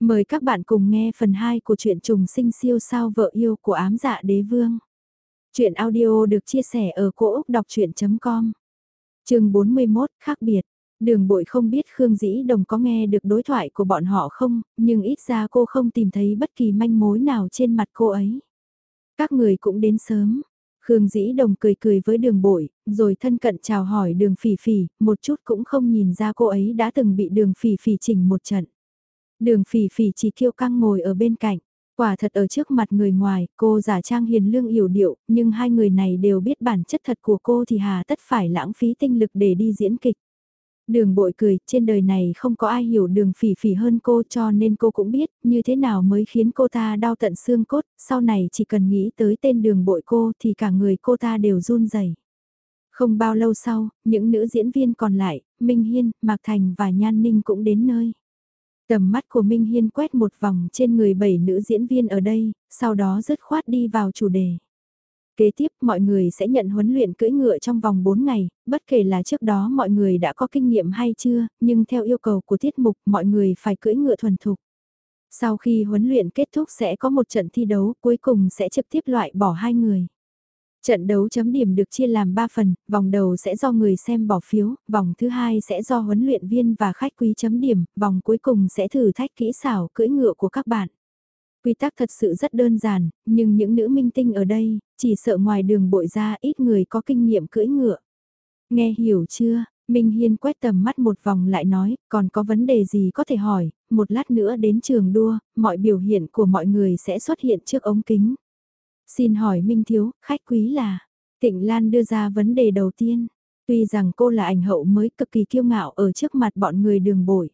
Mời các bạn cùng nghe phần 2 của truyện trùng sinh siêu sao vợ yêu của ám dạ đế vương. Chuyện audio được chia sẻ ở cỗ Úc Đọc Chuyện.com Trường 41, khác biệt. Đường bội không biết Khương Dĩ Đồng có nghe được đối thoại của bọn họ không, nhưng ít ra cô không tìm thấy bất kỳ manh mối nào trên mặt cô ấy. Các người cũng đến sớm. Khương Dĩ Đồng cười cười với đường bội, rồi thân cận chào hỏi đường phỉ phỉ, một chút cũng không nhìn ra cô ấy đã từng bị đường phỉ phỉ chỉnh một trận. Đường phỉ phỉ chỉ kiêu căng ngồi ở bên cạnh. Quả thật ở trước mặt người ngoài, cô giả trang hiền lương hiểu điệu, nhưng hai người này đều biết bản chất thật của cô thì hà tất phải lãng phí tinh lực để đi diễn kịch. Đường bội cười, trên đời này không có ai hiểu đường phỉ phỉ hơn cô cho nên cô cũng biết như thế nào mới khiến cô ta đau tận xương cốt, sau này chỉ cần nghĩ tới tên đường bội cô thì cả người cô ta đều run rẩy. Không bao lâu sau, những nữ diễn viên còn lại, Minh Hiên, Mạc Thành và Nhan Ninh cũng đến nơi. Tầm mắt của Minh Hiên quét một vòng trên người bảy nữ diễn viên ở đây, sau đó dứt khoát đi vào chủ đề. Kế tiếp mọi người sẽ nhận huấn luyện cưỡi ngựa trong vòng 4 ngày, bất kể là trước đó mọi người đã có kinh nghiệm hay chưa, nhưng theo yêu cầu của tiết mục mọi người phải cưỡi ngựa thuần thục. Sau khi huấn luyện kết thúc sẽ có một trận thi đấu, cuối cùng sẽ trực tiếp loại bỏ hai người. Trận đấu chấm điểm được chia làm 3 phần, vòng đầu sẽ do người xem bỏ phiếu, vòng thứ hai sẽ do huấn luyện viên và khách quý chấm điểm, vòng cuối cùng sẽ thử thách kỹ xảo cưỡi ngựa của các bạn. Quy tắc thật sự rất đơn giản, nhưng những nữ minh tinh ở đây, chỉ sợ ngoài đường bội ra ít người có kinh nghiệm cưỡi ngựa. Nghe hiểu chưa? Minh Hiên quét tầm mắt một vòng lại nói, còn có vấn đề gì có thể hỏi, một lát nữa đến trường đua, mọi biểu hiện của mọi người sẽ xuất hiện trước ống kính. Xin hỏi Minh Thiếu, khách quý là, Tịnh Lan đưa ra vấn đề đầu tiên. Tuy rằng cô là ảnh hậu mới cực kỳ kiêu ngạo ở trước mặt bọn người đường bội.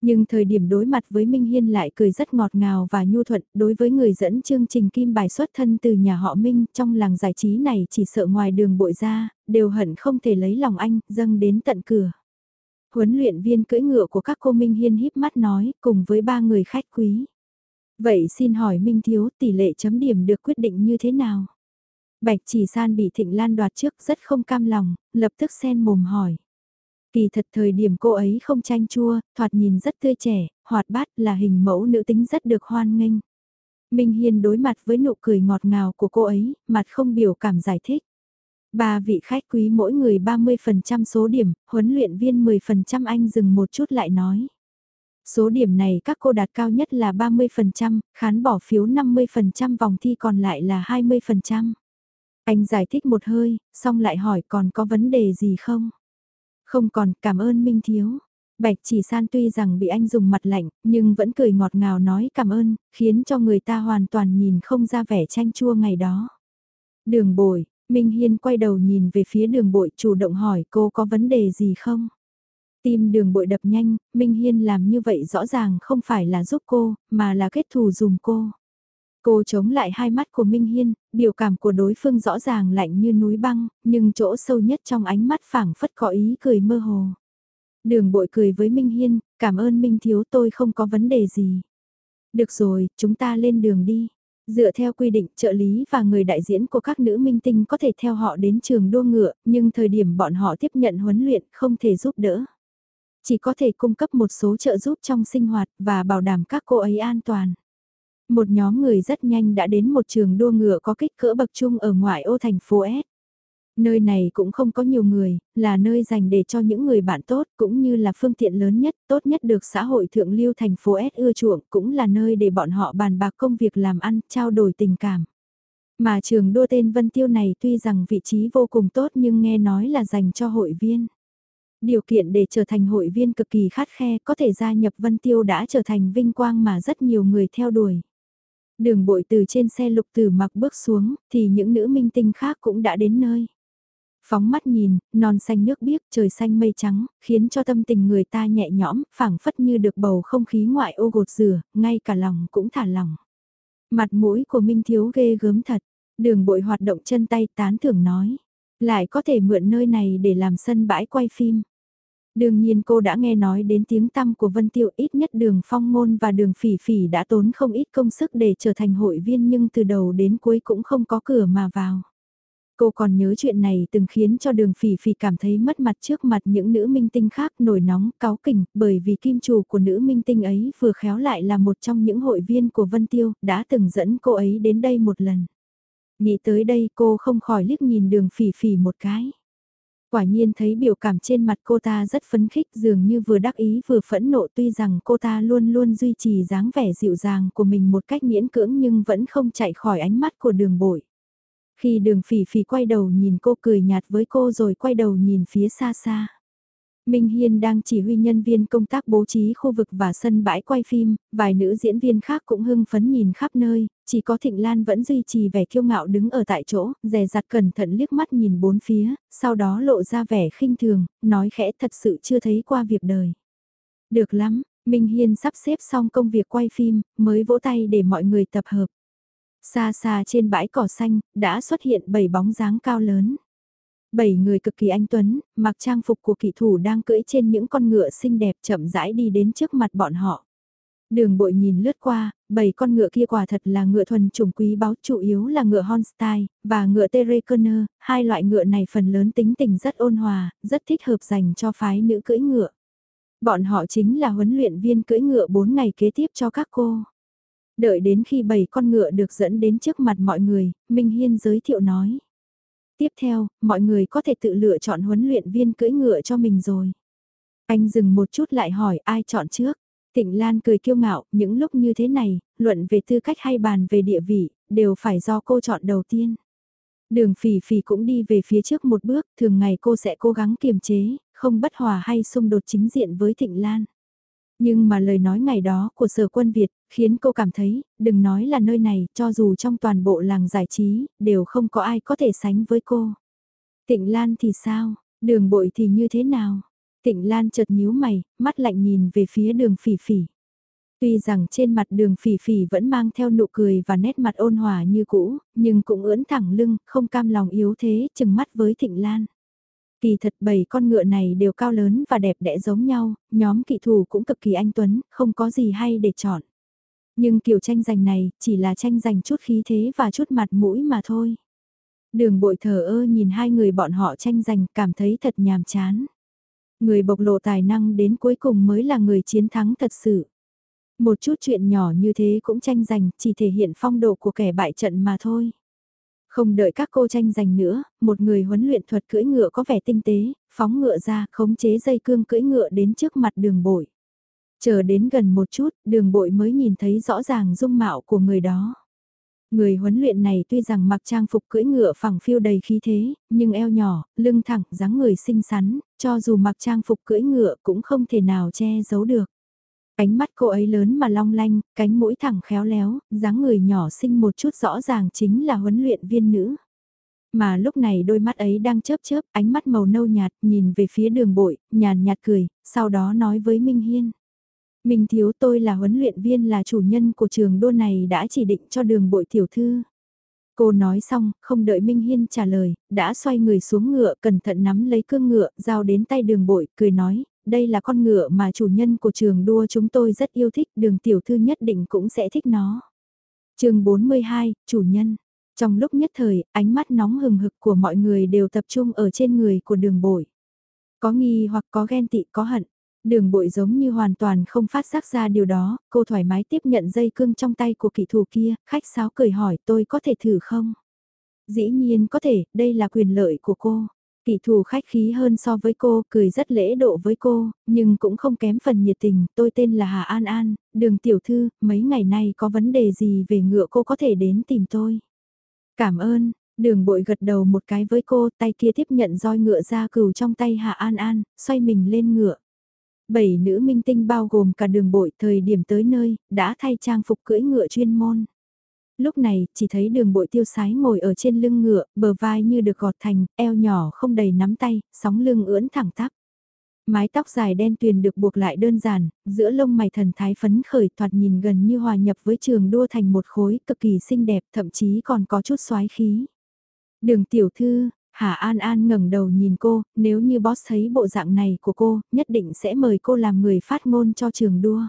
Nhưng thời điểm đối mặt với Minh Hiên lại cười rất ngọt ngào và nhu thuận, đối với người dẫn chương trình kim bài xuất thân từ nhà họ Minh, trong làng giải trí này chỉ sợ ngoài đường bội ra, đều hận không thể lấy lòng anh, dâng đến tận cửa. Huấn luyện viên cưỡi ngựa của các cô Minh Hiên híp mắt nói, cùng với ba người khách quý. Vậy xin hỏi Minh Thiếu tỷ lệ chấm điểm được quyết định như thế nào? Bạch chỉ san bị thịnh lan đoạt trước rất không cam lòng, lập tức sen mồm hỏi. Kỳ thật thời điểm cô ấy không tranh chua, thoạt nhìn rất tươi trẻ, hoạt bát là hình mẫu nữ tính rất được hoan nghênh. Minh Hiên đối mặt với nụ cười ngọt ngào của cô ấy, mặt không biểu cảm giải thích. Ba vị khách quý mỗi người 30% số điểm, huấn luyện viên 10% anh dừng một chút lại nói. Số điểm này các cô đạt cao nhất là 30%, khán bỏ phiếu 50% vòng thi còn lại là 20%. Anh giải thích một hơi, xong lại hỏi còn có vấn đề gì không? Không còn, cảm ơn Minh Thiếu. Bạch chỉ san tuy rằng bị anh dùng mặt lạnh, nhưng vẫn cười ngọt ngào nói cảm ơn, khiến cho người ta hoàn toàn nhìn không ra vẻ chanh chua ngày đó. Đường bội, Minh Hiên quay đầu nhìn về phía đường bội chủ động hỏi cô có vấn đề gì không? Tim đường bội đập nhanh, Minh Hiên làm như vậy rõ ràng không phải là giúp cô, mà là kết thù dùng cô. Cô chống lại hai mắt của Minh Hiên, biểu cảm của đối phương rõ ràng lạnh như núi băng, nhưng chỗ sâu nhất trong ánh mắt phảng phất có ý cười mơ hồ. Đường bội cười với Minh Hiên, cảm ơn Minh Thiếu tôi không có vấn đề gì. Được rồi, chúng ta lên đường đi. Dựa theo quy định trợ lý và người đại diễn của các nữ minh tinh có thể theo họ đến trường đua ngựa, nhưng thời điểm bọn họ tiếp nhận huấn luyện không thể giúp đỡ. Chỉ có thể cung cấp một số trợ giúp trong sinh hoạt và bảo đảm các cô ấy an toàn. Một nhóm người rất nhanh đã đến một trường đua ngựa có kích cỡ bậc trung ở ngoại ô thành phố S. Nơi này cũng không có nhiều người, là nơi dành để cho những người bạn tốt cũng như là phương tiện lớn nhất, tốt nhất được xã hội thượng lưu thành phố S ưa chuộng, cũng là nơi để bọn họ bàn bạc công việc làm ăn, trao đổi tình cảm. Mà trường đua tên Vân Tiêu này tuy rằng vị trí vô cùng tốt nhưng nghe nói là dành cho hội viên. Điều kiện để trở thành hội viên cực kỳ khát khe có thể gia nhập Vân Tiêu đã trở thành vinh quang mà rất nhiều người theo đuổi. Đường bội từ trên xe lục tử mặc bước xuống, thì những nữ minh tinh khác cũng đã đến nơi. Phóng mắt nhìn, non xanh nước biếc, trời xanh mây trắng, khiến cho tâm tình người ta nhẹ nhõm, phảng phất như được bầu không khí ngoại ô gột rửa, ngay cả lòng cũng thả lòng. Mặt mũi của Minh Thiếu ghê gớm thật, đường bội hoạt động chân tay tán thưởng nói. Lại có thể mượn nơi này để làm sân bãi quay phim. Đương nhiên cô đã nghe nói đến tiếng tăm của Vân Tiêu ít nhất đường phong ngôn và đường phỉ phỉ đã tốn không ít công sức để trở thành hội viên nhưng từ đầu đến cuối cũng không có cửa mà vào. Cô còn nhớ chuyện này từng khiến cho đường phỉ phỉ cảm thấy mất mặt trước mặt những nữ minh tinh khác nổi nóng, cáo kỉnh, bởi vì kim chủ của nữ minh tinh ấy vừa khéo lại là một trong những hội viên của Vân Tiêu, đã từng dẫn cô ấy đến đây một lần. Nghĩ tới đây cô không khỏi liếc nhìn đường phỉ phỉ một cái. Quả nhiên thấy biểu cảm trên mặt cô ta rất phấn khích, dường như vừa đắc ý vừa phẫn nộ, tuy rằng cô ta luôn luôn duy trì dáng vẻ dịu dàng của mình một cách miễn cưỡng nhưng vẫn không chạy khỏi ánh mắt của đường bội. Khi đường phỉ phỉ quay đầu nhìn cô cười nhạt với cô rồi quay đầu nhìn phía xa xa. Minh Hiên đang chỉ huy nhân viên công tác bố trí khu vực và sân bãi quay phim, vài nữ diễn viên khác cũng hưng phấn nhìn khắp nơi, chỉ có Thịnh Lan vẫn duy trì vẻ kiêu ngạo đứng ở tại chỗ, dè dặt cẩn thận liếc mắt nhìn bốn phía, sau đó lộ ra vẻ khinh thường, nói khẽ thật sự chưa thấy qua việc đời. Được lắm, Minh Hiên sắp xếp xong công việc quay phim, mới vỗ tay để mọi người tập hợp. Xa xa trên bãi cỏ xanh, đã xuất hiện bảy bóng dáng cao lớn. Bảy người cực kỳ anh tuấn, mặc trang phục của kỵ thủ đang cưỡi trên những con ngựa xinh đẹp chậm rãi đi đến trước mặt bọn họ. Đường bội nhìn lướt qua, bảy con ngựa kia quả thật là ngựa thuần chủng quý báu chủ yếu là ngựa Holstein, và ngựa Terekoner, hai loại ngựa này phần lớn tính tình rất ôn hòa, rất thích hợp dành cho phái nữ cưỡi ngựa. Bọn họ chính là huấn luyện viên cưỡi ngựa 4 ngày kế tiếp cho các cô. Đợi đến khi bảy con ngựa được dẫn đến trước mặt mọi người, Minh Hiên giới thiệu nói. Tiếp theo, mọi người có thể tự lựa chọn huấn luyện viên cưỡi ngựa cho mình rồi. Anh dừng một chút lại hỏi ai chọn trước. Tịnh Lan cười kiêu ngạo, những lúc như thế này, luận về tư cách hay bàn về địa vị, đều phải do cô chọn đầu tiên. Đường phỉ phỉ cũng đi về phía trước một bước, thường ngày cô sẽ cố gắng kiềm chế, không bất hòa hay xung đột chính diện với Thịnh Lan. Nhưng mà lời nói ngày đó của sở quân Việt khiến cô cảm thấy, đừng nói là nơi này, cho dù trong toàn bộ làng giải trí, đều không có ai có thể sánh với cô. Tịnh Lan thì sao, đường bội thì như thế nào? Tịnh Lan chợt nhíu mày, mắt lạnh nhìn về phía đường phỉ phỉ. Tuy rằng trên mặt đường phỉ phỉ vẫn mang theo nụ cười và nét mặt ôn hòa như cũ, nhưng cũng ưỡn thẳng lưng, không cam lòng yếu thế, chừng mắt với Thịnh Lan. Kỳ thật bảy con ngựa này đều cao lớn và đẹp đẽ giống nhau, nhóm kỵ thủ cũng cực kỳ anh tuấn, không có gì hay để chọn. Nhưng kiểu tranh giành này chỉ là tranh giành chút khí thế và chút mặt mũi mà thôi. Đường bội thờ ơ nhìn hai người bọn họ tranh giành cảm thấy thật nhàm chán. Người bộc lộ tài năng đến cuối cùng mới là người chiến thắng thật sự. Một chút chuyện nhỏ như thế cũng tranh giành chỉ thể hiện phong độ của kẻ bại trận mà thôi. Không đợi các cô tranh giành nữa, một người huấn luyện thuật cưỡi ngựa có vẻ tinh tế, phóng ngựa ra, khống chế dây cương cưỡi ngựa đến trước mặt đường bội. Chờ đến gần một chút, đường bội mới nhìn thấy rõ ràng dung mạo của người đó. Người huấn luyện này tuy rằng mặc trang phục cưỡi ngựa phẳng phiêu đầy khí thế, nhưng eo nhỏ, lưng thẳng, dáng người xinh xắn, cho dù mặc trang phục cưỡi ngựa cũng không thể nào che giấu được. Ánh mắt cô ấy lớn mà long lanh, cánh mũi thẳng khéo léo, dáng người nhỏ xinh một chút rõ ràng chính là huấn luyện viên nữ. Mà lúc này đôi mắt ấy đang chớp chớp, ánh mắt màu nâu nhạt, nhìn về phía đường bội, nhàn nhạt cười, sau đó nói với Minh Hiên. Minh thiếu tôi là huấn luyện viên là chủ nhân của trường đô này đã chỉ định cho đường bội tiểu thư. Cô nói xong, không đợi Minh Hiên trả lời, đã xoay người xuống ngựa, cẩn thận nắm lấy cương ngựa, giao đến tay đường bội, cười nói, đây là con ngựa mà chủ nhân của trường đua chúng tôi rất yêu thích, đường tiểu thư nhất định cũng sẽ thích nó. chương 42, chủ nhân. Trong lúc nhất thời, ánh mắt nóng hừng hực của mọi người đều tập trung ở trên người của đường bội. Có nghi hoặc có ghen tị có hận. Đường bội giống như hoàn toàn không phát giác ra điều đó, cô thoải mái tiếp nhận dây cương trong tay của kỵ thù kia, khách sáo cười hỏi tôi có thể thử không? Dĩ nhiên có thể, đây là quyền lợi của cô. Kỳ thủ khách khí hơn so với cô, cười rất lễ độ với cô, nhưng cũng không kém phần nhiệt tình, tôi tên là Hà An An, đường tiểu thư, mấy ngày nay có vấn đề gì về ngựa cô có thể đến tìm tôi. Cảm ơn, đường bội gật đầu một cái với cô, tay kia tiếp nhận roi ngựa ra cừu trong tay Hà An An, xoay mình lên ngựa. Bảy nữ minh tinh bao gồm cả đường bội thời điểm tới nơi, đã thay trang phục cưỡi ngựa chuyên môn. Lúc này, chỉ thấy đường bội tiêu sái ngồi ở trên lưng ngựa, bờ vai như được gọt thành, eo nhỏ không đầy nắm tay, sóng lưng ưỡn thẳng tắp. Mái tóc dài đen tuyền được buộc lại đơn giản, giữa lông mày thần thái phấn khởi thoạt nhìn gần như hòa nhập với trường đua thành một khối cực kỳ xinh đẹp thậm chí còn có chút xoái khí. Đường tiểu thư, Hà An An ngẩng đầu nhìn cô, nếu như boss thấy bộ dạng này của cô, nhất định sẽ mời cô làm người phát ngôn cho trường đua.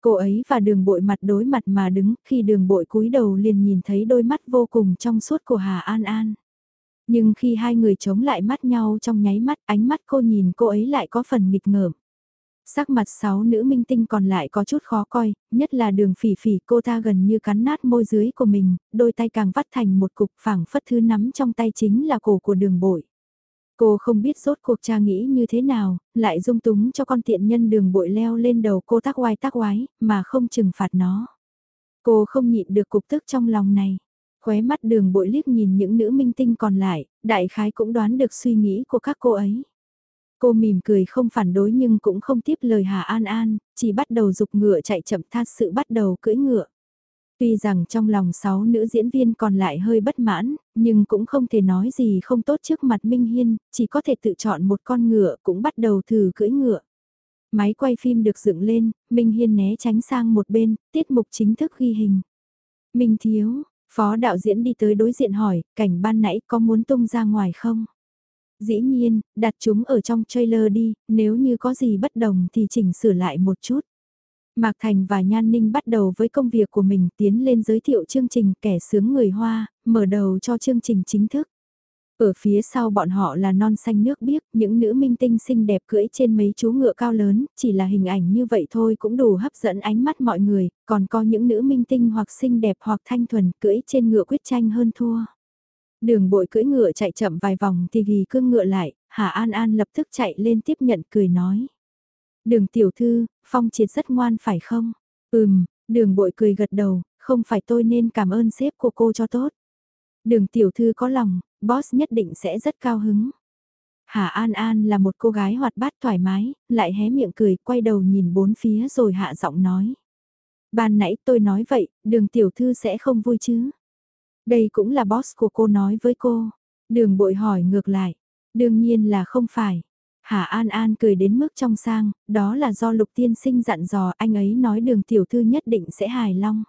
Cô ấy và đường bội mặt đối mặt mà đứng, khi đường bội cúi đầu liền nhìn thấy đôi mắt vô cùng trong suốt của Hà An An. Nhưng khi hai người chống lại mắt nhau trong nháy mắt, ánh mắt cô nhìn cô ấy lại có phần nghịch ngợm. Sắc mặt sáu nữ minh tinh còn lại có chút khó coi, nhất là đường phỉ phỉ cô ta gần như cắn nát môi dưới của mình, đôi tay càng vắt thành một cục phẳng phất thứ nắm trong tay chính là cổ của đường bội. Cô không biết rốt cuộc cha nghĩ như thế nào, lại dung túng cho con tiện nhân đường bội leo lên đầu cô tác oai tác oái, mà không trừng phạt nó. Cô không nhịn được cục tức trong lòng này. Khóe mắt đường bội liếc nhìn những nữ minh tinh còn lại, đại khái cũng đoán được suy nghĩ của các cô ấy. Cô mỉm cười không phản đối nhưng cũng không tiếp lời Hà An An, chỉ bắt đầu dục ngựa chạy chậm tha sự bắt đầu cưỡi ngựa. Tuy rằng trong lòng sáu nữ diễn viên còn lại hơi bất mãn, nhưng cũng không thể nói gì không tốt trước mặt Minh Hiên, chỉ có thể tự chọn một con ngựa cũng bắt đầu thử cưỡi ngựa. Máy quay phim được dựng lên, Minh Hiên né tránh sang một bên, tiết mục chính thức ghi hình. Minh Thiếu, phó đạo diễn đi tới đối diện hỏi, cảnh ban nãy có muốn tung ra ngoài không? Dĩ nhiên, đặt chúng ở trong trailer đi, nếu như có gì bất đồng thì chỉnh sửa lại một chút. Mạc Thành và Nhan Ninh bắt đầu với công việc của mình tiến lên giới thiệu chương trình kẻ sướng người Hoa, mở đầu cho chương trình chính thức. Ở phía sau bọn họ là non xanh nước biếc, những nữ minh tinh xinh đẹp cưỡi trên mấy chú ngựa cao lớn, chỉ là hình ảnh như vậy thôi cũng đủ hấp dẫn ánh mắt mọi người, còn có những nữ minh tinh hoặc xinh đẹp hoặc thanh thuần cưỡi trên ngựa quyết tranh hơn thua. Đường bội cưỡi ngựa chạy chậm vài vòng thì ghi cương ngựa lại, Hà An An lập tức chạy lên tiếp nhận cười nói. Đường tiểu thư, phong triệt rất ngoan phải không? Ừm, đường bội cười gật đầu, không phải tôi nên cảm ơn sếp của cô cho tốt. Đường tiểu thư có lòng, boss nhất định sẽ rất cao hứng. Hà An An là một cô gái hoạt bát thoải mái, lại hé miệng cười, quay đầu nhìn bốn phía rồi hạ giọng nói. Ban nãy tôi nói vậy, đường tiểu thư sẽ không vui chứ. Đây cũng là boss của cô nói với cô. Đường bội hỏi ngược lại. Đương nhiên là không phải. Hà An An cười đến mức trong sang, đó là do lục tiên sinh dặn dò anh ấy nói đường tiểu thư nhất định sẽ hài long.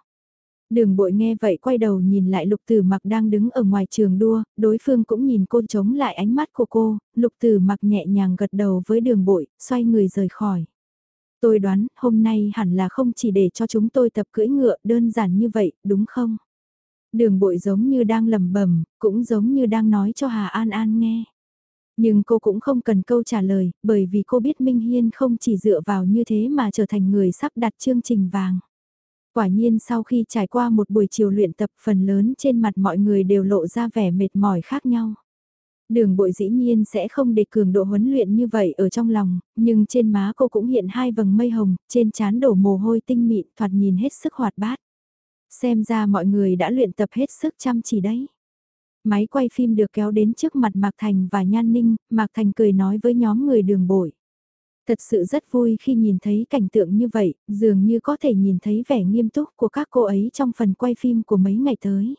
Đường bội nghe vậy quay đầu nhìn lại lục tử mặc đang đứng ở ngoài trường đua, đối phương cũng nhìn cô chống lại ánh mắt của cô, lục tử mặc nhẹ nhàng gật đầu với đường bội, xoay người rời khỏi. Tôi đoán hôm nay hẳn là không chỉ để cho chúng tôi tập cưỡi ngựa đơn giản như vậy, đúng không? Đường bội giống như đang lầm bẩm cũng giống như đang nói cho Hà An An nghe. Nhưng cô cũng không cần câu trả lời, bởi vì cô biết Minh Hiên không chỉ dựa vào như thế mà trở thành người sắp đặt chương trình vàng. Quả nhiên sau khi trải qua một buổi chiều luyện tập phần lớn trên mặt mọi người đều lộ ra vẻ mệt mỏi khác nhau. Đường bội dĩ nhiên sẽ không để cường độ huấn luyện như vậy ở trong lòng, nhưng trên má cô cũng hiện hai vầng mây hồng, trên trán đổ mồ hôi tinh mịn thoạt nhìn hết sức hoạt bát. Xem ra mọi người đã luyện tập hết sức chăm chỉ đấy. Máy quay phim được kéo đến trước mặt Mạc Thành và Nhan Ninh, Mạc Thành cười nói với nhóm người đường bội. Thật sự rất vui khi nhìn thấy cảnh tượng như vậy, dường như có thể nhìn thấy vẻ nghiêm túc của các cô ấy trong phần quay phim của mấy ngày tới.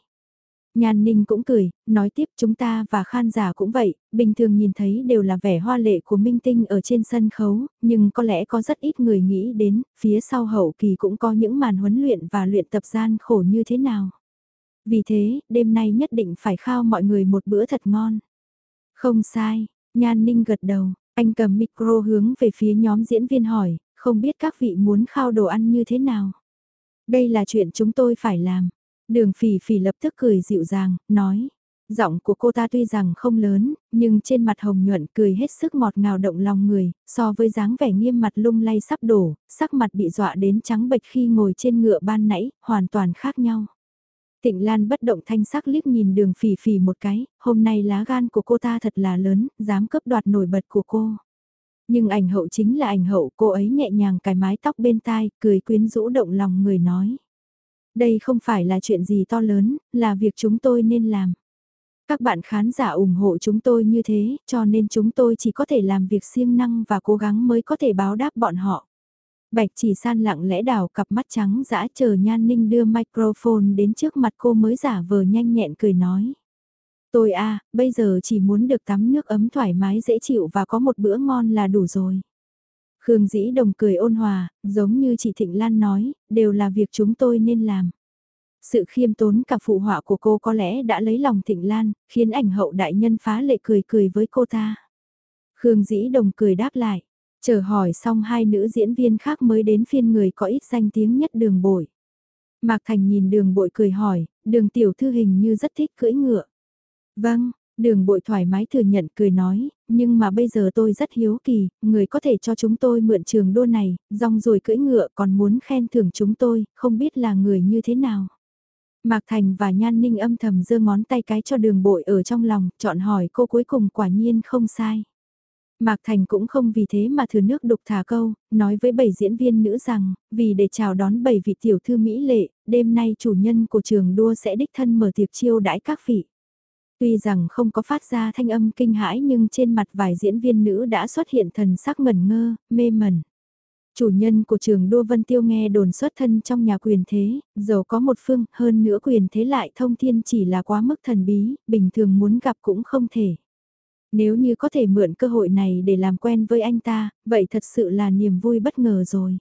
Nhan Ninh cũng cười, nói tiếp chúng ta và khan giả cũng vậy, bình thường nhìn thấy đều là vẻ hoa lệ của minh tinh ở trên sân khấu, nhưng có lẽ có rất ít người nghĩ đến, phía sau hậu kỳ cũng có những màn huấn luyện và luyện tập gian khổ như thế nào. Vì thế, đêm nay nhất định phải khao mọi người một bữa thật ngon. Không sai, Nhan Ninh gật đầu, anh cầm micro hướng về phía nhóm diễn viên hỏi, không biết các vị muốn khao đồ ăn như thế nào. Đây là chuyện chúng tôi phải làm. Đường phỉ phỉ lập tức cười dịu dàng, nói. Giọng của cô ta tuy rằng không lớn, nhưng trên mặt hồng nhuận cười hết sức ngọt ngào động lòng người, so với dáng vẻ nghiêm mặt lung lay sắp đổ, sắc mặt bị dọa đến trắng bệch khi ngồi trên ngựa ban nãy, hoàn toàn khác nhau. Tịnh Lan bất động thanh sắc liếc nhìn đường phỉ phỉ một cái, hôm nay lá gan của cô ta thật là lớn, dám cướp đoạt nổi bật của cô. Nhưng ảnh hậu chính là ảnh hậu, cô ấy nhẹ nhàng cài mái tóc bên tai, cười quyến rũ động lòng người nói. Đây không phải là chuyện gì to lớn, là việc chúng tôi nên làm. Các bạn khán giả ủng hộ chúng tôi như thế, cho nên chúng tôi chỉ có thể làm việc siêng năng và cố gắng mới có thể báo đáp bọn họ. Bạch chỉ san lặng lẽ đảo cặp mắt trắng dã chờ Nhan Ninh đưa microphone đến trước mặt cô mới giả vờ nhanh nhẹn cười nói. Tôi a bây giờ chỉ muốn được tắm nước ấm thoải mái dễ chịu và có một bữa ngon là đủ rồi. Khương Dĩ Đồng cười ôn hòa, giống như chị Thịnh Lan nói, đều là việc chúng tôi nên làm. Sự khiêm tốn cả phụ họa của cô có lẽ đã lấy lòng Thịnh Lan, khiến ảnh hậu đại nhân phá lệ cười cười với cô ta. Khương Dĩ Đồng cười đáp lại. Chờ hỏi xong hai nữ diễn viên khác mới đến phiên người có ít danh tiếng nhất đường bội. Mạc Thành nhìn đường bội cười hỏi, đường tiểu thư hình như rất thích cưỡi ngựa. Vâng, Đường bội thoải mái thừa nhận cười nói, nhưng mà bây giờ tôi rất hiếu kỳ, người có thể cho chúng tôi mượn trường đua này, rong rồi cưỡi ngựa còn muốn khen thưởng chúng tôi, không biết là người như thế nào. Mạc Thành và Nhan Ninh âm thầm giơ ngón tay cái cho đường bội ở trong lòng, chọn hỏi cô cuối cùng quả nhiên không sai. Mạc Thành cũng không vì thế mà thừa nước đục thả câu, nói với bảy diễn viên nữ rằng, vì để chào đón bảy vị tiểu thư Mỹ lệ, đêm nay chủ nhân của trường đua sẽ đích thân mở tiệc chiêu đãi các vị. Tuy rằng không có phát ra thanh âm kinh hãi nhưng trên mặt vài diễn viên nữ đã xuất hiện thần sắc ngẩn ngơ, mê mẩn. Chủ nhân của trường đua Vân Tiêu nghe đồn xuất thân trong nhà quyền thế, giàu có một phương, hơn nữa quyền thế lại thông thiên chỉ là quá mức thần bí, bình thường muốn gặp cũng không thể. Nếu như có thể mượn cơ hội này để làm quen với anh ta, vậy thật sự là niềm vui bất ngờ rồi.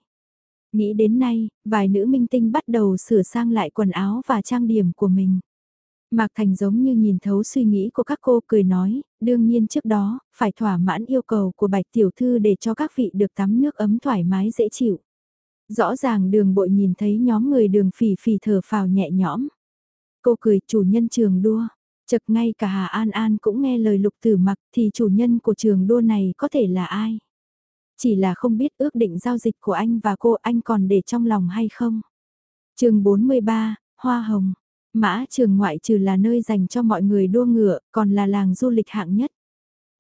Nghĩ đến nay, vài nữ minh tinh bắt đầu sửa sang lại quần áo và trang điểm của mình. Mạc Thành giống như nhìn thấu suy nghĩ của các cô cười nói, đương nhiên trước đó, phải thỏa mãn yêu cầu của bạch tiểu thư để cho các vị được tắm nước ấm thoải mái dễ chịu. Rõ ràng đường bội nhìn thấy nhóm người đường phỉ phỉ thở phào nhẹ nhõm. Cô cười chủ nhân trường đua, chật ngay cả Hà An An cũng nghe lời lục tử mặc thì chủ nhân của trường đua này có thể là ai. Chỉ là không biết ước định giao dịch của anh và cô anh còn để trong lòng hay không. chương 43, Hoa Hồng Mã trường ngoại trừ là nơi dành cho mọi người đua ngựa, còn là làng du lịch hạng nhất.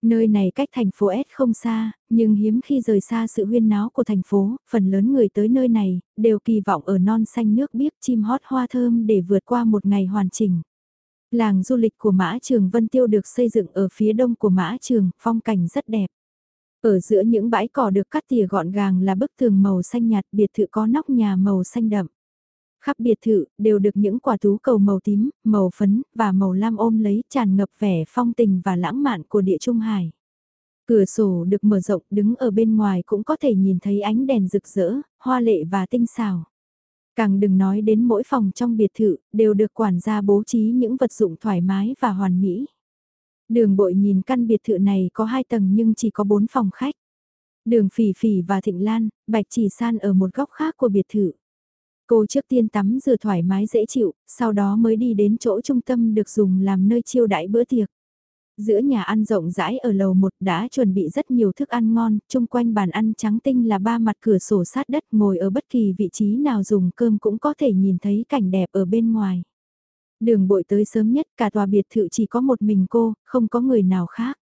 Nơi này cách thành phố S không xa, nhưng hiếm khi rời xa sự huyên náo của thành phố, phần lớn người tới nơi này, đều kỳ vọng ở non xanh nước biếc chim hót hoa thơm để vượt qua một ngày hoàn chỉnh. Làng du lịch của Mã Trường Vân Tiêu được xây dựng ở phía đông của Mã Trường, phong cảnh rất đẹp. Ở giữa những bãi cỏ được cắt tỉa gọn gàng là bức tường màu xanh nhạt biệt thự có nóc nhà màu xanh đậm. Khắp biệt thự, đều được những quả tú cầu màu tím, màu phấn, và màu lam ôm lấy tràn ngập vẻ phong tình và lãng mạn của địa trung hải. Cửa sổ được mở rộng đứng ở bên ngoài cũng có thể nhìn thấy ánh đèn rực rỡ, hoa lệ và tinh xảo. Càng đừng nói đến mỗi phòng trong biệt thự, đều được quản gia bố trí những vật dụng thoải mái và hoàn mỹ. Đường bội nhìn căn biệt thự này có hai tầng nhưng chỉ có bốn phòng khách. Đường phỉ phỉ và thịnh lan, bạch chỉ san ở một góc khác của biệt thự. Cô trước tiên tắm rửa thoải mái dễ chịu, sau đó mới đi đến chỗ trung tâm được dùng làm nơi chiêu đãi bữa tiệc. Giữa nhà ăn rộng rãi ở lầu 1 đã chuẩn bị rất nhiều thức ăn ngon, chung quanh bàn ăn trắng tinh là ba mặt cửa sổ sát đất ngồi ở bất kỳ vị trí nào dùng cơm cũng có thể nhìn thấy cảnh đẹp ở bên ngoài. Đường bội tới sớm nhất cả tòa biệt thự chỉ có một mình cô, không có người nào khác.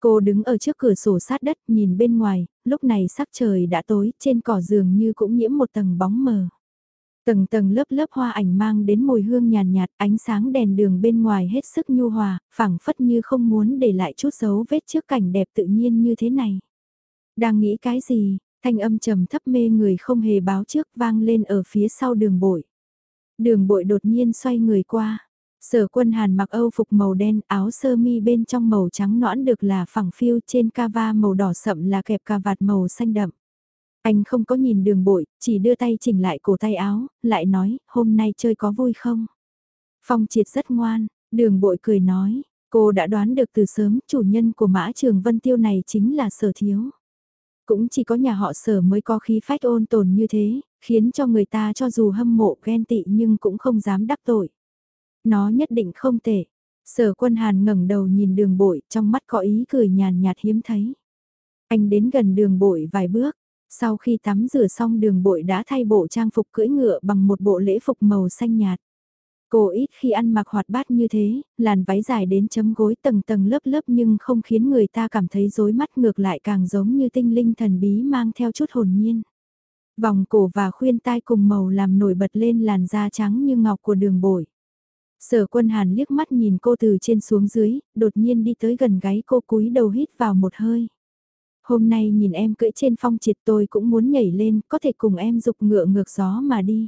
Cô đứng ở trước cửa sổ sát đất nhìn bên ngoài, lúc này sắc trời đã tối, trên cỏ giường như cũng nhiễm một tầng bóng mờ. Tầng tầng lớp lớp hoa ảnh mang đến mùi hương nhàn nhạt, ánh sáng đèn đường bên ngoài hết sức nhu hòa, phảng phất như không muốn để lại chút dấu vết trước cảnh đẹp tự nhiên như thế này. Đang nghĩ cái gì, thanh âm trầm thấp mê người không hề báo trước vang lên ở phía sau đường bội. Đường bội đột nhiên xoay người qua. Sở quân hàn mặc âu phục màu đen áo sơ mi bên trong màu trắng nõn được là phẳng phiêu trên cava màu đỏ sậm là kẹp cà vạt màu xanh đậm. Anh không có nhìn đường bội, chỉ đưa tay chỉnh lại cổ tay áo, lại nói, hôm nay chơi có vui không? Phong triệt rất ngoan, đường bội cười nói, cô đã đoán được từ sớm chủ nhân của mã trường vân tiêu này chính là sở thiếu. Cũng chỉ có nhà họ sở mới có khí phách ôn tồn như thế, khiến cho người ta cho dù hâm mộ ghen tị nhưng cũng không dám đắc tội. Nó nhất định không tệ. Sở quân hàn ngẩng đầu nhìn đường bội trong mắt có ý cười nhàn nhạt hiếm thấy. Anh đến gần đường bội vài bước, sau khi tắm rửa xong đường bội đã thay bộ trang phục cưỡi ngựa bằng một bộ lễ phục màu xanh nhạt. Cô ít khi ăn mặc hoạt bát như thế, làn váy dài đến chấm gối tầng tầng lớp lớp nhưng không khiến người ta cảm thấy rối mắt ngược lại càng giống như tinh linh thần bí mang theo chút hồn nhiên. Vòng cổ và khuyên tai cùng màu làm nổi bật lên làn da trắng như ngọc của đường bội. Sở quân hàn liếc mắt nhìn cô từ trên xuống dưới, đột nhiên đi tới gần gáy cô cúi đầu hít vào một hơi. Hôm nay nhìn em cưỡi trên phong triệt tôi cũng muốn nhảy lên, có thể cùng em dục ngựa ngược gió mà đi.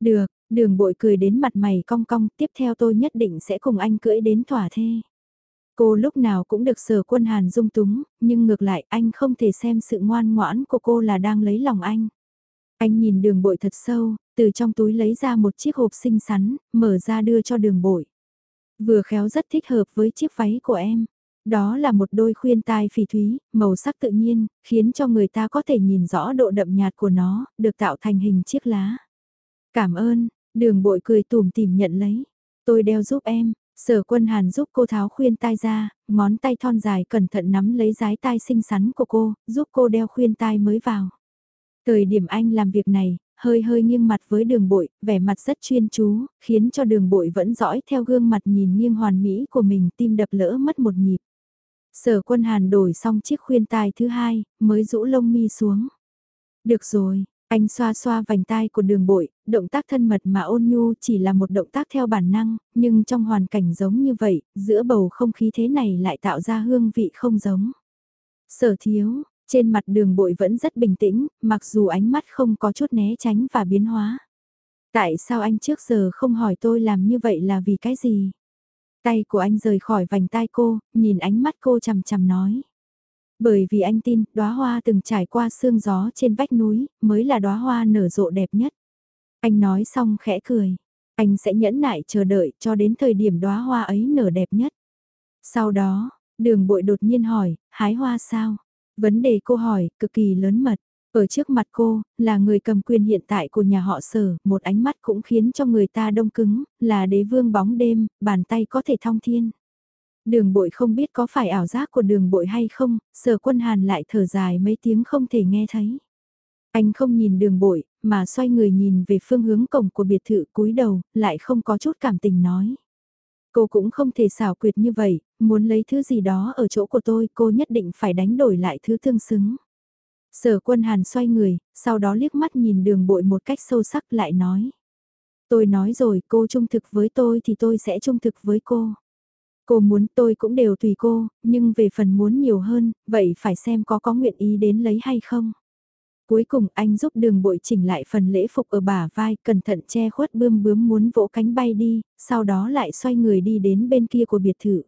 Được, đường bội cười đến mặt mày cong cong, tiếp theo tôi nhất định sẽ cùng anh cưỡi đến thỏa thê. Cô lúc nào cũng được sở quân hàn dung túng, nhưng ngược lại anh không thể xem sự ngoan ngoãn của cô là đang lấy lòng anh. Anh nhìn đường bội thật sâu, từ trong túi lấy ra một chiếc hộp xinh xắn, mở ra đưa cho đường bội. Vừa khéo rất thích hợp với chiếc váy của em. Đó là một đôi khuyên tai phỉ thúy, màu sắc tự nhiên, khiến cho người ta có thể nhìn rõ độ đậm nhạt của nó, được tạo thành hình chiếc lá. Cảm ơn, đường bội cười tủm tìm nhận lấy. Tôi đeo giúp em, Sở quân hàn giúp cô tháo khuyên tai ra, ngón tay thon dài cẩn thận nắm lấy giái tai xinh xắn của cô, giúp cô đeo khuyên tai mới vào. Thời điểm anh làm việc này, hơi hơi nghiêng mặt với đường bội, vẻ mặt rất chuyên chú, khiến cho đường bội vẫn dõi theo gương mặt nhìn nghiêng hoàn mỹ của mình tim đập lỡ mất một nhịp. Sở quân hàn đổi xong chiếc khuyên tai thứ hai, mới rũ lông mi xuống. Được rồi, anh xoa xoa vành tai của đường bội, động tác thân mật mà ôn nhu chỉ là một động tác theo bản năng, nhưng trong hoàn cảnh giống như vậy, giữa bầu không khí thế này lại tạo ra hương vị không giống. Sở thiếu, trên mặt đường bội vẫn rất bình tĩnh, mặc dù ánh mắt không có chút né tránh và biến hóa. Tại sao anh trước giờ không hỏi tôi làm như vậy là vì cái gì? Tay của anh rời khỏi vành tai cô, nhìn ánh mắt cô chằm chằm nói. Bởi vì anh tin, đóa hoa từng trải qua sương gió trên vách núi, mới là đóa hoa nở rộ đẹp nhất. Anh nói xong khẽ cười. Anh sẽ nhẫn nại chờ đợi cho đến thời điểm đóa hoa ấy nở đẹp nhất. Sau đó, đường bội đột nhiên hỏi, hái hoa sao? Vấn đề cô hỏi, cực kỳ lớn mật. Ở trước mặt cô, là người cầm quyền hiện tại của nhà họ sở, một ánh mắt cũng khiến cho người ta đông cứng, là đế vương bóng đêm, bàn tay có thể thong thiên. Đường bội không biết có phải ảo giác của đường bội hay không, sở quân hàn lại thở dài mấy tiếng không thể nghe thấy. Anh không nhìn đường bội, mà xoay người nhìn về phương hướng cổng của biệt thự cúi đầu, lại không có chút cảm tình nói. Cô cũng không thể xảo quyệt như vậy, muốn lấy thứ gì đó ở chỗ của tôi cô nhất định phải đánh đổi lại thứ tương xứng. Sở quân hàn xoay người, sau đó liếc mắt nhìn đường bội một cách sâu sắc lại nói. Tôi nói rồi cô trung thực với tôi thì tôi sẽ trung thực với cô. Cô muốn tôi cũng đều tùy cô, nhưng về phần muốn nhiều hơn, vậy phải xem có có nguyện ý đến lấy hay không. Cuối cùng anh giúp đường bội chỉnh lại phần lễ phục ở bả vai, cẩn thận che khuất bươm bướm muốn vỗ cánh bay đi, sau đó lại xoay người đi đến bên kia của biệt thự.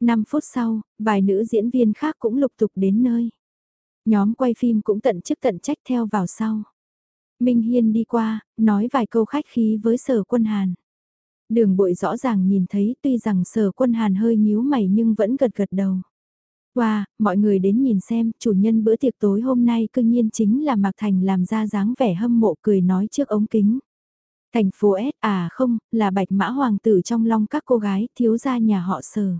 5 phút sau, vài nữ diễn viên khác cũng lục tục đến nơi. Nhóm quay phim cũng tận chức tận trách theo vào sau. Minh Hiên đi qua, nói vài câu khách khí với sở quân Hàn. Đường bội rõ ràng nhìn thấy tuy rằng sở quân Hàn hơi nhíu mày nhưng vẫn gật gật đầu. Wow, mọi người đến nhìn xem, chủ nhân bữa tiệc tối hôm nay cương nhiên chính là Mạc Thành làm ra dáng vẻ hâm mộ cười nói trước ống kính. Thành phố S à không, là bạch mã hoàng tử trong long các cô gái thiếu gia nhà họ sở.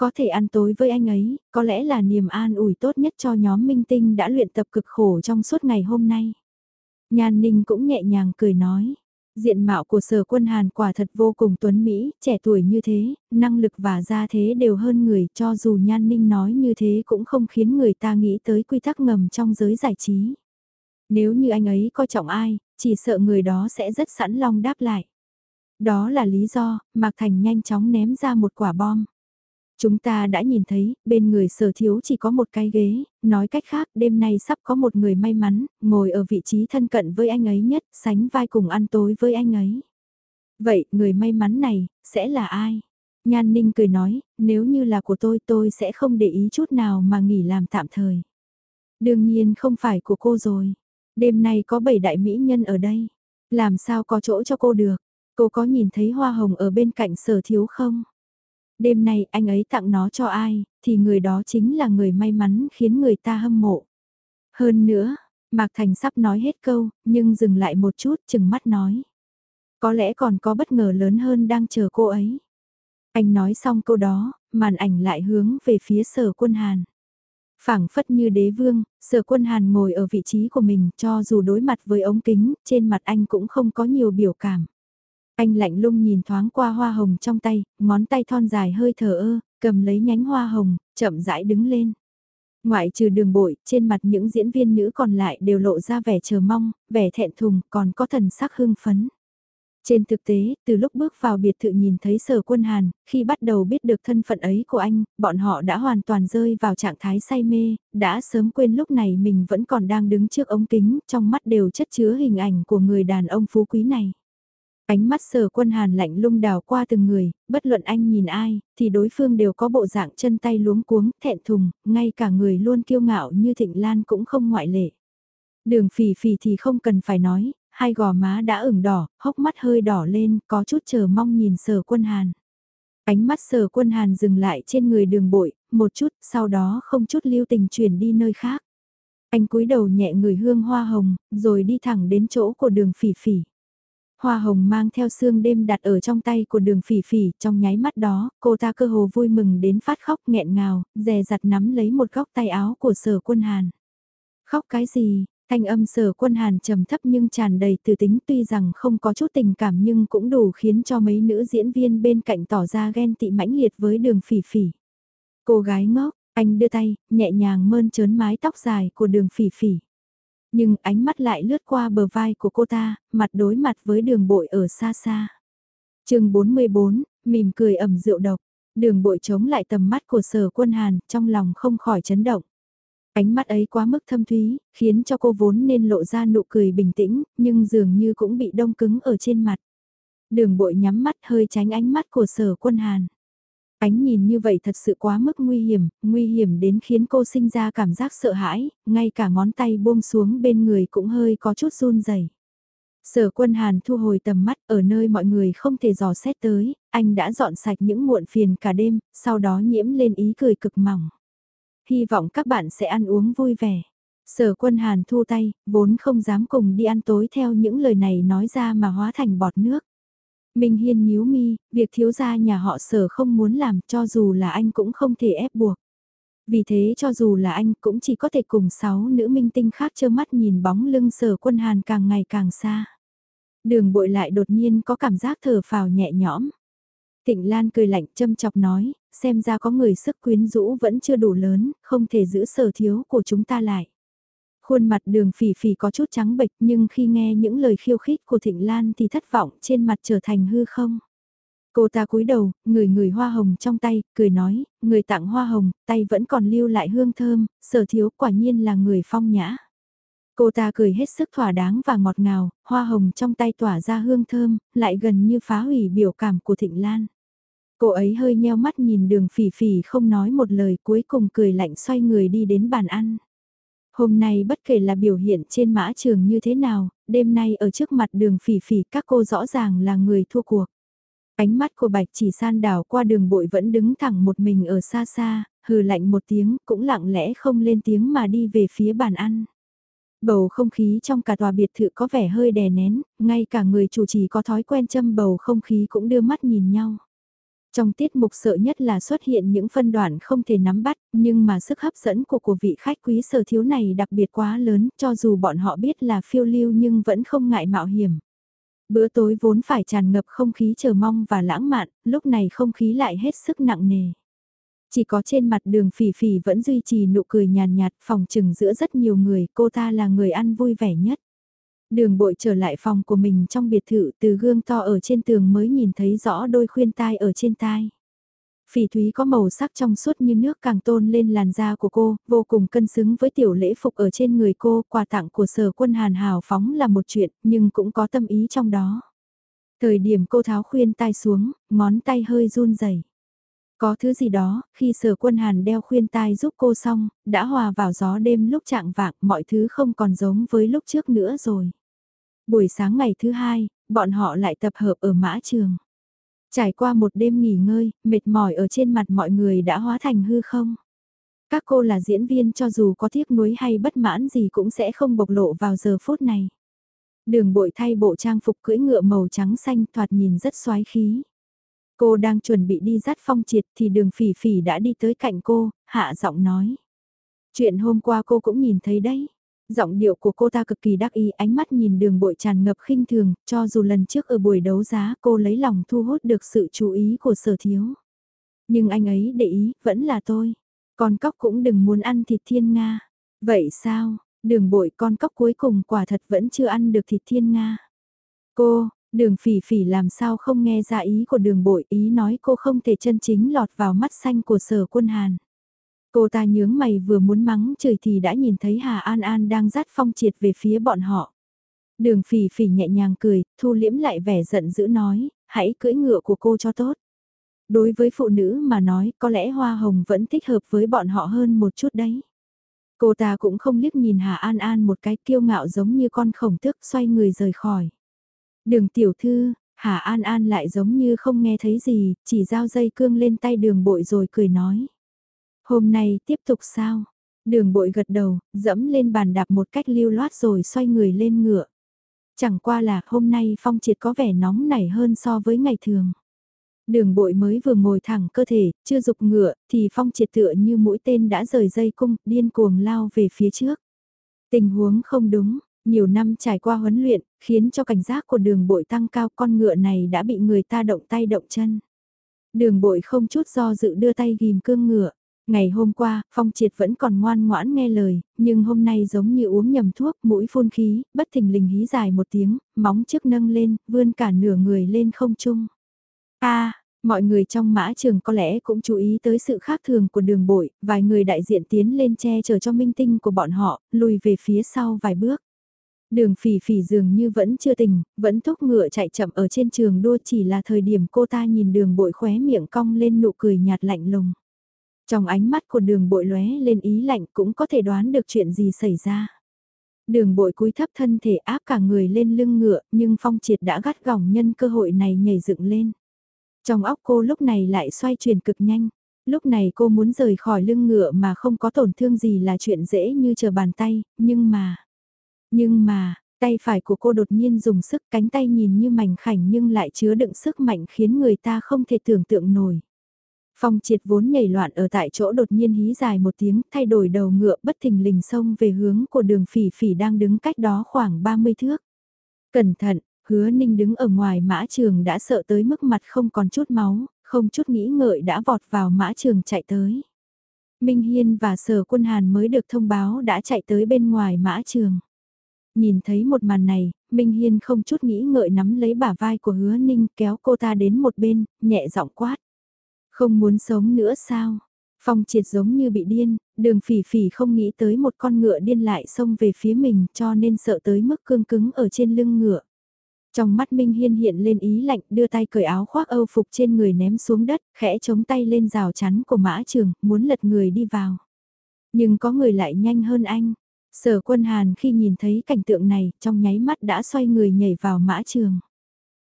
Có thể ăn tối với anh ấy, có lẽ là niềm an ủi tốt nhất cho nhóm minh tinh đã luyện tập cực khổ trong suốt ngày hôm nay. Nhan Ninh cũng nhẹ nhàng cười nói. Diện mạo của sở quân Hàn quả thật vô cùng tuấn Mỹ, trẻ tuổi như thế, năng lực và gia thế đều hơn người cho dù Nhan Ninh nói như thế cũng không khiến người ta nghĩ tới quy tắc ngầm trong giới giải trí. Nếu như anh ấy coi trọng ai, chỉ sợ người đó sẽ rất sẵn lòng đáp lại. Đó là lý do, Mạc Thành nhanh chóng ném ra một quả bom. Chúng ta đã nhìn thấy, bên người sở thiếu chỉ có một cái ghế, nói cách khác đêm nay sắp có một người may mắn, ngồi ở vị trí thân cận với anh ấy nhất, sánh vai cùng ăn tối với anh ấy. Vậy, người may mắn này, sẽ là ai? Nhan Ninh cười nói, nếu như là của tôi tôi sẽ không để ý chút nào mà nghỉ làm tạm thời. Đương nhiên không phải của cô rồi. Đêm nay có bảy đại mỹ nhân ở đây. Làm sao có chỗ cho cô được? Cô có nhìn thấy hoa hồng ở bên cạnh sở thiếu không? Đêm nay anh ấy tặng nó cho ai, thì người đó chính là người may mắn khiến người ta hâm mộ. Hơn nữa, Mạc Thành sắp nói hết câu, nhưng dừng lại một chút chừng mắt nói. Có lẽ còn có bất ngờ lớn hơn đang chờ cô ấy. Anh nói xong câu đó, màn ảnh lại hướng về phía sở quân Hàn. phảng phất như đế vương, sở quân Hàn ngồi ở vị trí của mình cho dù đối mặt với ống kính, trên mặt anh cũng không có nhiều biểu cảm. Anh lạnh lung nhìn thoáng qua hoa hồng trong tay, ngón tay thon dài hơi thở ơ, cầm lấy nhánh hoa hồng, chậm rãi đứng lên. Ngoại trừ đường bội, trên mặt những diễn viên nữ còn lại đều lộ ra vẻ chờ mong, vẻ thẹn thùng, còn có thần sắc hưng phấn. Trên thực tế, từ lúc bước vào biệt thự nhìn thấy sở quân Hàn, khi bắt đầu biết được thân phận ấy của anh, bọn họ đã hoàn toàn rơi vào trạng thái say mê, đã sớm quên lúc này mình vẫn còn đang đứng trước ống kính, trong mắt đều chất chứa hình ảnh của người đàn ông phú quý này. Ánh mắt sở quân hàn lạnh lung đào qua từng người, bất luận anh nhìn ai, thì đối phương đều có bộ dạng chân tay luống cuống, thẹn thùng, ngay cả người luôn kiêu ngạo như Thịnh Lan cũng không ngoại lệ. Đường phỉ phỉ thì không cần phải nói, hai gò má đã ửng đỏ, hốc mắt hơi đỏ lên, có chút chờ mong nhìn sở quân hàn. Ánh mắt sở quân hàn dừng lại trên người đường bội, một chút, sau đó không chút lưu tình chuyển đi nơi khác. Anh cúi đầu nhẹ người hương hoa hồng, rồi đi thẳng đến chỗ của đường phỉ phỉ. Hoa hồng mang theo sương đêm đặt ở trong tay của đường phỉ phỉ, trong nháy mắt đó, cô ta cơ hồ vui mừng đến phát khóc nghẹn ngào, dè dặt nắm lấy một góc tay áo của sở quân hàn. Khóc cái gì, thanh âm sở quân hàn trầm thấp nhưng tràn đầy từ tính tuy rằng không có chút tình cảm nhưng cũng đủ khiến cho mấy nữ diễn viên bên cạnh tỏ ra ghen tị mãnh liệt với đường phỉ phỉ. Cô gái ngốc, anh đưa tay, nhẹ nhàng mơn trớn mái tóc dài của đường phỉ phỉ. Nhưng ánh mắt lại lướt qua bờ vai của cô ta, mặt đối mặt với đường bội ở xa xa. chương 44, mỉm cười ẩm rượu độc. Đường bội chống lại tầm mắt của sở quân hàn, trong lòng không khỏi chấn động. Ánh mắt ấy quá mức thâm thúy, khiến cho cô vốn nên lộ ra nụ cười bình tĩnh, nhưng dường như cũng bị đông cứng ở trên mặt. Đường bội nhắm mắt hơi tránh ánh mắt của sở quân hàn. Ánh nhìn như vậy thật sự quá mức nguy hiểm, nguy hiểm đến khiến cô sinh ra cảm giác sợ hãi, ngay cả ngón tay buông xuống bên người cũng hơi có chút run rẩy. Sở quân hàn thu hồi tầm mắt ở nơi mọi người không thể dò xét tới, anh đã dọn sạch những muộn phiền cả đêm, sau đó nhiễm lên ý cười cực mỏng. Hy vọng các bạn sẽ ăn uống vui vẻ. Sở quân hàn thu tay, vốn không dám cùng đi ăn tối theo những lời này nói ra mà hóa thành bọt nước. Minh Hiên nhíu mi, việc thiếu gia nhà họ sở không muốn làm cho dù là anh cũng không thể ép buộc. Vì thế cho dù là anh cũng chỉ có thể cùng sáu nữ minh tinh khác trơ mắt nhìn bóng lưng sở quân hàn càng ngày càng xa. Đường bội lại đột nhiên có cảm giác thở phào nhẹ nhõm. tịnh Lan cười lạnh châm chọc nói, xem ra có người sức quyến rũ vẫn chưa đủ lớn, không thể giữ sở thiếu của chúng ta lại. Khuôn mặt đường phỉ phỉ có chút trắng bệch nhưng khi nghe những lời khiêu khích của Thịnh Lan thì thất vọng trên mặt trở thành hư không. Cô ta cúi đầu, người người hoa hồng trong tay, cười nói, người tặng hoa hồng, tay vẫn còn lưu lại hương thơm, sở thiếu quả nhiên là người phong nhã. Cô ta cười hết sức thỏa đáng và ngọt ngào, hoa hồng trong tay tỏa ra hương thơm, lại gần như phá hủy biểu cảm của Thịnh Lan. Cô ấy hơi nheo mắt nhìn đường phỉ phỉ không nói một lời cuối cùng cười lạnh xoay người đi đến bàn ăn. Hôm nay bất kể là biểu hiện trên mã trường như thế nào, đêm nay ở trước mặt đường phỉ phỉ các cô rõ ràng là người thua cuộc. Ánh mắt của bạch chỉ san đảo qua đường bội vẫn đứng thẳng một mình ở xa xa, hừ lạnh một tiếng cũng lặng lẽ không lên tiếng mà đi về phía bàn ăn. Bầu không khí trong cả tòa biệt thự có vẻ hơi đè nén, ngay cả người chủ trì có thói quen châm bầu không khí cũng đưa mắt nhìn nhau. Trong tiết mục sợ nhất là xuất hiện những phân đoạn không thể nắm bắt, nhưng mà sức hấp dẫn của của vị khách quý sở thiếu này đặc biệt quá lớn, cho dù bọn họ biết là phiêu lưu nhưng vẫn không ngại mạo hiểm. Bữa tối vốn phải tràn ngập không khí chờ mong và lãng mạn, lúc này không khí lại hết sức nặng nề. Chỉ có trên mặt đường phỉ phỉ vẫn duy trì nụ cười nhàn nhạt, phòng trừng giữa rất nhiều người, cô ta là người ăn vui vẻ nhất. Đường bội trở lại phòng của mình trong biệt thự từ gương to ở trên tường mới nhìn thấy rõ đôi khuyên tai ở trên tai. Phỉ thúy có màu sắc trong suốt như nước càng tôn lên làn da của cô, vô cùng cân xứng với tiểu lễ phục ở trên người cô, quà tặng của sở quân hàn hào phóng là một chuyện, nhưng cũng có tâm ý trong đó. Thời điểm cô tháo khuyên tai xuống, ngón tay hơi run rẩy. Có thứ gì đó, khi sở quân hàn đeo khuyên tai giúp cô xong, đã hòa vào gió đêm lúc trạng vạng, mọi thứ không còn giống với lúc trước nữa rồi. Buổi sáng ngày thứ hai, bọn họ lại tập hợp ở mã trường. Trải qua một đêm nghỉ ngơi, mệt mỏi ở trên mặt mọi người đã hóa thành hư không. Các cô là diễn viên cho dù có tiếc nuối hay bất mãn gì cũng sẽ không bộc lộ vào giờ phút này. Đường bội thay bộ trang phục cưỡi ngựa màu trắng xanh thoạt nhìn rất xoái khí. Cô đang chuẩn bị đi dắt phong triệt thì đường phỉ phỉ đã đi tới cạnh cô, hạ giọng nói. Chuyện hôm qua cô cũng nhìn thấy đấy. Giọng điệu của cô ta cực kỳ đắc ý ánh mắt nhìn đường bội tràn ngập khinh thường, cho dù lần trước ở buổi đấu giá cô lấy lòng thu hút được sự chú ý của sở thiếu. Nhưng anh ấy để ý, vẫn là tôi. Con cóc cũng đừng muốn ăn thịt thiên Nga. Vậy sao, đường bội con cóc cuối cùng quả thật vẫn chưa ăn được thịt thiên Nga. Cô, đường phỉ phỉ làm sao không nghe ra ý của đường bội ý nói cô không thể chân chính lọt vào mắt xanh của sở quân Hàn. Cô ta nhướng mày vừa muốn mắng trời thì đã nhìn thấy Hà An An đang dắt phong triệt về phía bọn họ. Đường phỉ phỉ nhẹ nhàng cười, thu liễm lại vẻ giận dữ nói, hãy cưỡi ngựa của cô cho tốt. Đối với phụ nữ mà nói, có lẽ hoa hồng vẫn thích hợp với bọn họ hơn một chút đấy. Cô ta cũng không liếc nhìn Hà An An một cái kiêu ngạo giống như con khổng tước xoay người rời khỏi. Đường tiểu thư, Hà An An lại giống như không nghe thấy gì, chỉ giao dây cương lên tay đường bội rồi cười nói. Hôm nay tiếp tục sao? Đường bội gật đầu, dẫm lên bàn đạp một cách lưu loát rồi xoay người lên ngựa. Chẳng qua là hôm nay phong triệt có vẻ nóng nảy hơn so với ngày thường. Đường bội mới vừa ngồi thẳng cơ thể, chưa dục ngựa, thì phong triệt tựa như mũi tên đã rời dây cung, điên cuồng lao về phía trước. Tình huống không đúng, nhiều năm trải qua huấn luyện, khiến cho cảnh giác của đường bội tăng cao con ngựa này đã bị người ta động tay động chân. Đường bội không chút do dự đưa tay ghim cương ngựa. Ngày hôm qua, Phong Triệt vẫn còn ngoan ngoãn nghe lời, nhưng hôm nay giống như uống nhầm thuốc, mũi phun khí, bất thình lình hí dài một tiếng, móng trước nâng lên, vươn cả nửa người lên không trung. a mọi người trong mã trường có lẽ cũng chú ý tới sự khác thường của đường bội, vài người đại diện tiến lên che chở cho minh tinh của bọn họ, lùi về phía sau vài bước. Đường phỉ phỉ dường như vẫn chưa tỉnh, vẫn thúc ngựa chạy chậm ở trên trường đua chỉ là thời điểm cô ta nhìn đường bội khóe miệng cong lên nụ cười nhạt lạnh lùng. Trong ánh mắt của đường bội lóe lên ý lạnh cũng có thể đoán được chuyện gì xảy ra. Đường bội cúi thấp thân thể áp cả người lên lưng ngựa nhưng phong triệt đã gắt gỏng nhân cơ hội này nhảy dựng lên. Trong óc cô lúc này lại xoay chuyển cực nhanh. Lúc này cô muốn rời khỏi lưng ngựa mà không có tổn thương gì là chuyện dễ như chờ bàn tay, nhưng mà... Nhưng mà, tay phải của cô đột nhiên dùng sức cánh tay nhìn như mảnh khảnh nhưng lại chứa đựng sức mạnh khiến người ta không thể tưởng tượng nổi. Phong triệt vốn nhảy loạn ở tại chỗ đột nhiên hí dài một tiếng thay đổi đầu ngựa bất thình lình xông về hướng của đường phỉ phỉ đang đứng cách đó khoảng 30 thước. Cẩn thận, hứa ninh đứng ở ngoài mã trường đã sợ tới mức mặt không còn chút máu, không chút nghĩ ngợi đã vọt vào mã trường chạy tới. Minh Hiên và Sở Quân Hàn mới được thông báo đã chạy tới bên ngoài mã trường. Nhìn thấy một màn này, Minh Hiên không chút nghĩ ngợi nắm lấy bả vai của hứa ninh kéo cô ta đến một bên, nhẹ giọng quát. Không muốn sống nữa sao? Phong triệt giống như bị điên, đường phỉ phỉ không nghĩ tới một con ngựa điên lại xông về phía mình cho nên sợ tới mức cương cứng ở trên lưng ngựa. Trong mắt Minh Hiên hiện lên ý lạnh đưa tay cởi áo khoác âu phục trên người ném xuống đất, khẽ chống tay lên rào chắn của mã trường, muốn lật người đi vào. Nhưng có người lại nhanh hơn anh. Sở quân Hàn khi nhìn thấy cảnh tượng này, trong nháy mắt đã xoay người nhảy vào mã trường.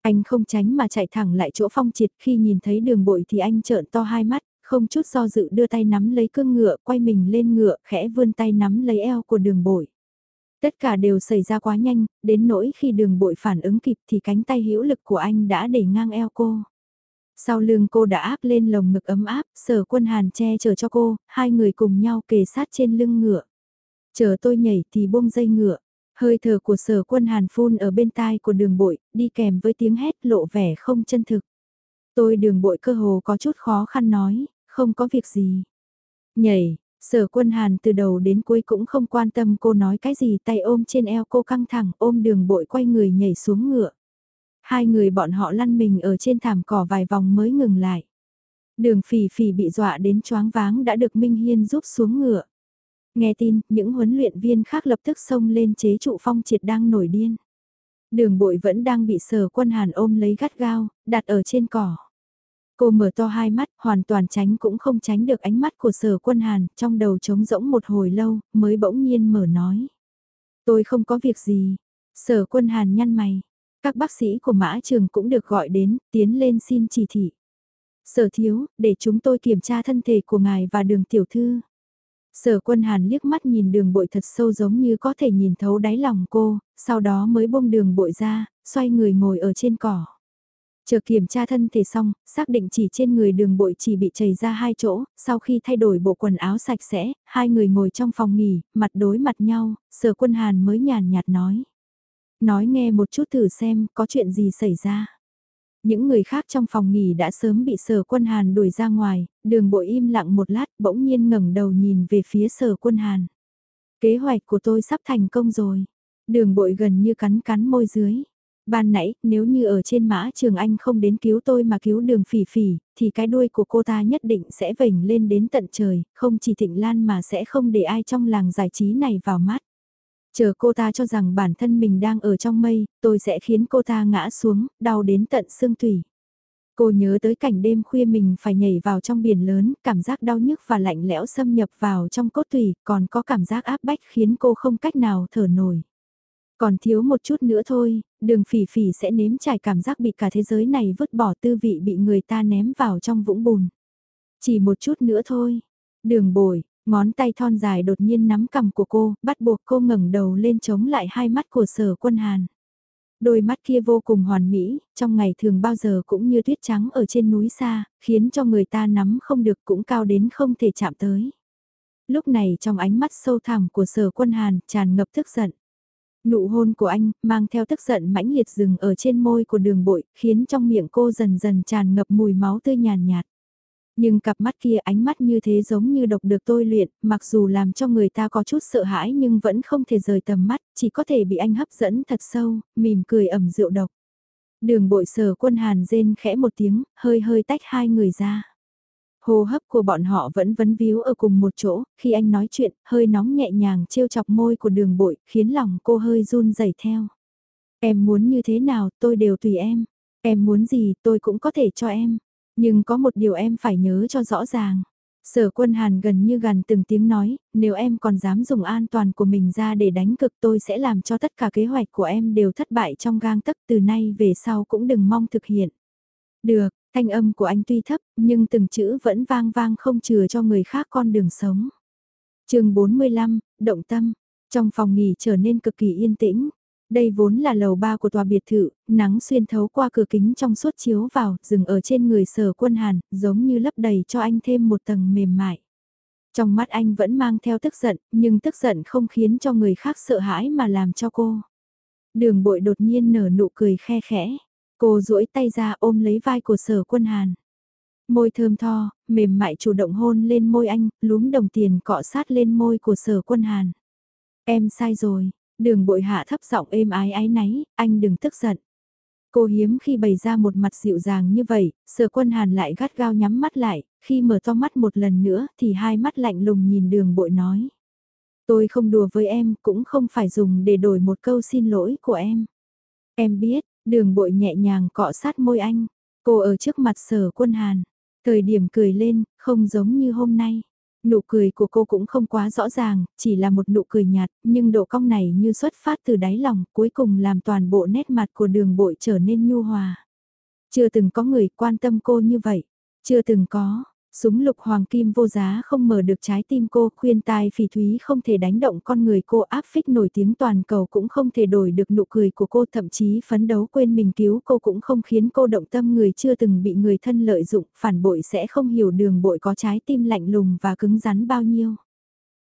Anh không tránh mà chạy thẳng lại chỗ phong triệt khi nhìn thấy đường bội thì anh trợn to hai mắt, không chút do dự đưa tay nắm lấy cương ngựa, quay mình lên ngựa, khẽ vươn tay nắm lấy eo của đường bội. Tất cả đều xảy ra quá nhanh, đến nỗi khi đường bội phản ứng kịp thì cánh tay hữu lực của anh đã để ngang eo cô. Sau lưng cô đã áp lên lồng ngực ấm áp, sở quân hàn che chở cho cô, hai người cùng nhau kề sát trên lưng ngựa. Chờ tôi nhảy thì buông dây ngựa. Hơi thở của sở quân hàn phun ở bên tai của đường bội, đi kèm với tiếng hét lộ vẻ không chân thực. Tôi đường bội cơ hồ có chút khó khăn nói, không có việc gì. Nhảy, sở quân hàn từ đầu đến cuối cũng không quan tâm cô nói cái gì tay ôm trên eo cô căng thẳng ôm đường bội quay người nhảy xuống ngựa. Hai người bọn họ lăn mình ở trên thảm cỏ vài vòng mới ngừng lại. Đường phỉ phỉ bị dọa đến choáng váng đã được Minh Hiên giúp xuống ngựa. Nghe tin, những huấn luyện viên khác lập tức xông lên chế trụ phong triệt đang nổi điên. Đường bội vẫn đang bị sở quân hàn ôm lấy gắt gao, đặt ở trên cỏ. Cô mở to hai mắt, hoàn toàn tránh cũng không tránh được ánh mắt của sở quân hàn, trong đầu trống rỗng một hồi lâu, mới bỗng nhiên mở nói. Tôi không có việc gì. Sở quân hàn nhăn mày. Các bác sĩ của mã trường cũng được gọi đến, tiến lên xin chỉ thị. Sở thiếu, để chúng tôi kiểm tra thân thể của ngài và đường tiểu thư. Sở quân hàn liếc mắt nhìn đường bội thật sâu giống như có thể nhìn thấu đáy lòng cô, sau đó mới buông đường bội ra, xoay người ngồi ở trên cỏ. Chờ kiểm tra thân thể xong, xác định chỉ trên người đường bội chỉ bị chảy ra hai chỗ, sau khi thay đổi bộ quần áo sạch sẽ, hai người ngồi trong phòng nghỉ, mặt đối mặt nhau, sở quân hàn mới nhàn nhạt nói. Nói nghe một chút thử xem có chuyện gì xảy ra. Những người khác trong phòng nghỉ đã sớm bị sở quân hàn đuổi ra ngoài, đường bội im lặng một lát bỗng nhiên ngẩng đầu nhìn về phía sở quân hàn. Kế hoạch của tôi sắp thành công rồi. Đường bội gần như cắn cắn môi dưới. Ban nãy, nếu như ở trên mã trường anh không đến cứu tôi mà cứu đường phỉ phỉ, thì cái đuôi của cô ta nhất định sẽ vểnh lên đến tận trời, không chỉ thịnh lan mà sẽ không để ai trong làng giải trí này vào mắt. Chờ cô ta cho rằng bản thân mình đang ở trong mây, tôi sẽ khiến cô ta ngã xuống, đau đến tận xương tủy. Cô nhớ tới cảnh đêm khuya mình phải nhảy vào trong biển lớn, cảm giác đau nhức và lạnh lẽo xâm nhập vào trong cốt tủy, còn có cảm giác áp bách khiến cô không cách nào thở nổi. Còn thiếu một chút nữa thôi, đường phỉ phỉ sẽ nếm trải cảm giác bị cả thế giới này vứt bỏ tư vị bị người ta ném vào trong vũng bùn. Chỉ một chút nữa thôi. Đường bồi, ngón tay thon dài đột nhiên nắm cầm của cô, bắt buộc cô ngẩng đầu lên chống lại hai mắt của sở quân hàn. Đôi mắt kia vô cùng hoàn mỹ, trong ngày thường bao giờ cũng như tuyết trắng ở trên núi xa, khiến cho người ta nắm không được cũng cao đến không thể chạm tới. Lúc này trong ánh mắt sâu thẳm của sở quân hàn tràn ngập tức giận. Nụ hôn của anh, mang theo tức giận mãnh liệt rừng ở trên môi của đường bội, khiến trong miệng cô dần dần tràn ngập mùi máu tươi nhàn nhạt. Nhưng cặp mắt kia ánh mắt như thế giống như độc được tôi luyện, mặc dù làm cho người ta có chút sợ hãi nhưng vẫn không thể rời tầm mắt, chỉ có thể bị anh hấp dẫn thật sâu, mỉm cười ẩm rượu độc. Đường bội sở quân hàn rên khẽ một tiếng, hơi hơi tách hai người ra. Hô hấp của bọn họ vẫn vấn víu ở cùng một chỗ, khi anh nói chuyện, hơi nóng nhẹ nhàng trêu chọc môi của đường bội, khiến lòng cô hơi run rẩy theo. Em muốn như thế nào, tôi đều tùy em. Em muốn gì, tôi cũng có thể cho em. Nhưng có một điều em phải nhớ cho rõ ràng. Sở quân hàn gần như gần từng tiếng nói, nếu em còn dám dùng an toàn của mình ra để đánh cực tôi sẽ làm cho tất cả kế hoạch của em đều thất bại trong gang tấc từ nay về sau cũng đừng mong thực hiện. Được, thanh âm của anh tuy thấp nhưng từng chữ vẫn vang vang không chừa cho người khác con đường sống. chương 45, Động Tâm, trong phòng nghỉ trở nên cực kỳ yên tĩnh, đây vốn là lầu ba của tòa biệt thự, nắng xuyên thấu qua cửa kính trong suốt chiếu vào, dừng ở trên người sở quân hàn, giống như lấp đầy cho anh thêm một tầng mềm mại. Trong mắt anh vẫn mang theo tức giận, nhưng tức giận không khiến cho người khác sợ hãi mà làm cho cô. Đường bội đột nhiên nở nụ cười khe khẽ. Cô duỗi tay ra ôm lấy vai của sở quân hàn. Môi thơm tho, mềm mại chủ động hôn lên môi anh, lúm đồng tiền cọ sát lên môi của sở quân hàn. Em sai rồi, Đường bội hạ thấp giọng êm ái ái náy, anh đừng tức giận. Cô hiếm khi bày ra một mặt dịu dàng như vậy, sở quân hàn lại gắt gao nhắm mắt lại, khi mở to mắt một lần nữa thì hai mắt lạnh lùng nhìn đường bội nói. Tôi không đùa với em, cũng không phải dùng để đổi một câu xin lỗi của em. Em biết, đường bội nhẹ nhàng cọ sát môi anh, cô ở trước mặt sở quân hàn, thời điểm cười lên, không giống như hôm nay. Nụ cười của cô cũng không quá rõ ràng, chỉ là một nụ cười nhạt, nhưng độ cong này như xuất phát từ đáy lòng, cuối cùng làm toàn bộ nét mặt của đường bội trở nên nhu hòa. Chưa từng có người quan tâm cô như vậy, chưa từng có, Súng lục hoàng kim vô giá không mở được trái tim cô, khuyên tai phỉ thúy không thể đánh động con người cô áp phích nổi tiếng toàn cầu cũng không thể đổi được nụ cười của cô thậm chí phấn đấu quên mình cứu cô cũng không khiến cô động tâm người chưa từng bị người thân lợi dụng, phản bội sẽ không hiểu đường bội có trái tim lạnh lùng và cứng rắn bao nhiêu.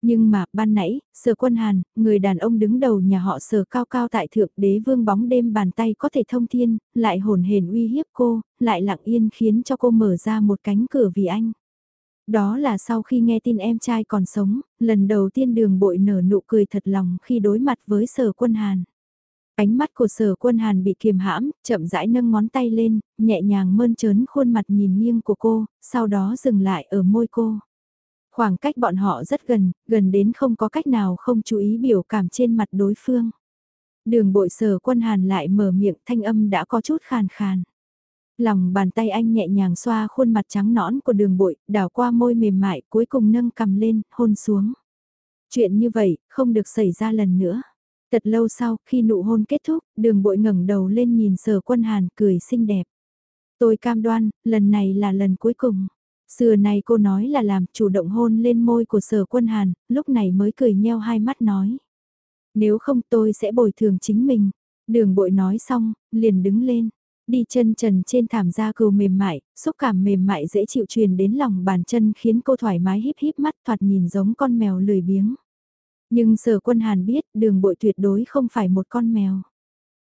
Nhưng mà, ban nãy, sở quân hàn, người đàn ông đứng đầu nhà họ sở cao cao tại thượng đế vương bóng đêm bàn tay có thể thông thiên, lại hồn hển uy hiếp cô, lại lặng yên khiến cho cô mở ra một cánh cửa vì anh. Đó là sau khi nghe tin em trai còn sống, lần đầu tiên đường bội nở nụ cười thật lòng khi đối mặt với sở quân hàn. Ánh mắt của sở quân hàn bị kiềm hãm, chậm rãi nâng ngón tay lên, nhẹ nhàng mơn trớn khuôn mặt nhìn nghiêng của cô, sau đó dừng lại ở môi cô. Khoảng cách bọn họ rất gần, gần đến không có cách nào không chú ý biểu cảm trên mặt đối phương. Đường bội sở quân hàn lại mở miệng thanh âm đã có chút khàn khàn. Lòng bàn tay anh nhẹ nhàng xoa khuôn mặt trắng nõn của đường bội, đảo qua môi mềm mại cuối cùng nâng cầm lên, hôn xuống. Chuyện như vậy, không được xảy ra lần nữa. Thật lâu sau, khi nụ hôn kết thúc, đường bội ngẩng đầu lên nhìn sở quân hàn cười xinh đẹp. Tôi cam đoan, lần này là lần cuối cùng. Xưa này cô nói là làm chủ động hôn lên môi của sở quân hàn, lúc này mới cười nheo hai mắt nói. Nếu không tôi sẽ bồi thường chính mình. Đường bội nói xong, liền đứng lên. Đi chân trần trên thảm da cừu mềm mại, xúc cảm mềm mại dễ chịu truyền đến lòng bàn chân khiến cô thoải mái híp híp mắt thoạt nhìn giống con mèo lười biếng. Nhưng sở quân hàn biết đường bội tuyệt đối không phải một con mèo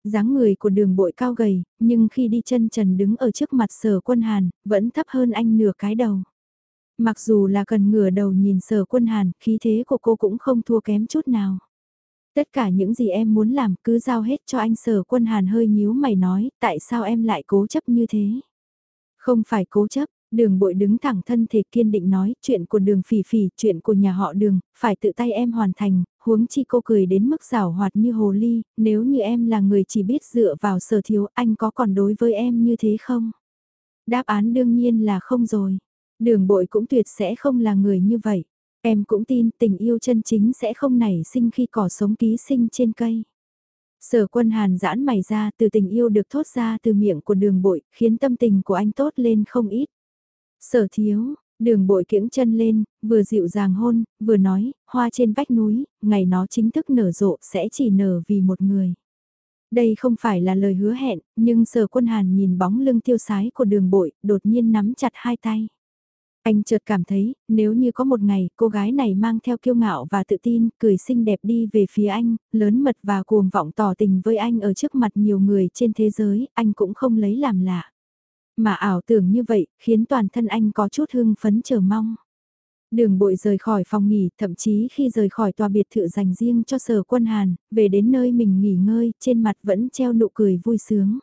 dáng người của đường bội cao gầy, nhưng khi đi chân trần đứng ở trước mặt sở quân hàn, vẫn thấp hơn anh nửa cái đầu. Mặc dù là cần ngửa đầu nhìn sở quân hàn, khí thế của cô cũng không thua kém chút nào. Tất cả những gì em muốn làm cứ giao hết cho anh sở quân hàn hơi nhíu mày nói, tại sao em lại cố chấp như thế? Không phải cố chấp, Đường bội đứng thẳng thân thể kiên định nói chuyện của đường phỉ phỉ, chuyện của nhà họ đường, phải tự tay em hoàn thành, huống chi cô cười đến mức rào hoạt như hồ ly, nếu như em là người chỉ biết dựa vào sở thiếu, anh có còn đối với em như thế không? Đáp án đương nhiên là không rồi. Đường bội cũng tuyệt sẽ không là người như vậy. Em cũng tin tình yêu chân chính sẽ không nảy sinh khi cỏ sống ký sinh trên cây. Sở quân hàn giãn mày ra từ tình yêu được thốt ra từ miệng của đường bội, khiến tâm tình của anh tốt lên không ít. Sở thiếu, đường bội kiễng chân lên, vừa dịu dàng hôn, vừa nói, hoa trên vách núi, ngày nó chính thức nở rộ sẽ chỉ nở vì một người. Đây không phải là lời hứa hẹn, nhưng sở quân hàn nhìn bóng lưng tiêu sái của đường bội, đột nhiên nắm chặt hai tay. Anh chợt cảm thấy, nếu như có một ngày cô gái này mang theo kiêu ngạo và tự tin, cười xinh đẹp đi về phía anh, lớn mật và cuồng vọng tỏ tình với anh ở trước mặt nhiều người trên thế giới, anh cũng không lấy làm lạ. Mà ảo tưởng như vậy, khiến toàn thân anh có chút hưng phấn chờ mong. Đường bội rời khỏi phòng nghỉ, thậm chí khi rời khỏi tòa biệt thự dành riêng cho sở quân Hàn, về đến nơi mình nghỉ ngơi, trên mặt vẫn treo nụ cười vui sướng.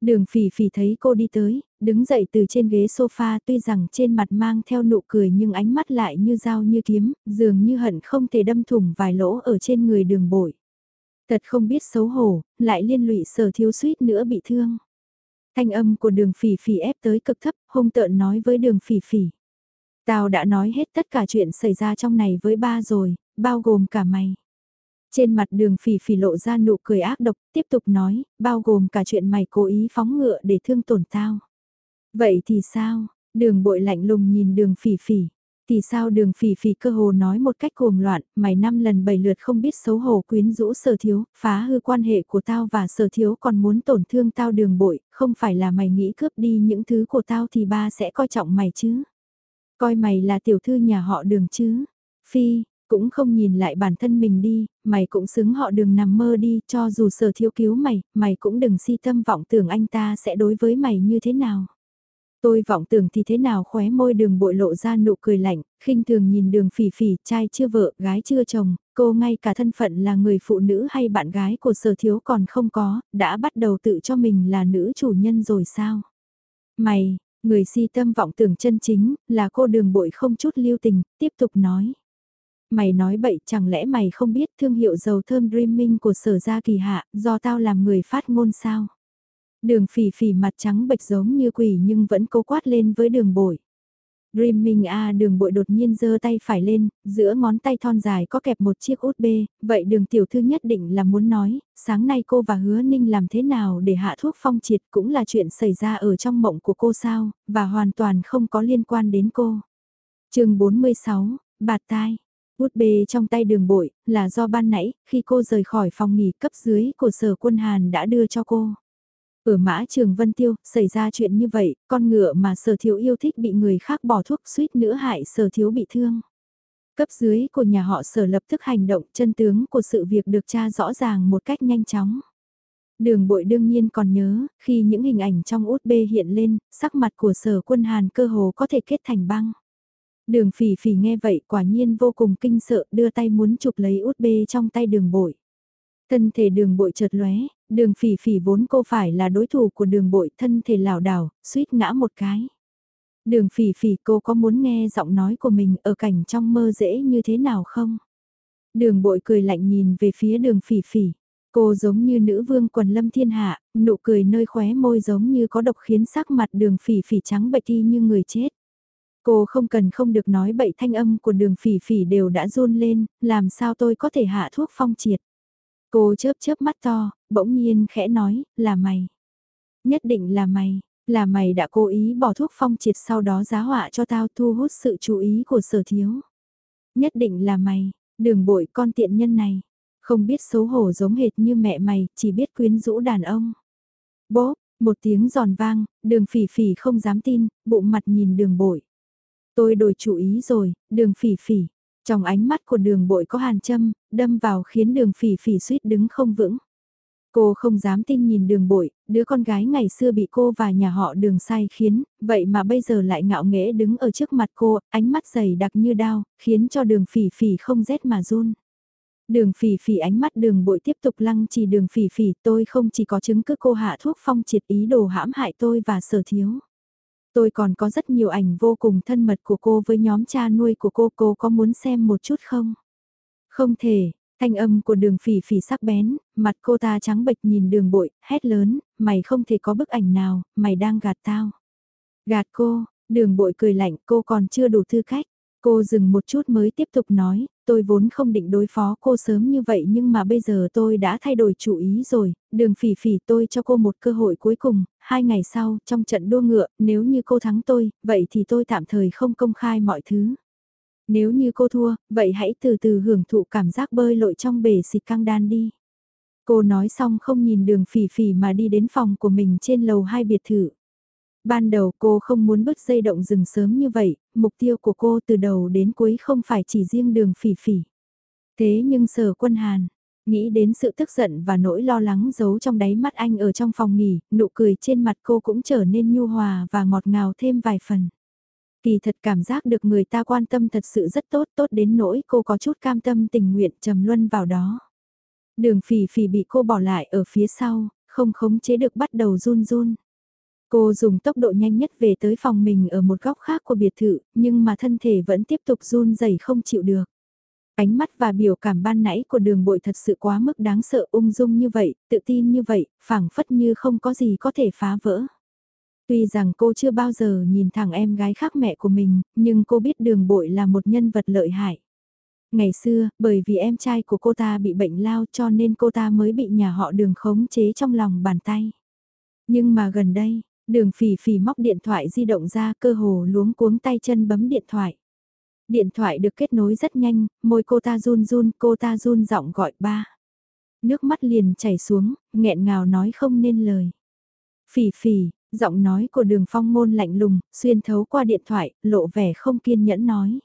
Đường phỉ phỉ thấy cô đi tới, đứng dậy từ trên ghế sofa tuy rằng trên mặt mang theo nụ cười nhưng ánh mắt lại như dao như kiếm, dường như hận không thể đâm thủng vài lỗ ở trên người đường bội. Thật không biết xấu hổ, lại liên lụy sở thiếu suýt nữa bị thương. Thanh âm của đường phỉ phỉ ép tới cực thấp, hung tợn nói với đường phỉ phỉ. Tao đã nói hết tất cả chuyện xảy ra trong này với ba rồi, bao gồm cả mày. Trên mặt đường phỉ phỉ lộ ra nụ cười ác độc, tiếp tục nói, bao gồm cả chuyện mày cố ý phóng ngựa để thương tổn tao. Vậy thì sao? Đường bội lạnh lùng nhìn đường phỉ phỉ. Thì sao đường phỉ phỉ cơ hồ nói một cách cuồng loạn, mày năm lần bảy lượt không biết xấu hổ quyến rũ sở thiếu, phá hư quan hệ của tao và sở thiếu còn muốn tổn thương tao đường bội, không phải là mày nghĩ cướp đi những thứ của tao thì ba sẽ coi trọng mày chứ. Coi mày là tiểu thư nhà họ đường chứ. Phi, cũng không nhìn lại bản thân mình đi, mày cũng xứng họ đường nằm mơ đi, cho dù sở thiếu cứu mày, mày cũng đừng si tâm vọng tưởng anh ta sẽ đối với mày như thế nào. Tôi vọng tưởng thì thế nào khóe môi đường bội lộ ra nụ cười lạnh, khinh thường nhìn đường phỉ phỉ, trai chưa vợ, gái chưa chồng, cô ngay cả thân phận là người phụ nữ hay bạn gái của sở thiếu còn không có, đã bắt đầu tự cho mình là nữ chủ nhân rồi sao? Mày, người si tâm vọng tưởng chân chính, là cô đường bội không chút lưu tình, tiếp tục nói. Mày nói bậy chẳng lẽ mày không biết thương hiệu dầu thơm Dreaming của sở gia kỳ hạ, do tao làm người phát ngôn sao? Đường phỉ phỉ mặt trắng bệch giống như quỷ nhưng vẫn cố quát lên với đường bội. Dreaming A đường bội đột nhiên giơ tay phải lên, giữa ngón tay thon dài có kẹp một chiếc út bê, vậy đường tiểu thư nhất định là muốn nói, sáng nay cô và hứa ninh làm thế nào để hạ thuốc phong triệt cũng là chuyện xảy ra ở trong mộng của cô sao, và hoàn toàn không có liên quan đến cô. chương 46, bạt tai. Út bê trong tay đường bội, là do ban nãy, khi cô rời khỏi phòng nghỉ cấp dưới của sở quân Hàn đã đưa cho cô. Ở mã trường Vân Tiêu, xảy ra chuyện như vậy, con ngựa mà sở thiếu yêu thích bị người khác bỏ thuốc suýt nữa hại sở thiếu bị thương. Cấp dưới của nhà họ sở lập tức hành động chân tướng của sự việc được tra rõ ràng một cách nhanh chóng. Đường bội đương nhiên còn nhớ, khi những hình ảnh trong út bê hiện lên, sắc mặt của sở quân Hàn cơ hồ có thể kết thành băng. Đường phỉ phỉ nghe vậy quả nhiên vô cùng kinh sợ đưa tay muốn chụp lấy út bê trong tay đường bội. Thân thể đường bội chợt lóe, đường phỉ phỉ vốn cô phải là đối thủ của đường bội thân thể lảo đảo, suýt ngã một cái. Đường phỉ phỉ cô có muốn nghe giọng nói của mình ở cảnh trong mơ dễ như thế nào không? Đường bội cười lạnh nhìn về phía đường phỉ phỉ. Cô giống như nữ vương quần lâm thiên hạ, nụ cười nơi khóe môi giống như có độc khiến sắc mặt đường phỉ phỉ trắng bệch đi như người chết. Cô không cần không được nói bậy thanh âm của đường phỉ phỉ đều đã run lên, làm sao tôi có thể hạ thuốc phong triệt. Cô chớp chớp mắt to, bỗng nhiên khẽ nói, là mày. Nhất định là mày, là mày đã cố ý bỏ thuốc phong triệt sau đó giá họa cho tao thu hút sự chú ý của sở thiếu. Nhất định là mày, đường bội con tiện nhân này. Không biết xấu hổ giống hệt như mẹ mày, chỉ biết quyến rũ đàn ông. Bố, một tiếng giòn vang, đường phỉ phỉ không dám tin, bụng mặt nhìn đường bội. Tôi đổi chủ ý rồi, đường phỉ phỉ. Trong ánh mắt của đường bội có hàn châm, đâm vào khiến đường phỉ phỉ suýt đứng không vững. Cô không dám tin nhìn đường bội, đứa con gái ngày xưa bị cô và nhà họ đường sai khiến, vậy mà bây giờ lại ngạo nghễ đứng ở trước mặt cô, ánh mắt dày đặc như đao, khiến cho đường phỉ phỉ không rét mà run. Đường phỉ phỉ ánh mắt đường bội tiếp tục lăng trì đường phỉ phỉ tôi không chỉ có chứng cứ cô hạ thuốc phong triệt ý đồ hãm hại tôi và sở thiếu. Tôi còn có rất nhiều ảnh vô cùng thân mật của cô với nhóm cha nuôi của cô, cô có muốn xem một chút không? Không thể, thanh âm của đường phỉ phỉ sắc bén, mặt cô ta trắng bệch nhìn đường bội, hét lớn, mày không thể có bức ảnh nào, mày đang gạt tao. Gạt cô, đường bội cười lạnh cô còn chưa đủ tư cách. Cô dừng một chút mới tiếp tục nói, tôi vốn không định đối phó cô sớm như vậy nhưng mà bây giờ tôi đã thay đổi chủ ý rồi, đường phỉ phỉ tôi cho cô một cơ hội cuối cùng, hai ngày sau, trong trận đua ngựa, nếu như cô thắng tôi, vậy thì tôi tạm thời không công khai mọi thứ. Nếu như cô thua, vậy hãy từ từ hưởng thụ cảm giác bơi lội trong bể xịt căng đan đi. Cô nói xong không nhìn đường phỉ phỉ mà đi đến phòng của mình trên lầu hai biệt thự. Ban đầu cô không muốn bứt dây động rừng sớm như vậy, mục tiêu của cô từ đầu đến cuối không phải chỉ riêng đường phỉ phỉ. Thế nhưng sở quân hàn, nghĩ đến sự tức giận và nỗi lo lắng giấu trong đáy mắt anh ở trong phòng nghỉ, nụ cười trên mặt cô cũng trở nên nhu hòa và ngọt ngào thêm vài phần. Kỳ thật cảm giác được người ta quan tâm thật sự rất tốt, tốt đến nỗi cô có chút cam tâm tình nguyện trầm luân vào đó. Đường phỉ phỉ bị cô bỏ lại ở phía sau, không khống chế được bắt đầu run run. Cô dùng tốc độ nhanh nhất về tới phòng mình ở một góc khác của biệt thự, nhưng mà thân thể vẫn tiếp tục run rẩy không chịu được. Ánh mắt và biểu cảm ban nãy của đường bội thật sự quá mức đáng sợ ung dung như vậy, tự tin như vậy, phảng phất như không có gì có thể phá vỡ. Tuy rằng cô chưa bao giờ nhìn thẳng em gái khác mẹ của mình, nhưng cô biết đường bội là một nhân vật lợi hại. Ngày xưa, bởi vì em trai của cô ta bị bệnh lao cho nên cô ta mới bị nhà họ đường khống chế trong lòng bàn tay. Nhưng mà gần đây, đường phỉ phỉ móc điện thoại di động ra cơ hồ luống cuống tay chân bấm điện thoại. Điện thoại được kết nối rất nhanh, môi cô ta run run, cô ta run giọng gọi ba. Nước mắt liền chảy xuống, nghẹn ngào nói không nên lời. Phỉ phỉ, giọng nói của đường phong môn lạnh lùng, xuyên thấu qua điện thoại, lộ vẻ không kiên nhẫn nói.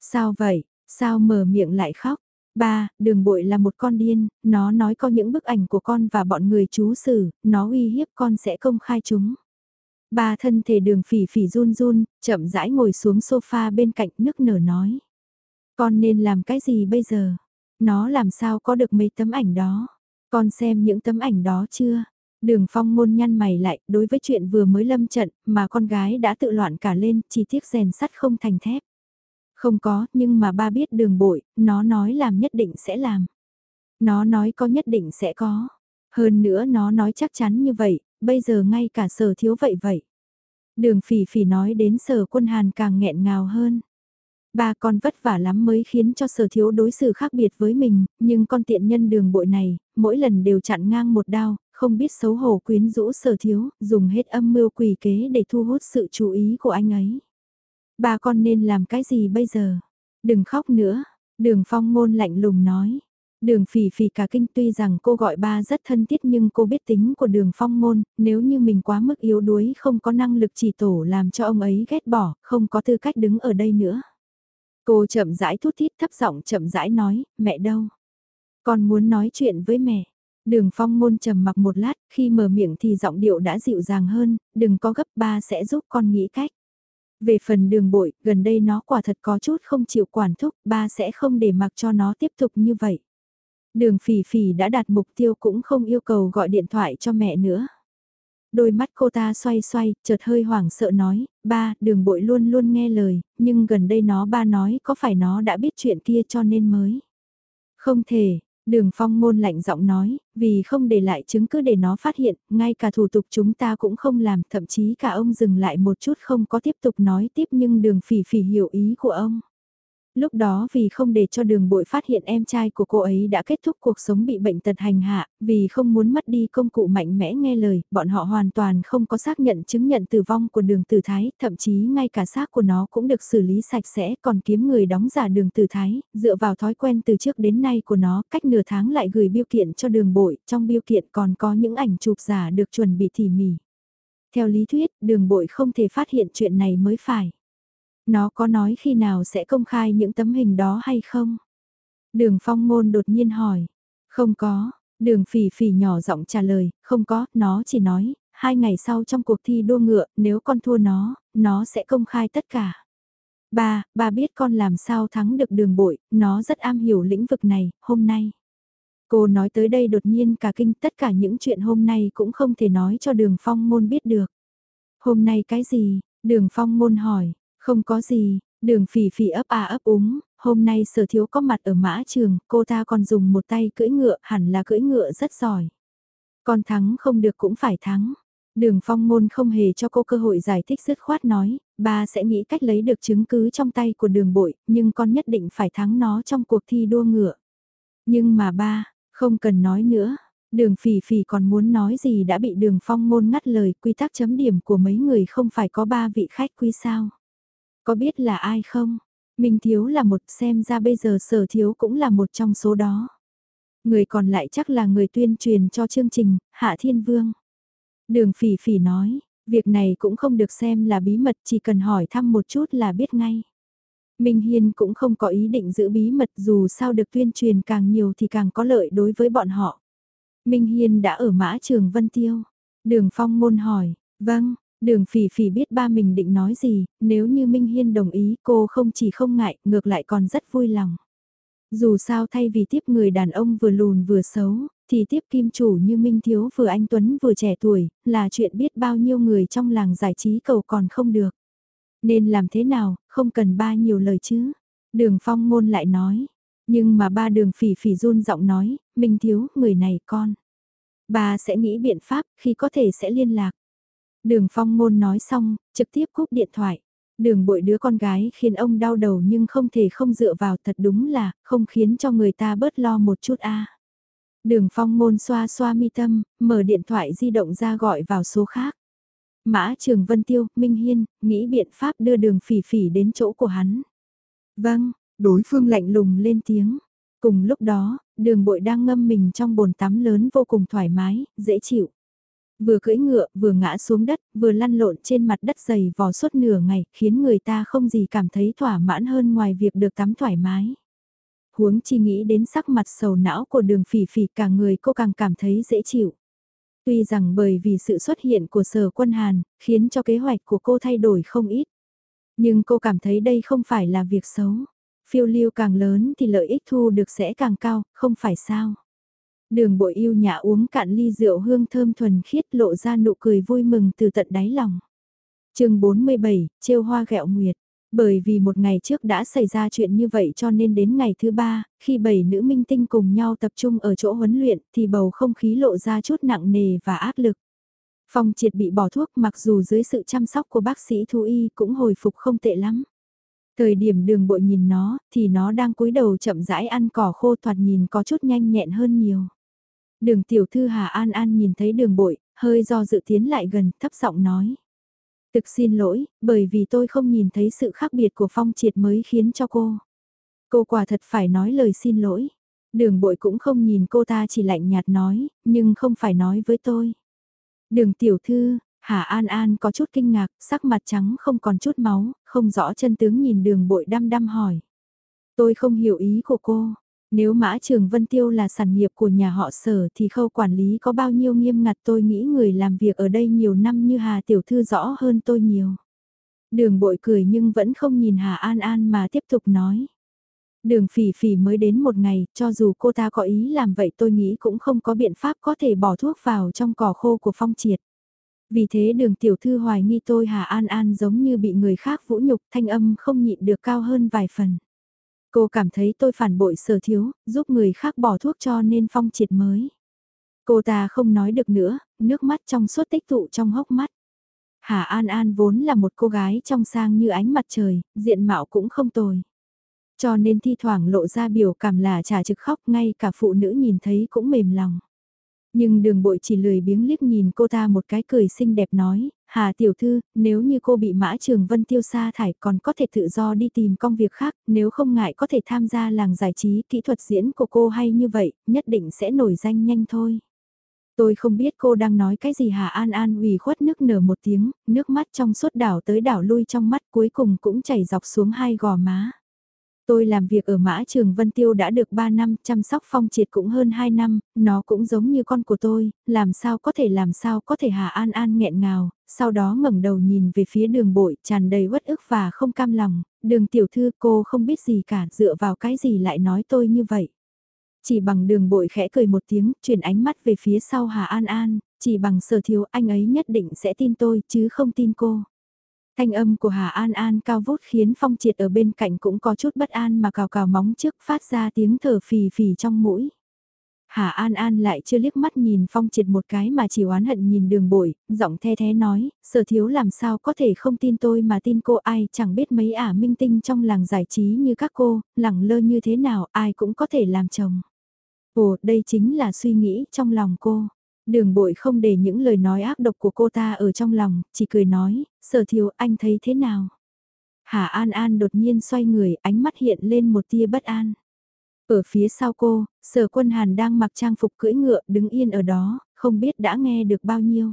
Sao vậy, sao mở miệng lại khóc? Ba, đường bội là một con điên, nó nói có những bức ảnh của con và bọn người chú xử, nó uy hiếp con sẽ công khai chúng. Ba thân thể đường phỉ phỉ run run, chậm rãi ngồi xuống sofa bên cạnh nước nở nói. Con nên làm cái gì bây giờ? Nó làm sao có được mấy tấm ảnh đó? Con xem những tấm ảnh đó chưa? Đường phong môn nhăn mày lại, đối với chuyện vừa mới lâm trận, mà con gái đã tự loạn cả lên, chỉ tiếc rèn sắt không thành thép. Không có, nhưng mà ba biết đường bội, nó nói làm nhất định sẽ làm. Nó nói có nhất định sẽ có. Hơn nữa nó nói chắc chắn như vậy, bây giờ ngay cả sở thiếu vậy vậy. Đường phỉ phỉ nói đến sở quân hàn càng nghẹn ngào hơn. Ba con vất vả lắm mới khiến cho sở thiếu đối xử khác biệt với mình, nhưng con tiện nhân đường bội này, mỗi lần đều chặn ngang một đao, không biết xấu hổ quyến rũ sở thiếu, dùng hết âm mưu quỷ kế để thu hút sự chú ý của anh ấy. Ba con nên làm cái gì bây giờ? Đừng khóc nữa, đường phong ngôn lạnh lùng nói. Đường phỉ phỉ cả kinh tuy rằng cô gọi ba rất thân thiết nhưng cô biết tính của đường phong ngôn, nếu như mình quá mức yếu đuối không có năng lực chỉ tổ làm cho ông ấy ghét bỏ, không có tư cách đứng ở đây nữa. Cô chậm rãi thút thít thấp giọng chậm rãi nói, mẹ đâu? Con muốn nói chuyện với mẹ. Đường phong ngôn trầm mặc một lát, khi mở miệng thì giọng điệu đã dịu dàng hơn, đừng có gấp ba sẽ giúp con nghĩ cách. Về phần đường bội, gần đây nó quả thật có chút không chịu quản thúc, ba sẽ không để mặc cho nó tiếp tục như vậy. Đường phỉ phỉ đã đạt mục tiêu cũng không yêu cầu gọi điện thoại cho mẹ nữa. Đôi mắt cô ta xoay xoay, chợt hơi hoảng sợ nói, ba, đường bội luôn luôn nghe lời, nhưng gần đây nó ba nói có phải nó đã biết chuyện kia cho nên mới. Không thể, Đường phong ngôn lạnh giọng nói, vì không để lại chứng cứ để nó phát hiện, ngay cả thủ tục chúng ta cũng không làm, thậm chí cả ông dừng lại một chút không có tiếp tục nói tiếp nhưng đường phỉ phỉ hiểu ý của ông. Lúc đó vì không để cho đường bội phát hiện em trai của cô ấy đã kết thúc cuộc sống bị bệnh tật hành hạ, vì không muốn mất đi công cụ mạnh mẽ nghe lời, bọn họ hoàn toàn không có xác nhận chứng nhận tử vong của đường tử thái, thậm chí ngay cả xác của nó cũng được xử lý sạch sẽ còn kiếm người đóng giả đường tử thái, dựa vào thói quen từ trước đến nay của nó, cách nửa tháng lại gửi biêu kiện cho đường bội, trong biêu kiện còn có những ảnh chụp giả được chuẩn bị tỉ mỉ. Theo lý thuyết, đường bội không thể phát hiện chuyện này mới phải. Nó có nói khi nào sẽ công khai những tấm hình đó hay không? Đường phong ngôn đột nhiên hỏi. Không có, đường phỉ phỉ nhỏ giọng trả lời, không có, nó chỉ nói, hai ngày sau trong cuộc thi đua ngựa, nếu con thua nó, nó sẽ công khai tất cả. Ba, ba biết con làm sao thắng được đường bội, nó rất am hiểu lĩnh vực này, hôm nay. Cô nói tới đây đột nhiên cả kinh tất cả những chuyện hôm nay cũng không thể nói cho đường phong môn biết được. Hôm nay cái gì? Đường phong môn hỏi, không có gì, đường phỉ phỉ ấp à ấp úng, hôm nay sở thiếu có mặt ở mã trường, cô ta còn dùng một tay cưỡi ngựa, hẳn là cưỡi ngựa rất giỏi. Con thắng không được cũng phải thắng. Đường phong môn không hề cho cô cơ hội giải thích dứt khoát nói, ba sẽ nghĩ cách lấy được chứng cứ trong tay của đường bội, nhưng con nhất định phải thắng nó trong cuộc thi đua ngựa. Nhưng mà ba, không cần nói nữa, đường phỉ phỉ còn muốn nói gì đã bị đường phong môn ngắt lời quy tắc chấm điểm của mấy người không phải có ba vị khách quý sao. Có biết là ai không? Minh Thiếu là một xem ra bây giờ sở thiếu cũng là một trong số đó. Người còn lại chắc là người tuyên truyền cho chương trình, Hạ Thiên Vương. Đường phỉ phỉ nói, việc này cũng không được xem là bí mật chỉ cần hỏi thăm một chút là biết ngay. Minh Hiên cũng không có ý định giữ bí mật dù sao được tuyên truyền càng nhiều thì càng có lợi đối với bọn họ. Minh Hiên đã ở mã trường Vân Tiêu. Đường Phong môn hỏi, vâng, đường phỉ phỉ biết ba mình định nói gì, nếu như Minh Hiên đồng ý cô không chỉ không ngại, ngược lại còn rất vui lòng. Dù sao thay vì tiếp người đàn ông vừa lùn vừa xấu, thì tiếp kim chủ như Minh Thiếu vừa anh Tuấn vừa trẻ tuổi, là chuyện biết bao nhiêu người trong làng giải trí cầu còn không được. Nên làm thế nào, không cần ba nhiều lời chứ. Đường phong ngôn lại nói, nhưng mà ba đường phỉ phỉ run giọng nói, Minh Thiếu, người này con. Ba sẽ nghĩ biện pháp, khi có thể sẽ liên lạc. Đường phong ngôn nói xong, trực tiếp cúp điện thoại. Đường bội đứa con gái khiến ông đau đầu nhưng không thể không dựa vào thật đúng là không khiến cho người ta bớt lo một chút a. Đường phong ngôn xoa xoa mi tâm, mở điện thoại di động ra gọi vào số khác. Mã Trường Vân Tiêu, Minh Hiên, nghĩ biện pháp đưa đường phỉ phỉ đến chỗ của hắn. Vâng, đối phương lạnh lùng lên tiếng. Cùng lúc đó, đường bội đang ngâm mình trong bồn tắm lớn vô cùng thoải mái, dễ chịu. Vừa cưỡi ngựa, vừa ngã xuống đất, vừa lăn lộn trên mặt đất dày vò suốt nửa ngày, khiến người ta không gì cảm thấy thỏa mãn hơn ngoài việc được tắm thoải mái. Huống chi nghĩ đến sắc mặt sầu não của đường phỉ phỉ cả người cô càng cảm thấy dễ chịu. Tuy rằng bởi vì sự xuất hiện của sở quân Hàn, khiến cho kế hoạch của cô thay đổi không ít. Nhưng cô cảm thấy đây không phải là việc xấu. Phiêu lưu càng lớn thì lợi ích thu được sẽ càng cao, không phải sao. Đường bội yêu nhà uống cạn ly rượu hương thơm thuần khiết lộ ra nụ cười vui mừng từ tận đáy lòng. chương 47, trêu hoa gẹo nguyệt. Bởi vì một ngày trước đã xảy ra chuyện như vậy cho nên đến ngày thứ ba, khi bảy nữ minh tinh cùng nhau tập trung ở chỗ huấn luyện thì bầu không khí lộ ra chút nặng nề và áp lực. Phong triệt bị bỏ thuốc mặc dù dưới sự chăm sóc của bác sĩ thú y cũng hồi phục không tệ lắm. Thời điểm đường bội nhìn nó thì nó đang cúi đầu chậm rãi ăn cỏ khô thoạt nhìn có chút nhanh nhẹn hơn nhiều. Đường tiểu thư Hà An An nhìn thấy đường bội, hơi do dự tiến lại gần, thấp giọng nói. Thực xin lỗi, bởi vì tôi không nhìn thấy sự khác biệt của phong triệt mới khiến cho cô. Cô quả thật phải nói lời xin lỗi. Đường bội cũng không nhìn cô ta chỉ lạnh nhạt nói, nhưng không phải nói với tôi. Đường tiểu thư, Hà An An có chút kinh ngạc, sắc mặt trắng không còn chút máu, không rõ chân tướng nhìn đường bội đăm đăm hỏi. Tôi không hiểu ý của cô, nếu Mã Trường Vân Tiêu là sản nghiệp của nhà họ sở thì khâu quản lý có bao nhiêu nghiêm ngặt tôi nghĩ người làm việc ở đây nhiều năm như Hà Tiểu Thư rõ hơn tôi nhiều. Đường bội cười nhưng vẫn không nhìn Hà An An mà tiếp tục nói. Đường phỉ phỉ mới đến một ngày, cho dù cô ta có ý làm vậy tôi nghĩ cũng không có biện pháp có thể bỏ thuốc vào trong cỏ khô của phong triệt. Vì thế đường tiểu thư hoài nghi tôi Hà An An giống như bị người khác vũ nhục thanh âm không nhịn được cao hơn vài phần. Cô cảm thấy tôi phản bội sở thiếu, giúp người khác bỏ thuốc cho nên phong triệt mới. Cô ta không nói được nữa, nước mắt trong suốt tích tụ trong hốc mắt. Hà An An vốn là một cô gái trong sang như ánh mặt trời, diện mạo cũng không tồi. Cho nên thi thoảng lộ ra biểu cảm là trả trực khóc ngay cả phụ nữ nhìn thấy cũng mềm lòng. Nhưng đường bội chỉ lười biếng liếc nhìn cô ta một cái cười xinh đẹp nói, Hà tiểu thư, nếu như cô bị mã trường vân tiêu sa thải còn có thể tự do đi tìm công việc khác, nếu không ngại có thể tham gia làng giải trí kỹ thuật diễn của cô hay như vậy, nhất định sẽ nổi danh nhanh thôi. Tôi không biết cô đang nói cái gì Hà An An ủy khuất nước nở một tiếng, nước mắt trong suốt đảo tới đảo lui trong mắt cuối cùng cũng chảy dọc xuống hai gò má. Tôi làm việc ở Mã Trường Vân Tiêu đã được 3 năm, chăm sóc phong triệt cũng hơn 2 năm, nó cũng giống như con của tôi, làm sao có thể làm sao có thể Hà An An nghẹn ngào, sau đó ngẩng đầu nhìn về phía đường bội tràn đầy uất ức và không cam lòng, đường tiểu thư cô không biết gì cả dựa vào cái gì lại nói tôi như vậy. Chỉ bằng đường bội khẽ cười một tiếng, chuyển ánh mắt về phía sau Hà An An, chỉ bằng sở thiếu anh ấy nhất định sẽ tin tôi chứ không tin cô. Thanh âm của Hà An An cao vút khiến Phong Triệt ở bên cạnh cũng có chút bất an mà cào cào móng trước phát ra tiếng thở phì phì trong mũi. Hà An An lại chưa liếc mắt nhìn Phong Triệt một cái mà chỉ oán hận nhìn đường bội, giọng the thế nói, sở thiếu làm sao có thể không tin tôi mà tin cô ai chẳng biết mấy ả minh tinh trong làng giải trí như các cô, lẳng lơ như thế nào ai cũng có thể làm chồng. Ồ, đây chính là suy nghĩ trong lòng cô. Đường bội không để những lời nói ác độc của cô ta ở trong lòng, chỉ cười nói, sở thiếu anh thấy thế nào? Hà An An đột nhiên xoay người, ánh mắt hiện lên một tia bất an. Ở phía sau cô, sở quân hàn đang mặc trang phục cưỡi ngựa đứng yên ở đó, không biết đã nghe được bao nhiêu.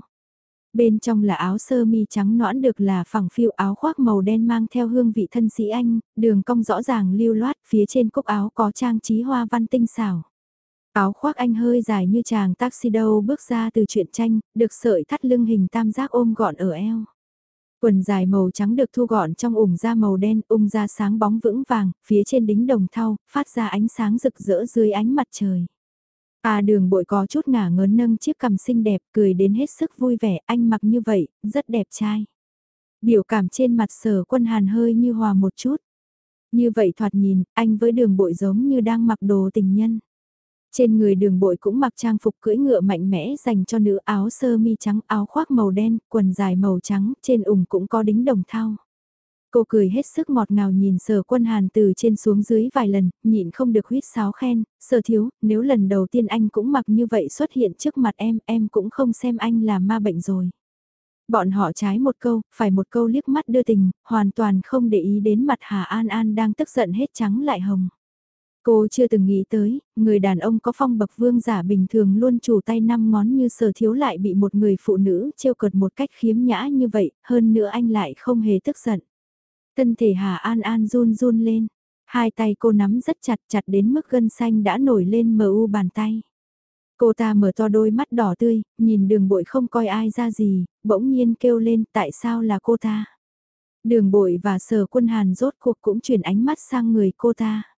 Bên trong là áo sơ mi trắng nõn được là phẳng phiu áo khoác màu đen mang theo hương vị thân sĩ anh, đường cong rõ ràng lưu loát, phía trên cúc áo có trang trí hoa văn tinh xảo. Áo khoác anh hơi dài như chàng taxi đâu bước ra từ truyện tranh, được sợi thắt lưng hình tam giác ôm gọn ở eo. Quần dài màu trắng được thu gọn trong ủng da màu đen, ung da sáng bóng vững vàng, phía trên đính đồng thau, phát ra ánh sáng rực rỡ dưới ánh mặt trời. À đường bội có chút ngả ngớn nâng chiếc cằm xinh đẹp, cười đến hết sức vui vẻ, anh mặc như vậy, rất đẹp trai. Biểu cảm trên mặt sở quân hàn hơi như hòa một chút. Như vậy thoạt nhìn, anh với đường bội giống như đang mặc đồ tình nhân. Trên người đường bội cũng mặc trang phục cưỡi ngựa mạnh mẽ dành cho nữ áo sơ mi trắng áo khoác màu đen, quần dài màu trắng, trên ủng cũng có đính đồng thau. Cô cười hết sức ngọt ngào nhìn sở quân hàn từ trên xuống dưới vài lần, nhịn không được huyết sáo khen, sở thiếu, nếu lần đầu tiên anh cũng mặc như vậy xuất hiện trước mặt em, em cũng không xem anh là ma bệnh rồi. Bọn họ trái một câu, phải một câu liếc mắt đưa tình, hoàn toàn không để ý đến mặt Hà An An đang tức giận hết trắng lại hồng. Cô chưa từng nghĩ tới, người đàn ông có phong bậc vương giả bình thường luôn chủ tay năm ngón như sở thiếu lại bị một người phụ nữ trêu cợt một cách khiếm nhã như vậy, hơn nữa anh lại không hề tức giận. Thân thể Hà An An run run lên, hai tay cô nắm rất chặt chặt đến mức gân xanh đã nổi lên mờ u bàn tay. Cô ta mở to đôi mắt đỏ tươi, nhìn đường bội không coi ai ra gì, bỗng nhiên kêu lên tại sao là cô ta. Đường bội và sở quân hàn rốt cuộc cũng chuyển ánh mắt sang người cô ta.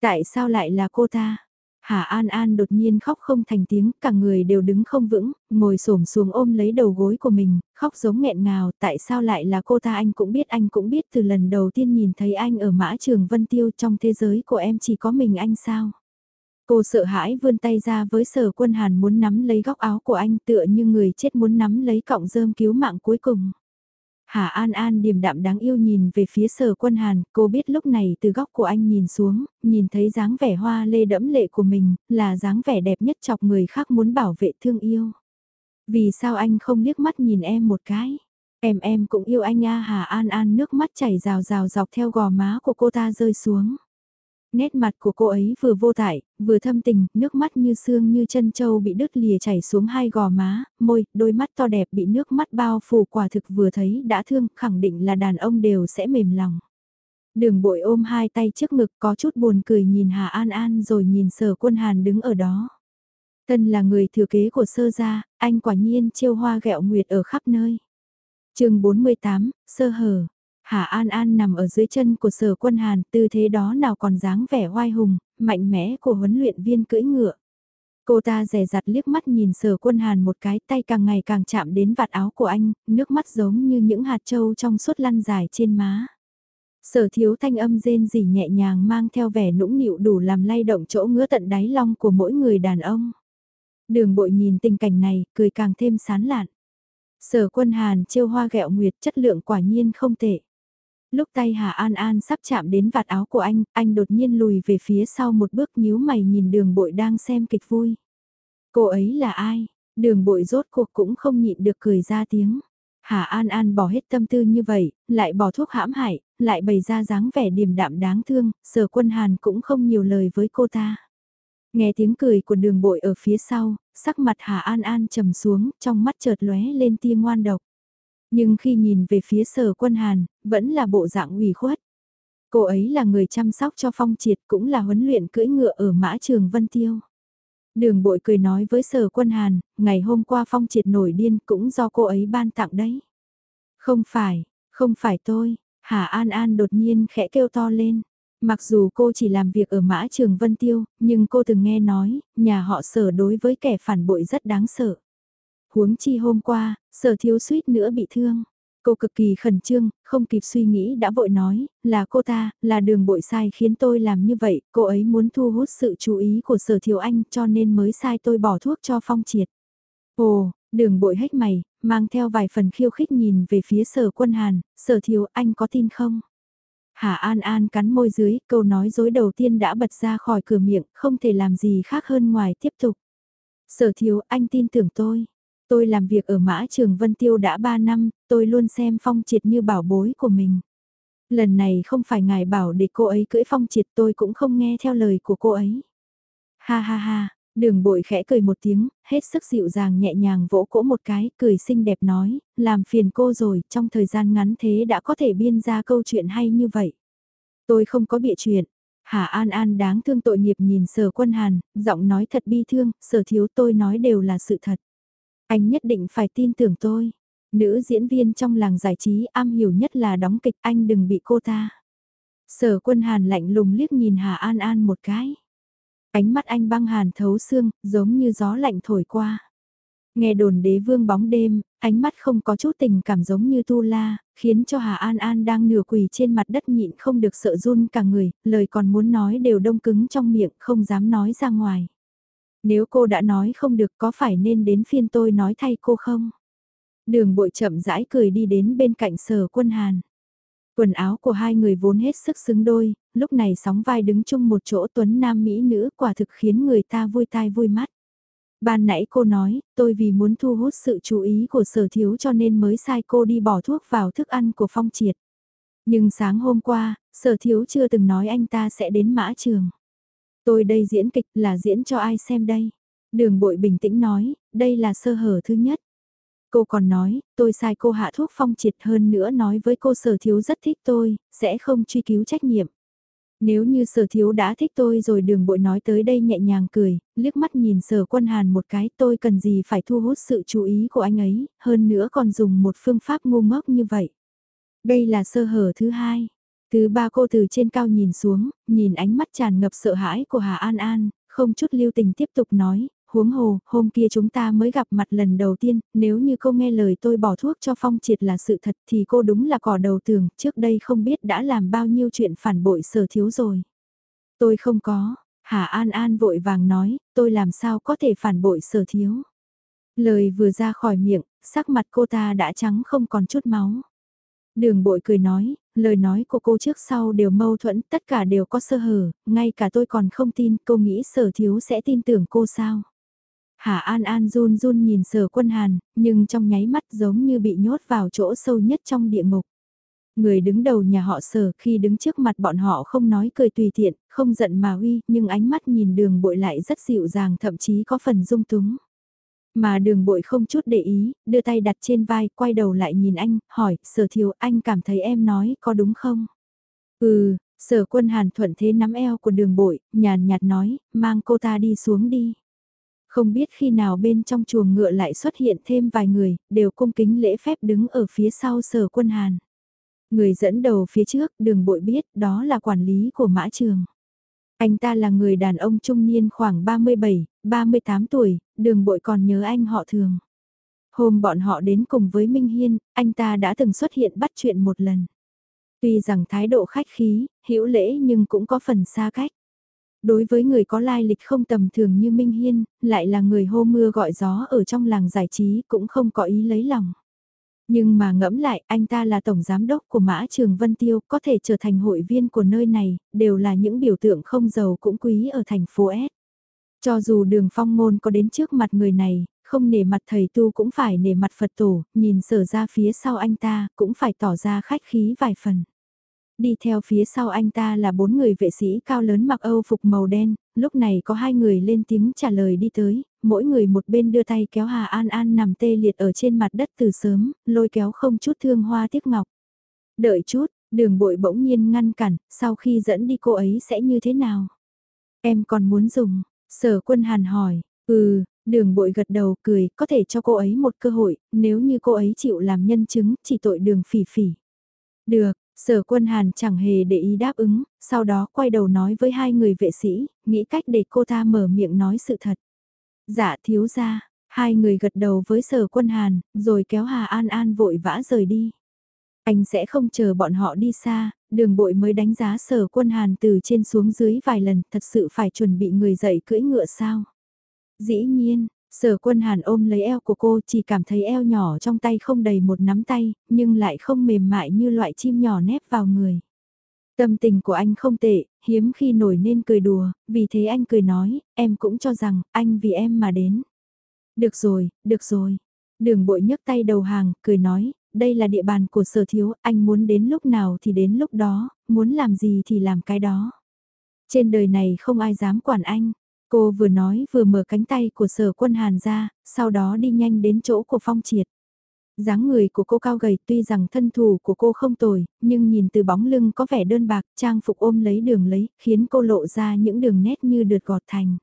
Tại sao lại là cô ta? Hà An An đột nhiên khóc không thành tiếng, cả người đều đứng không vững, ngồi xổm xuống ôm lấy đầu gối của mình, khóc giống nghẹn ngào, tại sao lại là cô ta anh cũng biết anh cũng biết từ lần đầu tiên nhìn thấy anh ở mã trường Vân Tiêu trong thế giới của em chỉ có mình anh sao. Cô sợ hãi vươn tay ra với sở quân hàn muốn nắm lấy góc áo của anh tựa như người chết muốn nắm lấy cọng rơm cứu mạng cuối cùng. Hà An An điềm đạm đáng yêu nhìn về phía sở quân hàn, cô biết lúc này từ góc của anh nhìn xuống, nhìn thấy dáng vẻ hoa lê đẫm lệ của mình, là dáng vẻ đẹp nhất chọc người khác muốn bảo vệ thương yêu. Vì sao anh không liếc mắt nhìn em một cái? Em em cũng yêu anh a Hà An An nước mắt chảy rào rào dọc theo gò má của cô ta rơi xuống. Nét mặt của cô ấy vừa vô tải, vừa thâm tình, nước mắt như xương như chân châu bị đứt lìa chảy xuống hai gò má, môi, đôi mắt to đẹp bị nước mắt bao phủ quả thực vừa thấy đã thương, khẳng định là đàn ông đều sẽ mềm lòng. Đường bội ôm hai tay trước ngực có chút buồn cười nhìn Hà An An rồi nhìn sở quân Hàn đứng ở đó. Tân là người thừa kế của sơ gia, anh quả nhiên chiêu hoa gẹo nguyệt ở khắp nơi. chương 48, sơ hở, Hà An An nằm ở dưới chân của sở quân Hàn, tư thế đó nào còn dáng vẻ hoai hùng, mạnh mẽ của huấn luyện viên cưỡi ngựa. Cô ta rè rặt liếc mắt nhìn sở quân Hàn một cái tay càng ngày càng chạm đến vạt áo của anh, nước mắt giống như những hạt trâu trong suốt lăn dài trên má. Sở thiếu thanh âm rên rỉ nhẹ nhàng mang theo vẻ nũng nịu đủ làm lay động chỗ ngứa tận đáy long của mỗi người đàn ông. Đường bội nhìn tình cảnh này, cười càng thêm sán lạn. Sở quân hàn trêu hoa gẹo nguyệt chất lượng quả nhiên không tệ. Lúc tay Hà An An sắp chạm đến vạt áo của anh, anh đột nhiên lùi về phía sau một bước nhíu mày nhìn đường bội đang xem kịch vui. Cô ấy là ai? Đường bội rốt cuộc cũng không nhịn được cười ra tiếng. Hà An An bỏ hết tâm tư như vậy, lại bỏ thuốc hãm hại, lại bày ra dáng vẻ điềm đạm đáng thương, sở quân Hàn cũng không nhiều lời với cô ta. Nghe tiếng cười của đường bội ở phía sau, sắc mặt Hà An An trầm xuống, trong mắt chợt lóe lên tia ngoan độc. Nhưng khi nhìn về phía sở quân Hàn, vẫn là bộ dạng ủy khuất. Cô ấy là người chăm sóc cho phong triệt cũng là huấn luyện cưỡi ngựa ở mã trường Vân Tiêu. Đường bội cười nói với sở quân Hàn, ngày hôm qua phong triệt nổi điên cũng do cô ấy ban tặng đấy. Không phải, không phải tôi, Hà An An đột nhiên khẽ kêu to lên. Mặc dù cô chỉ làm việc ở mã trường Vân Tiêu, nhưng cô từng nghe nói, nhà họ sở đối với kẻ phản bội rất đáng sợ. Huống chi hôm qua, sở thiếu suýt nữa bị thương. Cô cực kỳ khẩn trương, không kịp suy nghĩ đã vội nói, là cô ta, là đường bội sai khiến tôi làm như vậy, cô ấy muốn thu hút sự chú ý của sở thiếu anh cho nên mới sai tôi bỏ thuốc cho phong triệt. Ồ, đường bội hết mày, mang theo vài phần khiêu khích nhìn về phía sở quân hàn, sở thiếu anh có tin không? Hà An An cắn môi dưới, câu nói dối đầu tiên đã bật ra khỏi cửa miệng, không thể làm gì khác hơn ngoài tiếp tục. Sở thiếu anh tin tưởng tôi. Tôi làm việc ở mã trường Vân Tiêu đã 3 năm, tôi luôn xem phong triệt như bảo bối của mình. Lần này không phải ngài bảo để cô ấy cưỡi phong triệt tôi cũng không nghe theo lời của cô ấy. Ha ha ha, đường bội khẽ cười một tiếng, hết sức dịu dàng nhẹ nhàng vỗ cỗ một cái, cười xinh đẹp nói, làm phiền cô rồi, trong thời gian ngắn thế đã có thể biên ra câu chuyện hay như vậy. Tôi không có bịa chuyện. Hà An An đáng thương tội nghiệp nhìn sở quân hàn, giọng nói thật bi thương, sở thiếu tôi nói đều là sự thật. Anh nhất định phải tin tưởng tôi. Nữ diễn viên trong làng giải trí am hiểu nhất là đóng kịch anh đừng bị cô ta. Sở quân hàn lạnh lùng liếc nhìn Hà An An một cái. Ánh mắt anh băng hàn thấu xương, giống như gió lạnh thổi qua. Nghe đồn đế vương bóng đêm, ánh mắt không có chút tình cảm giống như tu la, khiến cho Hà An An đang nửa quỳ trên mặt đất nhịn không được sợ run cả người, lời còn muốn nói đều đông cứng trong miệng không dám nói ra ngoài. Nếu cô đã nói không được có phải nên đến phiên tôi nói thay cô không? Đường bội chậm rãi cười đi đến bên cạnh sở quân hàn. Quần áo của hai người vốn hết sức xứng đôi, lúc này sóng vai đứng chung một chỗ tuấn nam mỹ nữ quả thực khiến người ta vui tai vui mắt. Ban nãy cô nói, tôi vì muốn thu hút sự chú ý của sở thiếu cho nên mới sai cô đi bỏ thuốc vào thức ăn của phong triệt. Nhưng sáng hôm qua, sở thiếu chưa từng nói anh ta sẽ đến mã trường. Tôi đây diễn kịch là diễn cho ai xem đây? Đường bội bình tĩnh nói, đây là sơ hở thứ nhất. Cô còn nói, tôi sai cô hạ thuốc phong triệt hơn nữa nói với cô sở thiếu rất thích tôi, sẽ không truy cứu trách nhiệm. Nếu như sở thiếu đã thích tôi rồi đường bội nói tới đây nhẹ nhàng cười, liếc mắt nhìn sở quân hàn một cái tôi cần gì phải thu hút sự chú ý của anh ấy, hơn nữa còn dùng một phương pháp ngu ngốc như vậy. Đây là sơ hở thứ hai. Thứ ba cô từ trên cao nhìn xuống, nhìn ánh mắt tràn ngập sợ hãi của Hà An An, không chút lưu tình tiếp tục nói, huống hồ, hôm kia chúng ta mới gặp mặt lần đầu tiên, nếu như cô nghe lời tôi bỏ thuốc cho Phong Triệt là sự thật thì cô đúng là cỏ đầu tường, trước đây không biết đã làm bao nhiêu chuyện phản bội sở thiếu rồi. Tôi không có, Hà An An vội vàng nói, tôi làm sao có thể phản bội sở thiếu. Lời vừa ra khỏi miệng, sắc mặt cô ta đã trắng không còn chút máu. Đường bội cười nói, lời nói của cô trước sau đều mâu thuẫn, tất cả đều có sơ hở, ngay cả tôi còn không tin, cô nghĩ sở thiếu sẽ tin tưởng cô sao. Hà An An run run nhìn sở quân hàn, nhưng trong nháy mắt giống như bị nhốt vào chỗ sâu nhất trong địa ngục. Người đứng đầu nhà họ sở khi đứng trước mặt bọn họ không nói cười tùy tiện, không giận mà uy, nhưng ánh mắt nhìn đường bội lại rất dịu dàng thậm chí có phần dung túng. Mà đường bội không chút để ý, đưa tay đặt trên vai, quay đầu lại nhìn anh, hỏi, sở thiếu anh cảm thấy em nói có đúng không? Ừ, sở quân hàn thuận thế nắm eo của đường bội, nhàn nhạt nói, mang cô ta đi xuống đi. Không biết khi nào bên trong chuồng ngựa lại xuất hiện thêm vài người, đều cung kính lễ phép đứng ở phía sau sở quân hàn. Người dẫn đầu phía trước, đường bội biết, đó là quản lý của mã trường. Anh ta là người đàn ông trung niên khoảng 37, 38 tuổi, đường bội còn nhớ anh họ thường. Hôm bọn họ đến cùng với Minh Hiên, anh ta đã từng xuất hiện bắt chuyện một lần. Tuy rằng thái độ khách khí, hữu lễ nhưng cũng có phần xa cách. Đối với người có lai lịch không tầm thường như Minh Hiên, lại là người hô mưa gọi gió ở trong làng giải trí cũng không có ý lấy lòng. Nhưng mà ngẫm lại, anh ta là tổng giám đốc của Mã Trường Vân Tiêu, có thể trở thành hội viên của nơi này, đều là những biểu tượng không giàu cũng quý ở thành phố S. Cho dù đường phong ngôn có đến trước mặt người này, không nể mặt thầy tu cũng phải nể mặt Phật tổ, nhìn sở ra phía sau anh ta, cũng phải tỏ ra khách khí vài phần. Đi theo phía sau anh ta là bốn người vệ sĩ cao lớn mặc Âu phục màu đen, lúc này có hai người lên tiếng trả lời đi tới, mỗi người một bên đưa tay kéo Hà An An nằm tê liệt ở trên mặt đất từ sớm, lôi kéo không chút thương hoa tiếc ngọc. Đợi chút, đường bội bỗng nhiên ngăn cản, sau khi dẫn đi cô ấy sẽ như thế nào? Em còn muốn dùng, sở quân hàn hỏi, ừ, đường bội gật đầu cười, có thể cho cô ấy một cơ hội, nếu như cô ấy chịu làm nhân chứng, chỉ tội đường phỉ phỉ. Được, Sở quân hàn chẳng hề để ý đáp ứng, sau đó quay đầu nói với hai người vệ sĩ, nghĩ cách để cô ta mở miệng nói sự thật. Dạ thiếu ra, hai người gật đầu với sở quân hàn, rồi kéo Hà An An vội vã rời đi. Anh sẽ không chờ bọn họ đi xa, đường bội mới đánh giá sở quân hàn từ trên xuống dưới vài lần, thật sự phải chuẩn bị người dậy cưỡi ngựa sao. Dĩ nhiên, Sở quân hàn ôm lấy eo của cô chỉ cảm thấy eo nhỏ trong tay không đầy một nắm tay, nhưng lại không mềm mại như loại chim nhỏ nép vào người. Tâm tình của anh không tệ, hiếm khi nổi nên cười đùa, vì thế anh cười nói, em cũng cho rằng, anh vì em mà đến. Được rồi, được rồi. Đường bội nhấc tay đầu hàng, cười nói, đây là địa bàn của sở thiếu, anh muốn đến lúc nào thì đến lúc đó, muốn làm gì thì làm cái đó. Trên đời này không ai dám quản anh. Cô vừa nói vừa mở cánh tay của sở quân hàn ra, sau đó đi nhanh đến chỗ của phong triệt dáng người của cô cao gầy tuy rằng thân thủ của cô không tồi, nhưng nhìn từ bóng lưng có vẻ đơn bạc, trang phục ôm lấy đường lấy, khiến cô lộ ra những đường nét như đượt gọt thành.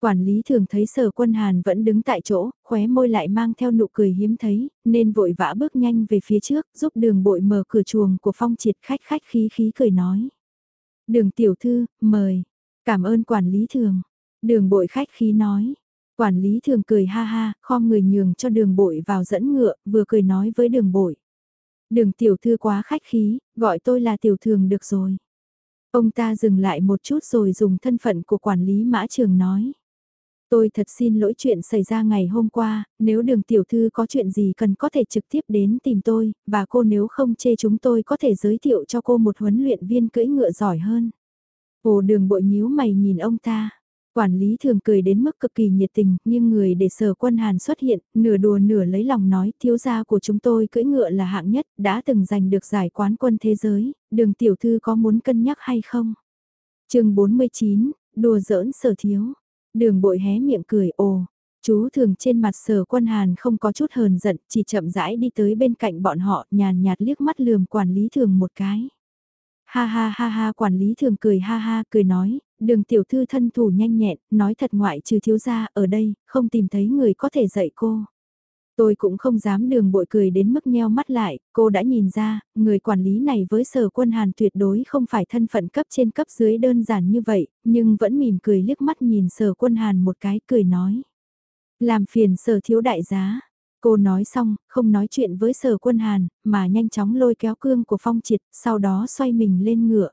Quản lý thường thấy sở quân hàn vẫn đứng tại chỗ, khóe môi lại mang theo nụ cười hiếm thấy, nên vội vã bước nhanh về phía trước, giúp đường bội mở cửa chuồng của phong triệt khách khách khí khí cười nói. Đường tiểu thư, mời. Cảm ơn quản lý thường. Đường bội khách khí nói. Quản lý thường cười ha ha, khom người nhường cho đường bội vào dẫn ngựa, vừa cười nói với đường bội. Đường tiểu thư quá khách khí, gọi tôi là tiểu thường được rồi. Ông ta dừng lại một chút rồi dùng thân phận của quản lý mã trường nói. Tôi thật xin lỗi chuyện xảy ra ngày hôm qua, nếu đường tiểu thư có chuyện gì cần có thể trực tiếp đến tìm tôi, và cô nếu không chê chúng tôi có thể giới thiệu cho cô một huấn luyện viên cưỡi ngựa giỏi hơn. Ồ đường bội nhíu mày nhìn ông ta. Quản lý thường cười đến mức cực kỳ nhiệt tình, nhưng người để sở quân Hàn xuất hiện, nửa đùa nửa lấy lòng nói thiếu gia của chúng tôi cưỡi ngựa là hạng nhất, đã từng giành được giải quán quân thế giới, đường tiểu thư có muốn cân nhắc hay không? chương 49, đùa giỡn sở thiếu. Đường bội hé miệng cười ồ. Chú thường trên mặt sở quân hàn không có chút hờn giận, chỉ chậm rãi đi tới bên cạnh bọn họ, nhàn nhạt liếc mắt lườm quản lý thường một cái. Ha ha ha ha quản lý thường cười ha ha cười nói, đường tiểu thư thân thủ nhanh nhẹn, nói thật ngoại trừ thiếu gia ở đây, không tìm thấy người có thể dạy cô. Tôi cũng không dám đường bội cười đến mức nheo mắt lại, cô đã nhìn ra, người quản lý này với sở quân hàn tuyệt đối không phải thân phận cấp trên cấp dưới đơn giản như vậy, nhưng vẫn mỉm cười liếc mắt nhìn sở quân hàn một cái cười nói. Làm phiền sở thiếu đại giá. Cô nói xong, không nói chuyện với sở quân hàn, mà nhanh chóng lôi kéo cương của phong triệt, sau đó xoay mình lên ngựa.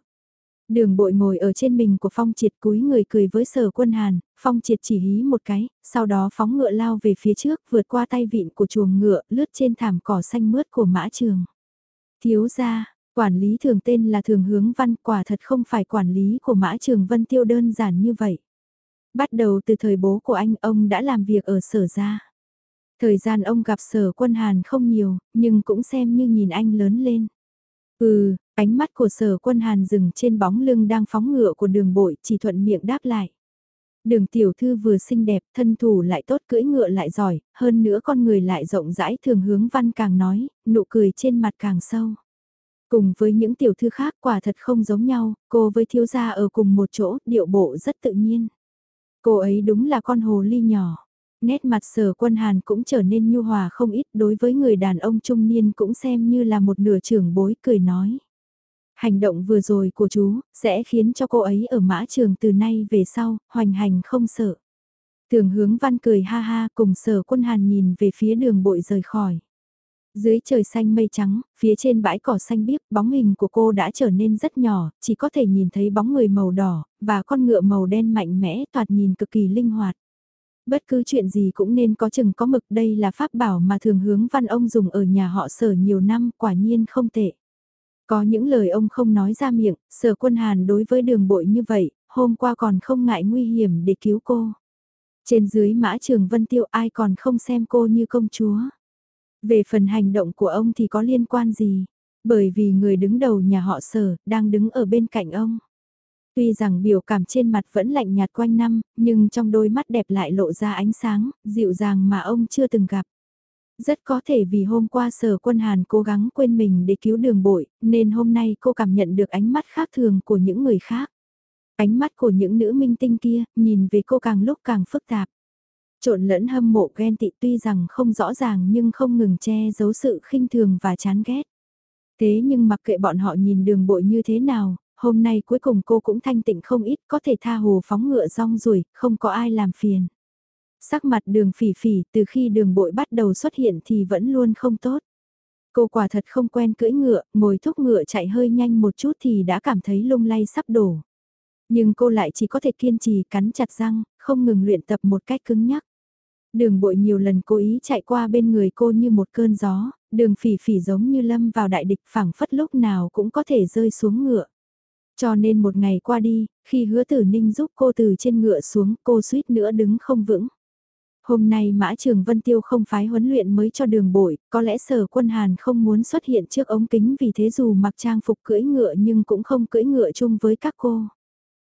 Đường bội ngồi ở trên mình của Phong Triệt cúi người cười với sở quân hàn, Phong Triệt chỉ hí một cái, sau đó phóng ngựa lao về phía trước vượt qua tay vịn của chuồng ngựa lướt trên thảm cỏ xanh mướt của mã trường. Thiếu gia, quản lý thường tên là thường hướng văn quả thật không phải quản lý của mã trường vân tiêu đơn giản như vậy. Bắt đầu từ thời bố của anh ông đã làm việc ở sở gia. Thời gian ông gặp sở quân hàn không nhiều, nhưng cũng xem như nhìn anh lớn lên. Ừ, ánh mắt của sở quân hàn dừng trên bóng lưng đang phóng ngựa của đường bội chỉ thuận miệng đáp lại. Đường tiểu thư vừa xinh đẹp, thân thủ lại tốt cưỡi ngựa lại giỏi, hơn nữa con người lại rộng rãi thường hướng văn càng nói, nụ cười trên mặt càng sâu. Cùng với những tiểu thư khác quả thật không giống nhau, cô với thiếu gia ở cùng một chỗ, điệu bộ rất tự nhiên. Cô ấy đúng là con hồ ly nhỏ. Nét mặt sở quân hàn cũng trở nên nhu hòa không ít đối với người đàn ông trung niên cũng xem như là một nửa trưởng bối cười nói. Hành động vừa rồi của chú sẽ khiến cho cô ấy ở mã trường từ nay về sau, hoành hành không sợ. Thường hướng văn cười ha ha cùng sở quân hàn nhìn về phía đường bội rời khỏi. Dưới trời xanh mây trắng, phía trên bãi cỏ xanh biếc, bóng hình của cô đã trở nên rất nhỏ, chỉ có thể nhìn thấy bóng người màu đỏ, và con ngựa màu đen mạnh mẽ thoạt nhìn cực kỳ linh hoạt. Bất cứ chuyện gì cũng nên có chừng có mực đây là pháp bảo mà thường hướng văn ông dùng ở nhà họ sở nhiều năm quả nhiên không tệ. Có những lời ông không nói ra miệng, sở quân hàn đối với đường bội như vậy, hôm qua còn không ngại nguy hiểm để cứu cô. Trên dưới mã trường vân tiêu ai còn không xem cô như công chúa. Về phần hành động của ông thì có liên quan gì? Bởi vì người đứng đầu nhà họ sở, đang đứng ở bên cạnh ông. Tuy rằng biểu cảm trên mặt vẫn lạnh nhạt quanh năm, nhưng trong đôi mắt đẹp lại lộ ra ánh sáng, dịu dàng mà ông chưa từng gặp. Rất có thể vì hôm qua sở quân Hàn cố gắng quên mình để cứu đường bội, nên hôm nay cô cảm nhận được ánh mắt khác thường của những người khác. Ánh mắt của những nữ minh tinh kia, nhìn về cô càng lúc càng phức tạp. Trộn lẫn hâm mộ ghen tị tuy rằng không rõ ràng nhưng không ngừng che giấu sự khinh thường và chán ghét. Thế nhưng mặc kệ bọn họ nhìn đường bội như thế nào, hôm nay cuối cùng cô cũng thanh tịnh không ít có thể tha hồ phóng ngựa rong ruổi, không có ai làm phiền. Sắc mặt đường phỉ phỉ từ khi đường bội bắt đầu xuất hiện thì vẫn luôn không tốt. Cô quả thật không quen cưỡi ngựa, ngồi thúc ngựa chạy hơi nhanh một chút thì đã cảm thấy lung lay sắp đổ. Nhưng cô lại chỉ có thể kiên trì cắn chặt răng, không ngừng luyện tập một cách cứng nhắc. Đường bội nhiều lần cố ý chạy qua bên người cô như một cơn gió, đường phỉ phỉ giống như lâm vào đại địch phẳng phất lúc nào cũng có thể rơi xuống ngựa. Cho nên một ngày qua đi, khi hứa tử ninh giúp cô từ trên ngựa xuống cô suýt nữa đứng không vững. Hôm nay Mã Trường Vân Tiêu không phái huấn luyện mới cho đường bội, có lẽ sở quân Hàn không muốn xuất hiện trước ống kính vì thế dù mặc trang phục cưỡi ngựa nhưng cũng không cưỡi ngựa chung với các cô.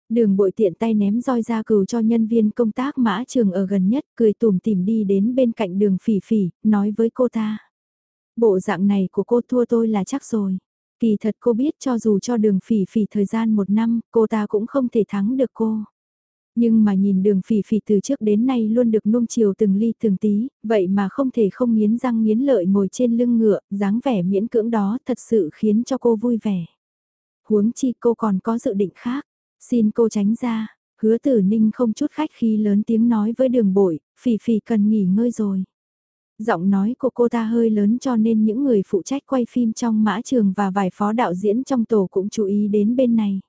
Đường bội tiện tay ném roi ra cừu cho nhân viên công tác Mã Trường ở gần nhất cười tùm tìm đi đến bên cạnh đường phỉ phỉ, nói với cô ta. Bộ dạng này của cô thua tôi là chắc rồi. Kỳ thật cô biết cho dù cho đường phỉ phỉ thời gian một năm, cô ta cũng không thể thắng được cô. Nhưng mà nhìn đường phỉ phỉ từ trước đến nay luôn được nuông chiều từng ly từng tí, vậy mà không thể không nghiến răng nghiến lợi ngồi trên lưng ngựa, dáng vẻ miễn cưỡng đó thật sự khiến cho cô vui vẻ. Huống chi cô còn có dự định khác, xin cô tránh ra, hứa tử ninh không chút khách khi lớn tiếng nói với đường bội, phỉ phỉ cần nghỉ ngơi rồi. Giọng nói của cô ta hơi lớn cho nên những người phụ trách quay phim trong mã trường và vài phó đạo diễn trong tổ cũng chú ý đến bên này.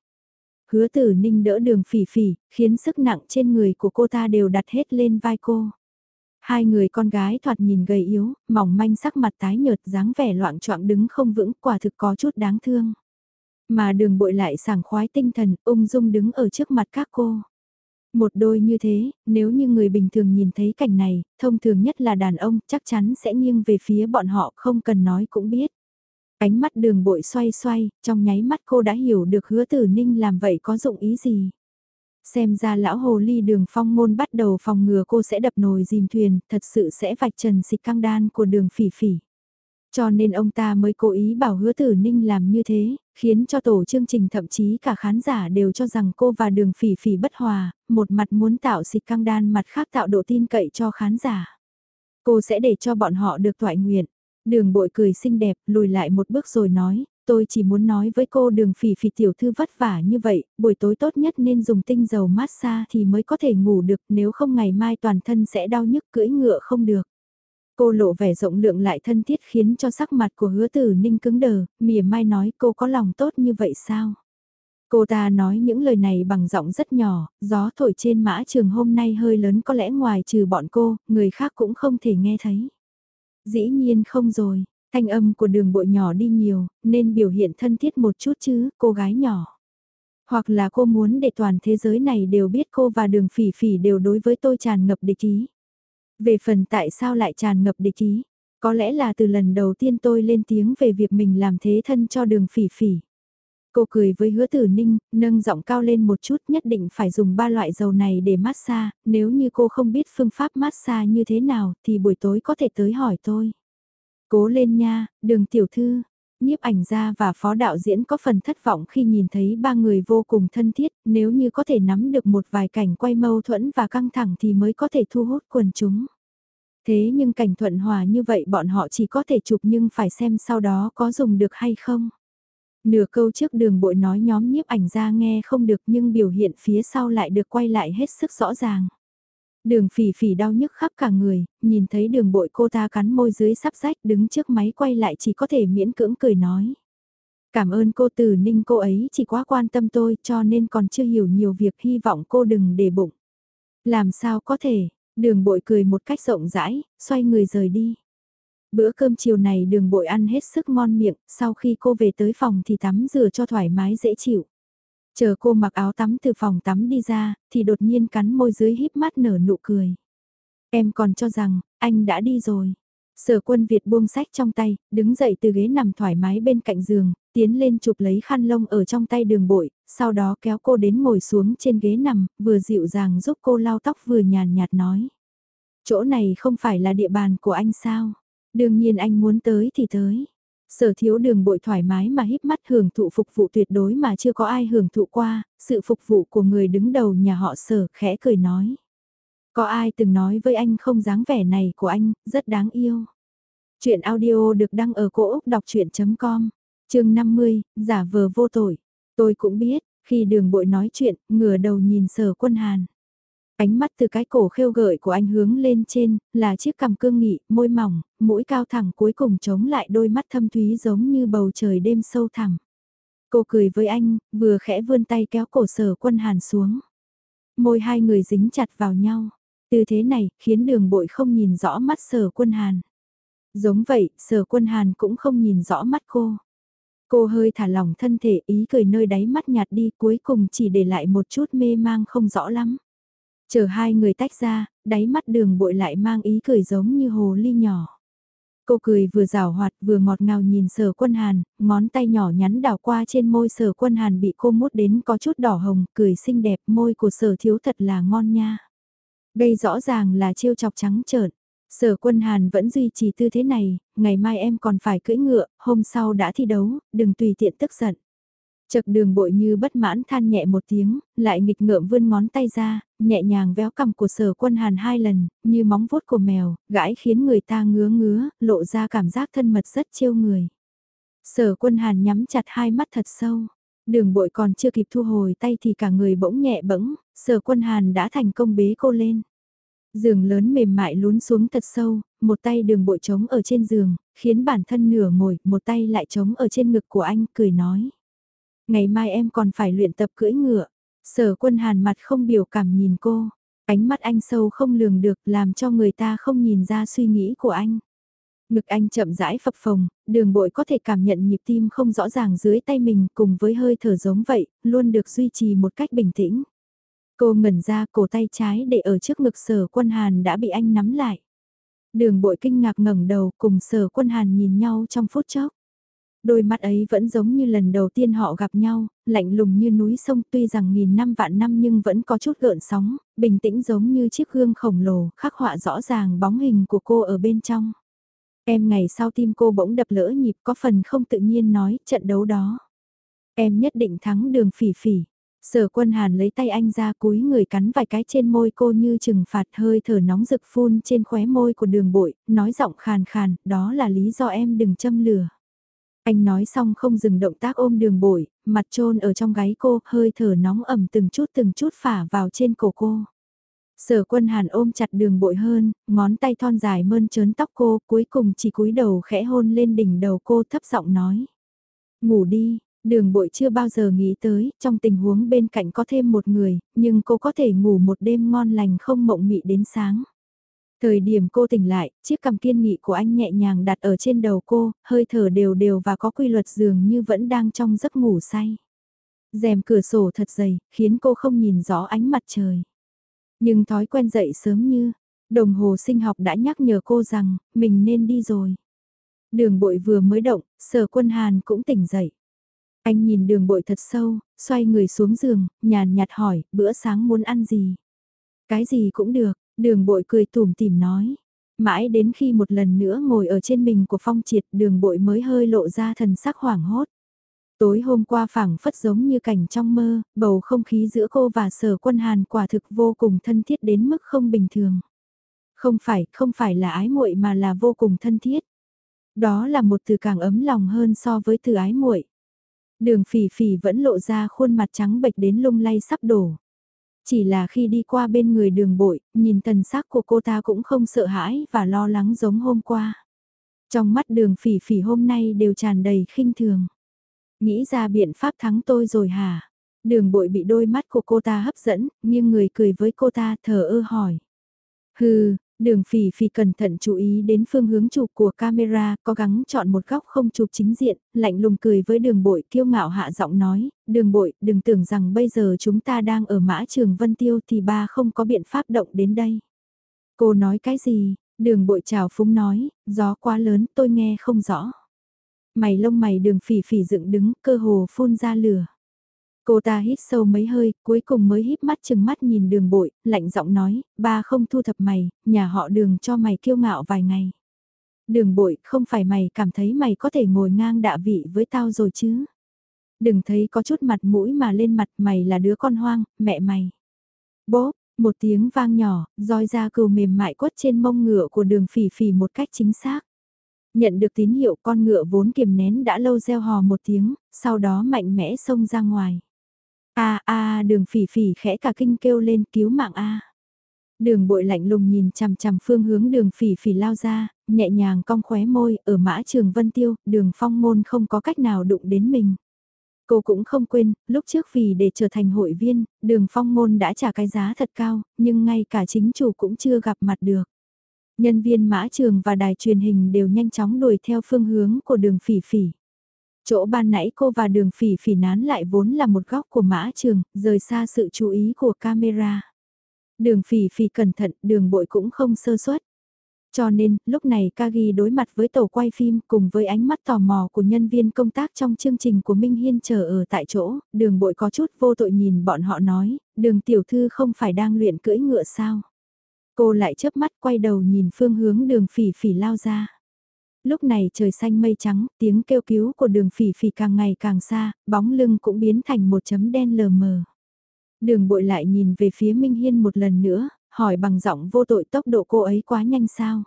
Hứa tử ninh đỡ đường phỉ phỉ, khiến sức nặng trên người của cô ta đều đặt hết lên vai cô. Hai người con gái thoạt nhìn gầy yếu, mỏng manh sắc mặt tái nhợt dáng vẻ loạn trọng đứng không vững quả thực có chút đáng thương. Mà đường bội lại sảng khoái tinh thần, ung dung đứng ở trước mặt các cô. Một đôi như thế, nếu như người bình thường nhìn thấy cảnh này, thông thường nhất là đàn ông chắc chắn sẽ nghiêng về phía bọn họ không cần nói cũng biết. Ánh mắt đường bội xoay xoay, trong nháy mắt cô đã hiểu được hứa tử ninh làm vậy có dụng ý gì. Xem ra lão hồ ly đường phong môn bắt đầu phòng ngừa cô sẽ đập nồi dìm thuyền, thật sự sẽ vạch trần xịt căng đan của đường phỉ phỉ. Cho nên ông ta mới cố ý bảo hứa tử ninh làm như thế, khiến cho tổ chương trình thậm chí cả khán giả đều cho rằng cô và đường phỉ phỉ bất hòa, một mặt muốn tạo xịt căng đan mặt khác tạo độ tin cậy cho khán giả. Cô sẽ để cho bọn họ được thoại nguyện. Đường bội cười xinh đẹp, lùi lại một bước rồi nói, tôi chỉ muốn nói với cô đường phỉ phỉ tiểu thư vất vả như vậy, buổi tối tốt nhất nên dùng tinh dầu massage thì mới có thể ngủ được, nếu không ngày mai toàn thân sẽ đau nhức cưỡi ngựa không được. Cô lộ vẻ rộng lượng lại thân thiết khiến cho sắc mặt của hứa tử ninh cứng đờ, mỉa mai nói cô có lòng tốt như vậy sao? Cô ta nói những lời này bằng giọng rất nhỏ, gió thổi trên mã trường hôm nay hơi lớn có lẽ ngoài trừ bọn cô, người khác cũng không thể nghe thấy. Dĩ nhiên không rồi, thanh âm của đường bội nhỏ đi nhiều, nên biểu hiện thân thiết một chút chứ, cô gái nhỏ. Hoặc là cô muốn để toàn thế giới này đều biết cô và đường phỉ phỉ đều đối với tôi tràn ngập địch ý. Về phần tại sao lại tràn ngập địch ý, có lẽ là từ lần đầu tiên tôi lên tiếng về việc mình làm thế thân cho đường phỉ phỉ. Cô cười với hứa tử ninh, nâng giọng cao lên một chút nhất định phải dùng ba loại dầu này để massage, nếu như cô không biết phương pháp massage như thế nào thì buổi tối có thể tới hỏi tôi. Cố lên nha, đường tiểu thư. Nhiếp ảnh gia và phó đạo diễn có phần thất vọng khi nhìn thấy ba người vô cùng thân thiết, nếu như có thể nắm được một vài cảnh quay mâu thuẫn và căng thẳng thì mới có thể thu hút quần chúng. Thế nhưng cảnh thuận hòa như vậy bọn họ chỉ có thể chụp nhưng phải xem sau đó có dùng được hay không. Nửa câu trước đường bội nói nhóm nhiếp ảnh ra nghe không được nhưng biểu hiện phía sau lại được quay lại hết sức rõ ràng. Đường phỉ phỉ đau nhức khắp cả người, nhìn thấy đường bội cô ta cắn môi dưới sắp rách đứng trước máy quay lại chỉ có thể miễn cưỡng cười nói. Cảm ơn cô từ ninh cô ấy chỉ quá quan tâm tôi cho nên còn chưa hiểu nhiều việc hy vọng cô đừng để bụng. Làm sao có thể, đường bội cười một cách rộng rãi, xoay người rời đi. Bữa cơm chiều này đường bội ăn hết sức ngon miệng, sau khi cô về tới phòng thì tắm rửa cho thoải mái dễ chịu. Chờ cô mặc áo tắm từ phòng tắm đi ra, thì đột nhiên cắn môi dưới híp mắt nở nụ cười. Em còn cho rằng, anh đã đi rồi. Sở quân Việt buông sách trong tay, đứng dậy từ ghế nằm thoải mái bên cạnh giường, tiến lên chụp lấy khăn lông ở trong tay đường bội, sau đó kéo cô đến ngồi xuống trên ghế nằm, vừa dịu dàng giúp cô lau tóc vừa nhàn nhạt nói. Chỗ này không phải là địa bàn của anh sao? Đương nhiên anh muốn tới thì tới. Sở thiếu đường bội thoải mái mà híp mắt hưởng thụ phục vụ tuyệt đối mà chưa có ai hưởng thụ qua, sự phục vụ của người đứng đầu nhà họ sở khẽ cười nói. Có ai từng nói với anh không dáng vẻ này của anh, rất đáng yêu. Chuyện audio được đăng ở cổ Úc đọc chuyện.com, chương 50, giả vờ vô tội. Tôi cũng biết, khi đường bội nói chuyện, ngửa đầu nhìn sở quân hàn. Ánh mắt từ cái cổ khêu gợi của anh hướng lên trên, là chiếc cằm cương nghị, môi mỏng, mũi cao thẳng cuối cùng chống lại đôi mắt thâm thúy giống như bầu trời đêm sâu thẳm. Cô cười với anh, vừa khẽ vươn tay kéo cổ sở quân hàn xuống. Môi hai người dính chặt vào nhau. Tư thế này khiến đường bội không nhìn rõ mắt sở quân hàn. Giống vậy, sở quân hàn cũng không nhìn rõ mắt cô. Cô hơi thả lỏng thân thể ý cười nơi đáy mắt nhạt đi cuối cùng chỉ để lại một chút mê mang không rõ lắm. Chờ hai người tách ra, đáy mắt đường bội lại mang ý cười giống như hồ ly nhỏ. Cô cười vừa rào hoạt vừa ngọt ngào nhìn sở quân hàn, ngón tay nhỏ nhắn đảo qua trên môi sở quân hàn bị cô mút đến có chút đỏ hồng, cười xinh đẹp môi của sở thiếu thật là ngon nha. Đây rõ ràng là trêu chọc trắng trợn. Sở quân hàn vẫn duy trì tư thế này, ngày mai em còn phải cưỡi ngựa, hôm sau đã thi đấu, đừng tùy tiện tức giận. Chợt đường bội như bất mãn than nhẹ một tiếng, lại nghịch ngợm vươn ngón tay ra, nhẹ nhàng véo cằm của sở quân hàn hai lần, như móng vuốt của mèo, gãi khiến người ta ngứa ngứa, lộ ra cảm giác thân mật rất chiêu người. Sở quân hàn nhắm chặt hai mắt thật sâu, đường bội còn chưa kịp thu hồi tay thì cả người bỗng nhẹ bẫng, sở quân hàn đã thành công bế cô lên. Giường lớn mềm mại lún xuống thật sâu, một tay đường bội trống ở trên giường, khiến bản thân nửa ngồi, một tay lại trống ở trên ngực của anh, cười nói. Ngày mai em còn phải luyện tập cưỡi ngựa. Sở quân hàn mặt không biểu cảm nhìn cô. Ánh mắt anh sâu không lường được làm cho người ta không nhìn ra suy nghĩ của anh. Ngực anh chậm rãi phập phồng, đường bội có thể cảm nhận nhịp tim không rõ ràng dưới tay mình cùng với hơi thở giống vậy, luôn được duy trì một cách bình tĩnh. Cô ngẩn ra cổ tay trái để ở trước ngực sở quân hàn đã bị anh nắm lại. Đường bội kinh ngạc ngẩng đầu cùng sở quân hàn nhìn nhau trong phút chốc. Đôi mắt ấy vẫn giống như lần đầu tiên họ gặp nhau, lạnh lùng như núi sông tuy rằng nghìn năm vạn năm nhưng vẫn có chút gợn sóng, bình tĩnh giống như chiếc gương khổng lồ, khắc họa rõ ràng bóng hình của cô ở bên trong. Em ngày sau tim cô bỗng đập lỡ nhịp có phần không tự nhiên nói trận đấu đó. Em nhất định thắng đường phỉ phỉ. Sở quân hàn lấy tay anh ra cúi người cắn vài cái trên môi cô như trừng phạt hơi thở nóng rực phun trên khóe môi của đường bội, nói giọng khàn khàn, đó là lý do em đừng châm lửa. Anh nói xong không dừng động tác ôm đường bội, mặt trôn ở trong gáy cô, hơi thở nóng ẩm từng chút từng chút phả vào trên cổ cô. Sở quân hàn ôm chặt đường bội hơn, ngón tay thon dài mơn trớn tóc cô, cuối cùng chỉ cúi đầu khẽ hôn lên đỉnh đầu cô thấp giọng nói. Ngủ đi, đường bội chưa bao giờ nghĩ tới, trong tình huống bên cạnh có thêm một người, nhưng cô có thể ngủ một đêm ngon lành không mộng mị đến sáng. Thời điểm cô tỉnh lại, chiếc cằm kiên nghị của anh nhẹ nhàng đặt ở trên đầu cô, hơi thở đều đều và có quy luật dường như vẫn đang trong giấc ngủ say. rèm cửa sổ thật dày, khiến cô không nhìn rõ ánh mặt trời. Nhưng thói quen dậy sớm như, đồng hồ sinh học đã nhắc nhở cô rằng, mình nên đi rồi. Đường bội vừa mới động, sở quân hàn cũng tỉnh dậy. Anh nhìn đường bội thật sâu, xoay người xuống giường, nhàn nhạt hỏi, bữa sáng muốn ăn gì? Cái gì cũng được, Đường bội cười tủm tìm nói. Mãi đến khi một lần nữa ngồi ở trên mình của phong triệt đường bội mới hơi lộ ra thần sắc hoảng hốt. Tối hôm qua phảng phất giống như cảnh trong mơ, bầu không khí giữa cô và sở quân hàn quả thực vô cùng thân thiết đến mức không bình thường. Không phải, không phải là ái muội mà là vô cùng thân thiết. Đó là một từ càng ấm lòng hơn so với từ ái muội. Đường phỉ phỉ vẫn lộ ra khuôn mặt trắng bệch đến lung lay sắp đổ. Chỉ là khi đi qua bên người đường bội, nhìn thần sắc của cô ta cũng không sợ hãi và lo lắng giống hôm qua. Trong mắt đường phỉ phỉ hôm nay đều tràn đầy khinh thường. Nghĩ ra biện pháp thắng tôi rồi hả? Đường bội bị đôi mắt của cô ta hấp dẫn, nhưng người cười với cô ta thờ ơ hỏi. Hừ, Đường phỉ phỉ cẩn thận chú ý đến phương hướng chụp của camera, có gắng chọn một góc không chụp chính diện, lạnh lùng cười với đường bội kiêu ngạo hạ giọng nói, đường bội, đừng tưởng rằng bây giờ chúng ta đang ở mã trường Vân Tiêu thì ba không có biện pháp động đến đây. Cô nói cái gì? Đường bội chào phúng nói, gió quá lớn tôi nghe không rõ. Mày lông mày đường phỉ phỉ dựng đứng, cơ hồ phun ra lửa. Cô ta hít sâu mấy hơi, cuối cùng mới híp mắt chừng mắt nhìn đường bội, lạnh giọng nói, ba không thu thập mày, nhà họ đường cho mày kiêu ngạo vài ngày. Đường bội, không phải mày cảm thấy mày có thể ngồi ngang đạ vị với tao rồi chứ. Đừng thấy có chút mặt mũi mà lên mặt mày là đứa con hoang, mẹ mày. Bố, một tiếng vang nhỏ, roi ra cừu mềm mại quất trên mông ngựa của đường phỉ phỉ một cách chính xác. Nhận được tín hiệu con ngựa vốn kiềm nén đã lâu gieo hò một tiếng, sau đó mạnh mẽ xông ra ngoài. A a đường phỉ phỉ khẽ cả kinh kêu lên cứu mạng a. Đường bội lạnh lùng nhìn chằm chằm phương hướng đường phỉ phỉ lao ra, nhẹ nhàng cong khóe môi, ở mã trường Vân Tiêu, đường phong môn không có cách nào đụng đến mình. Cô cũng không quên, lúc trước vì để trở thành hội viên, đường phong môn đã trả cái giá thật cao, nhưng ngay cả chính chủ cũng chưa gặp mặt được. Nhân viên mã trường và đài truyền hình đều nhanh chóng đuổi theo phương hướng của đường phỉ phỉ. Chỗ ban nãy cô và đường phỉ phỉ nán lại vốn là một góc của mã trường, rời xa sự chú ý của camera. Đường phỉ phỉ cẩn thận, đường bội cũng không sơ suất. Cho nên, lúc này Kagi đối mặt với tổ quay phim cùng với ánh mắt tò mò của nhân viên công tác trong chương trình của Minh Hiên chờ ở tại chỗ, đường bội có chút vô tội nhìn bọn họ nói, đường tiểu thư không phải đang luyện cưỡi ngựa sao. Cô lại chớp mắt quay đầu nhìn phương hướng đường phỉ phỉ lao ra. Lúc này trời xanh mây trắng, tiếng kêu cứu của đường phỉ phỉ càng ngày càng xa, bóng lưng cũng biến thành một chấm đen lờ mờ. Đường bội lại nhìn về phía Minh Hiên một lần nữa, hỏi bằng giọng vô tội tốc độ cô ấy quá nhanh sao.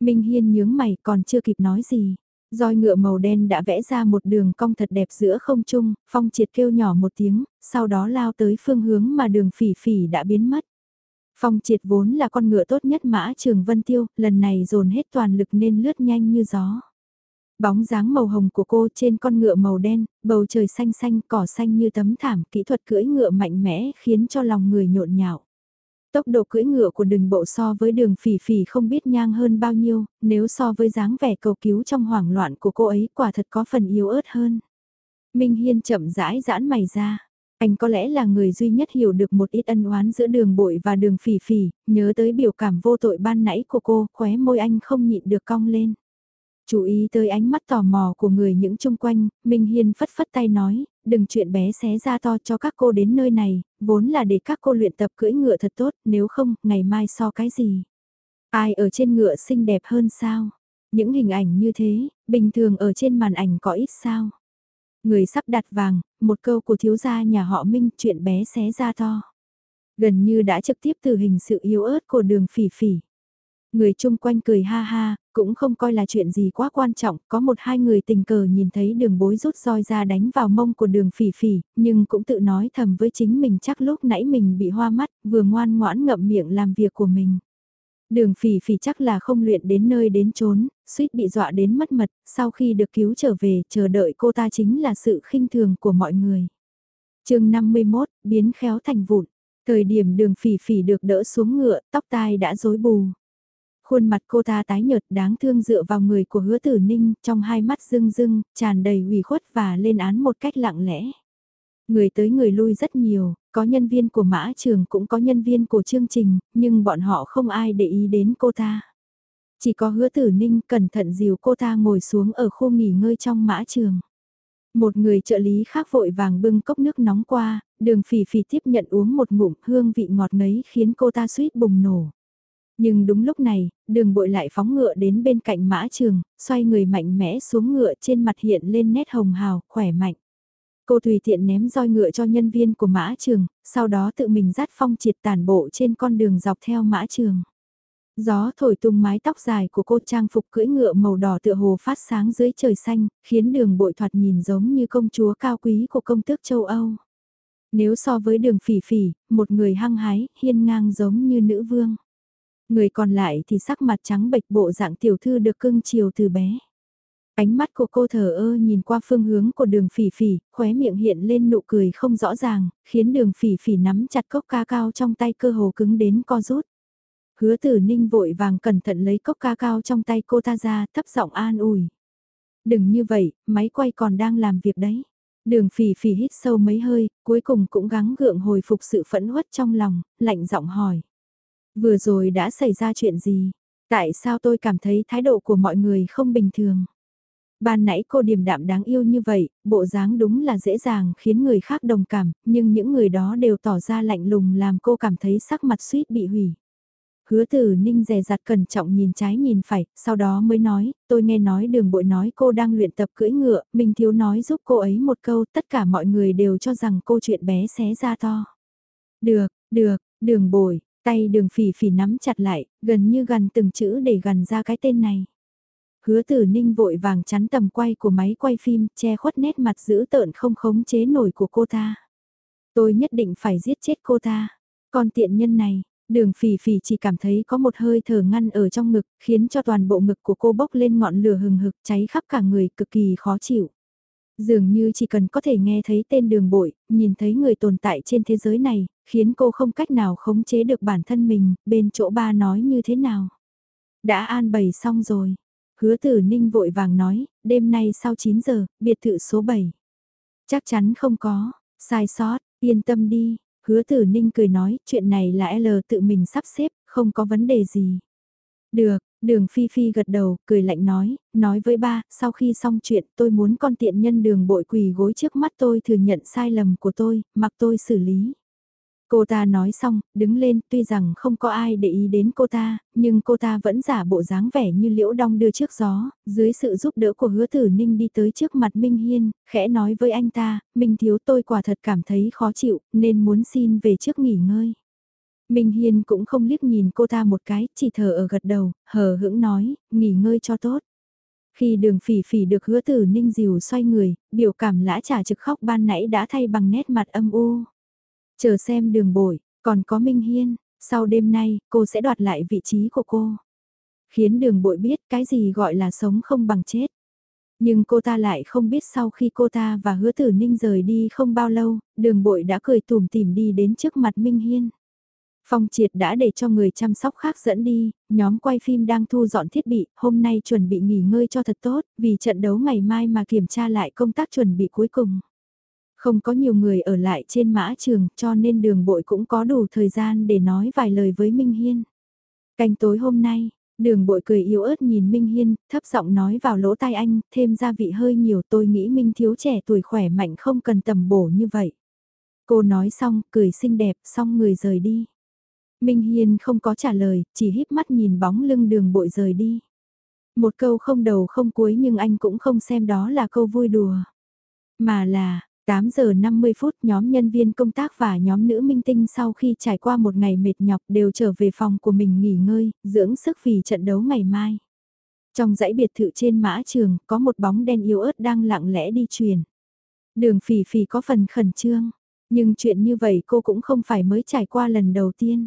Minh Hiên nhướng mày còn chưa kịp nói gì. Roi ngựa màu đen đã vẽ ra một đường cong thật đẹp giữa không trung, phong triệt kêu nhỏ một tiếng, sau đó lao tới phương hướng mà đường phỉ phỉ đã biến mất. Phong triệt vốn là con ngựa tốt nhất mã trường Vân Tiêu, lần này dồn hết toàn lực nên lướt nhanh như gió. Bóng dáng màu hồng của cô trên con ngựa màu đen, bầu trời xanh xanh, cỏ xanh như tấm thảm, kỹ thuật cưỡi ngựa mạnh mẽ khiến cho lòng người nhộn nhạo. Tốc độ cưỡi ngựa của đường bộ so với đường phỉ phỉ không biết nhang hơn bao nhiêu, nếu so với dáng vẻ cầu cứu trong hoảng loạn của cô ấy quả thật có phần yếu ớt hơn. Minh Hiên chậm rãi giãn mày ra. Anh có lẽ là người duy nhất hiểu được một ít ân oán giữa đường bội và đường phỉ phỉ, nhớ tới biểu cảm vô tội ban nãy của cô, khóe môi anh không nhịn được cong lên. Chú ý tới ánh mắt tò mò của người những chung quanh, Minh Hiên phất phất tay nói, đừng chuyện bé xé ra to cho các cô đến nơi này, vốn là để các cô luyện tập cưỡi ngựa thật tốt, nếu không, ngày mai so cái gì? Ai ở trên ngựa xinh đẹp hơn sao? Những hình ảnh như thế, bình thường ở trên màn ảnh có ít sao? Người sắp đặt vàng, một câu của thiếu gia nhà họ Minh chuyện bé xé ra to. Gần như đã trực tiếp từ hình sự yếu ớt của đường phỉ phỉ. Người chung quanh cười ha ha, cũng không coi là chuyện gì quá quan trọng, có một hai người tình cờ nhìn thấy đường bối rút roi ra đánh vào mông của đường phỉ phỉ, nhưng cũng tự nói thầm với chính mình chắc lúc nãy mình bị hoa mắt, vừa ngoan ngoãn ngậm miệng làm việc của mình. Đường phỉ phỉ chắc là không luyện đến nơi đến chốn, suýt bị dọa đến mất mật, sau khi được cứu trở về, chờ đợi cô ta chính là sự khinh thường của mọi người. chương 51, biến khéo thành vụn. Thời điểm đường phỉ phỉ được đỡ xuống ngựa, tóc tai đã rối bù. Khuôn mặt cô ta tái nhợt đáng thương dựa vào người của hứa tử ninh, trong hai mắt rưng rưng, tràn đầy ủy khuất và lên án một cách lặng lẽ. Người tới người lui rất nhiều, có nhân viên của mã trường cũng có nhân viên của chương trình, nhưng bọn họ không ai để ý đến cô ta. Chỉ có hứa tử ninh cẩn thận dìu cô ta ngồi xuống ở khu nghỉ ngơi trong mã trường. Một người trợ lý khác vội vàng bưng cốc nước nóng qua, đường phỉ phỉ tiếp nhận uống một ngụm hương vị ngọt ngấy khiến cô ta suýt bùng nổ. Nhưng đúng lúc này, đường bội lại phóng ngựa đến bên cạnh mã trường, xoay người mạnh mẽ xuống ngựa trên mặt hiện lên nét hồng hào, khỏe mạnh. Cô tùy tiện ném roi ngựa cho nhân viên của mã trường, sau đó tự mình dắt phong triệt tàn bộ trên con đường dọc theo mã trường. Gió thổi tung mái tóc dài của cô trang phục cưỡi ngựa màu đỏ tựa hồ phát sáng dưới trời xanh, khiến đường bội thoạt nhìn giống như công chúa cao quý của công tước châu Âu. Nếu so với đường phỉ phỉ, một người hăng hái, hiên ngang giống như nữ vương. Người còn lại thì sắc mặt trắng bệch bộ dạng tiểu thư được cưng chiều từ bé. Ánh mắt của cô thờ ơ nhìn qua phương hướng của đường phỉ phỉ, khóe miệng hiện lên nụ cười không rõ ràng, khiến đường phỉ phỉ nắm chặt cốc ca cao trong tay cơ hồ cứng đến co rút. Hứa tử ninh vội vàng cẩn thận lấy cốc ca cao trong tay cô ta ra, thấp giọng an ủi. Đừng như vậy, máy quay còn đang làm việc đấy. Đường phỉ phỉ hít sâu mấy hơi, cuối cùng cũng gắng gượng hồi phục sự phẫn uất trong lòng, lạnh giọng hỏi. Vừa rồi đã xảy ra chuyện gì? Tại sao tôi cảm thấy thái độ của mọi người không bình thường? Ban nãy cô điềm đạm đáng yêu như vậy, bộ dáng đúng là dễ dàng khiến người khác đồng cảm, nhưng những người đó đều tỏ ra lạnh lùng làm cô cảm thấy sắc mặt suýt bị hủy. Hứa tử ninh dè dặt cẩn trọng nhìn trái nhìn phải, sau đó mới nói, tôi nghe nói đường bội nói cô đang luyện tập cưỡi ngựa, mình thiếu nói giúp cô ấy một câu, tất cả mọi người đều cho rằng cô chuyện bé xé ra to. Được, được, đường bội, tay đường phỉ phỉ nắm chặt lại, gần như gần từng chữ để gần ra cái tên này. Hứa tử ninh vội vàng chắn tầm quay của máy quay phim, che khuất nét mặt giữ tợn không khống chế nổi của cô ta. Tôi nhất định phải giết chết cô ta. Còn tiện nhân này, đường phỉ phỉ chỉ cảm thấy có một hơi thở ngăn ở trong ngực, khiến cho toàn bộ ngực của cô bốc lên ngọn lửa hừng hực cháy khắp cả người cực kỳ khó chịu. Dường như chỉ cần có thể nghe thấy tên đường bội, nhìn thấy người tồn tại trên thế giới này, khiến cô không cách nào khống chế được bản thân mình, bên chỗ ba nói như thế nào. Đã an bày xong rồi, Hứa tử ninh vội vàng nói, đêm nay sau 9 giờ, biệt thự số 7. Chắc chắn không có, sai sót, yên tâm đi. Hứa tử ninh cười nói, chuyện này là L tự mình sắp xếp, không có vấn đề gì. Được, đường Phi Phi gật đầu, cười lạnh nói, nói với ba, sau khi xong chuyện tôi muốn con tiện nhân đường bội quỳ gối trước mắt tôi thừa nhận sai lầm của tôi, mặc tôi xử lý. Cô ta nói xong, đứng lên, tuy rằng không có ai để ý đến cô ta, nhưng cô ta vẫn giả bộ dáng vẻ như liễu đong đưa trước gió, dưới sự giúp đỡ của hứa tử ninh đi tới trước mặt Minh Hiên, khẽ nói với anh ta, Minh thiếu tôi quả thật cảm thấy khó chịu, nên muốn xin về trước nghỉ ngơi. Minh Hiên cũng không liếc nhìn cô ta một cái, chỉ thở ở gật đầu, hờ hững nói, nghỉ ngơi cho tốt. Khi đường phỉ phỉ được hứa tử ninh dìu xoay người, biểu cảm lã trả trực khóc ban nãy đã thay bằng nét mặt âm u. Chờ xem đường bội, còn có Minh Hiên, sau đêm nay, cô sẽ đoạt lại vị trí của cô. Khiến đường bội biết cái gì gọi là sống không bằng chết. Nhưng cô ta lại không biết sau khi cô ta và hứa tử ninh rời đi không bao lâu, đường bội đã cười tủm tỉm đi đến trước mặt Minh Hiên. Phong triệt đã để cho người chăm sóc khác dẫn đi, nhóm quay phim đang thu dọn thiết bị, hôm nay chuẩn bị nghỉ ngơi cho thật tốt, vì trận đấu ngày mai mà kiểm tra lại công tác chuẩn bị cuối cùng. Không có nhiều người ở lại trên mã trường cho nên đường bội cũng có đủ thời gian để nói vài lời với Minh Hiên. Canh tối hôm nay, đường bội cười yếu ớt nhìn Minh Hiên, thấp giọng nói vào lỗ tai anh, thêm gia vị hơi nhiều tôi nghĩ Minh thiếu trẻ tuổi khỏe mạnh không cần tầm bổ như vậy. Cô nói xong, cười xinh đẹp, xong người rời đi. Minh Hiên không có trả lời, chỉ híp mắt nhìn bóng lưng đường bội rời đi. Một câu không đầu không cuối nhưng anh cũng không xem đó là câu vui đùa. Mà là, 8 giờ 50 phút nhóm nhân viên công tác và nhóm nữ minh tinh sau khi trải qua một ngày mệt nhọc đều trở về phòng của mình nghỉ ngơi, dưỡng sức vì trận đấu ngày mai. Trong dãy biệt thự trên mã trường có một bóng đen yếu ớt đang lặng lẽ đi truyền. Đường phỉ phỉ có phần khẩn trương, nhưng chuyện như vậy cô cũng không phải mới trải qua lần đầu tiên.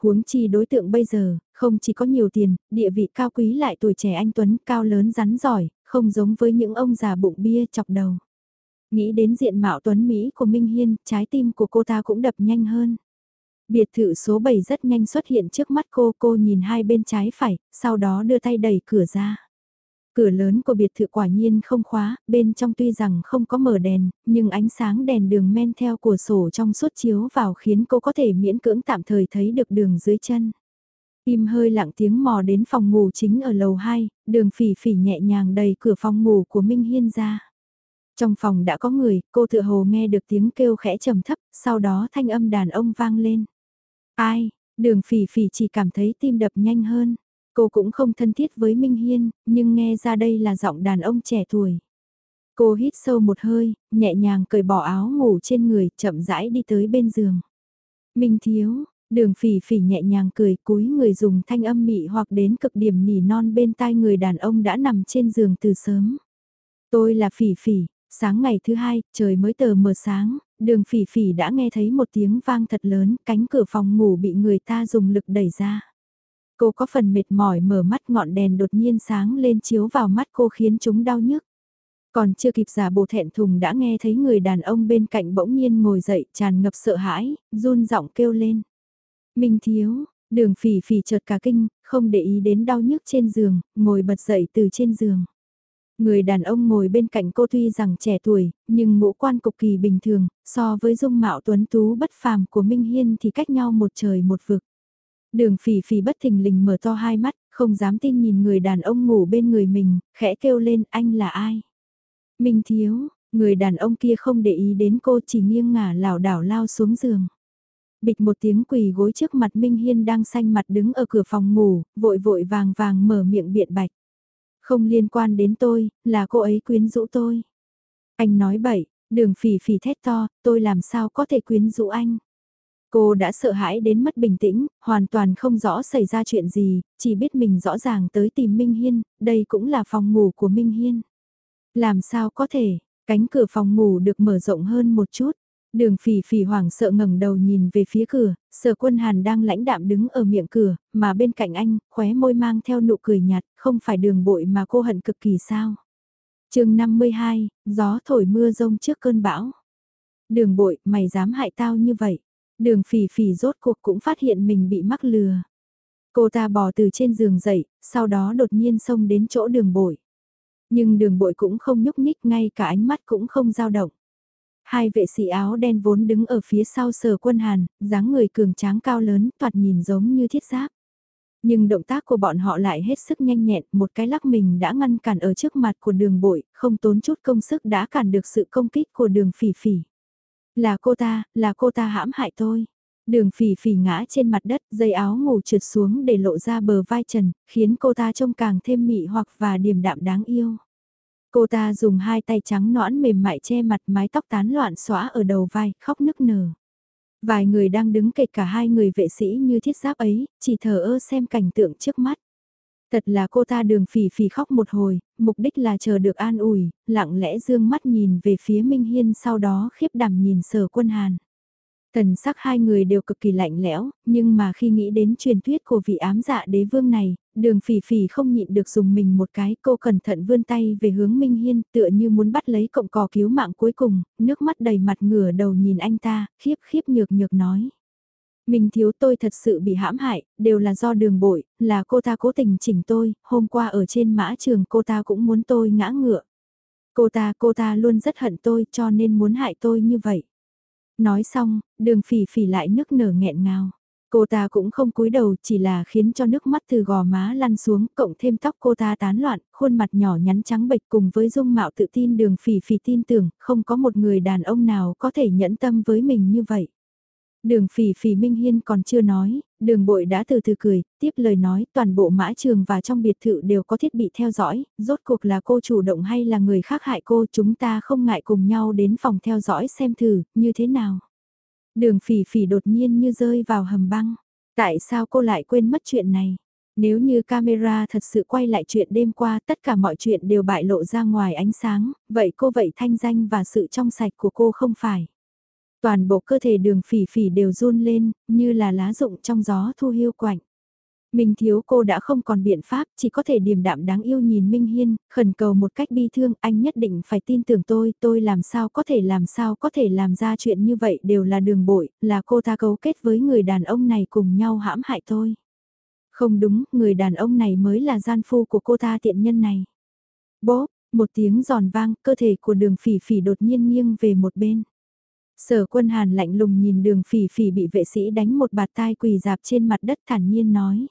Huống chi đối tượng bây giờ, không chỉ có nhiều tiền, địa vị cao quý lại tuổi trẻ anh Tuấn cao lớn rắn giỏi, không giống với những ông già bụng bia chọc đầu. Nghĩ đến diện mạo tuấn Mỹ của Minh Hiên, trái tim của cô ta cũng đập nhanh hơn. Biệt thự số 7 rất nhanh xuất hiện trước mắt cô, cô nhìn hai bên trái phải, sau đó đưa tay đẩy cửa ra. Cửa lớn của biệt thự quả nhiên không khóa, bên trong tuy rằng không có mở đèn, nhưng ánh sáng đèn đường men theo của sổ trong suốt chiếu vào khiến cô có thể miễn cưỡng tạm thời thấy được đường dưới chân. Im hơi lặng tiếng mò đến phòng ngủ chính ở lầu 2, đường phỉ phỉ nhẹ nhàng đẩy cửa phòng ngủ của Minh Hiên ra. Trong phòng đã có người, cô tự hồ nghe được tiếng kêu khẽ trầm thấp, sau đó thanh âm đàn ông vang lên. Ai, đường phỉ phỉ chỉ cảm thấy tim đập nhanh hơn. Cô cũng không thân thiết với Minh Hiên, nhưng nghe ra đây là giọng đàn ông trẻ tuổi. Cô hít sâu một hơi, nhẹ nhàng cởi bỏ áo ngủ trên người, chậm rãi đi tới bên giường. Minh thiếu, đường phỉ phỉ nhẹ nhàng cười cúi người dùng thanh âm mị hoặc đến cực điểm nỉ non bên tai người đàn ông đã nằm trên giường từ sớm. Tôi là phỉ phỉ, Sáng ngày thứ hai, trời mới tờ mờ sáng, đường phỉ phỉ đã nghe thấy một tiếng vang thật lớn, cánh cửa phòng ngủ bị người ta dùng lực đẩy ra. Cô có phần mệt mỏi mở mắt ngọn đèn đột nhiên sáng lên chiếu vào mắt cô khiến chúng đau nhức. Còn chưa kịp giả bộ thẹn thùng đã nghe thấy người đàn ông bên cạnh bỗng nhiên ngồi dậy tràn ngập sợ hãi, run giọng kêu lên. Minh thiếu, đường phỉ phỉ chợt cả kinh, không để ý đến đau nhức trên giường, ngồi bật dậy từ trên giường. Người đàn ông ngồi bên cạnh cô tuy rằng trẻ tuổi, nhưng ngũ quan cực kỳ bình thường, so với dung mạo tuấn tú bất phàm của Minh Hiên thì cách nhau một trời một vực. Đường phỉ phỉ bất thình lình mở to hai mắt, không dám tin nhìn người đàn ông ngủ bên người mình, khẽ kêu lên anh là ai. Minh thiếu, người đàn ông kia không để ý đến cô chỉ nghiêng ngả lảo đảo lao xuống giường. Bịch một tiếng quỳ gối trước mặt Minh Hiên đang xanh mặt đứng ở cửa phòng ngủ, vội vội vàng vàng mở miệng biện bạch. Không liên quan đến tôi, là cô ấy quyến rũ tôi. Anh nói bậy, đường phỉ phỉ thét to, tôi làm sao có thể quyến rũ anh. Cô đã sợ hãi đến mất bình tĩnh, hoàn toàn không rõ xảy ra chuyện gì, chỉ biết mình rõ ràng tới tìm Minh Hiên, đây cũng là phòng ngủ của Minh Hiên. Làm sao có thể, cánh cửa phòng ngủ được mở rộng hơn một chút. Đường phỉ phỉ hoảng sợ ngẩng đầu nhìn về phía cửa, sở quân hàn đang lãnh đạm đứng ở miệng cửa, mà bên cạnh anh, khóe môi mang theo nụ cười nhạt, không phải đường bội mà cô hận cực kỳ sao. chương 52, gió thổi mưa rông trước cơn bão. Đường bội, mày dám hại tao như vậy. Đường phỉ phỉ rốt cuộc cũng phát hiện mình bị mắc lừa. Cô ta bò từ trên giường dậy, sau đó đột nhiên xông đến chỗ đường bội. Nhưng đường bội cũng không nhúc nhích ngay cả ánh mắt cũng không dao động. Hai vệ sĩ áo đen vốn đứng ở phía sau sở quân hàn, dáng người cường tráng cao lớn, toạt nhìn giống như thiết giáp. Nhưng động tác của bọn họ lại hết sức nhanh nhẹn, một cái lắc mình đã ngăn cản ở trước mặt của đường bội, không tốn chút công sức đã cản được sự công kích của đường phỉ phỉ. Là cô ta, là cô ta hãm hại tôi. Đường phỉ phỉ ngã trên mặt đất, dây áo ngủ trượt xuống để lộ ra bờ vai trần, khiến cô ta trông càng thêm mị hoặc và điềm đạm đáng yêu. Cô ta dùng hai tay trắng nõn mềm mại che mặt mái tóc tán loạn xóa ở đầu vai, khóc nức nở. Vài người đang đứng kịch cả hai người vệ sĩ như thiết giáp ấy, chỉ thờ ơ xem cảnh tượng trước mắt. Thật là cô ta đường phỉ phỉ khóc một hồi, mục đích là chờ được an ủi, lặng lẽ dương mắt nhìn về phía Minh Hiên sau đó khiếp đảm nhìn sở quân hàn. Thần sắc hai người đều cực kỳ lạnh lẽo, nhưng mà khi nghĩ đến truyền thuyết của vị ám dạ đế vương này, đường phỉ phỉ không nhịn được dùng mình một cái, cô cẩn thận vươn tay về hướng Minh Hiên tựa như muốn bắt lấy cọng cò cứu mạng cuối cùng, nước mắt đầy mặt ngửa đầu nhìn anh ta, khiếp khiếp nhược nhược nói. Mình thiếu tôi thật sự bị hãm hại, đều là do đường bội, là cô ta cố tình chỉnh tôi, hôm qua ở trên mã trường cô ta cũng muốn tôi ngã ngựa. Cô ta, cô ta luôn rất hận tôi cho nên muốn hại tôi như vậy. Nói xong, đường phỉ phỉ lại nức nở nghẹn ngào. Cô ta cũng không cúi đầu chỉ là khiến cho nước mắt từ gò má lăn xuống, cộng thêm tóc cô ta tán loạn, khuôn mặt nhỏ nhắn trắng bệch cùng với dung mạo tự tin đường phỉ phỉ tin tưởng, không có một người đàn ông nào có thể nhẫn tâm với mình như vậy. Đường phỉ phỉ Minh Hiên còn chưa nói, đường bội đã từ từ cười, tiếp lời nói toàn bộ mã trường và trong biệt thự đều có thiết bị theo dõi, rốt cuộc là cô chủ động hay là người khác hại cô chúng ta không ngại cùng nhau đến phòng theo dõi xem thử, như thế nào. Đường phỉ phỉ đột nhiên như rơi vào hầm băng, tại sao cô lại quên mất chuyện này? Nếu như camera thật sự quay lại chuyện đêm qua tất cả mọi chuyện đều bại lộ ra ngoài ánh sáng, vậy cô vậy thanh danh và sự trong sạch của cô không phải. Toàn bộ cơ thể đường phỉ phỉ đều run lên, như là lá rụng trong gió thu hiu quạnh. Minh thiếu cô đã không còn biện pháp, chỉ có thể điềm đạm đáng yêu nhìn Minh Hiên, khẩn cầu một cách bi thương, anh nhất định phải tin tưởng tôi, tôi làm sao có thể làm sao có thể làm ra chuyện như vậy đều là đường bội, là cô ta cấu kết với người đàn ông này cùng nhau hãm hại tôi. Không đúng, người đàn ông này mới là gian phu của cô ta tiện nhân này. Bố, một tiếng giòn vang, cơ thể của đường phỉ phỉ đột nhiên nghiêng về một bên. Sở quân hàn lạnh lùng nhìn đường phỉ phỉ bị vệ sĩ đánh một bạt tai quỳ dạp trên mặt đất thản nhiên nói.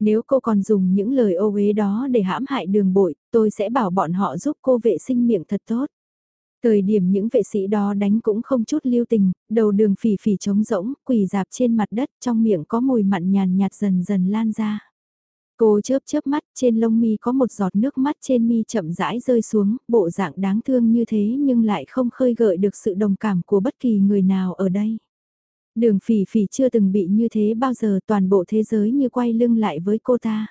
Nếu cô còn dùng những lời ô uế đó để hãm hại đường bội, tôi sẽ bảo bọn họ giúp cô vệ sinh miệng thật tốt. Thời điểm những vệ sĩ đó đánh cũng không chút lưu tình, đầu đường phỉ phỉ trống rỗng, quỳ dạp trên mặt đất trong miệng có mùi mặn nhàn nhạt dần dần lan ra. Cô chớp chớp mắt, trên lông mi có một giọt nước mắt trên mi chậm rãi rơi xuống, bộ dạng đáng thương như thế nhưng lại không khơi gợi được sự đồng cảm của bất kỳ người nào ở đây. Đường phỉ phỉ chưa từng bị như thế bao giờ toàn bộ thế giới như quay lưng lại với cô ta.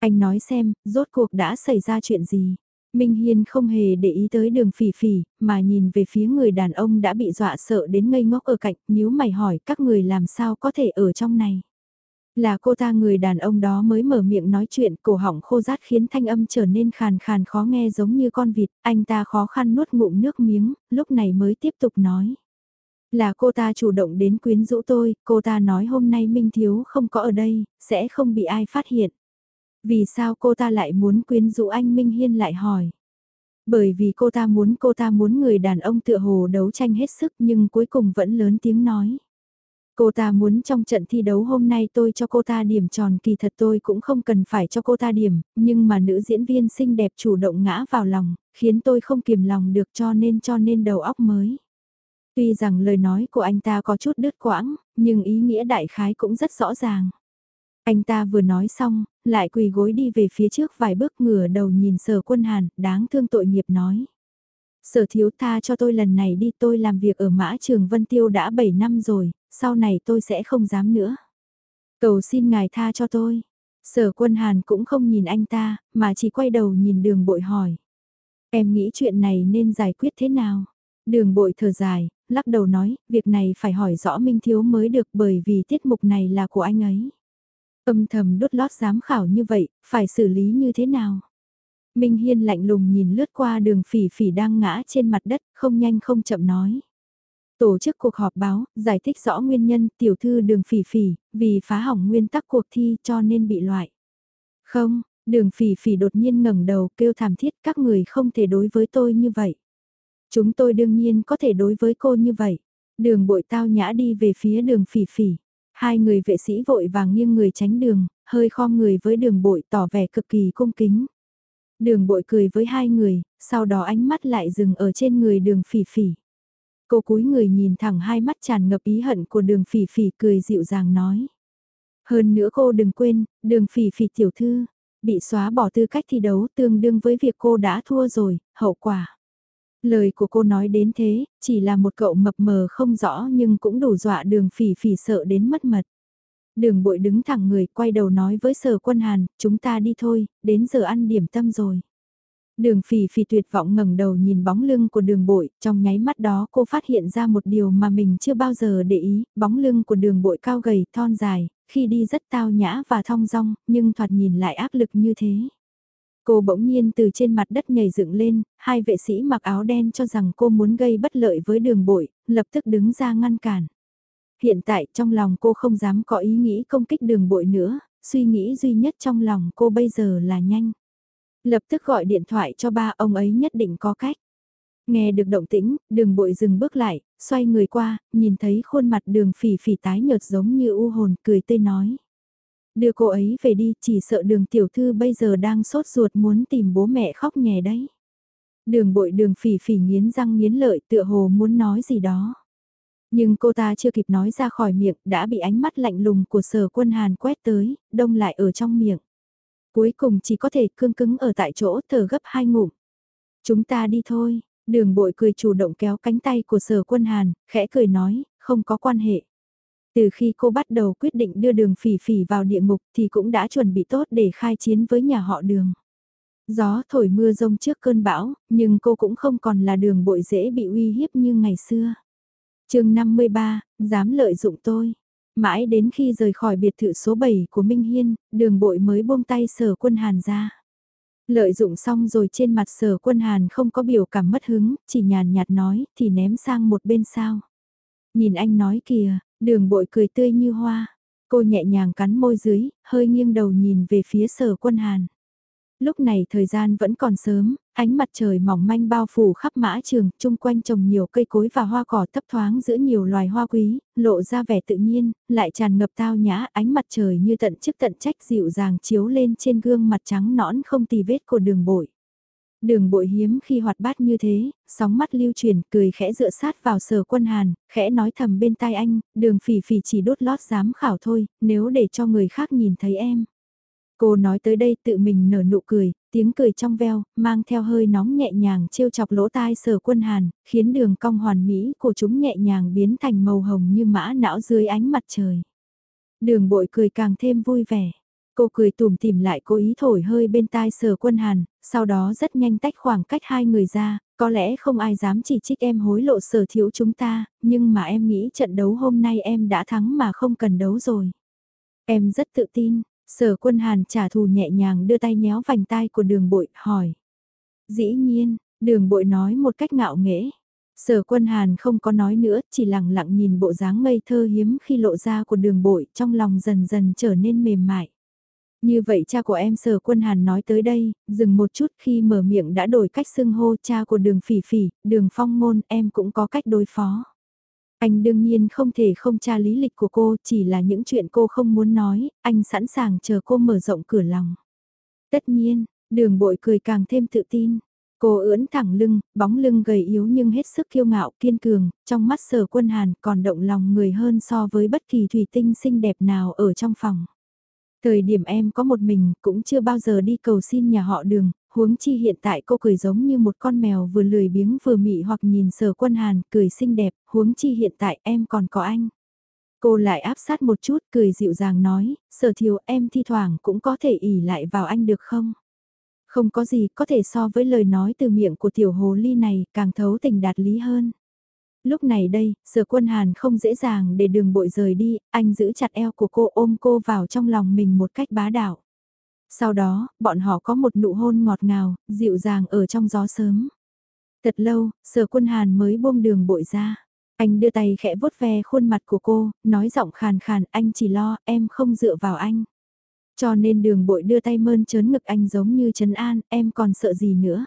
Anh nói xem, rốt cuộc đã xảy ra chuyện gì? Minh Hiên không hề để ý tới đường phỉ phỉ, mà nhìn về phía người đàn ông đã bị dọa sợ đến ngây ngốc ở cạnh, nhíu mày hỏi các người làm sao có thể ở trong này. Là cô ta người đàn ông đó mới mở miệng nói chuyện, cổ họng khô rát khiến thanh âm trở nên khàn khàn khó nghe giống như con vịt, anh ta khó khăn nuốt ngụm nước miếng, lúc này mới tiếp tục nói. Là cô ta chủ động đến quyến rũ tôi, cô ta nói hôm nay Minh Thiếu không có ở đây, sẽ không bị ai phát hiện. Vì sao cô ta lại muốn quyến rũ anh Minh Hiên lại hỏi. Bởi vì cô ta muốn cô ta muốn người đàn ông tựa hồ đấu tranh hết sức nhưng cuối cùng vẫn lớn tiếng nói. Cô ta muốn trong trận thi đấu hôm nay tôi cho cô ta điểm tròn kỳ thật tôi cũng không cần phải cho cô ta điểm, nhưng mà nữ diễn viên xinh đẹp chủ động ngã vào lòng, khiến tôi không kiềm lòng được cho nên cho nên đầu óc mới. Tuy rằng lời nói của anh ta có chút đứt quãng, nhưng ý nghĩa đại khái cũng rất rõ ràng. Anh ta vừa nói xong, lại quỳ gối đi về phía trước vài bước ngửa đầu nhìn sở quân hàn, đáng thương tội nghiệp nói. Sở thiếu tha cho tôi lần này đi tôi làm việc ở mã trường Vân Tiêu đã 7 năm rồi, sau này tôi sẽ không dám nữa. Cầu xin ngài tha cho tôi. Sở quân hàn cũng không nhìn anh ta, mà chỉ quay đầu nhìn đường bội hỏi. Em nghĩ chuyện này nên giải quyết thế nào? Đường bội thở dài, lắc đầu nói, việc này phải hỏi rõ Minh Thiếu mới được bởi vì tiết mục này là của anh ấy. Âm thầm đốt lót giám khảo như vậy, phải xử lý như thế nào? Minh Hiên lạnh lùng nhìn lướt qua đường phỉ phỉ đang ngã trên mặt đất, không nhanh không chậm nói. Tổ chức cuộc họp báo, giải thích rõ nguyên nhân tiểu thư đường phỉ phỉ, vì phá hỏng nguyên tắc cuộc thi cho nên bị loại. Không, đường phỉ phỉ đột nhiên ngẩng đầu kêu thảm thiết các người không thể đối với tôi như vậy. Chúng tôi đương nhiên có thể đối với cô như vậy. Đường bội tao nhã đi về phía đường phỉ phỉ. Hai người vệ sĩ vội vàng nghiêng người tránh đường, hơi khom người với đường bội tỏ vẻ cực kỳ cung kính. Đường bội cười với hai người, sau đó ánh mắt lại dừng ở trên người đường phỉ phỉ. Cô cúi người nhìn thẳng hai mắt tràn ngập ý hận của đường phỉ phỉ cười dịu dàng nói. Hơn nữa cô đừng quên, đường phỉ phỉ tiểu thư, bị xóa bỏ tư cách thi đấu tương đương với việc cô đã thua rồi, hậu quả. Lời của cô nói đến thế, chỉ là một cậu mập mờ không rõ nhưng cũng đủ dọa đường phỉ phỉ sợ đến mất mật. Đường bội đứng thẳng người quay đầu nói với sở quân hàn, chúng ta đi thôi, đến giờ ăn điểm tâm rồi. Đường phỉ phỉ tuyệt vọng ngẩng đầu nhìn bóng lưng của đường bội, trong nháy mắt đó cô phát hiện ra một điều mà mình chưa bao giờ để ý, bóng lưng của đường bội cao gầy, thon dài, khi đi rất tao nhã và thong dong, nhưng thoạt nhìn lại áp lực như thế. Cô bỗng nhiên từ trên mặt đất nhảy dựng lên, hai vệ sĩ mặc áo đen cho rằng cô muốn gây bất lợi với đường bội, lập tức đứng ra ngăn cản. Hiện tại trong lòng cô không dám có ý nghĩ công kích đường bội nữa, suy nghĩ duy nhất trong lòng cô bây giờ là nhanh. Lập tức gọi điện thoại cho ba ông ấy nhất định có cách. Nghe được động tĩnh, đường bội dừng bước lại, xoay người qua, nhìn thấy khuôn mặt đường phỉ phỉ tái nhợt giống như u hồn, cười tươi nói. Đưa cô ấy về đi, chỉ sợ đường tiểu thư bây giờ đang sốt ruột muốn tìm bố mẹ khóc nhè đấy. Đường bội đường phỉ phỉ nghiến răng nghiến lợi tựa hồ muốn nói gì đó. Nhưng cô ta chưa kịp nói ra khỏi miệng đã bị ánh mắt lạnh lùng của sở quân Hàn quét tới, đông lại ở trong miệng. Cuối cùng chỉ có thể cương cứng ở tại chỗ thở gấp hai ngụm. Chúng ta đi thôi, đường bội cười chủ động kéo cánh tay của sở quân Hàn, khẽ cười nói, không có quan hệ. Từ khi cô bắt đầu quyết định đưa đường phỉ phỉ vào địa ngục thì cũng đã chuẩn bị tốt để khai chiến với nhà họ đường. Gió thổi mưa rông trước cơn bão, nhưng cô cũng không còn là đường bội dễ bị uy hiếp như ngày xưa. chương 53, dám lợi dụng tôi. Mãi đến khi rời khỏi biệt thự số 7 của Minh Hiên, đường bội mới buông tay sở quân hàn ra. Lợi dụng xong rồi trên mặt sở quân hàn không có biểu cảm mất hứng, chỉ nhàn nhạt nói thì ném sang một bên sao. Nhìn anh nói kìa, Đường bội cười tươi như hoa. Cô nhẹ nhàng cắn môi dưới, hơi nghiêng đầu nhìn về phía sở quân hàn. Lúc này thời gian vẫn còn sớm, ánh mặt trời mỏng manh bao phủ khắp mã trường, chung quanh trồng nhiều cây cối và hoa cỏ thấp thoáng giữa nhiều loài hoa quý, lộ ra vẻ tự nhiên, lại tràn ngập tao nhã, ánh mặt trời như tận chức tận trách dịu dàng chiếu lên trên gương mặt trắng nõn không tì vết của đường bội. Đường bội hiếm khi hoạt bát như thế, sóng mắt lưu truyền, cười khẽ dựa sát vào sở quân hàn, khẽ nói thầm bên tai anh, đường phỉ phỉ chỉ đốt lót dám khảo thôi, nếu để cho người khác nhìn thấy em. Cô nói tới đây tự mình nở nụ cười, tiếng cười trong veo, mang theo hơi nóng nhẹ nhàng trêu chọc lỗ tai sở quân hàn, khiến đường cong hoàn mỹ của chúng nhẹ nhàng biến thành màu hồng như mã não dưới ánh mặt trời. Đường bội cười càng thêm vui vẻ. Cô cười tùm tìm lại cố ý thổi hơi bên tai sở quân hàn, sau đó rất nhanh tách khoảng cách hai người ra, có lẽ không ai dám chỉ trích em hối lộ sở thiếu chúng ta, nhưng mà em nghĩ trận đấu hôm nay em đã thắng mà không cần đấu rồi. Em rất tự tin, sở quân hàn trả thù nhẹ nhàng đưa tay nhéo vành tai của đường bội, hỏi. Dĩ nhiên, đường bội nói một cách ngạo nghễ. Sở quân hàn không có nói nữa, chỉ lặng lặng nhìn bộ dáng ngây thơ hiếm khi lộ ra của đường bội trong lòng dần dần trở nên mềm mại. Như vậy cha của em sở quân hàn nói tới đây, dừng một chút khi mở miệng đã đổi cách xưng hô cha của đường phỉ phỉ, đường phong ngôn em cũng có cách đối phó. Anh đương nhiên không thể không tra lý lịch của cô, chỉ là những chuyện cô không muốn nói, anh sẵn sàng chờ cô mở rộng cửa lòng. Tất nhiên, đường bội cười càng thêm tự tin. Cô ưỡn thẳng lưng, bóng lưng gầy yếu nhưng hết sức kiêu ngạo, kiên cường, trong mắt sở quân hàn còn động lòng người hơn so với bất kỳ thủy tinh xinh đẹp nào ở trong phòng. Thời điểm em có một mình cũng chưa bao giờ đi cầu xin nhà họ đường, huống chi hiện tại cô cười giống như một con mèo vừa lười biếng vừa mị hoặc nhìn sở quân hàn cười xinh đẹp, huống chi hiện tại em còn có anh. Cô lại áp sát một chút cười dịu dàng nói, sở thiếu em thi thoảng cũng có thể ỉ lại vào anh được không? Không có gì có thể so với lời nói từ miệng của tiểu hồ ly này càng thấu tình đạt lý hơn. Lúc này đây, sở quân hàn không dễ dàng để đường bội rời đi, anh giữ chặt eo của cô ôm cô vào trong lòng mình một cách bá đạo. Sau đó, bọn họ có một nụ hôn ngọt ngào, dịu dàng ở trong gió sớm. Thật lâu, sở quân hàn mới buông đường bội ra. Anh đưa tay khẽ vuốt ve khuôn mặt của cô, nói giọng khàn khàn anh chỉ lo em không dựa vào anh. Cho nên đường bội đưa tay mơn trớn ngực anh giống như trấn an, em còn sợ gì nữa.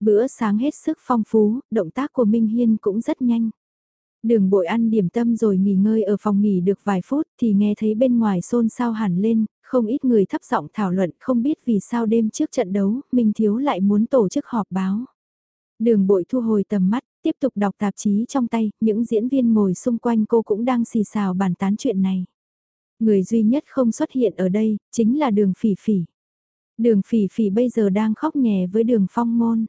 Bữa sáng hết sức phong phú, động tác của Minh Hiên cũng rất nhanh. Đường bội ăn điểm tâm rồi nghỉ ngơi ở phòng nghỉ được vài phút thì nghe thấy bên ngoài xôn xao hẳn lên, không ít người thấp giọng thảo luận không biết vì sao đêm trước trận đấu, Minh Thiếu lại muốn tổ chức họp báo. Đường bội thu hồi tầm mắt, tiếp tục đọc tạp chí trong tay, những diễn viên ngồi xung quanh cô cũng đang xì xào bàn tán chuyện này. Người duy nhất không xuất hiện ở đây, chính là đường phỉ phỉ. Đường phỉ phỉ bây giờ đang khóc nhè với đường phong môn.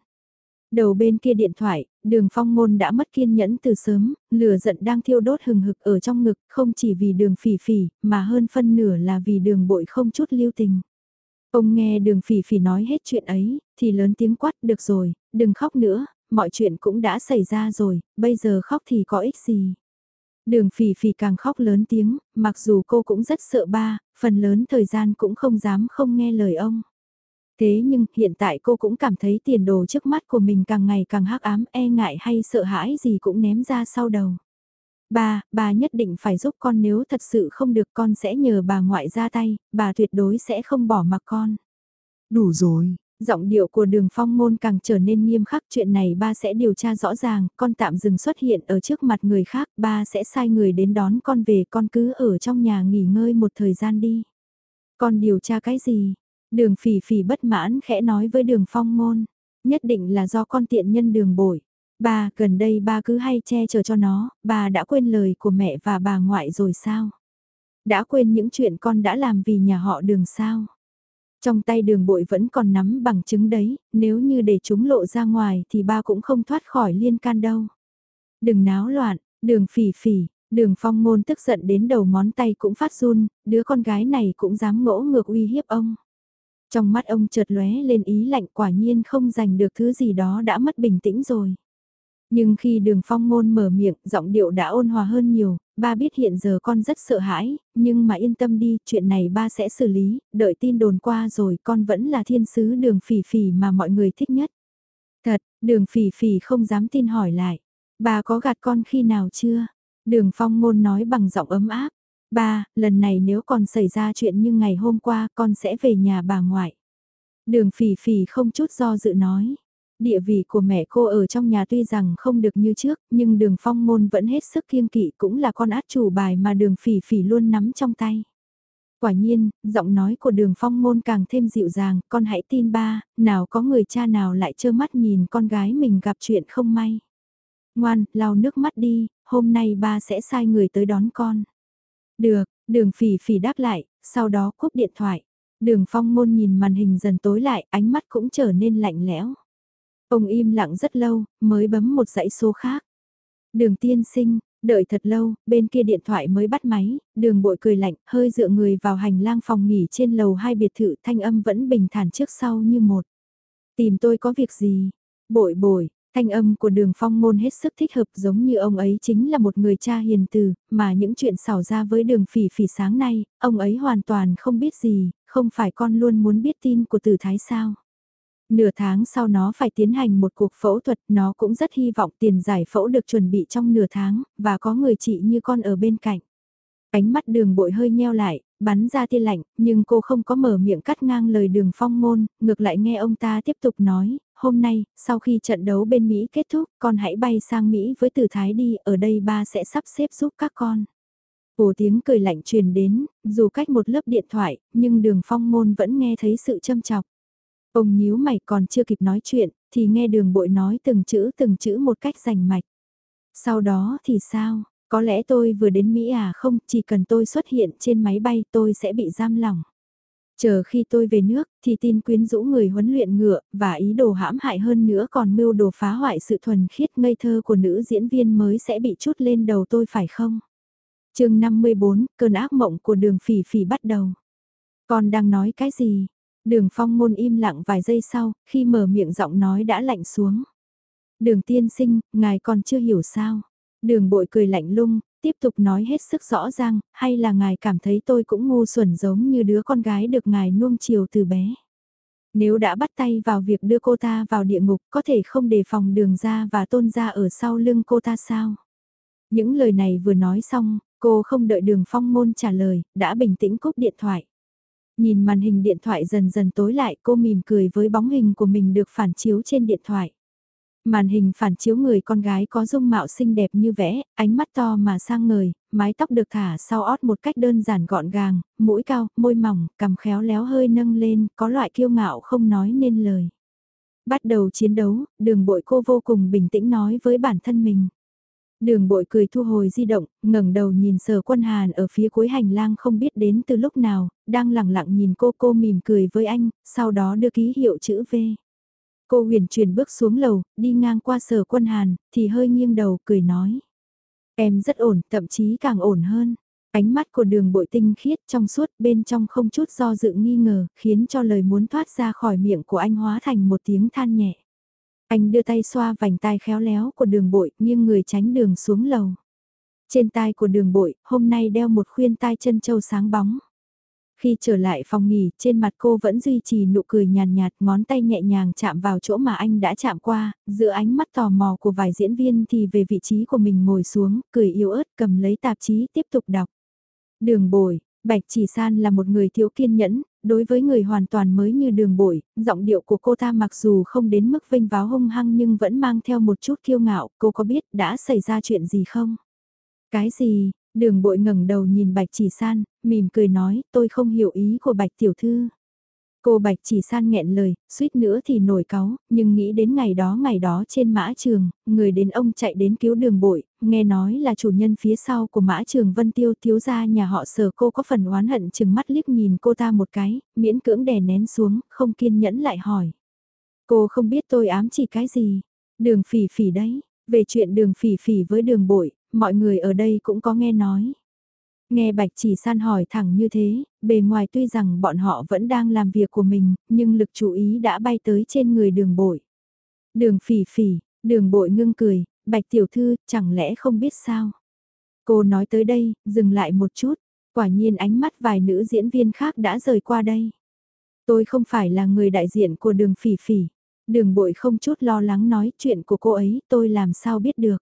Đầu bên kia điện thoại, đường phong môn đã mất kiên nhẫn từ sớm, lửa giận đang thiêu đốt hừng hực ở trong ngực, không chỉ vì đường phỉ phỉ, mà hơn phân nửa là vì đường bội không chút lưu tình. Ông nghe đường phỉ phỉ nói hết chuyện ấy, thì lớn tiếng quát được rồi, đừng khóc nữa, mọi chuyện cũng đã xảy ra rồi, bây giờ khóc thì có ích gì. Đường phỉ phỉ càng khóc lớn tiếng, mặc dù cô cũng rất sợ ba, phần lớn thời gian cũng không dám không nghe lời ông. Thế nhưng hiện tại cô cũng cảm thấy tiền đồ trước mắt của mình càng ngày càng hắc ám e ngại hay sợ hãi gì cũng ném ra sau đầu. Ba, bà nhất định phải giúp con nếu thật sự không được con sẽ nhờ bà ngoại ra tay, bà tuyệt đối sẽ không bỏ mặc con. Đủ rồi. Giọng điệu của đường phong ngôn càng trở nên nghiêm khắc chuyện này ba sẽ điều tra rõ ràng, con tạm dừng xuất hiện ở trước mặt người khác, ba sẽ sai người đến đón con về con cứ ở trong nhà nghỉ ngơi một thời gian đi. Con điều tra cái gì? Đường phỉ phỉ bất mãn khẽ nói với đường phong ngôn, nhất định là do con tiện nhân đường bội. Ba, gần đây ba cứ hay che chở cho nó, bà đã quên lời của mẹ và bà ngoại rồi sao? Đã quên những chuyện con đã làm vì nhà họ đường sao? Trong tay đường bội vẫn còn nắm bằng chứng đấy, nếu như để chúng lộ ra ngoài thì ba cũng không thoát khỏi liên can đâu. Đừng náo loạn, đường phỉ phỉ, đường phong ngôn tức giận đến đầu ngón tay cũng phát run, đứa con gái này cũng dám ngỗ ngược uy hiếp ông. Trong mắt ông chợt lóe lên ý lạnh quả nhiên không giành được thứ gì đó đã mất bình tĩnh rồi. Nhưng khi đường phong ngôn mở miệng, giọng điệu đã ôn hòa hơn nhiều, ba biết hiện giờ con rất sợ hãi, nhưng mà yên tâm đi, chuyện này ba sẽ xử lý, đợi tin đồn qua rồi con vẫn là thiên sứ đường phỉ phỉ mà mọi người thích nhất. Thật, đường phỉ phỉ không dám tin hỏi lại, ba có gạt con khi nào chưa? Đường phong ngôn nói bằng giọng ấm áp, ba, lần này nếu còn xảy ra chuyện như ngày hôm qua con sẽ về nhà bà ngoại. Đường phỉ phỉ không chút do dự nói. Địa vị của mẹ cô ở trong nhà tuy rằng không được như trước, nhưng đường phong môn vẫn hết sức kiêng kỵ cũng là con át chủ bài mà đường phỉ phỉ luôn nắm trong tay. Quả nhiên, giọng nói của đường phong môn càng thêm dịu dàng, con hãy tin ba, nào có người cha nào lại trơ mắt nhìn con gái mình gặp chuyện không may. Ngoan, lau nước mắt đi, hôm nay ba sẽ sai người tới đón con. Được, đường phỉ phỉ đáp lại, sau đó cúp điện thoại. Đường phong môn nhìn màn hình dần tối lại, ánh mắt cũng trở nên lạnh lẽo. Ông im lặng rất lâu, mới bấm một dãy số khác. Đường tiên sinh, đợi thật lâu, bên kia điện thoại mới bắt máy, đường bội cười lạnh, hơi dựa người vào hành lang phòng nghỉ trên lầu hai biệt thự thanh âm vẫn bình thản trước sau như một. Tìm tôi có việc gì? Bội bội, thanh âm của đường phong ngôn hết sức thích hợp giống như ông ấy chính là một người cha hiền từ, mà những chuyện xảo ra với đường phỉ phỉ sáng nay, ông ấy hoàn toàn không biết gì, không phải con luôn muốn biết tin của tử thái sao. Nửa tháng sau nó phải tiến hành một cuộc phẫu thuật, nó cũng rất hy vọng tiền giải phẫu được chuẩn bị trong nửa tháng, và có người chị như con ở bên cạnh. Ánh mắt đường bội hơi nheo lại, bắn ra tia lạnh, nhưng cô không có mở miệng cắt ngang lời đường phong ngôn, ngược lại nghe ông ta tiếp tục nói, hôm nay, sau khi trận đấu bên Mỹ kết thúc, con hãy bay sang Mỹ với Từ Thái đi, ở đây ba sẽ sắp xếp giúp các con. Ồ tiếng cười lạnh truyền đến, dù cách một lớp điện thoại, nhưng đường phong ngôn vẫn nghe thấy sự châm chọc. Ông nhíu mày còn chưa kịp nói chuyện, thì nghe đường bội nói từng chữ từng chữ một cách rành mạch. Sau đó thì sao, có lẽ tôi vừa đến Mỹ à không, chỉ cần tôi xuất hiện trên máy bay tôi sẽ bị giam lỏng. Chờ khi tôi về nước, thì tin quyến rũ người huấn luyện ngựa, và ý đồ hãm hại hơn nữa còn mưu đồ phá hoại sự thuần khiết ngây thơ của nữ diễn viên mới sẽ bị chút lên đầu tôi phải không? chương 54, cơn ác mộng của đường phỉ phỉ bắt đầu. Con đang nói cái gì? Đường phong ngôn im lặng vài giây sau, khi mở miệng giọng nói đã lạnh xuống. Đường tiên sinh, ngài còn chưa hiểu sao. Đường bội cười lạnh lung, tiếp tục nói hết sức rõ ràng, hay là ngài cảm thấy tôi cũng ngu xuẩn giống như đứa con gái được ngài nuông chiều từ bé. Nếu đã bắt tay vào việc đưa cô ta vào địa ngục có thể không đề phòng đường ra và tôn ra ở sau lưng cô ta sao? Những lời này vừa nói xong, cô không đợi đường phong môn trả lời, đã bình tĩnh cúp điện thoại. Nhìn màn hình điện thoại dần dần tối lại cô mỉm cười với bóng hình của mình được phản chiếu trên điện thoại. Màn hình phản chiếu người con gái có dung mạo xinh đẹp như vẽ, ánh mắt to mà sang ngời, mái tóc được thả sau ót một cách đơn giản gọn gàng, mũi cao, môi mỏng, cằm khéo léo hơi nâng lên, có loại kiêu ngạo không nói nên lời. Bắt đầu chiến đấu, đường bội cô vô cùng bình tĩnh nói với bản thân mình. Đường bội cười thu hồi di động, ngẩng đầu nhìn sở quân hàn ở phía cuối hành lang không biết đến từ lúc nào, đang lặng lặng nhìn cô cô mỉm cười với anh, sau đó đưa ký hiệu chữ V. Cô huyền truyền bước xuống lầu, đi ngang qua sở quân hàn, thì hơi nghiêng đầu cười nói. Em rất ổn, thậm chí càng ổn hơn. Ánh mắt của đường bội tinh khiết trong suốt bên trong không chút do dự nghi ngờ, khiến cho lời muốn thoát ra khỏi miệng của anh hóa thành một tiếng than nhẹ. Anh đưa tay xoa vành tai khéo léo của đường bội, nghiêng người tránh đường xuống lầu. Trên tai của đường bội, hôm nay đeo một khuyên tai chân châu sáng bóng. Khi trở lại phòng nghỉ, trên mặt cô vẫn duy trì nụ cười nhàn nhạt, ngón tay nhẹ nhàng chạm vào chỗ mà anh đã chạm qua, giữa ánh mắt tò mò của vài diễn viên thì về vị trí của mình ngồi xuống, cười yếu ớt cầm lấy tạp chí tiếp tục đọc. Đường bồi, Bạch Chỉ San là một người thiếu kiên nhẫn, đối với người hoàn toàn mới như đường bội, giọng điệu của cô ta mặc dù không đến mức vinh váo hung hăng nhưng vẫn mang theo một chút kiêu ngạo, cô có biết đã xảy ra chuyện gì không? Cái gì? Đường bội ngẩng đầu nhìn Bạch Chỉ San, mỉm cười nói, tôi không hiểu ý của Bạch Tiểu Thư. Cô Bạch chỉ san nghẹn lời, suýt nữa thì nổi cáu, nhưng nghĩ đến ngày đó ngày đó trên mã trường, người đến ông chạy đến cứu đường bội, nghe nói là chủ nhân phía sau của mã trường Vân Tiêu thiếu gia nhà họ sở cô có phần oán hận chừng mắt liếc nhìn cô ta một cái, miễn cưỡng đè nén xuống, không kiên nhẫn lại hỏi. Cô không biết tôi ám chỉ cái gì, đường phỉ phỉ đấy, về chuyện đường phỉ phỉ với đường bội, mọi người ở đây cũng có nghe nói. Nghe Bạch Chỉ San hỏi thẳng như thế, bề ngoài tuy rằng bọn họ vẫn đang làm việc của mình, nhưng lực chú ý đã bay tới trên người đường bội. Đường phỉ phỉ, đường bội ngưng cười, Bạch Tiểu Thư, chẳng lẽ không biết sao? Cô nói tới đây, dừng lại một chút, quả nhiên ánh mắt vài nữ diễn viên khác đã rời qua đây. Tôi không phải là người đại diện của đường phỉ phỉ. Đường bội không chút lo lắng nói chuyện của cô ấy tôi làm sao biết được.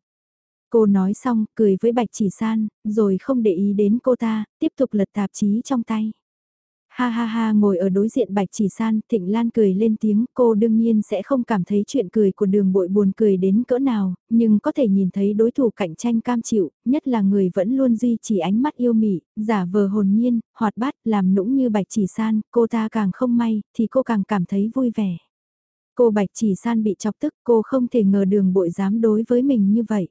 Cô nói xong, cười với Bạch Chỉ San, rồi không để ý đến cô ta, tiếp tục lật tạp chí trong tay. Ha ha ha ngồi ở đối diện Bạch Chỉ San, Thịnh Lan cười lên tiếng, cô đương nhiên sẽ không cảm thấy chuyện cười của đường bội buồn cười đến cỡ nào, nhưng có thể nhìn thấy đối thủ cạnh tranh cam chịu, nhất là người vẫn luôn duy trì ánh mắt yêu mị, giả vờ hồn nhiên, hoạt bát, làm nũng như Bạch Chỉ San, cô ta càng không may, thì cô càng cảm thấy vui vẻ. Cô Bạch Chỉ San bị chọc tức, cô không thể ngờ đường bội dám đối với mình như vậy.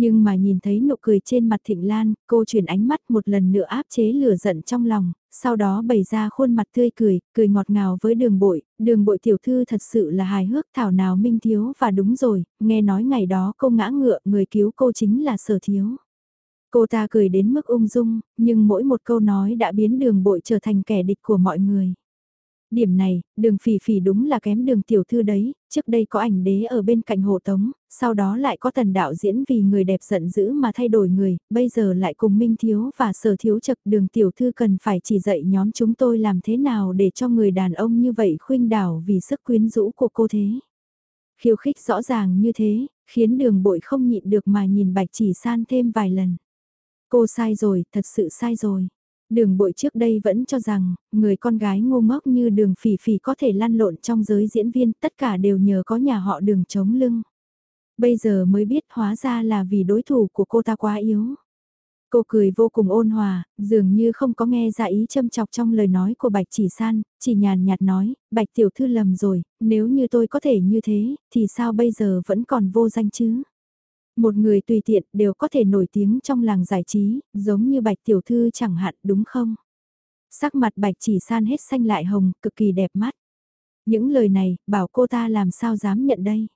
Nhưng mà nhìn thấy nụ cười trên mặt Thịnh Lan, cô chuyển ánh mắt một lần nữa áp chế lửa giận trong lòng, sau đó bày ra khuôn mặt tươi cười, cười ngọt ngào với đường bội, đường bội tiểu thư thật sự là hài hước thảo nào minh thiếu và đúng rồi, nghe nói ngày đó cô ngã ngựa người cứu cô chính là sở thiếu. Cô ta cười đến mức ung dung, nhưng mỗi một câu nói đã biến đường bội trở thành kẻ địch của mọi người. Điểm này, đường phỉ phỉ đúng là kém đường tiểu thư đấy, trước đây có ảnh đế ở bên cạnh hộ tống, sau đó lại có tần đạo diễn vì người đẹp giận dữ mà thay đổi người, bây giờ lại cùng Minh Thiếu và Sở Thiếu trật đường tiểu thư cần phải chỉ dạy nhóm chúng tôi làm thế nào để cho người đàn ông như vậy khuynh đảo vì sức quyến rũ của cô thế. Khiêu khích rõ ràng như thế, khiến đường bội không nhịn được mà nhìn bạch chỉ san thêm vài lần. Cô sai rồi, thật sự sai rồi. Đường bội trước đây vẫn cho rằng, người con gái ngu ngốc như đường phỉ phỉ có thể lăn lộn trong giới diễn viên, tất cả đều nhờ có nhà họ đường chống lưng. Bây giờ mới biết hóa ra là vì đối thủ của cô ta quá yếu. Cô cười vô cùng ôn hòa, dường như không có nghe ra ý châm chọc trong lời nói của Bạch Chỉ San, chỉ nhàn nhạt nói, Bạch Tiểu Thư lầm rồi, nếu như tôi có thể như thế, thì sao bây giờ vẫn còn vô danh chứ? Một người tùy tiện đều có thể nổi tiếng trong làng giải trí, giống như Bạch Tiểu Thư chẳng hạn đúng không? Sắc mặt Bạch chỉ san hết xanh lại hồng, cực kỳ đẹp mắt. Những lời này, bảo cô ta làm sao dám nhận đây?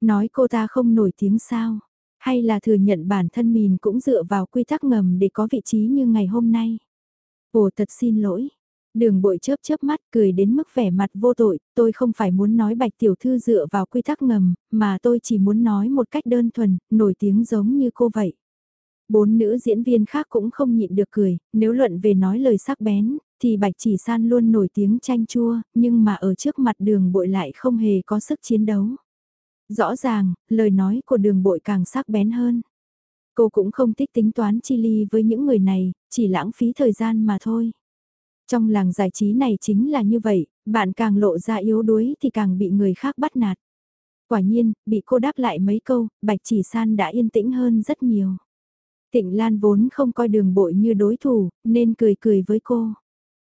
Nói cô ta không nổi tiếng sao? Hay là thừa nhận bản thân mình cũng dựa vào quy tắc ngầm để có vị trí như ngày hôm nay? Ồ thật xin lỗi, Đường bội chớp chớp mắt cười đến mức vẻ mặt vô tội, tôi không phải muốn nói bạch tiểu thư dựa vào quy tắc ngầm, mà tôi chỉ muốn nói một cách đơn thuần, nổi tiếng giống như cô vậy. Bốn nữ diễn viên khác cũng không nhịn được cười, nếu luận về nói lời sắc bén, thì bạch chỉ san luôn nổi tiếng chanh chua, nhưng mà ở trước mặt đường bội lại không hề có sức chiến đấu. Rõ ràng, lời nói của đường bội càng sắc bén hơn. Cô cũng không thích tính toán chi ly với những người này, chỉ lãng phí thời gian mà thôi. Trong làng giải trí này chính là như vậy, bạn càng lộ ra yếu đuối thì càng bị người khác bắt nạt. Quả nhiên, bị cô đáp lại mấy câu, Bạch Chỉ San đã yên tĩnh hơn rất nhiều. tịnh Lan vốn không coi đường bội như đối thủ, nên cười cười với cô.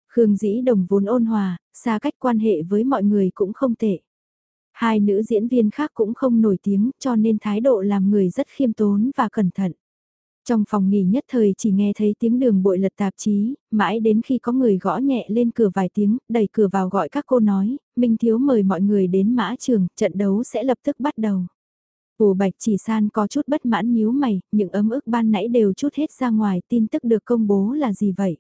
Khương Dĩ Đồng vốn ôn hòa, xa cách quan hệ với mọi người cũng không tệ. Hai nữ diễn viên khác cũng không nổi tiếng cho nên thái độ làm người rất khiêm tốn và cẩn thận. Trong phòng nghỉ nhất thời chỉ nghe thấy tiếng đường bội lật tạp chí, mãi đến khi có người gõ nhẹ lên cửa vài tiếng, đẩy cửa vào gọi các cô nói, Minh Thiếu mời mọi người đến mã trường, trận đấu sẽ lập tức bắt đầu. Ủa Bạch Chỉ San có chút bất mãn nhíu mày, những ấm ức ban nãy đều chút hết ra ngoài, tin tức được công bố là gì vậy?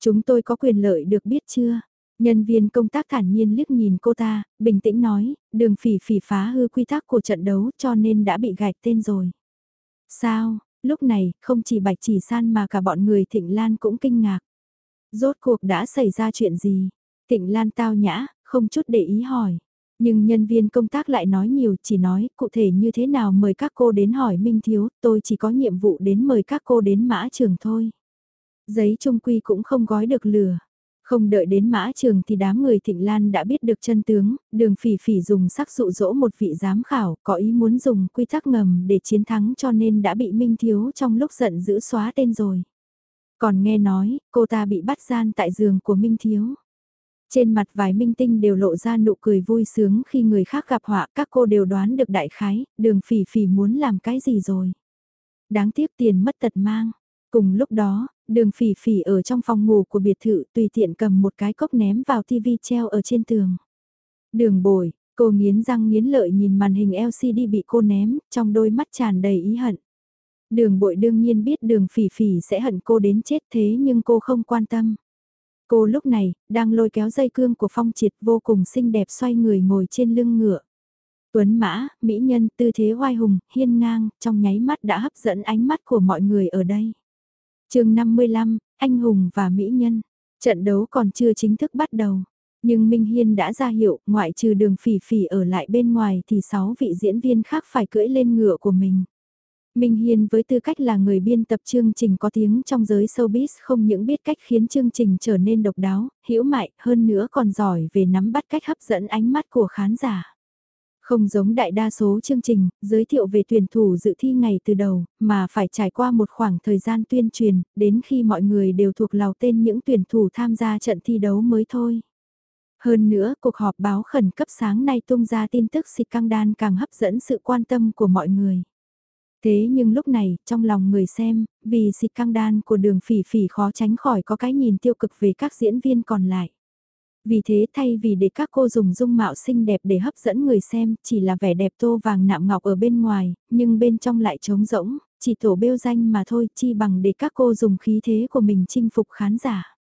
Chúng tôi có quyền lợi được biết chưa? Nhân viên công tác thản nhiên liếc nhìn cô ta, bình tĩnh nói, đường phỉ phỉ phá hư quy tắc của trận đấu cho nên đã bị gạch tên rồi. Sao, lúc này, không chỉ Bạch Chỉ San mà cả bọn người Thịnh Lan cũng kinh ngạc. Rốt cuộc đã xảy ra chuyện gì? Thịnh Lan tao nhã, không chút để ý hỏi. Nhưng nhân viên công tác lại nói nhiều, chỉ nói cụ thể như thế nào mời các cô đến hỏi Minh Thiếu, tôi chỉ có nhiệm vụ đến mời các cô đến mã trường thôi. Giấy trung quy cũng không gói được lửa. Không đợi đến mã trường thì đám người Thịnh Lan đã biết được chân tướng, đường phỉ phỉ dùng sắc dụ dỗ một vị giám khảo, có ý muốn dùng quy tắc ngầm để chiến thắng cho nên đã bị Minh Thiếu trong lúc giận dữ xóa tên rồi. Còn nghe nói, cô ta bị bắt gian tại giường của Minh Thiếu. Trên mặt vài minh tinh đều lộ ra nụ cười vui sướng khi người khác gặp họa các cô đều đoán được đại khái, đường phỉ phỉ muốn làm cái gì rồi. Đáng tiếc tiền mất tật mang. Cùng lúc đó, đường phỉ phỉ ở trong phòng ngủ của biệt thự tùy tiện cầm một cái cốc ném vào tivi treo ở trên tường. Đường bồi, cô nghiến răng nghiến lợi nhìn màn hình LCD bị cô ném, trong đôi mắt tràn đầy ý hận. Đường bội đương nhiên biết đường phỉ phỉ sẽ hận cô đến chết thế nhưng cô không quan tâm. Cô lúc này, đang lôi kéo dây cương của phong triệt vô cùng xinh đẹp xoay người ngồi trên lưng ngựa. Tuấn mã, mỹ nhân, tư thế oai hùng, hiên ngang, trong nháy mắt đã hấp dẫn ánh mắt của mọi người ở đây chương 55, anh hùng và mỹ nhân. Trận đấu còn chưa chính thức bắt đầu. Nhưng Minh Hiên đã ra hiệu, ngoại trừ đường phỉ phỉ ở lại bên ngoài thì 6 vị diễn viên khác phải cưỡi lên ngựa của mình. Minh Hiên với tư cách là người biên tập chương trình có tiếng trong giới showbiz không những biết cách khiến chương trình trở nên độc đáo, hữu mại, hơn nữa còn giỏi về nắm bắt cách hấp dẫn ánh mắt của khán giả. Không giống đại đa số chương trình, giới thiệu về tuyển thủ dự thi ngày từ đầu, mà phải trải qua một khoảng thời gian tuyên truyền, đến khi mọi người đều thuộc lào tên những tuyển thủ tham gia trận thi đấu mới thôi. Hơn nữa, cuộc họp báo khẩn cấp sáng nay tung ra tin tức xịt căng đan càng hấp dẫn sự quan tâm của mọi người. Thế nhưng lúc này, trong lòng người xem, vì xịt căng đan của đường phỉ phỉ khó tránh khỏi có cái nhìn tiêu cực về các diễn viên còn lại. Vì thế thay vì để các cô dùng dung mạo xinh đẹp để hấp dẫn người xem, chỉ là vẻ đẹp tô vàng nạm ngọc ở bên ngoài, nhưng bên trong lại trống rỗng, chỉ tổ bêu danh mà thôi, chi bằng để các cô dùng khí thế của mình chinh phục khán giả.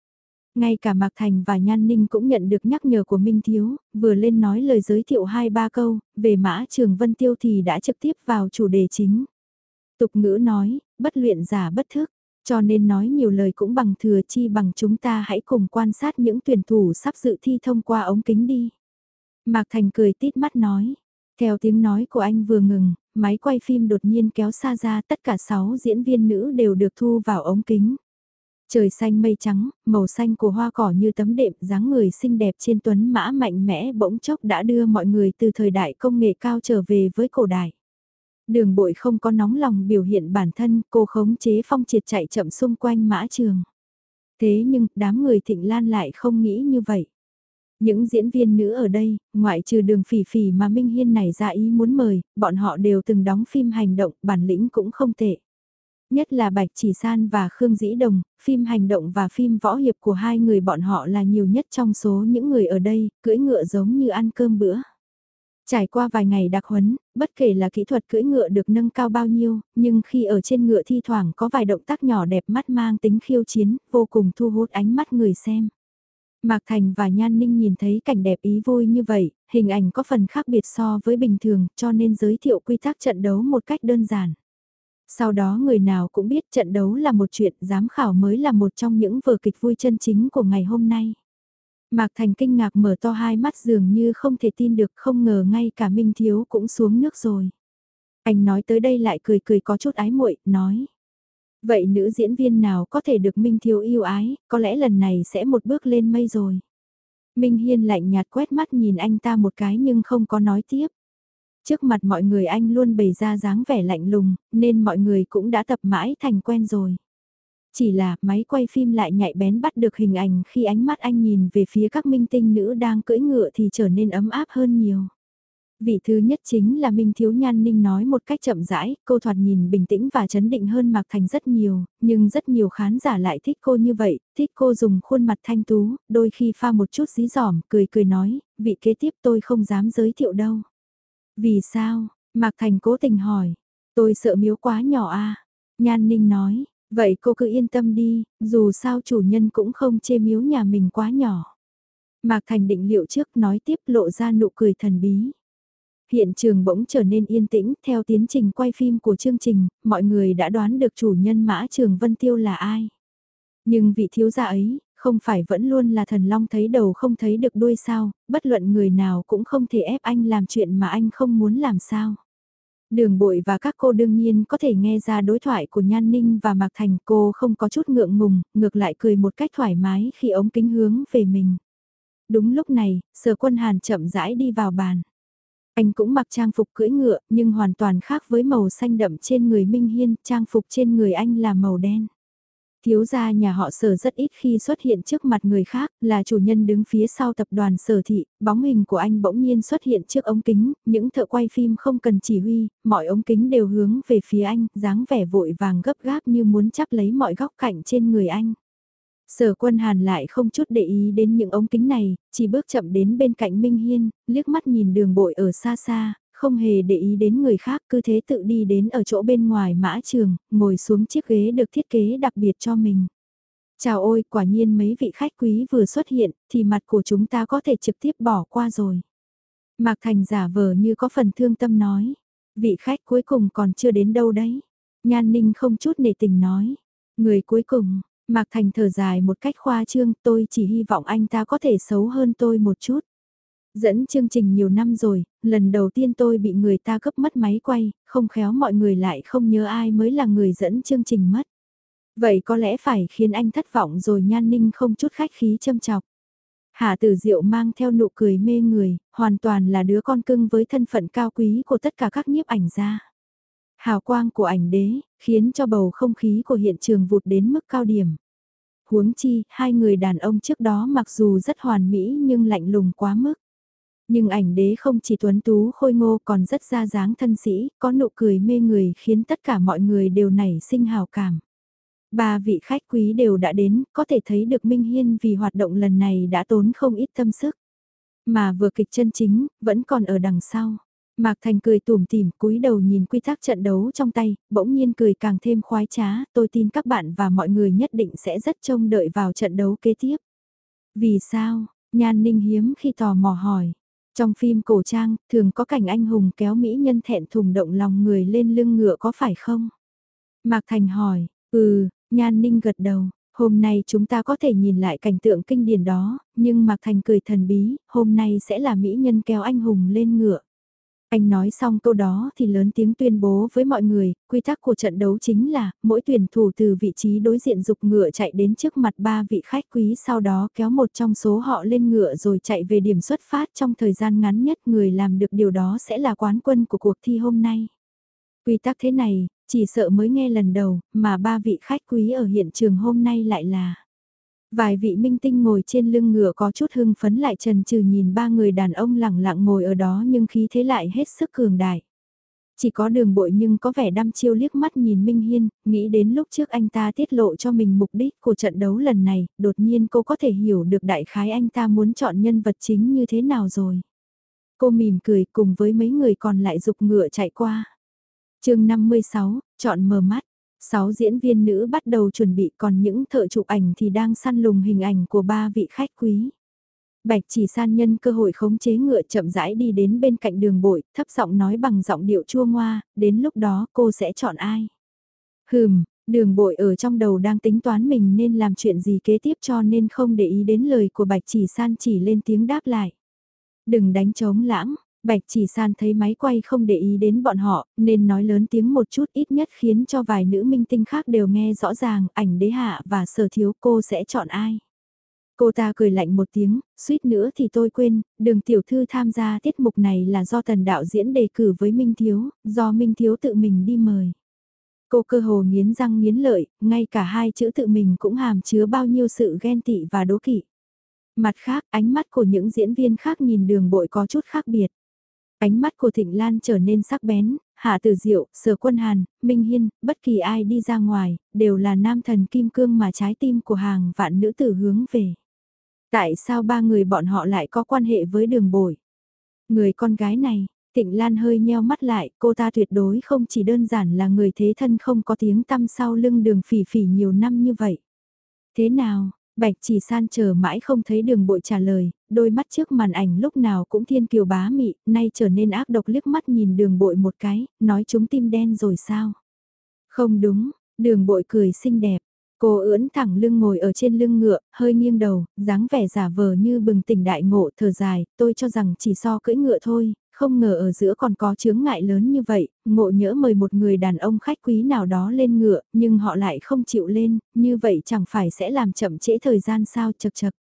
Ngay cả Mạc Thành và Nhan Ninh cũng nhận được nhắc nhở của Minh Thiếu, vừa lên nói lời giới thiệu hai ba câu, về mã trường Vân Tiêu thì đã trực tiếp vào chủ đề chính. Tục ngữ nói, bất luyện giả bất thức, cho nên nói nhiều lời cũng bằng thừa chi bằng chúng ta hãy cùng quan sát những tuyển thủ sắp dự thi thông qua ống kính đi. Mạc Thành cười tít mắt nói. Theo tiếng nói của anh vừa ngừng, máy quay phim đột nhiên kéo xa ra tất cả 6 diễn viên nữ đều được thu vào ống kính. Trời xanh mây trắng, màu xanh của hoa cỏ như tấm đệm dáng người xinh đẹp trên tuấn mã mạnh mẽ bỗng chốc đã đưa mọi người từ thời đại công nghệ cao trở về với cổ đại. Đường bội không có nóng lòng biểu hiện bản thân, cô khống chế phong triệt chạy chậm xung quanh mã trường. Thế nhưng, đám người thịnh lan lại không nghĩ như vậy. Những diễn viên nữ ở đây, ngoại trừ đường phỉ phỉ mà Minh Hiên này ra ý muốn mời, bọn họ đều từng đóng phim hành động, bản lĩnh cũng không tệ. Nhất là Bạch Chỉ San và Khương Dĩ Đồng, phim hành động và phim võ hiệp của hai người bọn họ là nhiều nhất trong số những người ở đây, cưỡi ngựa giống như ăn cơm bữa. Trải qua vài ngày đặc huấn, bất kể là kỹ thuật cưỡi ngựa được nâng cao bao nhiêu, nhưng khi ở trên ngựa thi thoảng có vài động tác nhỏ đẹp mắt mang tính khiêu chiến, vô cùng thu hút ánh mắt người xem. Mạc Thành và Nhan Ninh nhìn thấy cảnh đẹp ý vui như vậy, hình ảnh có phần khác biệt so với bình thường cho nên giới thiệu quy tắc trận đấu một cách đơn giản. Sau đó người nào cũng biết trận đấu là một chuyện, giám khảo mới là một trong những vở kịch vui chân chính của ngày hôm nay. Mạc Thành kinh ngạc mở to hai mắt dường như không thể tin được không ngờ ngay cả Minh Thiếu cũng xuống nước rồi. Anh nói tới đây lại cười cười có chút ái muội nói. Vậy nữ diễn viên nào có thể được Minh Thiếu yêu ái, có lẽ lần này sẽ một bước lên mây rồi. Minh Hiên lạnh nhạt quét mắt nhìn anh ta một cái nhưng không có nói tiếp. Trước mặt mọi người anh luôn bày ra dáng vẻ lạnh lùng, nên mọi người cũng đã tập mãi thành quen rồi. Chỉ là máy quay phim lại nhạy bén bắt được hình ảnh khi ánh mắt anh nhìn về phía các minh tinh nữ đang cưỡi ngựa thì trở nên ấm áp hơn nhiều. Vị thứ nhất chính là Minh Thiếu Nhan Ninh nói một cách chậm rãi, cô thoạt nhìn bình tĩnh và chấn định hơn Mạc Thành rất nhiều, nhưng rất nhiều khán giả lại thích cô như vậy, thích cô dùng khuôn mặt thanh tú, đôi khi pha một chút dí dỏm, cười cười nói, vị kế tiếp tôi không dám giới thiệu đâu. Vì sao? Mạc Thành cố tình hỏi, tôi sợ miếu quá nhỏ à? Nhan Ninh nói, vậy cô cứ yên tâm đi, dù sao chủ nhân cũng không chê miếu nhà mình quá nhỏ. Mạc Thành định liệu trước nói tiếp lộ ra nụ cười thần bí. Hiện trường bỗng trở nên yên tĩnh, theo tiến trình quay phim của chương trình, mọi người đã đoán được chủ nhân mã trường Vân Tiêu là ai. Nhưng vị thiếu gia ấy, không phải vẫn luôn là thần long thấy đầu không thấy được đuôi sao, bất luận người nào cũng không thể ép anh làm chuyện mà anh không muốn làm sao. Đường bội và các cô đương nhiên có thể nghe ra đối thoại của Nhan Ninh và Mạc Thành cô không có chút ngượng ngùng, ngược lại cười một cách thoải mái khi ống kính hướng về mình. Đúng lúc này, sở quân hàn chậm rãi đi vào bàn. Anh cũng mặc trang phục cưỡi ngựa, nhưng hoàn toàn khác với màu xanh đậm trên người Minh Hiên, trang phục trên người anh là màu đen. Thiếu gia nhà họ sở rất ít khi xuất hiện trước mặt người khác, là chủ nhân đứng phía sau tập đoàn sở thị, bóng hình của anh bỗng nhiên xuất hiện trước ống kính, những thợ quay phim không cần chỉ huy, mọi ống kính đều hướng về phía anh, dáng vẻ vội vàng gấp gáp như muốn chắp lấy mọi góc cạnh trên người anh. Sở quân hàn lại không chút để ý đến những ống kính này, chỉ bước chậm đến bên cạnh Minh Hiên, liếc mắt nhìn đường bội ở xa xa, không hề để ý đến người khác cứ thế tự đi đến ở chỗ bên ngoài mã trường, ngồi xuống chiếc ghế được thiết kế đặc biệt cho mình. Chào ôi, quả nhiên mấy vị khách quý vừa xuất hiện, thì mặt của chúng ta có thể trực tiếp bỏ qua rồi. Mạc Thành giả vờ như có phần thương tâm nói, vị khách cuối cùng còn chưa đến đâu đấy. Nhan Ninh không chút nể tình nói, người cuối cùng, Mạc Thành thở dài một cách khoa trương, tôi chỉ hy vọng anh ta có thể xấu hơn tôi một chút. Dẫn chương trình nhiều năm rồi, lần đầu tiên tôi bị người ta cấp mất máy quay, không khéo mọi người lại không nhớ ai mới là người dẫn chương trình mất. Vậy có lẽ phải khiến anh thất vọng rồi nhan ninh không chút khách khí châm chọc. Hạ tử diệu mang theo nụ cười mê người, hoàn toàn là đứa con cưng với thân phận cao quý của tất cả các nhiếp ảnh gia. Hào quang của ảnh đế, khiến cho bầu không khí của hiện trường vụt đến mức cao điểm. Huống chi, hai người đàn ông trước đó mặc dù rất hoàn mỹ nhưng lạnh lùng quá mức. Nhưng ảnh đế không chỉ tuấn tú khôi ngô còn rất ra dáng thân sĩ, có nụ cười mê người khiến tất cả mọi người đều nảy sinh hào cảm. Ba vị khách quý đều đã đến, có thể thấy được Minh Hiên vì hoạt động lần này đã tốn không ít tâm sức. Mà vừa kịch chân chính, vẫn còn ở đằng sau. Mạc Thành cười tủm tỉm cúi đầu nhìn quy tắc trận đấu trong tay, bỗng nhiên cười càng thêm khoái trá, tôi tin các bạn và mọi người nhất định sẽ rất trông đợi vào trận đấu kế tiếp. Vì sao? Nhan Ninh hiếm khi tò mò hỏi. Trong phim cổ trang, thường có cảnh anh hùng kéo mỹ nhân thẹn thùng động lòng người lên lưng ngựa có phải không? Mạc Thành hỏi, ừ, Nhan Ninh gật đầu, hôm nay chúng ta có thể nhìn lại cảnh tượng kinh điển đó, nhưng Mạc Thành cười thần bí, hôm nay sẽ là mỹ nhân kéo anh hùng lên ngựa. Anh nói xong câu đó thì lớn tiếng tuyên bố với mọi người, quy tắc của trận đấu chính là, mỗi tuyển thủ từ vị trí đối diện dục ngựa chạy đến trước mặt ba vị khách quý sau đó kéo một trong số họ lên ngựa rồi chạy về điểm xuất phát trong thời gian ngắn nhất người làm được điều đó sẽ là quán quân của cuộc thi hôm nay. Quy tắc thế này, chỉ sợ mới nghe lần đầu, mà ba vị khách quý ở hiện trường hôm nay lại là Vài vị minh tinh ngồi trên lưng ngựa có chút hưng phấn lại trần trừ nhìn ba người đàn ông lẳng lặng ngồi ở đó nhưng khí thế lại hết sức cường đại. Chỉ có đường bội nhưng có vẻ đăm chiêu liếc mắt nhìn Minh Hiên, nghĩ đến lúc trước anh ta tiết lộ cho mình mục đích của trận đấu lần này, đột nhiên cô có thể hiểu được đại khái anh ta muốn chọn nhân vật chính như thế nào rồi. Cô mỉm cười cùng với mấy người còn lại dục ngựa chạy qua. chương 56, chọn mờ mắt. Sáu diễn viên nữ bắt đầu chuẩn bị còn những thợ chụp ảnh thì đang săn lùng hình ảnh của ba vị khách quý. Bạch chỉ san nhân cơ hội khống chế ngựa chậm rãi đi đến bên cạnh đường bội, thấp giọng nói bằng giọng điệu chua ngoa, đến lúc đó cô sẽ chọn ai. Hừm, đường bội ở trong đầu đang tính toán mình nên làm chuyện gì kế tiếp cho nên không để ý đến lời của bạch chỉ san chỉ lên tiếng đáp lại. Đừng đánh trống lãng, Bạch chỉ san thấy máy quay không để ý đến bọn họ, nên nói lớn tiếng một chút ít nhất khiến cho vài nữ minh tinh khác đều nghe rõ ràng ảnh đế hạ và sở thiếu cô sẽ chọn ai. Cô ta cười lạnh một tiếng, suýt nữa thì tôi quên, đường tiểu thư tham gia tiết mục này là do tần đạo diễn đề cử với Minh Thiếu, do Minh Thiếu tự mình đi mời. Cô cơ hồ nghiến răng nghiến lợi, ngay cả hai chữ tự mình cũng hàm chứa bao nhiêu sự ghen tị và đố kỵ. Mặt khác, ánh mắt của những diễn viên khác nhìn đường bội có chút khác biệt. Ánh mắt của Thịnh Lan trở nên sắc bén, Hạ Tử Diệu, Sở Quân Hàn, Minh Hiên, bất kỳ ai đi ra ngoài, đều là nam thần kim cương mà trái tim của hàng vạn nữ tử hướng về. Tại sao ba người bọn họ lại có quan hệ với đường bội? Người con gái này, Tịnh Lan hơi nheo mắt lại, cô ta tuyệt đối không chỉ đơn giản là người thế thân không có tiếng tăm sau lưng đường phỉ phỉ nhiều năm như vậy. Thế nào, Bạch chỉ san chờ mãi không thấy đường bội trả lời, đôi mắt trước màn ảnh lúc nào cũng thiên kiều bá mị, nay trở nên ác độc liếc mắt nhìn đường bội một cái, nói chúng tim đen rồi sao? Không đúng, đường bội cười xinh đẹp, Cô ưỡn thẳng lưng ngồi ở trên lưng ngựa, hơi nghiêng đầu, dáng vẻ giả vờ như bừng tỉnh đại ngộ thở dài, tôi cho rằng chỉ so cưỡi ngựa thôi, không ngờ ở giữa còn có chướng ngại lớn như vậy, ngộ nhỡ mời một người đàn ông khách quý nào đó lên ngựa, nhưng họ lại không chịu lên, như vậy chẳng phải sẽ làm chậm trễ thời gian sao chật chật.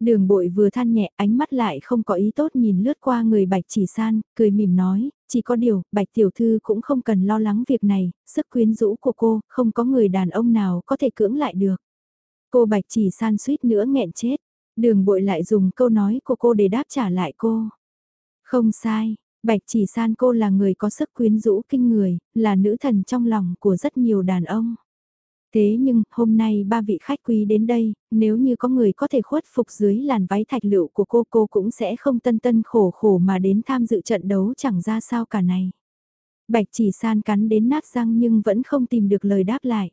Đường bội vừa than nhẹ ánh mắt lại không có ý tốt nhìn lướt qua người bạch chỉ san, cười mỉm nói, chỉ có điều, bạch tiểu thư cũng không cần lo lắng việc này, sức quyến rũ của cô, không có người đàn ông nào có thể cưỡng lại được. Cô bạch chỉ san suýt nữa nghẹn chết, đường bội lại dùng câu nói của cô để đáp trả lại cô. Không sai, bạch chỉ san cô là người có sức quyến rũ kinh người, là nữ thần trong lòng của rất nhiều đàn ông. Thế nhưng, hôm nay ba vị khách quý đến đây, nếu như có người có thể khuất phục dưới làn váy thạch lựu của cô cô cũng sẽ không tân tân khổ khổ mà đến tham dự trận đấu chẳng ra sao cả này. Bạch chỉ san cắn đến nát răng nhưng vẫn không tìm được lời đáp lại.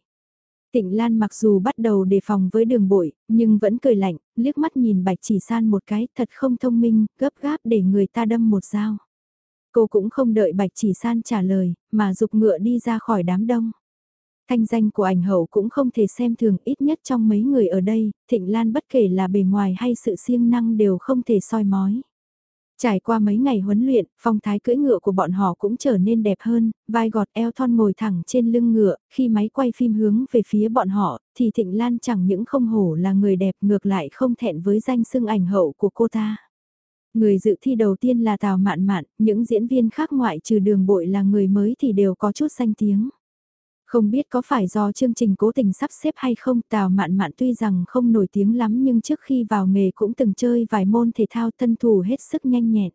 Tịnh Lan mặc dù bắt đầu đề phòng với đường bội, nhưng vẫn cười lạnh, liếc mắt nhìn bạch chỉ san một cái thật không thông minh, gấp gáp để người ta đâm một dao. Cô cũng không đợi bạch chỉ san trả lời, mà dục ngựa đi ra khỏi đám đông. Thanh danh của ảnh hậu cũng không thể xem thường ít nhất trong mấy người ở đây, Thịnh Lan bất kể là bề ngoài hay sự siêng năng đều không thể soi mói. Trải qua mấy ngày huấn luyện, phong thái cưỡi ngựa của bọn họ cũng trở nên đẹp hơn, vai gọt eo thon ngồi thẳng trên lưng ngựa, khi máy quay phim hướng về phía bọn họ, thì Thịnh Lan chẳng những không hổ là người đẹp ngược lại không thẹn với danh xưng ảnh hậu của cô ta. Người dự thi đầu tiên là Tào Mạn Mạn, những diễn viên khác ngoại trừ đường bội là người mới thì đều có chút danh tiếng. Không biết có phải do chương trình cố tình sắp xếp hay không, Tào Mạn Mạn tuy rằng không nổi tiếng lắm nhưng trước khi vào nghề cũng từng chơi vài môn thể thao thân thủ hết sức nhanh nhẹn.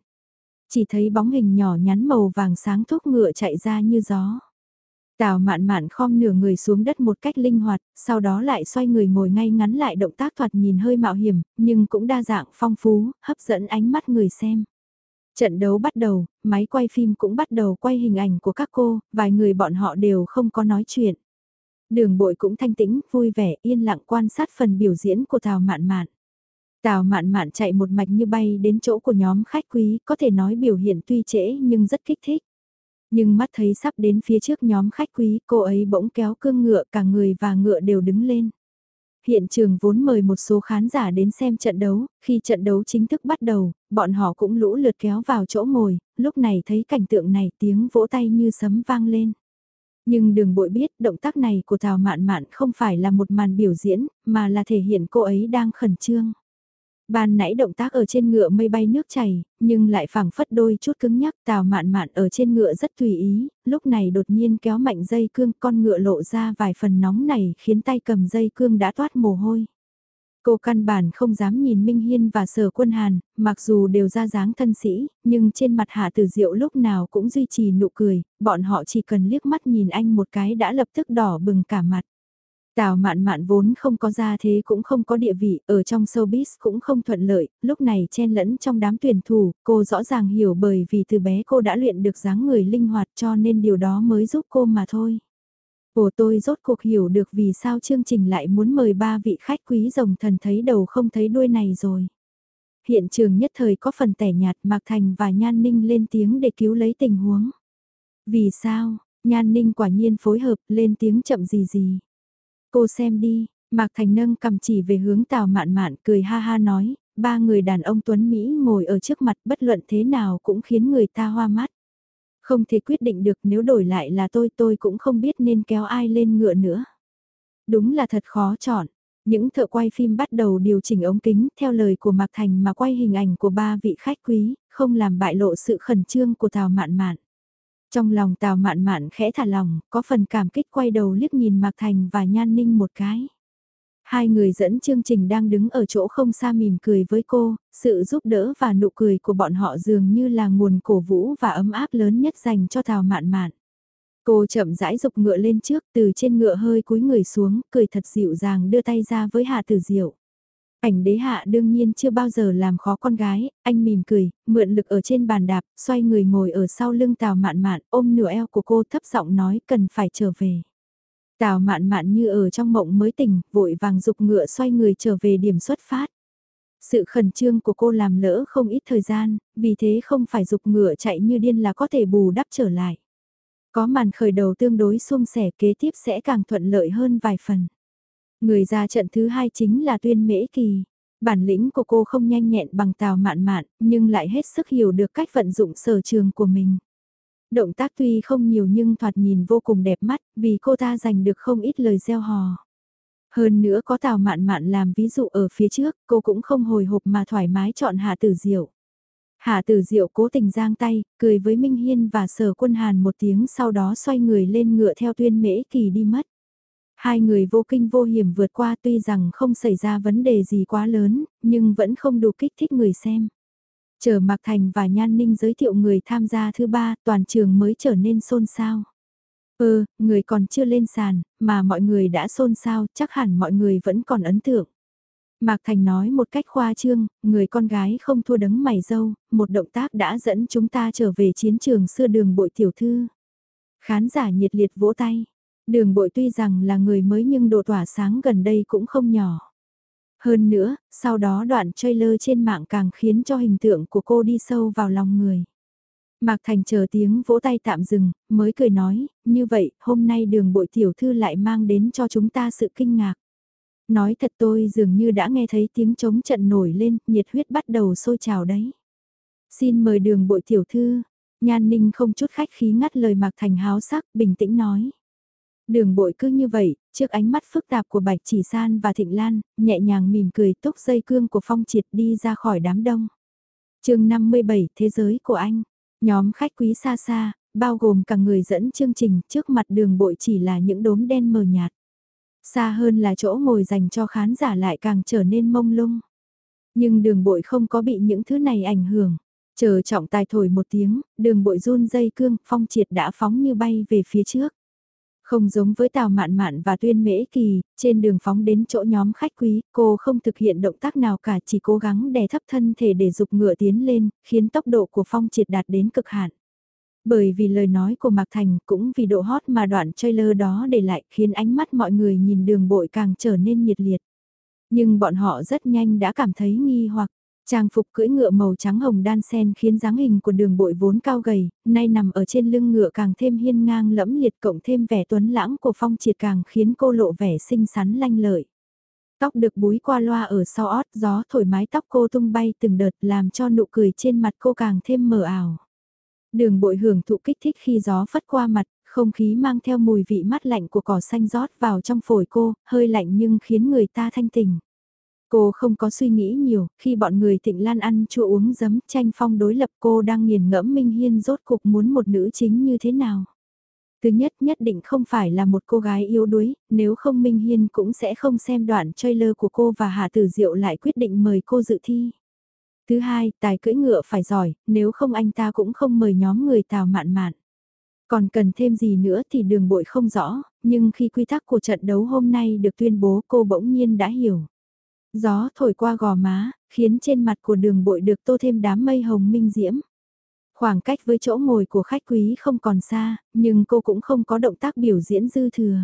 Chỉ thấy bóng hình nhỏ nhắn màu vàng sáng thúc ngựa chạy ra như gió. Tào mạn mạn khom nửa người xuống đất một cách linh hoạt, sau đó lại xoay người ngồi ngay ngắn lại động tác thoạt nhìn hơi mạo hiểm, nhưng cũng đa dạng phong phú, hấp dẫn ánh mắt người xem. Trận đấu bắt đầu, máy quay phim cũng bắt đầu quay hình ảnh của các cô, vài người bọn họ đều không có nói chuyện. Đường bội cũng thanh tĩnh, vui vẻ, yên lặng quan sát phần biểu diễn của Tào Mạn Mạn. Tào Mạn Mạn chạy một mạch như bay đến chỗ của nhóm khách quý, có thể nói biểu hiện tuy trễ nhưng rất kích thích. Nhưng mắt thấy sắp đến phía trước nhóm khách quý, cô ấy bỗng kéo cương ngựa cả người và ngựa đều đứng lên. Hiện trường vốn mời một số khán giả đến xem trận đấu, khi trận đấu chính thức bắt đầu, bọn họ cũng lũ lượt kéo vào chỗ ngồi, lúc này thấy cảnh tượng này tiếng vỗ tay như sấm vang lên. Nhưng đường bội biết động tác này của Tào Mạn Mạn không phải là một màn biểu diễn, mà là thể hiện cô ấy đang khẩn trương. Ban nãy động tác ở trên ngựa mây bay nước chảy, nhưng lại phẳng phất đôi chút cứng nhắc tào mạn mạn ở trên ngựa rất tùy ý, lúc này đột nhiên kéo mạnh dây cương con ngựa lộ ra vài phần nóng này khiến tay cầm dây cương đã toát mồ hôi. Cô căn bản không dám nhìn Minh Hiên và Sở Quân Hàn, mặc dù đều ra dáng thân sĩ, nhưng trên mặt Hạ Tử Diệu lúc nào cũng duy trì nụ cười, bọn họ chỉ cần liếc mắt nhìn anh một cái đã lập tức đỏ bừng cả mặt. Tào mạn mạn vốn không có gia thế cũng không có địa vị, ở trong showbiz cũng không thuận lợi, lúc này chen lẫn trong đám tuyển thủ, cô rõ ràng hiểu bởi vì từ bé cô đã luyện được dáng người linh hoạt cho nên điều đó mới giúp cô mà thôi. Ồ tôi rốt cuộc hiểu được vì sao chương trình lại muốn mời ba vị khách quý rồng thần thấy đầu không thấy đuôi này rồi. Hiện trường nhất thời có phần tẻ nhạt Mạc Thành và Nhan Ninh lên tiếng để cứu lấy tình huống. Vì sao, Nhan Ninh quả nhiên phối hợp lên tiếng chậm gì gì. Cô xem đi, Mạc Thành nâng cầm chỉ về hướng Tào Mạn Mạn cười ha ha nói, ba người đàn ông Tuấn Mỹ ngồi ở trước mặt bất luận thế nào cũng khiến người ta hoa mắt. Không thể quyết định được nếu đổi lại là tôi tôi cũng không biết nên kéo ai lên ngựa nữa. Đúng là thật khó chọn, Những thợ quay phim bắt đầu điều chỉnh ống kính theo lời của Mạc Thành mà quay hình ảnh của ba vị khách quý, không làm bại lộ sự khẩn trương của Tào Mạn Mạn. Trong lòng Tào Mạn Mạn khẽ thả lòng, có phần cảm kích quay đầu liếc nhìn Mạc Thành và Nhan Ninh một cái. Hai người dẫn chương trình đang đứng ở chỗ không xa mỉm cười với cô, sự giúp đỡ và nụ cười của bọn họ dường như là nguồn cổ vũ và ấm áp lớn nhất dành cho Tào Mạn Mạn. Cô chậm rãi dục ngựa lên trước từ trên ngựa hơi cúi người xuống, cười thật dịu dàng đưa tay ra với hà Tử Diệu. Ảnh đế hạ đương nhiên chưa bao giờ làm khó con gái, anh mỉm cười, mượn lực ở trên bàn đạp, xoay người ngồi ở sau lưng Tào Mạn Mạn, ôm nửa eo của cô thấp giọng nói cần phải trở về. Tào Mạn Mạn như ở trong mộng mới tỉnh, vội vàng dục ngựa xoay người trở về điểm xuất phát. Sự khẩn trương của cô làm lỡ không ít thời gian, vì thế không phải dục ngựa chạy như điên là có thể bù đắp trở lại. Có màn khởi đầu tương đối suôn sẻ kế tiếp sẽ càng thuận lợi hơn vài phần. Người ra trận thứ hai chính là tuyên mễ kỳ. Bản lĩnh của cô không nhanh nhẹn bằng tào mạn mạn, nhưng lại hết sức hiểu được cách vận dụng sở trường của mình. Động tác tuy không nhiều nhưng thoạt nhìn vô cùng đẹp mắt, vì cô ta giành được không ít lời gieo hò. Hơn nữa có tào mạn mạn làm ví dụ ở phía trước, cô cũng không hồi hộp mà thoải mái chọn hạ tử diệu. Hạ tử diệu cố tình giang tay, cười với Minh Hiên và sở quân hàn một tiếng sau đó xoay người lên ngựa theo tuyên mễ kỳ đi mất. Hai người vô kinh vô hiểm vượt qua tuy rằng không xảy ra vấn đề gì quá lớn, nhưng vẫn không đủ kích thích người xem. Chờ Mạc Thành và Nhan Ninh giới thiệu người tham gia thứ ba, toàn trường mới trở nên xôn xao. Ơ, người còn chưa lên sàn, mà mọi người đã xôn xao, chắc hẳn mọi người vẫn còn ấn tượng. Mạc Thành nói một cách khoa trương, người con gái không thua đấng mày dâu, một động tác đã dẫn chúng ta trở về chiến trường xưa đường bội tiểu thư. Khán giả nhiệt liệt vỗ tay. Đường bội tuy rằng là người mới nhưng độ tỏa sáng gần đây cũng không nhỏ. Hơn nữa, sau đó đoạn trailer trên mạng càng khiến cho hình tượng của cô đi sâu vào lòng người. Mạc Thành chờ tiếng vỗ tay tạm dừng, mới cười nói, như vậy, hôm nay đường bội tiểu thư lại mang đến cho chúng ta sự kinh ngạc. Nói thật tôi dường như đã nghe thấy tiếng chống trận nổi lên, nhiệt huyết bắt đầu sôi trào đấy. Xin mời đường bội tiểu thư, Nhan Ninh không chút khách khí ngắt lời Mạc Thành háo sắc, bình tĩnh nói. Đường bội cứ như vậy, trước ánh mắt phức tạp của Bạch Chỉ San và Thịnh Lan, nhẹ nhàng mỉm cười túc dây cương của Phong Triệt đi ra khỏi đám đông. chương 57 Thế giới của anh, nhóm khách quý xa xa, bao gồm cả người dẫn chương trình trước mặt đường bội chỉ là những đốm đen mờ nhạt. Xa hơn là chỗ ngồi dành cho khán giả lại càng trở nên mông lung. Nhưng đường bội không có bị những thứ này ảnh hưởng. Chờ trọng tài thổi một tiếng, đường bội run dây cương, phong triệt đã phóng như bay về phía trước. Không giống với Tào Mạn Mạn và Tuyên Mễ Kỳ, trên đường phóng đến chỗ nhóm khách quý, cô không thực hiện động tác nào cả chỉ cố gắng đè thấp thân thể để dục ngựa tiến lên, khiến tốc độ của Phong triệt đạt đến cực hạn. Bởi vì lời nói của Mạc Thành cũng vì độ hot mà đoạn trailer đó để lại khiến ánh mắt mọi người nhìn đường bội càng trở nên nhiệt liệt. Nhưng bọn họ rất nhanh đã cảm thấy nghi hoặc, trang phục cưỡi ngựa màu trắng hồng đan sen khiến dáng hình của đường bội vốn cao gầy, nay nằm ở trên lưng ngựa càng thêm hiên ngang lẫm liệt cộng thêm vẻ tuấn lãng của phong triệt càng khiến cô lộ vẻ xinh xắn lanh lợi. Tóc được búi qua loa ở sau ót gió thổi mái tóc cô tung bay từng đợt làm cho nụ cười trên mặt cô càng thêm mờ ảo. Đường bội hưởng thụ kích thích khi gió phất qua mặt, không khí mang theo mùi vị mát lạnh của cỏ xanh rót vào trong phổi cô, hơi lạnh nhưng khiến người ta thanh tình. Cô không có suy nghĩ nhiều, khi bọn người thịnh lan ăn chua uống giấm tranh phong đối lập cô đang nghiền ngẫm Minh Hiên rốt cục muốn một nữ chính như thế nào. Thứ nhất nhất định không phải là một cô gái yếu đuối, nếu không Minh Hiên cũng sẽ không xem đoạn trailer của cô và Hà Tử Diệu lại quyết định mời cô dự thi. Thứ hai, tài cưỡi ngựa phải giỏi, nếu không anh ta cũng không mời nhóm người tào mạn mạn. Còn cần thêm gì nữa thì đường bội không rõ, nhưng khi quy tắc của trận đấu hôm nay được tuyên bố cô bỗng nhiên đã hiểu. Gió thổi qua gò má, khiến trên mặt của đường bội được tô thêm đám mây hồng minh diễm. Khoảng cách với chỗ ngồi của khách quý không còn xa, nhưng cô cũng không có động tác biểu diễn dư thừa.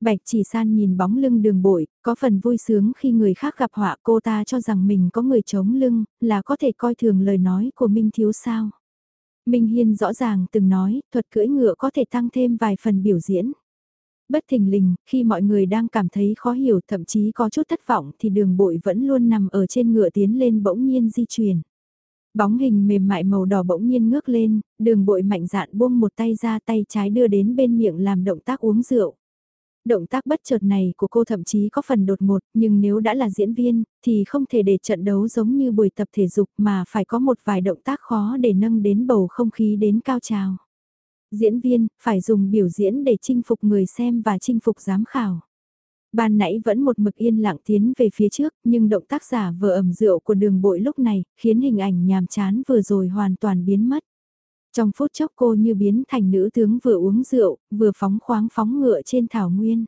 Bạch chỉ san nhìn bóng lưng đường bội, có phần vui sướng khi người khác gặp họa cô ta cho rằng mình có người chống lưng, là có thể coi thường lời nói của Minh Thiếu sao. Minh Hiên rõ ràng từng nói, thuật cưỡi ngựa có thể tăng thêm vài phần biểu diễn. Bất thình lình, khi mọi người đang cảm thấy khó hiểu thậm chí có chút thất vọng thì đường bội vẫn luôn nằm ở trên ngựa tiến lên bỗng nhiên di chuyển. Bóng hình mềm mại màu đỏ bỗng nhiên ngước lên, đường bội mạnh dạn buông một tay ra tay trái đưa đến bên miệng làm động tác uống rượu. Động tác bất chợt này của cô thậm chí có phần đột ngột, nhưng nếu đã là diễn viên, thì không thể để trận đấu giống như buổi tập thể dục mà phải có một vài động tác khó để nâng đến bầu không khí đến cao trào. Diễn viên, phải dùng biểu diễn để chinh phục người xem và chinh phục giám khảo. Ban nãy vẫn một mực yên lặng tiến về phía trước, nhưng động tác giả vờ ẩm rượu của đường bội lúc này, khiến hình ảnh nhàm chán vừa rồi hoàn toàn biến mất. Trong phút chốc cô như biến thành nữ tướng vừa uống rượu, vừa phóng khoáng phóng ngựa trên thảo nguyên.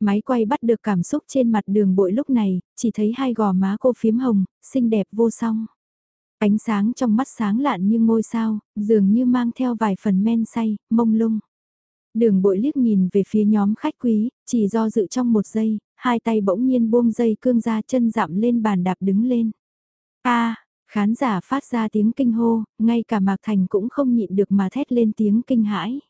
Máy quay bắt được cảm xúc trên mặt đường bội lúc này, chỉ thấy hai gò má cô phiếm hồng, xinh đẹp vô song. Ánh sáng trong mắt sáng lạn như ngôi sao, dường như mang theo vài phần men say, mông lung. Đường bội liếc nhìn về phía nhóm khách quý, chỉ do dự trong một giây, hai tay bỗng nhiên buông dây cương ra chân dặm lên bàn đạp đứng lên. a khán giả phát ra tiếng kinh hô, ngay cả Mạc Thành cũng không nhịn được mà thét lên tiếng kinh hãi.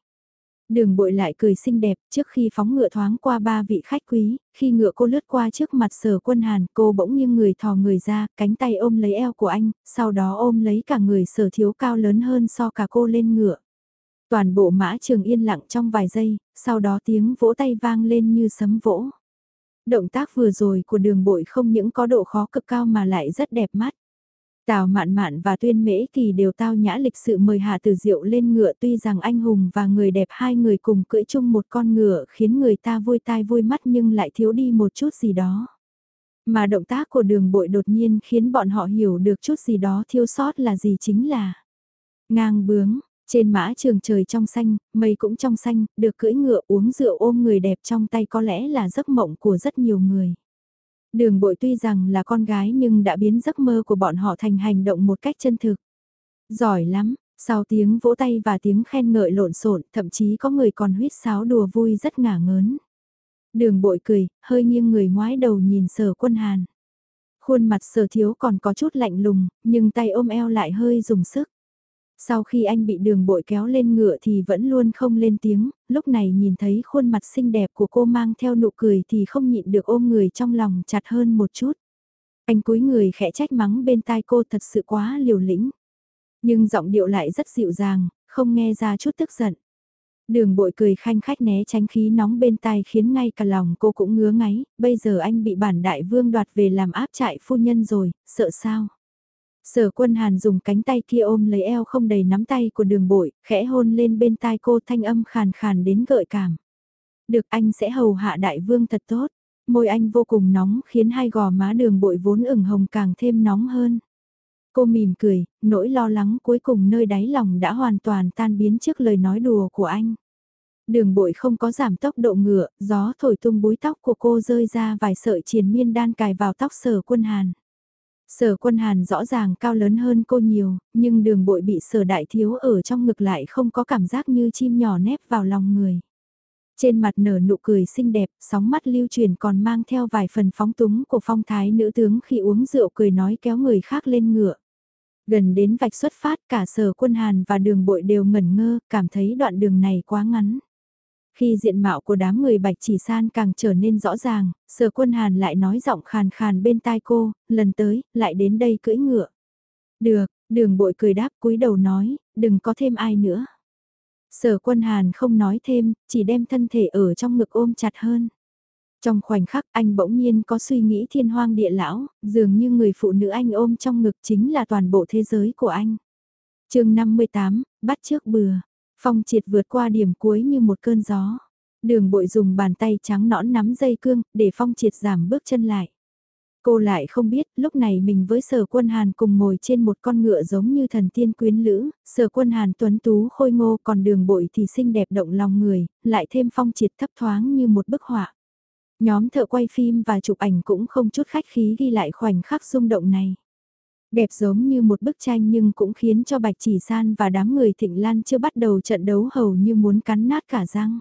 Đường bội lại cười xinh đẹp trước khi phóng ngựa thoáng qua ba vị khách quý, khi ngựa cô lướt qua trước mặt sở quân hàn cô bỗng nghiêng người thò người ra, cánh tay ôm lấy eo của anh, sau đó ôm lấy cả người sở thiếu cao lớn hơn so cả cô lên ngựa. Toàn bộ mã trường yên lặng trong vài giây, sau đó tiếng vỗ tay vang lên như sấm vỗ. Động tác vừa rồi của đường bội không những có độ khó cực cao mà lại rất đẹp mắt. Tào Mạn Mạn và Tuyên Mễ Kỳ đều tao nhã lịch sự mời Hà Tử Diệu lên ngựa tuy rằng anh hùng và người đẹp hai người cùng cưỡi chung một con ngựa khiến người ta vui tai vui mắt nhưng lại thiếu đi một chút gì đó. Mà động tác của đường bội đột nhiên khiến bọn họ hiểu được chút gì đó thiếu sót là gì chính là ngang bướng, trên mã trường trời trong xanh, mây cũng trong xanh, được cưỡi ngựa uống rượu ôm người đẹp trong tay có lẽ là giấc mộng của rất nhiều người. Đường bội tuy rằng là con gái nhưng đã biến giấc mơ của bọn họ thành hành động một cách chân thực. Giỏi lắm, sau tiếng vỗ tay và tiếng khen ngợi lộn xộn, thậm chí có người còn huyết sáo đùa vui rất ngả ngớn. Đường bội cười, hơi nghiêng người ngoái đầu nhìn sở quân hàn. Khuôn mặt sở thiếu còn có chút lạnh lùng, nhưng tay ôm eo lại hơi dùng sức. Sau khi anh bị đường bội kéo lên ngựa thì vẫn luôn không lên tiếng, lúc này nhìn thấy khuôn mặt xinh đẹp của cô mang theo nụ cười thì không nhịn được ôm người trong lòng chặt hơn một chút. Anh cúi người khẽ trách mắng bên tai cô thật sự quá liều lĩnh. Nhưng giọng điệu lại rất dịu dàng, không nghe ra chút tức giận. Đường bội cười khanh khách né tránh khí nóng bên tai khiến ngay cả lòng cô cũng ngứa ngáy, bây giờ anh bị bản đại vương đoạt về làm áp trại phu nhân rồi, sợ sao? Sở quân hàn dùng cánh tay kia ôm lấy eo không đầy nắm tay của đường bội, khẽ hôn lên bên tai cô thanh âm khàn khàn đến gợi cảm. Được anh sẽ hầu hạ đại vương thật tốt. Môi anh vô cùng nóng khiến hai gò má đường bội vốn ửng hồng càng thêm nóng hơn. Cô mỉm cười, nỗi lo lắng cuối cùng nơi đáy lòng đã hoàn toàn tan biến trước lời nói đùa của anh. Đường bội không có giảm tốc độ ngựa, gió thổi tung búi tóc của cô rơi ra vài sợi triền miên đan cài vào tóc sở quân hàn. Sở quân hàn rõ ràng cao lớn hơn cô nhiều, nhưng đường bội bị sở đại thiếu ở trong ngực lại không có cảm giác như chim nhỏ nép vào lòng người. Trên mặt nở nụ cười xinh đẹp, sóng mắt lưu truyền còn mang theo vài phần phóng túng của phong thái nữ tướng khi uống rượu cười nói kéo người khác lên ngựa. Gần đến vạch xuất phát cả sở quân hàn và đường bội đều ngẩn ngơ, cảm thấy đoạn đường này quá ngắn. Khi diện mạo của đám người bạch chỉ san càng trở nên rõ ràng, sở quân hàn lại nói giọng khàn khàn bên tai cô, lần tới, lại đến đây cưỡi ngựa. Được, đường bội cười đáp cúi đầu nói, đừng có thêm ai nữa. Sở quân hàn không nói thêm, chỉ đem thân thể ở trong ngực ôm chặt hơn. Trong khoảnh khắc anh bỗng nhiên có suy nghĩ thiên hoang địa lão, dường như người phụ nữ anh ôm trong ngực chính là toàn bộ thế giới của anh. chương 58, bắt trước bừa. Phong triệt vượt qua điểm cuối như một cơn gió. Đường bội dùng bàn tay trắng nõn nắm dây cương, để phong triệt giảm bước chân lại. Cô lại không biết, lúc này mình với sở quân hàn cùng ngồi trên một con ngựa giống như thần tiên quyến lữ, sở quân hàn tuấn tú khôi ngô còn đường bội thì xinh đẹp động lòng người, lại thêm phong triệt thấp thoáng như một bức họa. Nhóm thợ quay phim và chụp ảnh cũng không chút khách khí ghi lại khoảnh khắc rung động này. Đẹp giống như một bức tranh nhưng cũng khiến cho Bạch Chỉ San và đám người Thịnh Lan chưa bắt đầu trận đấu hầu như muốn cắn nát cả răng.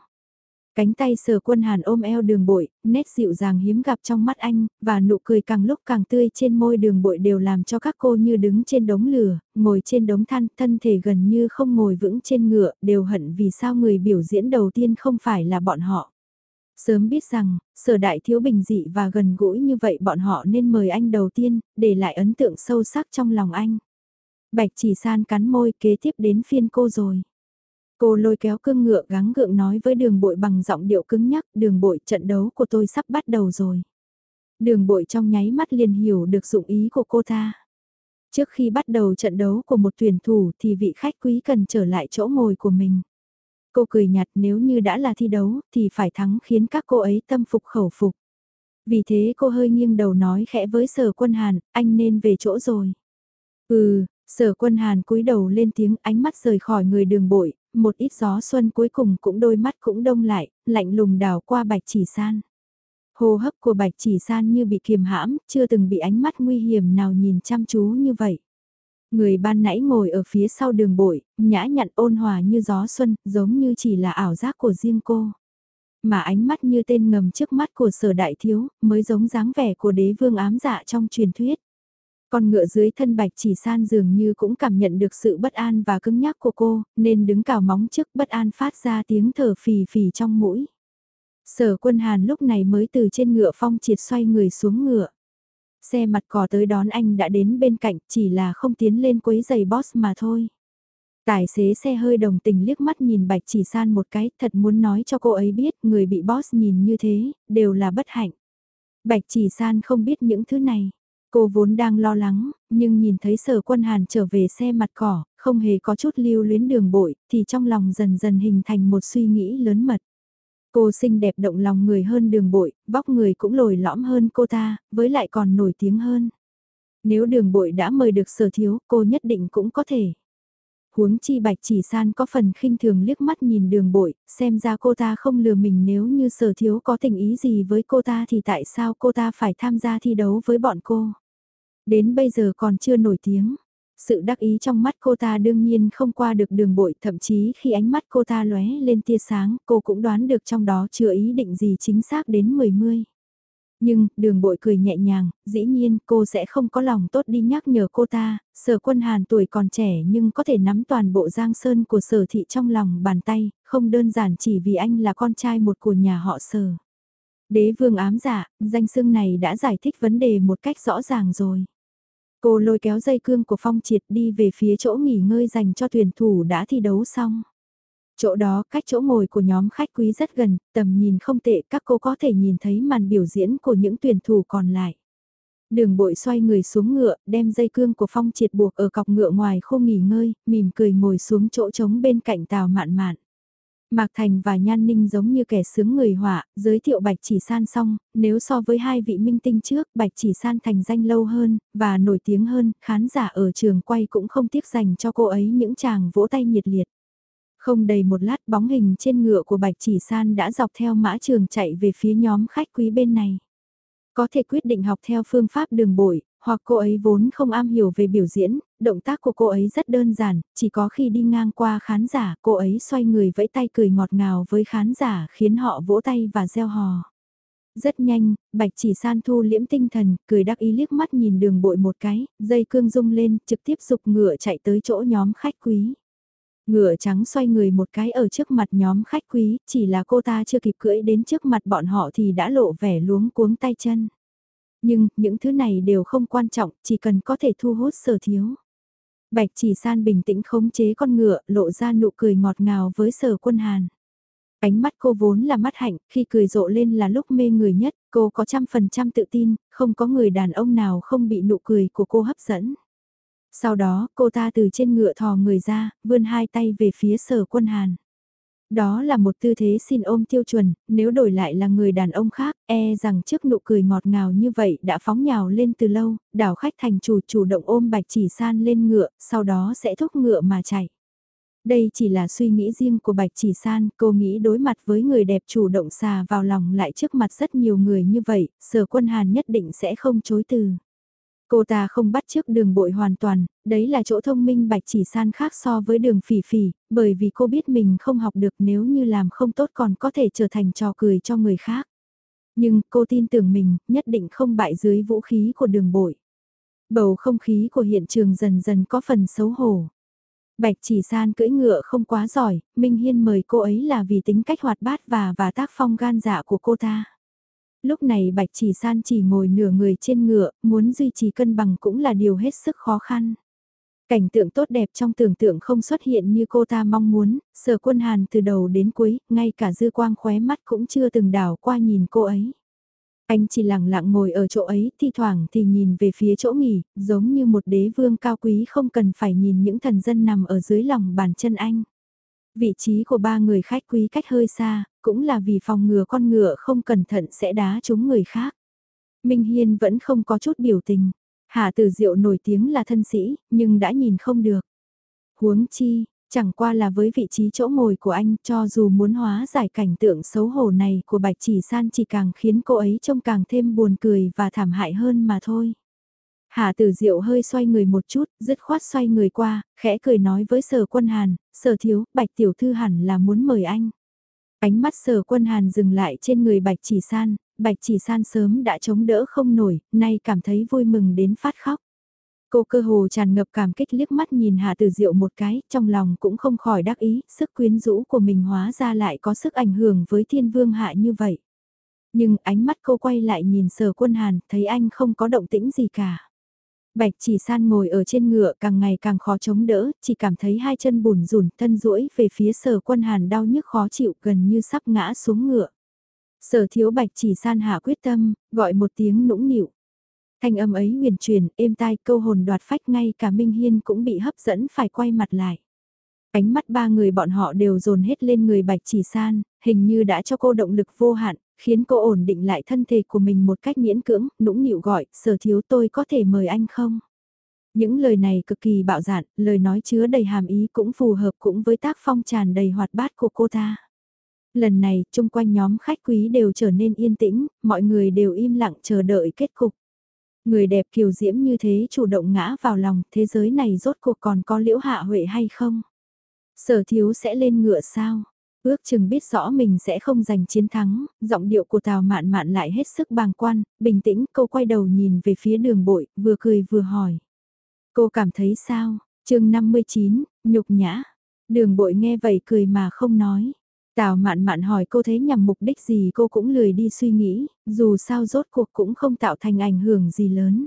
Cánh tay sờ quân hàn ôm eo đường bội, nét dịu dàng hiếm gặp trong mắt anh, và nụ cười càng lúc càng tươi trên môi đường bội đều làm cho các cô như đứng trên đống lửa, ngồi trên đống than, thân thể gần như không ngồi vững trên ngựa, đều hận vì sao người biểu diễn đầu tiên không phải là bọn họ. Sớm biết rằng, sở đại thiếu bình dị và gần gũi như vậy bọn họ nên mời anh đầu tiên, để lại ấn tượng sâu sắc trong lòng anh. Bạch chỉ san cắn môi kế tiếp đến phiên cô rồi. Cô lôi kéo cương ngựa gắng gượng nói với đường bội bằng giọng điệu cứng nhắc, đường bội trận đấu của tôi sắp bắt đầu rồi. Đường bội trong nháy mắt liền hiểu được dụng ý của cô ta. Trước khi bắt đầu trận đấu của một tuyển thủ thì vị khách quý cần trở lại chỗ ngồi của mình. Cô cười nhạt nếu như đã là thi đấu thì phải thắng khiến các cô ấy tâm phục khẩu phục. Vì thế cô hơi nghiêng đầu nói khẽ với sở quân hàn, anh nên về chỗ rồi. Ừ, sở quân hàn cúi đầu lên tiếng ánh mắt rời khỏi người đường bội, một ít gió xuân cuối cùng cũng đôi mắt cũng đông lại, lạnh lùng đào qua bạch chỉ san. Hô hấp của bạch chỉ san như bị kiềm hãm, chưa từng bị ánh mắt nguy hiểm nào nhìn chăm chú như vậy. Người ban nãy ngồi ở phía sau đường bội, nhã nhặn ôn hòa như gió xuân, giống như chỉ là ảo giác của riêng cô. Mà ánh mắt như tên ngầm trước mắt của sở đại thiếu, mới giống dáng vẻ của đế vương ám dạ trong truyền thuyết. Con ngựa dưới thân bạch chỉ san dường như cũng cảm nhận được sự bất an và cứng nhắc của cô, nên đứng cào móng trước bất an phát ra tiếng thở phì phì trong mũi. Sở quân hàn lúc này mới từ trên ngựa phong triệt xoay người xuống ngựa. Xe mặt cỏ tới đón anh đã đến bên cạnh chỉ là không tiến lên quấy giày boss mà thôi. Tài xế xe hơi đồng tình liếc mắt nhìn bạch chỉ san một cái thật muốn nói cho cô ấy biết người bị boss nhìn như thế, đều là bất hạnh. Bạch chỉ san không biết những thứ này. Cô vốn đang lo lắng, nhưng nhìn thấy sở quân hàn trở về xe mặt cỏ, không hề có chút lưu luyến đường bội, thì trong lòng dần dần hình thành một suy nghĩ lớn mật. Cô xinh đẹp động lòng người hơn đường bội, vóc người cũng lồi lõm hơn cô ta, với lại còn nổi tiếng hơn. Nếu đường bội đã mời được sở thiếu, cô nhất định cũng có thể. Huống chi bạch chỉ san có phần khinh thường liếc mắt nhìn đường bội, xem ra cô ta không lừa mình nếu như sở thiếu có tình ý gì với cô ta thì tại sao cô ta phải tham gia thi đấu với bọn cô. Đến bây giờ còn chưa nổi tiếng, sự đắc ý trong mắt cô ta đương nhiên không qua được đường bội, thậm chí khi ánh mắt cô ta lóe lên tia sáng, cô cũng đoán được trong đó chưa ý định gì chính xác đến mười mươi. Nhưng, đường bội cười nhẹ nhàng, dĩ nhiên cô sẽ không có lòng tốt đi nhắc nhở cô ta, sở quân hàn tuổi còn trẻ nhưng có thể nắm toàn bộ giang sơn của sở thị trong lòng bàn tay, không đơn giản chỉ vì anh là con trai một của nhà họ sở. Đế vương ám dạ, danh xưng này đã giải thích vấn đề một cách rõ ràng rồi. Cô lôi kéo dây cương của phong triệt đi về phía chỗ nghỉ ngơi dành cho tuyển thủ đã thi đấu xong. Chỗ đó cách chỗ ngồi của nhóm khách quý rất gần, tầm nhìn không tệ các cô có thể nhìn thấy màn biểu diễn của những tuyển thủ còn lại. Đường bội xoay người xuống ngựa, đem dây cương của phong triệt buộc ở cọc ngựa ngoài khu nghỉ ngơi, mỉm cười ngồi xuống chỗ trống bên cạnh tàu mạn mạn. Mạc Thành và Nhan Ninh giống như kẻ sướng người họa, giới thiệu Bạch Chỉ San xong, nếu so với hai vị minh tinh trước, Bạch Chỉ San thành danh lâu hơn, và nổi tiếng hơn, khán giả ở trường quay cũng không tiếc dành cho cô ấy những chàng vỗ tay nhiệt liệt. Không đầy một lát bóng hình trên ngựa của Bạch Chỉ San đã dọc theo mã trường chạy về phía nhóm khách quý bên này. Có thể quyết định học theo phương pháp đường bội, hoặc cô ấy vốn không am hiểu về biểu diễn, động tác của cô ấy rất đơn giản, chỉ có khi đi ngang qua khán giả cô ấy xoay người vẫy tay cười ngọt ngào với khán giả khiến họ vỗ tay và gieo hò. Rất nhanh, bạch chỉ san thu liễm tinh thần, cười đắc ý liếc mắt nhìn đường bội một cái, dây cương rung lên, trực tiếp dục ngựa chạy tới chỗ nhóm khách quý. Ngựa trắng xoay người một cái ở trước mặt nhóm khách quý, chỉ là cô ta chưa kịp cưỡi đến trước mặt bọn họ thì đã lộ vẻ luống cuống tay chân. Nhưng, những thứ này đều không quan trọng, chỉ cần có thể thu hút sở thiếu. Bạch chỉ san bình tĩnh khống chế con ngựa, lộ ra nụ cười ngọt ngào với sở quân hàn. Ánh mắt cô vốn là mắt hạnh, khi cười rộ lên là lúc mê người nhất, cô có trăm phần trăm tự tin, không có người đàn ông nào không bị nụ cười của cô hấp dẫn. Sau đó, cô ta từ trên ngựa thò người ra, vươn hai tay về phía sở quân hàn. Đó là một tư thế xin ôm tiêu chuẩn, nếu đổi lại là người đàn ông khác, e rằng trước nụ cười ngọt ngào như vậy đã phóng nhào lên từ lâu, đảo khách thành chủ chủ động ôm bạch chỉ san lên ngựa, sau đó sẽ thúc ngựa mà chạy. Đây chỉ là suy nghĩ riêng của Bạch Chỉ San, cô nghĩ đối mặt với người đẹp chủ động xà vào lòng lại trước mặt rất nhiều người như vậy, sở quân hàn nhất định sẽ không chối từ. Cô ta không bắt trước đường bội hoàn toàn, đấy là chỗ thông minh bạch chỉ san khác so với đường phỉ phỉ, bởi vì cô biết mình không học được nếu như làm không tốt còn có thể trở thành trò cười cho người khác. Nhưng cô tin tưởng mình, nhất định không bại dưới vũ khí của đường bội. Bầu không khí của hiện trường dần dần có phần xấu hổ. Bạch chỉ san cưỡi ngựa không quá giỏi, Minh Hiên mời cô ấy là vì tính cách hoạt bát và và tác phong gan dạ của cô ta. Lúc này Bạch Chỉ San chỉ ngồi nửa người trên ngựa, muốn duy trì cân bằng cũng là điều hết sức khó khăn. Cảnh tượng tốt đẹp trong tưởng tượng không xuất hiện như cô ta mong muốn, sở quân hàn từ đầu đến cuối, ngay cả dư quang khóe mắt cũng chưa từng đảo qua nhìn cô ấy. Anh chỉ lặng lặng ngồi ở chỗ ấy, thi thoảng thì nhìn về phía chỗ nghỉ, giống như một đế vương cao quý không cần phải nhìn những thần dân nằm ở dưới lòng bàn chân anh. Vị trí của ba người khách quý cách hơi xa, cũng là vì phòng ngừa con ngựa không cẩn thận sẽ đá trúng người khác. Minh Hiên vẫn không có chút biểu tình. Hạ Tử Diệu nổi tiếng là thân sĩ, nhưng đã nhìn không được. Huống chi, chẳng qua là với vị trí chỗ ngồi của anh cho dù muốn hóa giải cảnh tượng xấu hổ này của Bạch Chỉ San chỉ càng khiến cô ấy trông càng thêm buồn cười và thảm hại hơn mà thôi. Hạ tử diệu hơi xoay người một chút, dứt khoát xoay người qua, khẽ cười nói với sở quân hàn, sở thiếu, bạch tiểu thư hẳn là muốn mời anh. Ánh mắt sở quân hàn dừng lại trên người bạch chỉ san, bạch chỉ san sớm đã chống đỡ không nổi, nay cảm thấy vui mừng đến phát khóc. Cô cơ hồ tràn ngập cảm kích liếc mắt nhìn Hạ Tử Diệu một cái, trong lòng cũng không khỏi đắc ý, sức quyến rũ của mình hóa ra lại có sức ảnh hưởng với thiên vương hạ như vậy. Nhưng ánh mắt cô quay lại nhìn sở quân hàn, thấy anh không có động tĩnh gì cả. Bạch chỉ san ngồi ở trên ngựa càng ngày càng khó chống đỡ, chỉ cảm thấy hai chân bùn rùn thân duỗi về phía sở quân hàn đau nhức khó chịu gần như sắp ngã xuống ngựa. Sở thiếu bạch chỉ san hạ quyết tâm, gọi một tiếng nũng nịu. Thanh âm ấy huyền truyền, êm tai câu hồn đoạt phách ngay cả Minh Hiên cũng bị hấp dẫn phải quay mặt lại. Ánh mắt ba người bọn họ đều dồn hết lên người bạch chỉ san, hình như đã cho cô động lực vô hạn, khiến cô ổn định lại thân thể của mình một cách miễn cưỡng, nũng nịu gọi, sở thiếu tôi có thể mời anh không? Những lời này cực kỳ bạo dạn, lời nói chứa đầy hàm ý cũng phù hợp cũng với tác phong tràn đầy hoạt bát của cô ta. Lần này, chung quanh nhóm khách quý đều trở nên yên tĩnh, mọi người đều im lặng chờ đợi kết cục. Người đẹp kiều diễm như thế chủ động ngã vào lòng, thế giới này rốt cuộc còn có liễu hạ huệ hay không? Sở thiếu sẽ lên ngựa sao? Ước chừng biết rõ mình sẽ không giành chiến thắng, giọng điệu của Tào Mạn Mạn lại hết sức bàng quan, bình tĩnh, cô quay đầu nhìn về phía đường bội, vừa cười vừa hỏi. Cô cảm thấy sao? chương 59, nhục nhã. Đường bội nghe vậy cười mà không nói. Tào mạn mạn hỏi cô thế nhằm mục đích gì cô cũng lười đi suy nghĩ, dù sao rốt cuộc cũng không tạo thành ảnh hưởng gì lớn.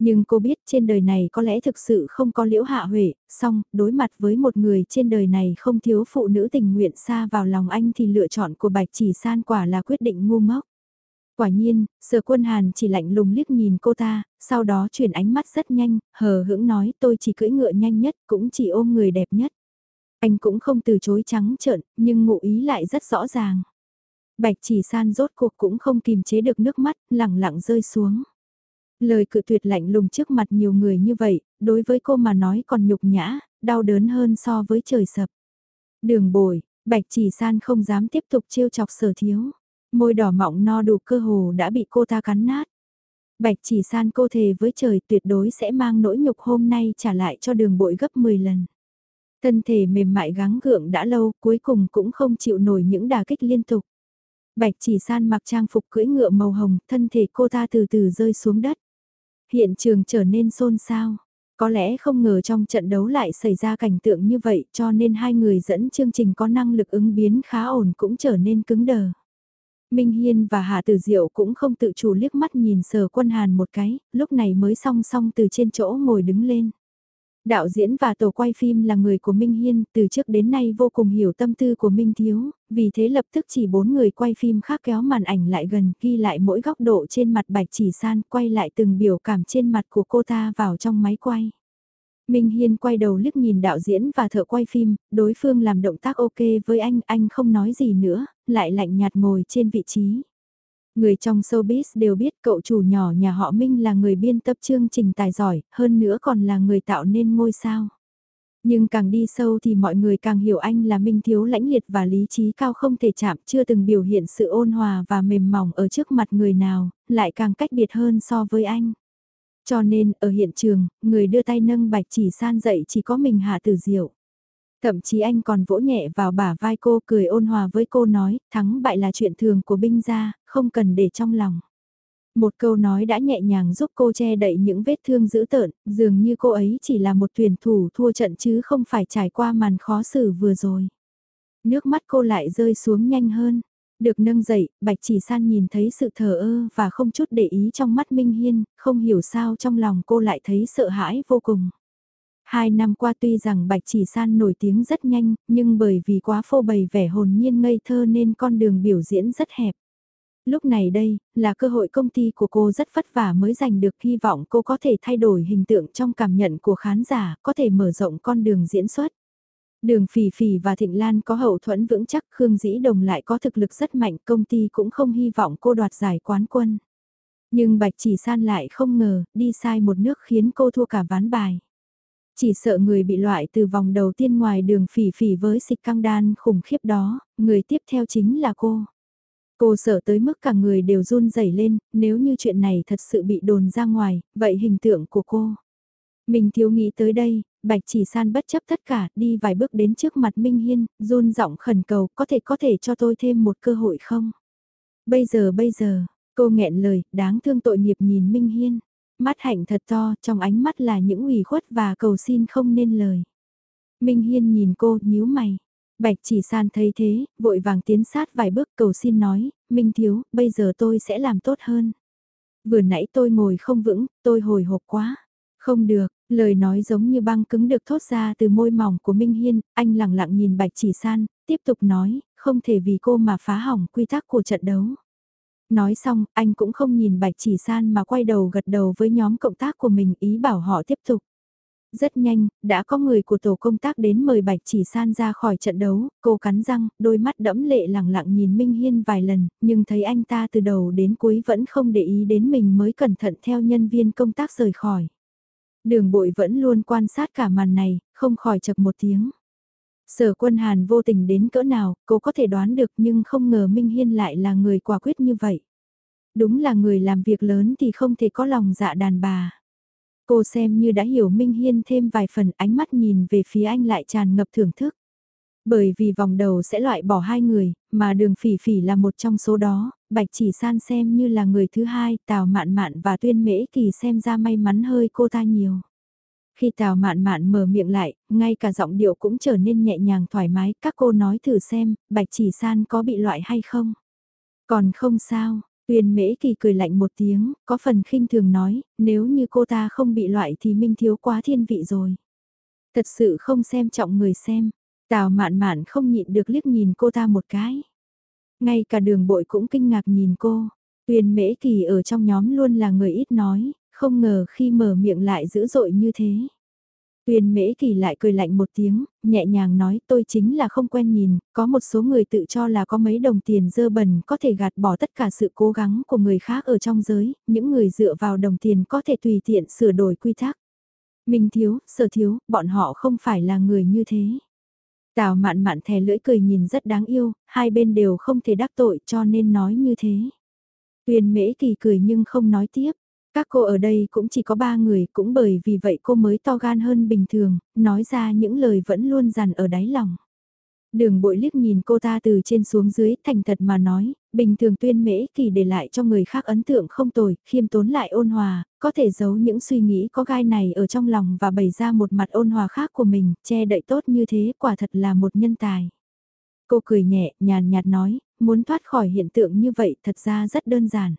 Nhưng cô biết trên đời này có lẽ thực sự không có liễu hạ huệ, song, đối mặt với một người trên đời này không thiếu phụ nữ tình nguyện xa vào lòng anh thì lựa chọn của bạch chỉ san quả là quyết định ngu ngốc. Quả nhiên, sở quân hàn chỉ lạnh lùng liếc nhìn cô ta, sau đó chuyển ánh mắt rất nhanh, hờ hững nói tôi chỉ cưỡi ngựa nhanh nhất, cũng chỉ ôm người đẹp nhất. Anh cũng không từ chối trắng trợn, nhưng ngụ ý lại rất rõ ràng. Bạch chỉ san rốt cuộc cũng không kìm chế được nước mắt, lẳng lặng rơi xuống. Lời cự tuyệt lạnh lùng trước mặt nhiều người như vậy, đối với cô mà nói còn nhục nhã, đau đớn hơn so với trời sập. Đường bồi, bạch chỉ san không dám tiếp tục trêu chọc sở thiếu. Môi đỏ mọng no đủ cơ hồ đã bị cô ta cắn nát. Bạch chỉ san cô thề với trời tuyệt đối sẽ mang nỗi nhục hôm nay trả lại cho đường bội gấp 10 lần. Thân thể mềm mại gắng gượng đã lâu cuối cùng cũng không chịu nổi những đà kích liên tục. Bạch chỉ san mặc trang phục cưỡi ngựa màu hồng, thân thể cô ta từ từ rơi xuống đất. Hiện trường trở nên xôn xao. Có lẽ không ngờ trong trận đấu lại xảy ra cảnh tượng như vậy cho nên hai người dẫn chương trình có năng lực ứng biến khá ổn cũng trở nên cứng đờ. Minh Hiên và Hạ Tử Diệu cũng không tự chủ liếc mắt nhìn sờ quân hàn một cái, lúc này mới song song từ trên chỗ ngồi đứng lên. Đạo diễn và tổ quay phim là người của Minh Hiên, từ trước đến nay vô cùng hiểu tâm tư của Minh Thiếu, vì thế lập tức chỉ bốn người quay phim khác kéo màn ảnh lại gần, ghi lại mỗi góc độ trên mặt bạch chỉ san, quay lại từng biểu cảm trên mặt của cô ta vào trong máy quay. Minh Hiên quay đầu liếc nhìn đạo diễn và thợ quay phim, đối phương làm động tác ok với anh, anh không nói gì nữa, lại lạnh nhạt ngồi trên vị trí. Người trong showbiz đều biết cậu chủ nhỏ nhà họ Minh là người biên tập chương trình tài giỏi, hơn nữa còn là người tạo nên ngôi sao. Nhưng càng đi sâu thì mọi người càng hiểu anh là Minh thiếu lãnh liệt và lý trí cao không thể chạm, chưa từng biểu hiện sự ôn hòa và mềm mỏng ở trước mặt người nào, lại càng cách biệt hơn so với anh. Cho nên, ở hiện trường, người đưa tay nâng bạch chỉ san dậy chỉ có mình Hạ Tử Diệu. Thậm chí anh còn vỗ nhẹ vào bả vai cô cười ôn hòa với cô nói, thắng bại là chuyện thường của binh gia, không cần để trong lòng. Một câu nói đã nhẹ nhàng giúp cô che đậy những vết thương dữ tợn, dường như cô ấy chỉ là một tuyển thủ thua trận chứ không phải trải qua màn khó xử vừa rồi. Nước mắt cô lại rơi xuống nhanh hơn. Được nâng dậy, Bạch Chỉ San nhìn thấy sự thờ ơ và không chút để ý trong mắt Minh Hiên, không hiểu sao trong lòng cô lại thấy sợ hãi vô cùng. Hai năm qua tuy rằng Bạch Chỉ San nổi tiếng rất nhanh, nhưng bởi vì quá phô bày vẻ hồn nhiên ngây thơ nên con đường biểu diễn rất hẹp. Lúc này đây, là cơ hội công ty của cô rất vất vả mới giành được hy vọng cô có thể thay đổi hình tượng trong cảm nhận của khán giả, có thể mở rộng con đường diễn xuất. Đường Phỉ Phỉ và Thịnh Lan có hậu thuẫn vững chắc, Khương Dĩ Đồng lại có thực lực rất mạnh, công ty cũng không hy vọng cô đoạt giải quán quân. Nhưng Bạch Chỉ San lại không ngờ, đi sai một nước khiến cô thua cả ván bài. Chỉ sợ người bị loại từ vòng đầu tiên ngoài đường Phỉ Phỉ với xịt căng đan khủng khiếp đó, người tiếp theo chính là cô. Cô sợ tới mức cả người đều run rẩy lên, nếu như chuyện này thật sự bị đồn ra ngoài, vậy hình tượng của cô. Mình thiếu nghĩ tới đây, Bạch chỉ san bất chấp tất cả, đi vài bước đến trước mặt Minh Hiên, run giọng khẩn cầu, có thể có thể cho tôi thêm một cơ hội không? Bây giờ bây giờ, cô nghẹn lời, đáng thương tội nghiệp nhìn Minh Hiên. Mắt hạnh thật to, trong ánh mắt là những ủy khuất và cầu xin không nên lời. Minh Hiên nhìn cô, nhíu mày. Bạch chỉ san thấy thế, vội vàng tiến sát vài bước cầu xin nói, Minh Thiếu, bây giờ tôi sẽ làm tốt hơn. Vừa nãy tôi ngồi không vững, tôi hồi hộp quá. Không được, lời nói giống như băng cứng được thốt ra từ môi mỏng của Minh Hiên, anh lặng lặng nhìn Bạch Chỉ San, tiếp tục nói, không thể vì cô mà phá hỏng quy tắc của trận đấu. Nói xong, anh cũng không nhìn Bạch Chỉ San mà quay đầu gật đầu với nhóm cộng tác của mình ý bảo họ tiếp tục. Rất nhanh, đã có người của tổ công tác đến mời Bạch Chỉ San ra khỏi trận đấu, cô cắn răng, đôi mắt đẫm lệ lặng lặng nhìn Minh Hiên vài lần, nhưng thấy anh ta từ đầu đến cuối vẫn không để ý đến mình mới cẩn thận theo nhân viên công tác rời khỏi. Đường bội vẫn luôn quan sát cả màn này, không khỏi chập một tiếng. Sở quân Hàn vô tình đến cỡ nào, cô có thể đoán được nhưng không ngờ Minh Hiên lại là người quả quyết như vậy. Đúng là người làm việc lớn thì không thể có lòng dạ đàn bà. Cô xem như đã hiểu Minh Hiên thêm vài phần ánh mắt nhìn về phía anh lại tràn ngập thưởng thức. Bởi vì vòng đầu sẽ loại bỏ hai người, mà đường phỉ phỉ là một trong số đó, Bạch chỉ san xem như là người thứ hai, Tào Mạn Mạn và Tuyên Mễ Kỳ xem ra may mắn hơi cô ta nhiều. Khi Tào Mạn Mạn mở miệng lại, ngay cả giọng điệu cũng trở nên nhẹ nhàng thoải mái, các cô nói thử xem, Bạch chỉ san có bị loại hay không? Còn không sao, tuyền Mễ Kỳ cười lạnh một tiếng, có phần khinh thường nói, nếu như cô ta không bị loại thì Minh thiếu quá thiên vị rồi. Thật sự không xem trọng người xem, Tào Mạn Mạn không nhịn được liếc nhìn cô ta một cái. Ngay cả đường bội cũng kinh ngạc nhìn cô. Tuyền mễ kỳ ở trong nhóm luôn là người ít nói, không ngờ khi mở miệng lại dữ dội như thế. Tuyền mễ kỳ lại cười lạnh một tiếng, nhẹ nhàng nói tôi chính là không quen nhìn, có một số người tự cho là có mấy đồng tiền dơ bẩn có thể gạt bỏ tất cả sự cố gắng của người khác ở trong giới, những người dựa vào đồng tiền có thể tùy tiện sửa đổi quy tắc. Minh thiếu, sở thiếu, bọn họ không phải là người như thế. Tào mạn mạn thè lưỡi cười nhìn rất đáng yêu, hai bên đều không thể đắc tội cho nên nói như thế. Tuyền mễ kỳ cười nhưng không nói tiếp. Các cô ở đây cũng chỉ có ba người, cũng bởi vì vậy cô mới to gan hơn bình thường, nói ra những lời vẫn luôn dằn ở đáy lòng. Đường bội liếc nhìn cô ta từ trên xuống dưới thành thật mà nói, bình thường tuyên mễ kỳ để lại cho người khác ấn tượng không tồi, khiêm tốn lại ôn hòa, có thể giấu những suy nghĩ có gai này ở trong lòng và bày ra một mặt ôn hòa khác của mình, che đậy tốt như thế quả thật là một nhân tài. Cô cười nhẹ, nhàn nhạt nói, muốn thoát khỏi hiện tượng như vậy thật ra rất đơn giản.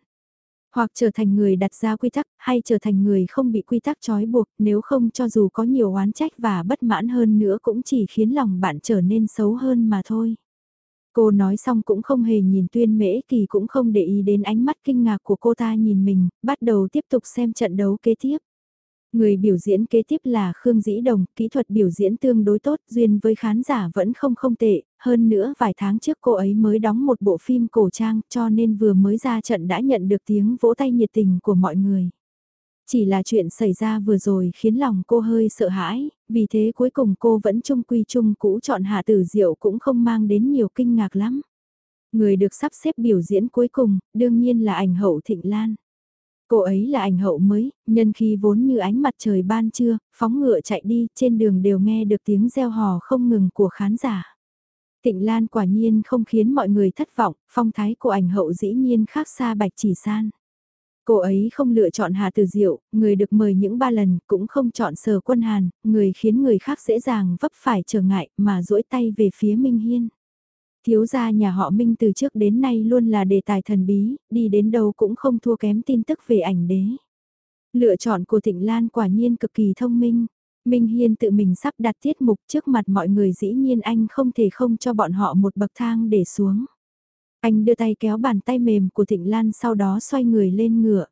Hoặc trở thành người đặt ra quy tắc, hay trở thành người không bị quy tắc trói buộc, nếu không cho dù có nhiều oán trách và bất mãn hơn nữa cũng chỉ khiến lòng bạn trở nên xấu hơn mà thôi. Cô nói xong cũng không hề nhìn tuyên mễ kỳ cũng không để ý đến ánh mắt kinh ngạc của cô ta nhìn mình, bắt đầu tiếp tục xem trận đấu kế tiếp. Người biểu diễn kế tiếp là Khương Dĩ Đồng, kỹ thuật biểu diễn tương đối tốt, duyên với khán giả vẫn không không tệ, hơn nữa vài tháng trước cô ấy mới đóng một bộ phim cổ trang cho nên vừa mới ra trận đã nhận được tiếng vỗ tay nhiệt tình của mọi người. Chỉ là chuyện xảy ra vừa rồi khiến lòng cô hơi sợ hãi, vì thế cuối cùng cô vẫn chung quy chung cũ chọn Hạ Tử Diệu cũng không mang đến nhiều kinh ngạc lắm. Người được sắp xếp biểu diễn cuối cùng, đương nhiên là ảnh hậu Thịnh Lan. Cô ấy là ảnh hậu mới, nhân khi vốn như ánh mặt trời ban trưa, phóng ngựa chạy đi, trên đường đều nghe được tiếng reo hò không ngừng của khán giả. Tịnh Lan quả nhiên không khiến mọi người thất vọng, phong thái của ảnh hậu dĩ nhiên khác xa bạch chỉ san. Cô ấy không lựa chọn Hà Tử Diệu, người được mời những ba lần, cũng không chọn Sở Quân Hàn, người khiến người khác dễ dàng vấp phải trở ngại mà duỗi tay về phía Minh Hiên. Thiếu gia nhà họ Minh từ trước đến nay luôn là đề tài thần bí, đi đến đâu cũng không thua kém tin tức về ảnh đế. Lựa chọn của Thịnh Lan quả nhiên cực kỳ thông minh. Minh Hiên tự mình sắp đặt tiết mục trước mặt mọi người dĩ nhiên anh không thể không cho bọn họ một bậc thang để xuống. Anh đưa tay kéo bàn tay mềm của Thịnh Lan sau đó xoay người lên ngựa.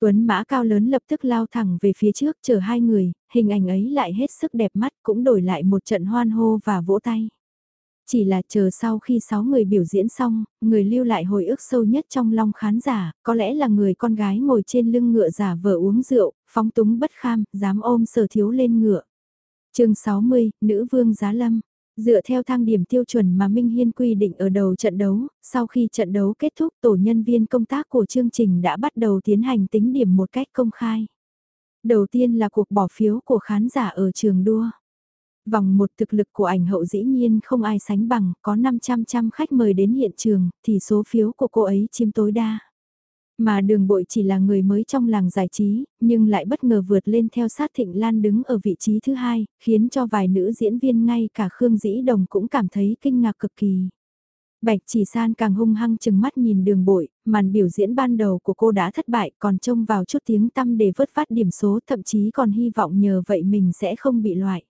Tuấn mã cao lớn lập tức lao thẳng về phía trước chờ hai người, hình ảnh ấy lại hết sức đẹp mắt cũng đổi lại một trận hoan hô và vỗ tay. Chỉ là chờ sau khi sáu người biểu diễn xong, người lưu lại hồi ức sâu nhất trong lòng khán giả, có lẽ là người con gái ngồi trên lưng ngựa giả vờ uống rượu, phóng túng bất kham, dám ôm sở thiếu lên ngựa. chương 60, Nữ Vương Giá Lâm Dựa theo thang điểm tiêu chuẩn mà Minh Hiên quy định ở đầu trận đấu, sau khi trận đấu kết thúc tổ nhân viên công tác của chương trình đã bắt đầu tiến hành tính điểm một cách công khai. Đầu tiên là cuộc bỏ phiếu của khán giả ở trường đua. Vòng một thực lực của ảnh hậu dĩ nhiên không ai sánh bằng, có 500 trăm khách mời đến hiện trường, thì số phiếu của cô ấy chiếm tối đa. Mà đường bội chỉ là người mới trong làng giải trí, nhưng lại bất ngờ vượt lên theo sát Thịnh Lan đứng ở vị trí thứ hai, khiến cho vài nữ diễn viên ngay cả Khương Dĩ Đồng cũng cảm thấy kinh ngạc cực kỳ. Bạch chỉ san càng hung hăng chừng mắt nhìn đường bội, màn biểu diễn ban đầu của cô đã thất bại còn trông vào chút tiếng tăm để vớt phát điểm số thậm chí còn hy vọng nhờ vậy mình sẽ không bị loại.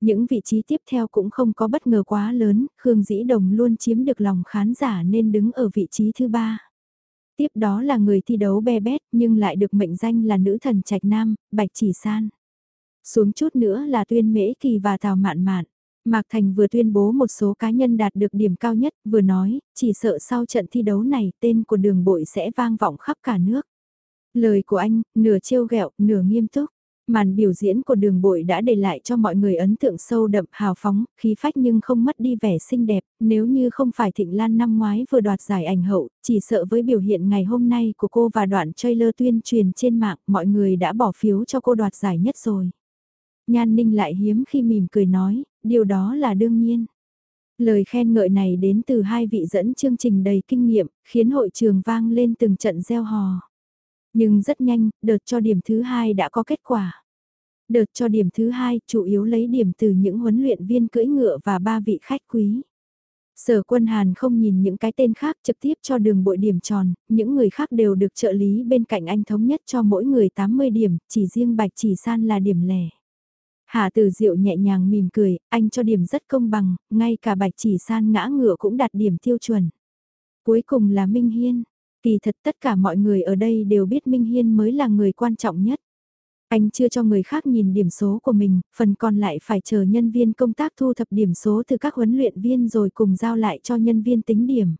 Những vị trí tiếp theo cũng không có bất ngờ quá lớn, Khương Dĩ Đồng luôn chiếm được lòng khán giả nên đứng ở vị trí thứ ba. Tiếp đó là người thi đấu be bét nhưng lại được mệnh danh là nữ thần trạch nam, Bạch Chỉ San. Xuống chút nữa là Tuyên Mễ Kỳ và Tào Mạn Mạn. Mạc Thành vừa tuyên bố một số cá nhân đạt được điểm cao nhất, vừa nói, chỉ sợ sau trận thi đấu này tên của đường bội sẽ vang vọng khắp cả nước. Lời của anh, nửa trêu ghẹo, nửa nghiêm túc. Màn biểu diễn của đường bội đã để lại cho mọi người ấn tượng sâu đậm hào phóng, khí phách nhưng không mất đi vẻ xinh đẹp, nếu như không phải Thịnh Lan năm ngoái vừa đoạt giải ảnh hậu, chỉ sợ với biểu hiện ngày hôm nay của cô và đoạn trailer tuyên truyền trên mạng mọi người đã bỏ phiếu cho cô đoạt giải nhất rồi. Nhan Ninh lại hiếm khi mỉm cười nói, điều đó là đương nhiên. Lời khen ngợi này đến từ hai vị dẫn chương trình đầy kinh nghiệm, khiến hội trường vang lên từng trận gieo hò. Nhưng rất nhanh, đợt cho điểm thứ hai đã có kết quả. Đợt cho điểm thứ hai chủ yếu lấy điểm từ những huấn luyện viên cưỡi ngựa và ba vị khách quý. Sở quân Hàn không nhìn những cái tên khác trực tiếp cho đường bội điểm tròn, những người khác đều được trợ lý bên cạnh anh thống nhất cho mỗi người 80 điểm, chỉ riêng Bạch Chỉ San là điểm lẻ. Hà Tử Diệu nhẹ nhàng mỉm cười, anh cho điểm rất công bằng, ngay cả Bạch Chỉ San ngã ngựa cũng đạt điểm tiêu chuẩn. Cuối cùng là Minh Hiên, Kỳ thật tất cả mọi người ở đây đều biết Minh Hiên mới là người quan trọng nhất. Anh chưa cho người khác nhìn điểm số của mình, phần còn lại phải chờ nhân viên công tác thu thập điểm số từ các huấn luyện viên rồi cùng giao lại cho nhân viên tính điểm.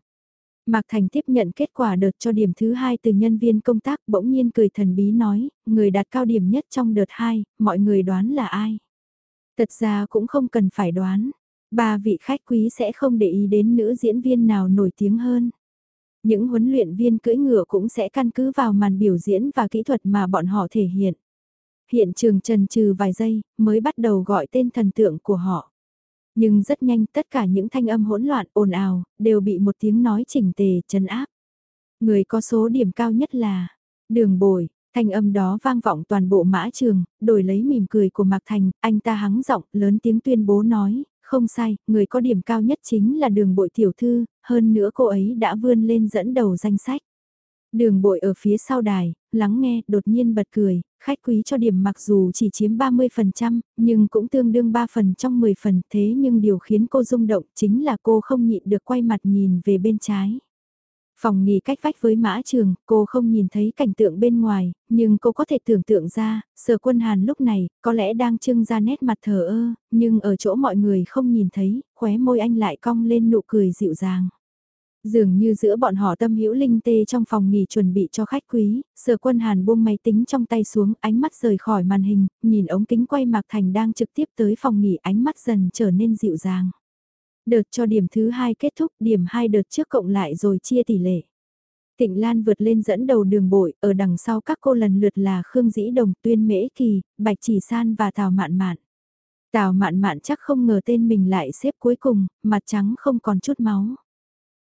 Mạc Thành tiếp nhận kết quả đợt cho điểm thứ hai từ nhân viên công tác bỗng nhiên cười thần bí nói, người đạt cao điểm nhất trong đợt 2, mọi người đoán là ai? Thật ra cũng không cần phải đoán, ba vị khách quý sẽ không để ý đến nữ diễn viên nào nổi tiếng hơn. Những huấn luyện viên cưỡi ngựa cũng sẽ căn cứ vào màn biểu diễn và kỹ thuật mà bọn họ thể hiện. Hiện trường trần trừ vài giây, mới bắt đầu gọi tên thần tượng của họ. Nhưng rất nhanh tất cả những thanh âm hỗn loạn ồn ào, đều bị một tiếng nói chỉnh tề chấn áp. Người có số điểm cao nhất là đường bồi, thanh âm đó vang vọng toàn bộ mã trường, đổi lấy mỉm cười của Mạc Thành, anh ta hắng giọng lớn tiếng tuyên bố nói, không sai, người có điểm cao nhất chính là đường bội tiểu thư, hơn nữa cô ấy đã vươn lên dẫn đầu danh sách. Đường bội ở phía sau đài, lắng nghe, đột nhiên bật cười, khách quý cho điểm mặc dù chỉ chiếm 30%, nhưng cũng tương đương 3 phần trong 10 phần thế nhưng điều khiến cô rung động chính là cô không nhịn được quay mặt nhìn về bên trái. Phòng nghỉ cách vách với mã trường, cô không nhìn thấy cảnh tượng bên ngoài, nhưng cô có thể tưởng tượng ra, sở quân hàn lúc này, có lẽ đang trưng ra nét mặt thờ ơ, nhưng ở chỗ mọi người không nhìn thấy, khóe môi anh lại cong lên nụ cười dịu dàng. Dường như giữa bọn họ tâm hữu linh tê trong phòng nghỉ chuẩn bị cho khách quý, sở quân hàn buông máy tính trong tay xuống, ánh mắt rời khỏi màn hình, nhìn ống kính quay Mạc Thành đang trực tiếp tới phòng nghỉ ánh mắt dần trở nên dịu dàng. Đợt cho điểm thứ hai kết thúc, điểm hai đợt trước cộng lại rồi chia tỷ lệ. Tịnh Lan vượt lên dẫn đầu đường bội, ở đằng sau các cô lần lượt là Khương Dĩ Đồng, Tuyên Mễ Kỳ, Bạch Chỉ San và Tào Mạn Mạn. Tào Mạn Mạn chắc không ngờ tên mình lại xếp cuối cùng, mặt trắng không còn chút máu.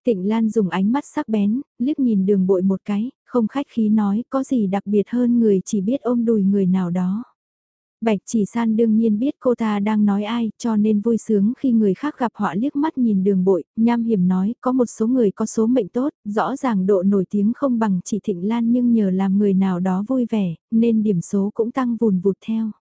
Tịnh Lan dùng ánh mắt sắc bén, liếc nhìn đường bội một cái, không khách khí nói có gì đặc biệt hơn người chỉ biết ôm đùi người nào đó. Bạch chỉ san đương nhiên biết cô ta đang nói ai, cho nên vui sướng khi người khác gặp họ liếc mắt nhìn đường bội, nham hiểm nói có một số người có số mệnh tốt, rõ ràng độ nổi tiếng không bằng chỉ thịnh lan nhưng nhờ làm người nào đó vui vẻ, nên điểm số cũng tăng vùn vụt theo.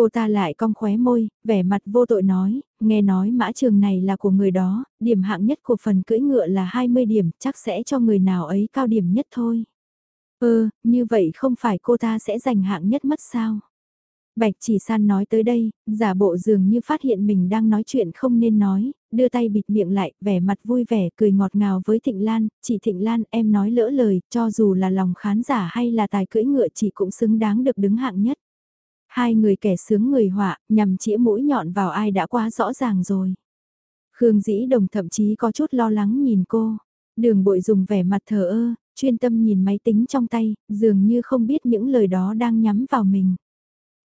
Cô ta lại cong khóe môi, vẻ mặt vô tội nói, nghe nói mã trường này là của người đó, điểm hạng nhất của phần cưỡi ngựa là 20 điểm, chắc sẽ cho người nào ấy cao điểm nhất thôi. Ơ, như vậy không phải cô ta sẽ giành hạng nhất mất sao? Bạch chỉ san nói tới đây, giả bộ dường như phát hiện mình đang nói chuyện không nên nói, đưa tay bịt miệng lại, vẻ mặt vui vẻ, cười ngọt ngào với Thịnh Lan, chỉ Thịnh Lan em nói lỡ lời, cho dù là lòng khán giả hay là tài cưỡi ngựa chỉ cũng xứng đáng được đứng hạng nhất. Hai người kẻ sướng người họa, nhằm chĩa mũi nhọn vào ai đã quá rõ ràng rồi. Khương Dĩ Đồng thậm chí có chút lo lắng nhìn cô. Đường bội dùng vẻ mặt thờ ơ, chuyên tâm nhìn máy tính trong tay, dường như không biết những lời đó đang nhắm vào mình.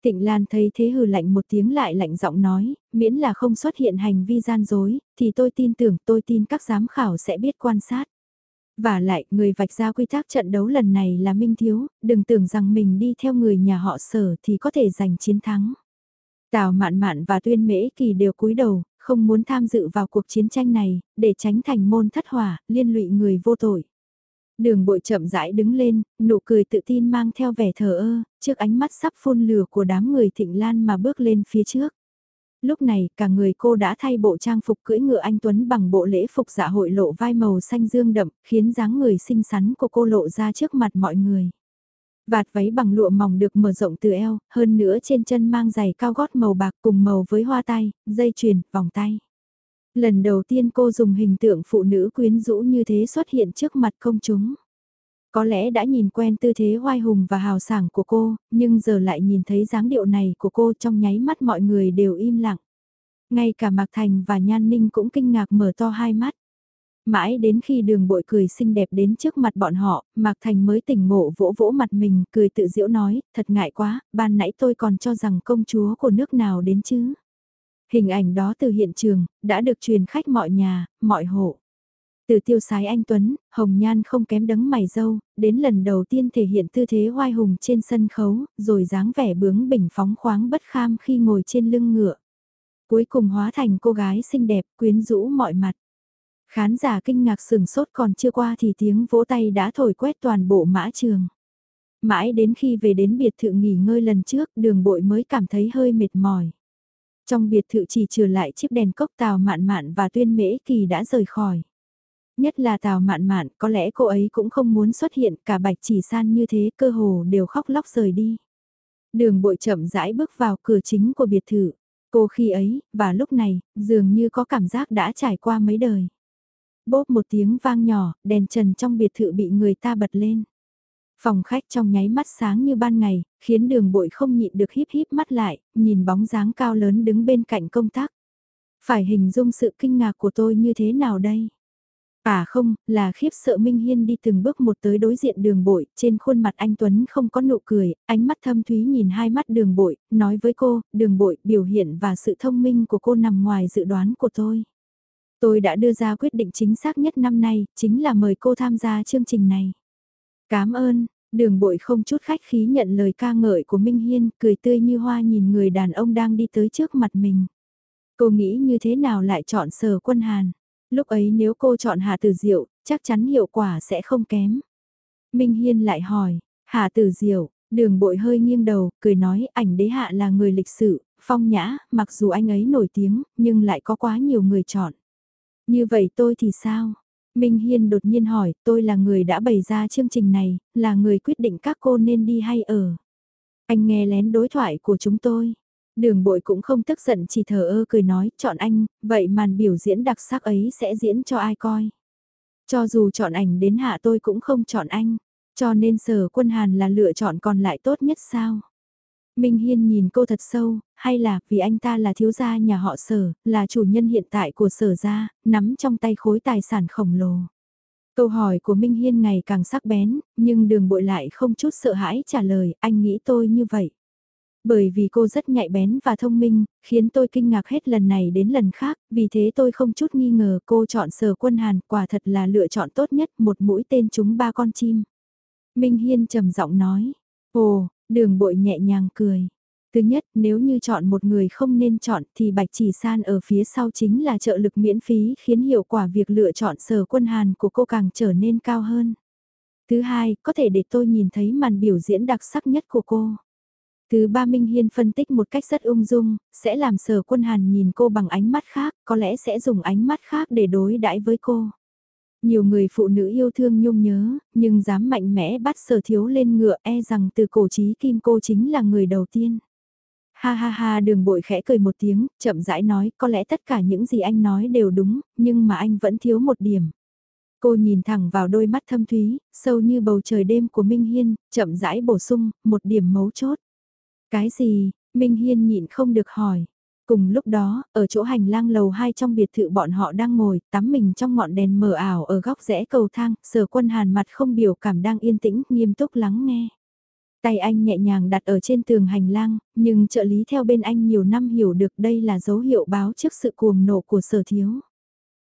Tịnh Lan thấy thế hừ lạnh một tiếng lại lạnh giọng nói, miễn là không xuất hiện hành vi gian dối, thì tôi tin tưởng tôi tin các giám khảo sẽ biết quan sát. Và lại, người vạch ra quy tắc trận đấu lần này là Minh Thiếu, đừng tưởng rằng mình đi theo người nhà họ sở thì có thể giành chiến thắng. Tào Mạn Mạn và Tuyên Mễ Kỳ đều cúi đầu, không muốn tham dự vào cuộc chiến tranh này, để tránh thành môn thất hỏa, liên lụy người vô tội. Đường bội chậm rãi đứng lên, nụ cười tự tin mang theo vẻ thờ ơ, trước ánh mắt sắp phun lửa của đám người thịnh lan mà bước lên phía trước. Lúc này, cả người cô đã thay bộ trang phục cưỡi ngựa anh Tuấn bằng bộ lễ phục dạ hội lộ vai màu xanh dương đậm, khiến dáng người xinh xắn của cô lộ ra trước mặt mọi người. Vạt váy bằng lụa mỏng được mở rộng từ eo, hơn nữa trên chân mang giày cao gót màu bạc cùng màu với hoa tay, dây chuyền, vòng tay. Lần đầu tiên cô dùng hình tượng phụ nữ quyến rũ như thế xuất hiện trước mặt công chúng. Có lẽ đã nhìn quen tư thế hoai hùng và hào sảng của cô, nhưng giờ lại nhìn thấy dáng điệu này của cô trong nháy mắt mọi người đều im lặng. Ngay cả Mạc Thành và Nhan Ninh cũng kinh ngạc mở to hai mắt. Mãi đến khi đường bội cười xinh đẹp đến trước mặt bọn họ, Mạc Thành mới tỉnh ngộ vỗ vỗ mặt mình, cười tự diễu nói, thật ngại quá, ban nãy tôi còn cho rằng công chúa của nước nào đến chứ. Hình ảnh đó từ hiện trường, đã được truyền khách mọi nhà, mọi hộ. Từ tiêu sái anh Tuấn, Hồng Nhan không kém đấng mày dâu, đến lần đầu tiên thể hiện tư thế oai hùng trên sân khấu, rồi dáng vẻ bướng bỉnh phóng khoáng bất kham khi ngồi trên lưng ngựa. Cuối cùng hóa thành cô gái xinh đẹp, quyến rũ mọi mặt. Khán giả kinh ngạc sừng sốt còn chưa qua thì tiếng vỗ tay đã thổi quét toàn bộ mã trường. Mãi đến khi về đến biệt thự nghỉ ngơi lần trước đường bội mới cảm thấy hơi mệt mỏi. Trong biệt thự chỉ trừ lại chiếc đèn cốc tàu mạn mạn và tuyên mễ kỳ đã rời khỏi. Nhất là tào mạn mạn, có lẽ cô ấy cũng không muốn xuất hiện cả bạch chỉ san như thế cơ hồ đều khóc lóc rời đi. Đường bội chậm rãi bước vào cửa chính của biệt thự. Cô khi ấy, và lúc này, dường như có cảm giác đã trải qua mấy đời. Bốp một tiếng vang nhỏ, đèn trần trong biệt thự bị người ta bật lên. Phòng khách trong nháy mắt sáng như ban ngày, khiến đường bội không nhịn được híp híp mắt lại, nhìn bóng dáng cao lớn đứng bên cạnh công tác. Phải hình dung sự kinh ngạc của tôi như thế nào đây? À không, là khiếp sợ Minh Hiên đi từng bước một tới đối diện đường bội, trên khuôn mặt anh Tuấn không có nụ cười, ánh mắt thâm thúy nhìn hai mắt đường bội, nói với cô, đường bội, biểu hiện và sự thông minh của cô nằm ngoài dự đoán của tôi. Tôi đã đưa ra quyết định chính xác nhất năm nay, chính là mời cô tham gia chương trình này. Cảm ơn, đường bội không chút khách khí nhận lời ca ngợi của Minh Hiên, cười tươi như hoa nhìn người đàn ông đang đi tới trước mặt mình. Cô nghĩ như thế nào lại chọn sở quân Hàn? Lúc ấy nếu cô chọn Hà Tử Diệu, chắc chắn hiệu quả sẽ không kém. Minh Hiên lại hỏi, Hà Tử Diệu, đường bội hơi nghiêng đầu, cười nói ảnh đế hạ là người lịch sự, phong nhã, mặc dù anh ấy nổi tiếng, nhưng lại có quá nhiều người chọn. Như vậy tôi thì sao? Minh Hiên đột nhiên hỏi, tôi là người đã bày ra chương trình này, là người quyết định các cô nên đi hay ở. Anh nghe lén đối thoại của chúng tôi. Đường bội cũng không tức giận chỉ thờ ơ cười nói, chọn anh, vậy màn biểu diễn đặc sắc ấy sẽ diễn cho ai coi. Cho dù chọn ảnh đến hạ tôi cũng không chọn anh, cho nên sở quân Hàn là lựa chọn còn lại tốt nhất sao. Minh Hiên nhìn cô thật sâu, hay là vì anh ta là thiếu gia nhà họ sở, là chủ nhân hiện tại của sở gia, nắm trong tay khối tài sản khổng lồ. Câu hỏi của Minh Hiên ngày càng sắc bén, nhưng đường bội lại không chút sợ hãi trả lời, anh nghĩ tôi như vậy. Bởi vì cô rất nhạy bén và thông minh, khiến tôi kinh ngạc hết lần này đến lần khác, vì thế tôi không chút nghi ngờ cô chọn sở quân Hàn quả thật là lựa chọn tốt nhất một mũi tên chúng ba con chim. Minh Hiên trầm giọng nói, ồ, Đường bội nhẹ nhàng cười. Thứ nhất, nếu như chọn một người không nên chọn thì Bạch Chỉ San ở phía sau chính là trợ lực miễn phí khiến hiệu quả việc lựa chọn sở quân Hàn của cô càng trở nên cao hơn. Thứ hai, có thể để tôi nhìn thấy màn biểu diễn đặc sắc nhất của cô. Thứ ba Minh Hiên phân tích một cách rất ung dung, sẽ làm sở quân hàn nhìn cô bằng ánh mắt khác, có lẽ sẽ dùng ánh mắt khác để đối đãi với cô. Nhiều người phụ nữ yêu thương nhung nhớ, nhưng dám mạnh mẽ bắt sở thiếu lên ngựa e rằng từ cổ trí kim cô chính là người đầu tiên. Ha ha ha đường bội khẽ cười một tiếng, chậm rãi nói có lẽ tất cả những gì anh nói đều đúng, nhưng mà anh vẫn thiếu một điểm. Cô nhìn thẳng vào đôi mắt thâm thúy, sâu như bầu trời đêm của Minh Hiên, chậm rãi bổ sung, một điểm mấu chốt. Cái gì, Minh Hiên nhịn không được hỏi. Cùng lúc đó, ở chỗ hành lang lầu 2 trong biệt thự bọn họ đang ngồi, tắm mình trong ngọn đèn mờ ảo ở góc rẽ cầu thang, sở quân hàn mặt không biểu cảm đang yên tĩnh, nghiêm túc lắng nghe. Tay anh nhẹ nhàng đặt ở trên tường hành lang, nhưng trợ lý theo bên anh nhiều năm hiểu được đây là dấu hiệu báo trước sự cuồng nộ của sở thiếu.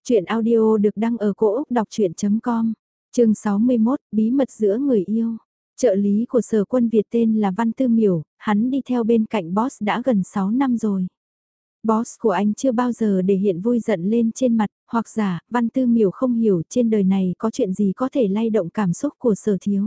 Chuyện audio được đăng ở cổ Úc đọc chuyện.com, chương 61, bí mật giữa người yêu. Trợ lý của sở quân Việt tên là Văn Tư Miểu, hắn đi theo bên cạnh boss đã gần 6 năm rồi. Boss của anh chưa bao giờ để hiện vui giận lên trên mặt, hoặc giả, Văn Tư Miểu không hiểu trên đời này có chuyện gì có thể lay động cảm xúc của sở thiếu.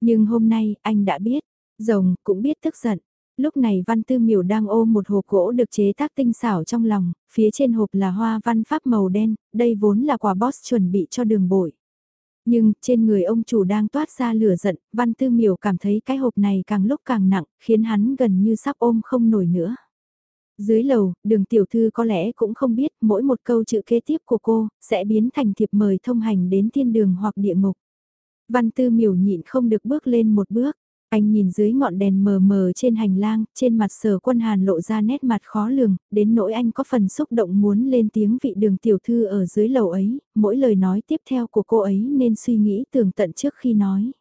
Nhưng hôm nay, anh đã biết, rồng cũng biết tức giận. Lúc này Văn Tư Miểu đang ôm một hộp gỗ được chế tác tinh xảo trong lòng, phía trên hộp là hoa văn pháp màu đen, đây vốn là quà boss chuẩn bị cho đường bội. Nhưng, trên người ông chủ đang toát ra lửa giận, Văn Tư Miểu cảm thấy cái hộp này càng lúc càng nặng, khiến hắn gần như sắp ôm không nổi nữa. Dưới lầu, đường tiểu thư có lẽ cũng không biết mỗi một câu chữ kế tiếp của cô, sẽ biến thành thiệp mời thông hành đến thiên đường hoặc địa ngục. Văn Tư Miểu nhịn không được bước lên một bước. Anh nhìn dưới ngọn đèn mờ mờ trên hành lang, trên mặt sở quân hàn lộ ra nét mặt khó lường, đến nỗi anh có phần xúc động muốn lên tiếng vị đường tiểu thư ở dưới lầu ấy, mỗi lời nói tiếp theo của cô ấy nên suy nghĩ tường tận trước khi nói.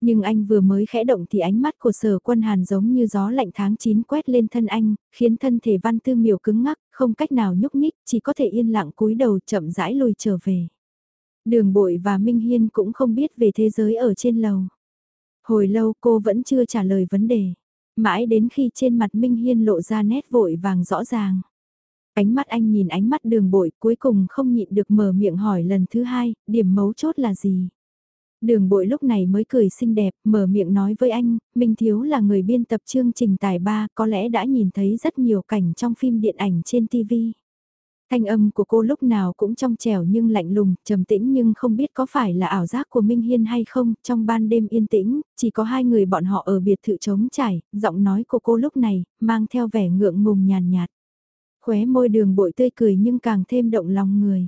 Nhưng anh vừa mới khẽ động thì ánh mắt của sở quân hàn giống như gió lạnh tháng 9 quét lên thân anh, khiến thân thể văn tư miểu cứng ngắc, không cách nào nhúc nhích, chỉ có thể yên lặng cúi đầu chậm rãi lùi trở về. Đường bội và Minh Hiên cũng không biết về thế giới ở trên lầu. Hồi lâu cô vẫn chưa trả lời vấn đề. Mãi đến khi trên mặt Minh Hiên lộ ra nét vội vàng rõ ràng. Ánh mắt anh nhìn ánh mắt đường bội cuối cùng không nhịn được mở miệng hỏi lần thứ hai, điểm mấu chốt là gì? Đường bội lúc này mới cười xinh đẹp, mở miệng nói với anh, Minh Thiếu là người biên tập chương trình tài ba, có lẽ đã nhìn thấy rất nhiều cảnh trong phim điện ảnh trên TV. Thanh âm của cô lúc nào cũng trong trẻo nhưng lạnh lùng, trầm tĩnh nhưng không biết có phải là ảo giác của Minh Hiên hay không, trong ban đêm yên tĩnh, chỉ có hai người bọn họ ở biệt thự trống trải, giọng nói của cô lúc này, mang theo vẻ ngượng ngùng nhàn nhạt. Khóe môi đường bội tươi cười nhưng càng thêm động lòng người.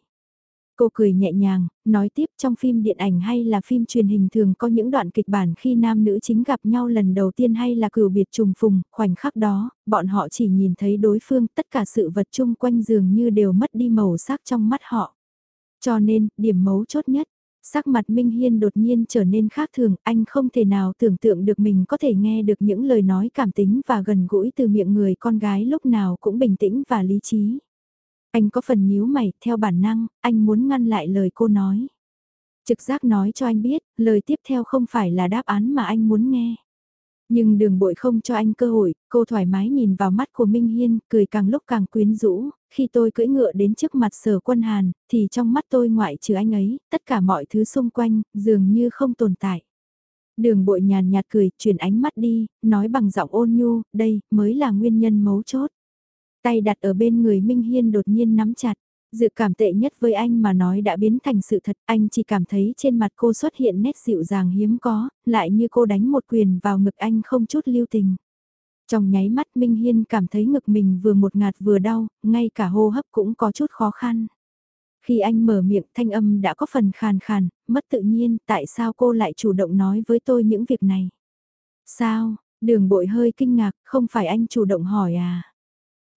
Cô cười nhẹ nhàng, nói tiếp trong phim điện ảnh hay là phim truyền hình thường có những đoạn kịch bản khi nam nữ chính gặp nhau lần đầu tiên hay là cửu biệt trùng phùng, khoảnh khắc đó, bọn họ chỉ nhìn thấy đối phương, tất cả sự vật chung quanh dường như đều mất đi màu sắc trong mắt họ. Cho nên, điểm mấu chốt nhất, sắc mặt Minh Hiên đột nhiên trở nên khác thường, anh không thể nào tưởng tượng được mình có thể nghe được những lời nói cảm tính và gần gũi từ miệng người con gái lúc nào cũng bình tĩnh và lý trí. Anh có phần nhíu mày, theo bản năng, anh muốn ngăn lại lời cô nói. Trực giác nói cho anh biết, lời tiếp theo không phải là đáp án mà anh muốn nghe. Nhưng đường bội không cho anh cơ hội, cô thoải mái nhìn vào mắt của Minh Hiên, cười càng lúc càng quyến rũ, khi tôi cưỡi ngựa đến trước mặt sở quân Hàn, thì trong mắt tôi ngoại trừ anh ấy, tất cả mọi thứ xung quanh, dường như không tồn tại. Đường bội nhàn nhạt cười, chuyển ánh mắt đi, nói bằng giọng ôn nhu, đây, mới là nguyên nhân mấu chốt. Tay đặt ở bên người Minh Hiên đột nhiên nắm chặt. Dự cảm tệ nhất với anh mà nói đã biến thành sự thật, anh chỉ cảm thấy trên mặt cô xuất hiện nét dịu dàng hiếm có, lại như cô đánh một quyền vào ngực anh không chút lưu tình. Trong nháy mắt Minh Hiên cảm thấy ngực mình vừa một ngạt vừa đau, ngay cả hô hấp cũng có chút khó khăn. Khi anh mở miệng thanh âm đã có phần khàn khàn, mất tự nhiên, tại sao cô lại chủ động nói với tôi những việc này? Sao, đường bội hơi kinh ngạc, không phải anh chủ động hỏi à?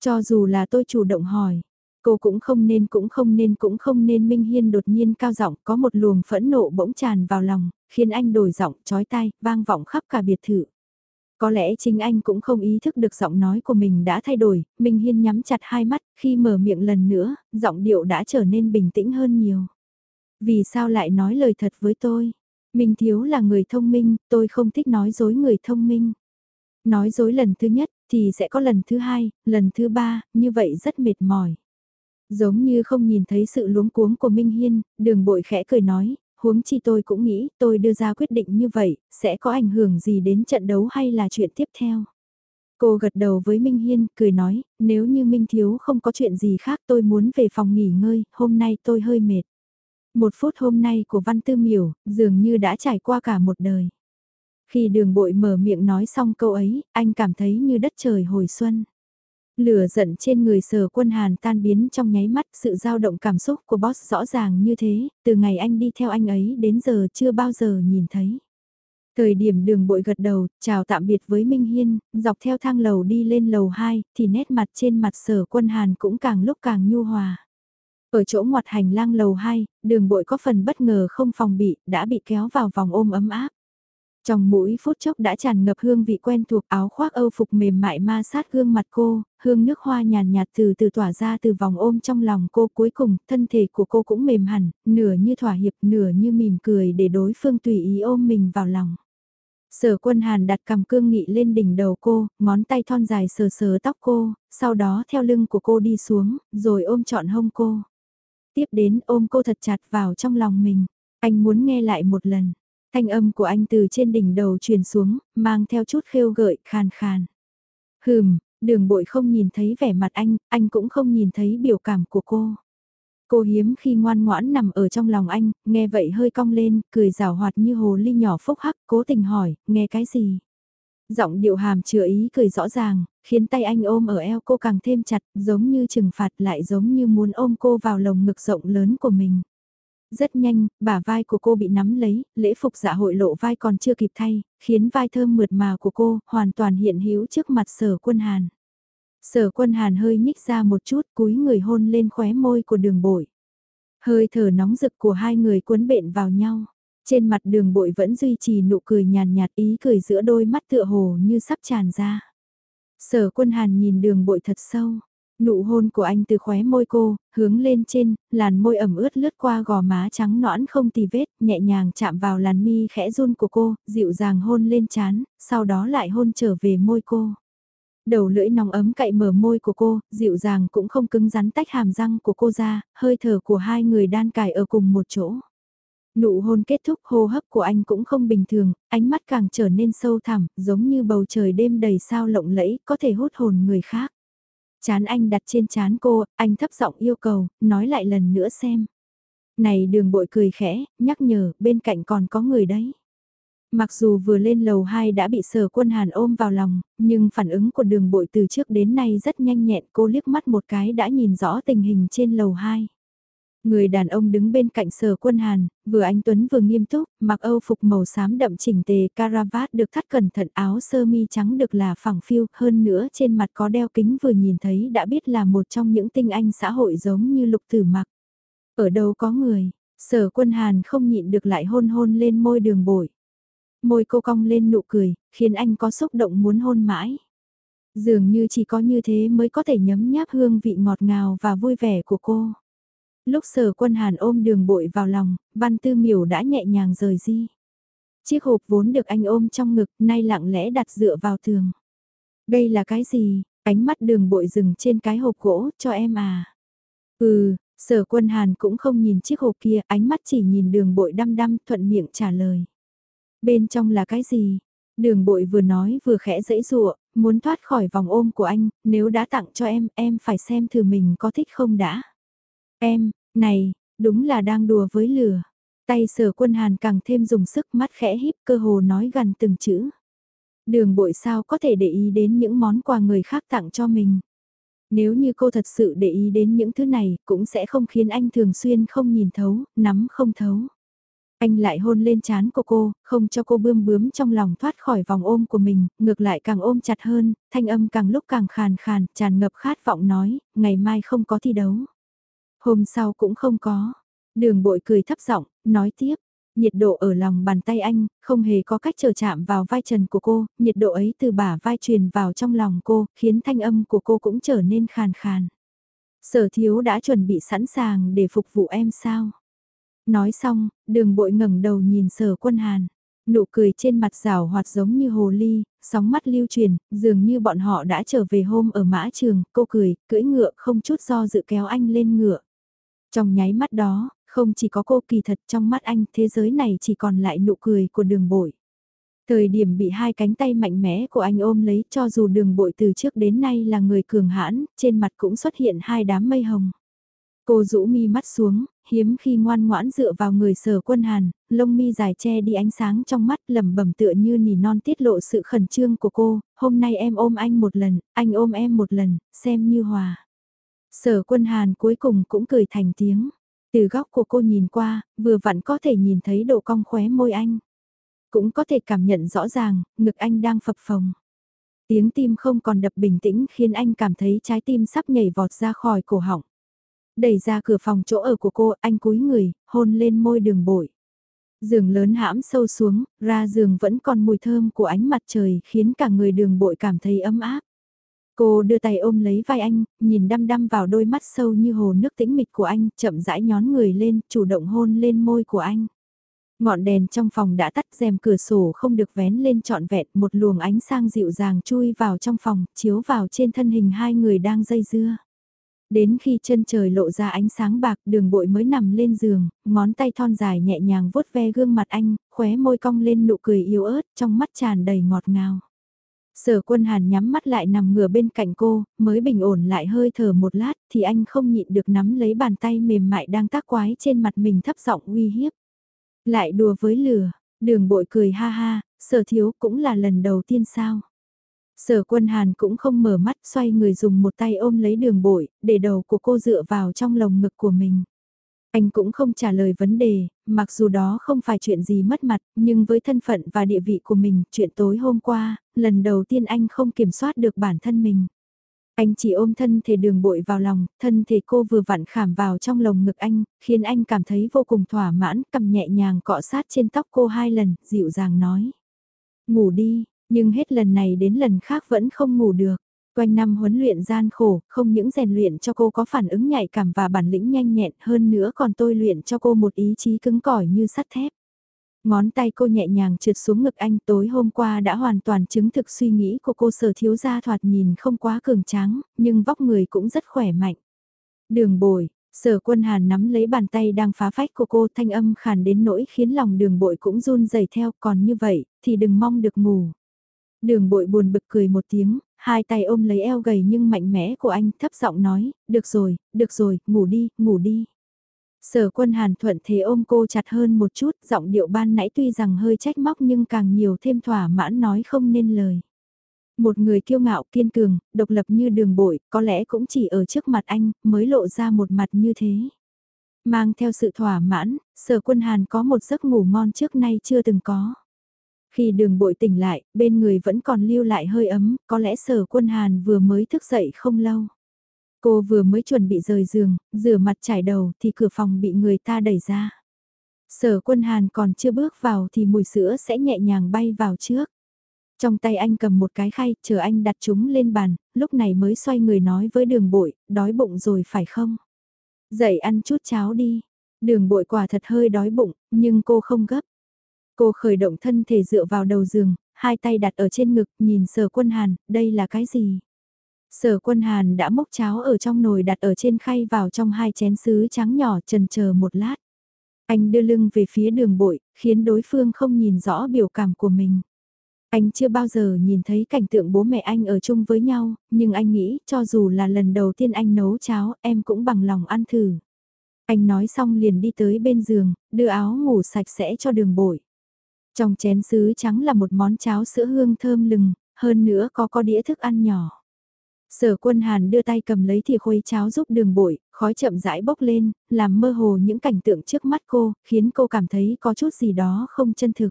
Cho dù là tôi chủ động hỏi, cô cũng không nên cũng không nên cũng không nên Minh Hiên đột nhiên cao giọng có một luồng phẫn nộ bỗng tràn vào lòng, khiến anh đổi giọng chói tai, vang vọng khắp cả biệt thự. Có lẽ chính anh cũng không ý thức được giọng nói của mình đã thay đổi, Minh Hiên nhắm chặt hai mắt, khi mở miệng lần nữa, giọng điệu đã trở nên bình tĩnh hơn nhiều. Vì sao lại nói lời thật với tôi? Minh Thiếu là người thông minh, tôi không thích nói dối người thông minh. Nói dối lần thứ nhất, thì sẽ có lần thứ hai, lần thứ ba, như vậy rất mệt mỏi. Giống như không nhìn thấy sự luống cuống của Minh Hiên, đường bội khẽ cười nói, huống chi tôi cũng nghĩ tôi đưa ra quyết định như vậy, sẽ có ảnh hưởng gì đến trận đấu hay là chuyện tiếp theo. Cô gật đầu với Minh Hiên, cười nói, nếu như Minh Thiếu không có chuyện gì khác tôi muốn về phòng nghỉ ngơi, hôm nay tôi hơi mệt. Một phút hôm nay của Văn Tư Miểu, dường như đã trải qua cả một đời. Khi đường bội mở miệng nói xong câu ấy, anh cảm thấy như đất trời hồi xuân. Lửa giận trên người sở quân hàn tan biến trong nháy mắt sự dao động cảm xúc của boss rõ ràng như thế, từ ngày anh đi theo anh ấy đến giờ chưa bao giờ nhìn thấy. Thời điểm đường bội gật đầu, chào tạm biệt với Minh Hiên, dọc theo thang lầu đi lên lầu 2, thì nét mặt trên mặt sở quân hàn cũng càng lúc càng nhu hòa. Ở chỗ ngoặt hành lang lầu 2, đường bội có phần bất ngờ không phòng bị, đã bị kéo vào vòng ôm ấm áp. Trong mũi phút chốc đã tràn ngập hương vị quen thuộc áo khoác âu phục mềm mại ma sát gương mặt cô, hương nước hoa nhàn nhạt từ từ tỏa ra từ vòng ôm trong lòng cô cuối cùng, thân thể của cô cũng mềm hẳn, nửa như thỏa hiệp nửa như mỉm cười để đối phương tùy ý ôm mình vào lòng. Sở quân hàn đặt cầm cương nghị lên đỉnh đầu cô, ngón tay thon dài sờ sờ tóc cô, sau đó theo lưng của cô đi xuống, rồi ôm trọn hông cô. Tiếp đến ôm cô thật chặt vào trong lòng mình, anh muốn nghe lại một lần. Thanh âm của anh từ trên đỉnh đầu truyền xuống, mang theo chút khêu gợi, khàn khàn. Hừm, đường bội không nhìn thấy vẻ mặt anh, anh cũng không nhìn thấy biểu cảm của cô. Cô hiếm khi ngoan ngoãn nằm ở trong lòng anh, nghe vậy hơi cong lên, cười rào hoạt như hồ ly nhỏ phúc hắc, cố tình hỏi, nghe cái gì? Giọng điệu hàm chứa ý cười rõ ràng, khiến tay anh ôm ở eo cô càng thêm chặt, giống như trừng phạt lại giống như muốn ôm cô vào lồng ngực rộng lớn của mình. Rất nhanh, bả vai của cô bị nắm lấy, lễ phục dạ hội lộ vai còn chưa kịp thay, khiến vai thơm mượt mà của cô hoàn toàn hiện hữu trước mặt sở quân hàn. Sở quân hàn hơi nhích ra một chút cúi người hôn lên khóe môi của đường bội. Hơi thở nóng rực của hai người cuốn bện vào nhau. Trên mặt đường bội vẫn duy trì nụ cười nhàn nhạt ý cười giữa đôi mắt tựa hồ như sắp tràn ra. Sở quân hàn nhìn đường bội thật sâu. Nụ hôn của anh từ khóe môi cô, hướng lên trên, làn môi ẩm ướt lướt qua gò má trắng nõn không tì vết, nhẹ nhàng chạm vào làn mi khẽ run của cô, dịu dàng hôn lên chán, sau đó lại hôn trở về môi cô. Đầu lưỡi nóng ấm cậy mở môi của cô, dịu dàng cũng không cứng rắn tách hàm răng của cô ra, hơi thở của hai người đan cài ở cùng một chỗ. Nụ hôn kết thúc hô hấp của anh cũng không bình thường, ánh mắt càng trở nên sâu thẳm, giống như bầu trời đêm đầy sao lộng lẫy, có thể hút hồn người khác. Chán anh đặt trên chán cô, anh thấp giọng yêu cầu, nói lại lần nữa xem. Này đường bội cười khẽ, nhắc nhở, bên cạnh còn có người đấy. Mặc dù vừa lên lầu 2 đã bị sở quân hàn ôm vào lòng, nhưng phản ứng của đường bội từ trước đến nay rất nhanh nhẹn cô liếc mắt một cái đã nhìn rõ tình hình trên lầu 2. Người đàn ông đứng bên cạnh sở quân hàn, vừa anh Tuấn vừa nghiêm túc, mặc âu phục màu xám đậm chỉnh tề caravat được thắt cẩn thận áo sơ mi trắng được là phẳng phiu, hơn nữa trên mặt có đeo kính vừa nhìn thấy đã biết là một trong những tinh anh xã hội giống như lục tử mặc. Ở đâu có người, sở quân hàn không nhịn được lại hôn hôn lên môi đường bội. Môi cô cong lên nụ cười, khiến anh có xúc động muốn hôn mãi. Dường như chỉ có như thế mới có thể nhấm nháp hương vị ngọt ngào và vui vẻ của cô. Lúc sở quân hàn ôm đường bội vào lòng, văn tư miểu đã nhẹ nhàng rời di. Chiếc hộp vốn được anh ôm trong ngực, nay lặng lẽ đặt dựa vào tường. Đây là cái gì? Ánh mắt đường bội dừng trên cái hộp gỗ, cho em à. Ừ, sở quân hàn cũng không nhìn chiếc hộp kia, ánh mắt chỉ nhìn đường bội đăm đăm thuận miệng trả lời. Bên trong là cái gì? Đường bội vừa nói vừa khẽ dãy dụa, muốn thoát khỏi vòng ôm của anh, nếu đã tặng cho em, em phải xem thử mình có thích không đã. Em, này, đúng là đang đùa với lửa. Tay sở quân hàn càng thêm dùng sức mắt khẽ híp cơ hồ nói gần từng chữ. Đường bội sao có thể để ý đến những món quà người khác tặng cho mình. Nếu như cô thật sự để ý đến những thứ này, cũng sẽ không khiến anh thường xuyên không nhìn thấu, nắm không thấu. Anh lại hôn lên chán của cô, không cho cô bươm bướm trong lòng thoát khỏi vòng ôm của mình, ngược lại càng ôm chặt hơn, thanh âm càng lúc càng khàn khàn, tràn ngập khát vọng nói, ngày mai không có thi đấu. Hôm sau cũng không có. Đường bội cười thấp giọng, nói tiếp. Nhiệt độ ở lòng bàn tay anh, không hề có cách trở chạm vào vai trần của cô, nhiệt độ ấy từ bả vai truyền vào trong lòng cô, khiến thanh âm của cô cũng trở nên khàn khàn. Sở thiếu đã chuẩn bị sẵn sàng để phục vụ em sao? Nói xong, đường bội ngẩng đầu nhìn sở quân hàn. Nụ cười trên mặt rào hoạt giống như hồ ly, sóng mắt lưu truyền, dường như bọn họ đã trở về hôm ở mã trường, cô cười, cưỡi ngựa không chút do dự kéo anh lên ngựa. Trong nháy mắt đó, không chỉ có cô kỳ thật trong mắt anh, thế giới này chỉ còn lại nụ cười của đường bội. Thời điểm bị hai cánh tay mạnh mẽ của anh ôm lấy cho dù đường bội từ trước đến nay là người cường hãn, trên mặt cũng xuất hiện hai đám mây hồng. Cô rũ mi mắt xuống, hiếm khi ngoan ngoãn dựa vào người sở quân hàn, lông mi dài che đi ánh sáng trong mắt lẩm bẩm tựa như nỉ non tiết lộ sự khẩn trương của cô, hôm nay em ôm anh một lần, anh ôm em một lần, xem như hòa. Sở quân hàn cuối cùng cũng cười thành tiếng. Từ góc của cô nhìn qua, vừa vặn có thể nhìn thấy độ cong khóe môi anh. Cũng có thể cảm nhận rõ ràng, ngực anh đang phập phồng. Tiếng tim không còn đập bình tĩnh khiến anh cảm thấy trái tim sắp nhảy vọt ra khỏi cổ họng. Đẩy ra cửa phòng chỗ ở của cô, anh cúi người, hôn lên môi đường bội. Giường lớn hãm sâu xuống, ra giường vẫn còn mùi thơm của ánh mặt trời khiến cả người đường bội cảm thấy ấm áp. Cô đưa tay ôm lấy vai anh, nhìn đăm đăm vào đôi mắt sâu như hồ nước tĩnh mịch của anh, chậm rãi nhón người lên, chủ động hôn lên môi của anh. Ngọn đèn trong phòng đã tắt rèm cửa sổ không được vén lên trọn vẹn, một luồng ánh sang dịu dàng chui vào trong phòng, chiếu vào trên thân hình hai người đang dây dưa. Đến khi chân trời lộ ra ánh sáng bạc đường bội mới nằm lên giường, ngón tay thon dài nhẹ nhàng vuốt ve gương mặt anh, khóe môi cong lên nụ cười yếu ớt, trong mắt tràn đầy ngọt ngào. Sở quân hàn nhắm mắt lại nằm ngửa bên cạnh cô, mới bình ổn lại hơi thở một lát thì anh không nhịn được nắm lấy bàn tay mềm mại đang tác quái trên mặt mình thấp giọng uy hiếp. Lại đùa với lửa, đường bội cười ha ha, sở thiếu cũng là lần đầu tiên sao. Sở quân hàn cũng không mở mắt xoay người dùng một tay ôm lấy đường bội, để đầu của cô dựa vào trong lồng ngực của mình. Anh cũng không trả lời vấn đề, mặc dù đó không phải chuyện gì mất mặt, nhưng với thân phận và địa vị của mình, chuyện tối hôm qua, lần đầu tiên anh không kiểm soát được bản thân mình. Anh chỉ ôm thân thể đường bội vào lòng, thân thể cô vừa vặn khảm vào trong lồng ngực anh, khiến anh cảm thấy vô cùng thỏa mãn, cầm nhẹ nhàng cọ sát trên tóc cô hai lần, dịu dàng nói. Ngủ đi, nhưng hết lần này đến lần khác vẫn không ngủ được. Quanh năm huấn luyện gian khổ, không những rèn luyện cho cô có phản ứng nhạy cảm và bản lĩnh nhanh nhẹn hơn nữa còn tôi luyện cho cô một ý chí cứng cỏi như sắt thép. Ngón tay cô nhẹ nhàng trượt xuống ngực anh tối hôm qua đã hoàn toàn chứng thực suy nghĩ của cô sở thiếu gia thoạt nhìn không quá cường tráng, nhưng vóc người cũng rất khỏe mạnh. Đường bồi, sở quân hàn nắm lấy bàn tay đang phá phách của cô thanh âm khàn đến nỗi khiến lòng đường bội cũng run rẩy theo còn như vậy thì đừng mong được ngủ. Đường bội buồn bực cười một tiếng, hai tay ôm lấy eo gầy nhưng mạnh mẽ của anh thấp giọng nói, được rồi, được rồi, ngủ đi, ngủ đi. Sở quân hàn thuận thế ôm cô chặt hơn một chút, giọng điệu ban nãy tuy rằng hơi trách móc nhưng càng nhiều thêm thỏa mãn nói không nên lời. Một người kiêu ngạo kiên cường, độc lập như đường bội, có lẽ cũng chỉ ở trước mặt anh, mới lộ ra một mặt như thế. Mang theo sự thỏa mãn, sở quân hàn có một giấc ngủ ngon trước nay chưa từng có. Khi đường bội tỉnh lại, bên người vẫn còn lưu lại hơi ấm, có lẽ sở quân hàn vừa mới thức dậy không lâu. Cô vừa mới chuẩn bị rời giường, rửa mặt trải đầu thì cửa phòng bị người ta đẩy ra. Sở quân hàn còn chưa bước vào thì mùi sữa sẽ nhẹ nhàng bay vào trước. Trong tay anh cầm một cái khay, chờ anh đặt chúng lên bàn, lúc này mới xoay người nói với đường bội, đói bụng rồi phải không? Dậy ăn chút cháo đi. Đường bội quả thật hơi đói bụng, nhưng cô không gấp. Cô khởi động thân thể dựa vào đầu giường, hai tay đặt ở trên ngực, nhìn sở quân hàn, đây là cái gì? Sở quân hàn đã mốc cháo ở trong nồi đặt ở trên khay vào trong hai chén sứ trắng nhỏ trần chờ một lát. Anh đưa lưng về phía đường bội, khiến đối phương không nhìn rõ biểu cảm của mình. Anh chưa bao giờ nhìn thấy cảnh tượng bố mẹ anh ở chung với nhau, nhưng anh nghĩ cho dù là lần đầu tiên anh nấu cháo, em cũng bằng lòng ăn thử. Anh nói xong liền đi tới bên giường, đưa áo ngủ sạch sẽ cho đường bội. Trong chén sứ trắng là một món cháo sữa hương thơm lừng, hơn nữa có có đĩa thức ăn nhỏ. Sở quân hàn đưa tay cầm lấy thì khuấy cháo giúp đường bội, khói chậm rãi bốc lên, làm mơ hồ những cảnh tượng trước mắt cô, khiến cô cảm thấy có chút gì đó không chân thực.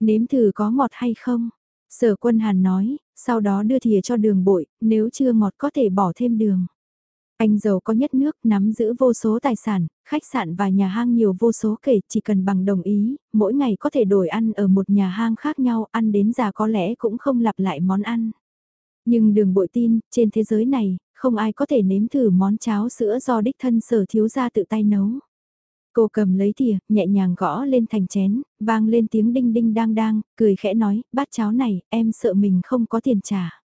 Nếm thử có ngọt hay không? Sở quân hàn nói, sau đó đưa thìa cho đường bội, nếu chưa ngọt có thể bỏ thêm đường. Anh giàu có nhất nước, nắm giữ vô số tài sản, khách sạn và nhà hang nhiều vô số kể, chỉ cần bằng đồng ý, mỗi ngày có thể đổi ăn ở một nhà hang khác nhau, ăn đến già có lẽ cũng không lặp lại món ăn. Nhưng đường bội tin, trên thế giới này, không ai có thể nếm thử món cháo sữa do đích thân sở thiếu gia tự tay nấu. Cô cầm lấy thìa, nhẹ nhàng gõ lên thành chén, vang lên tiếng đinh đinh đang đang, cười khẽ nói, bát cháo này, em sợ mình không có tiền trả.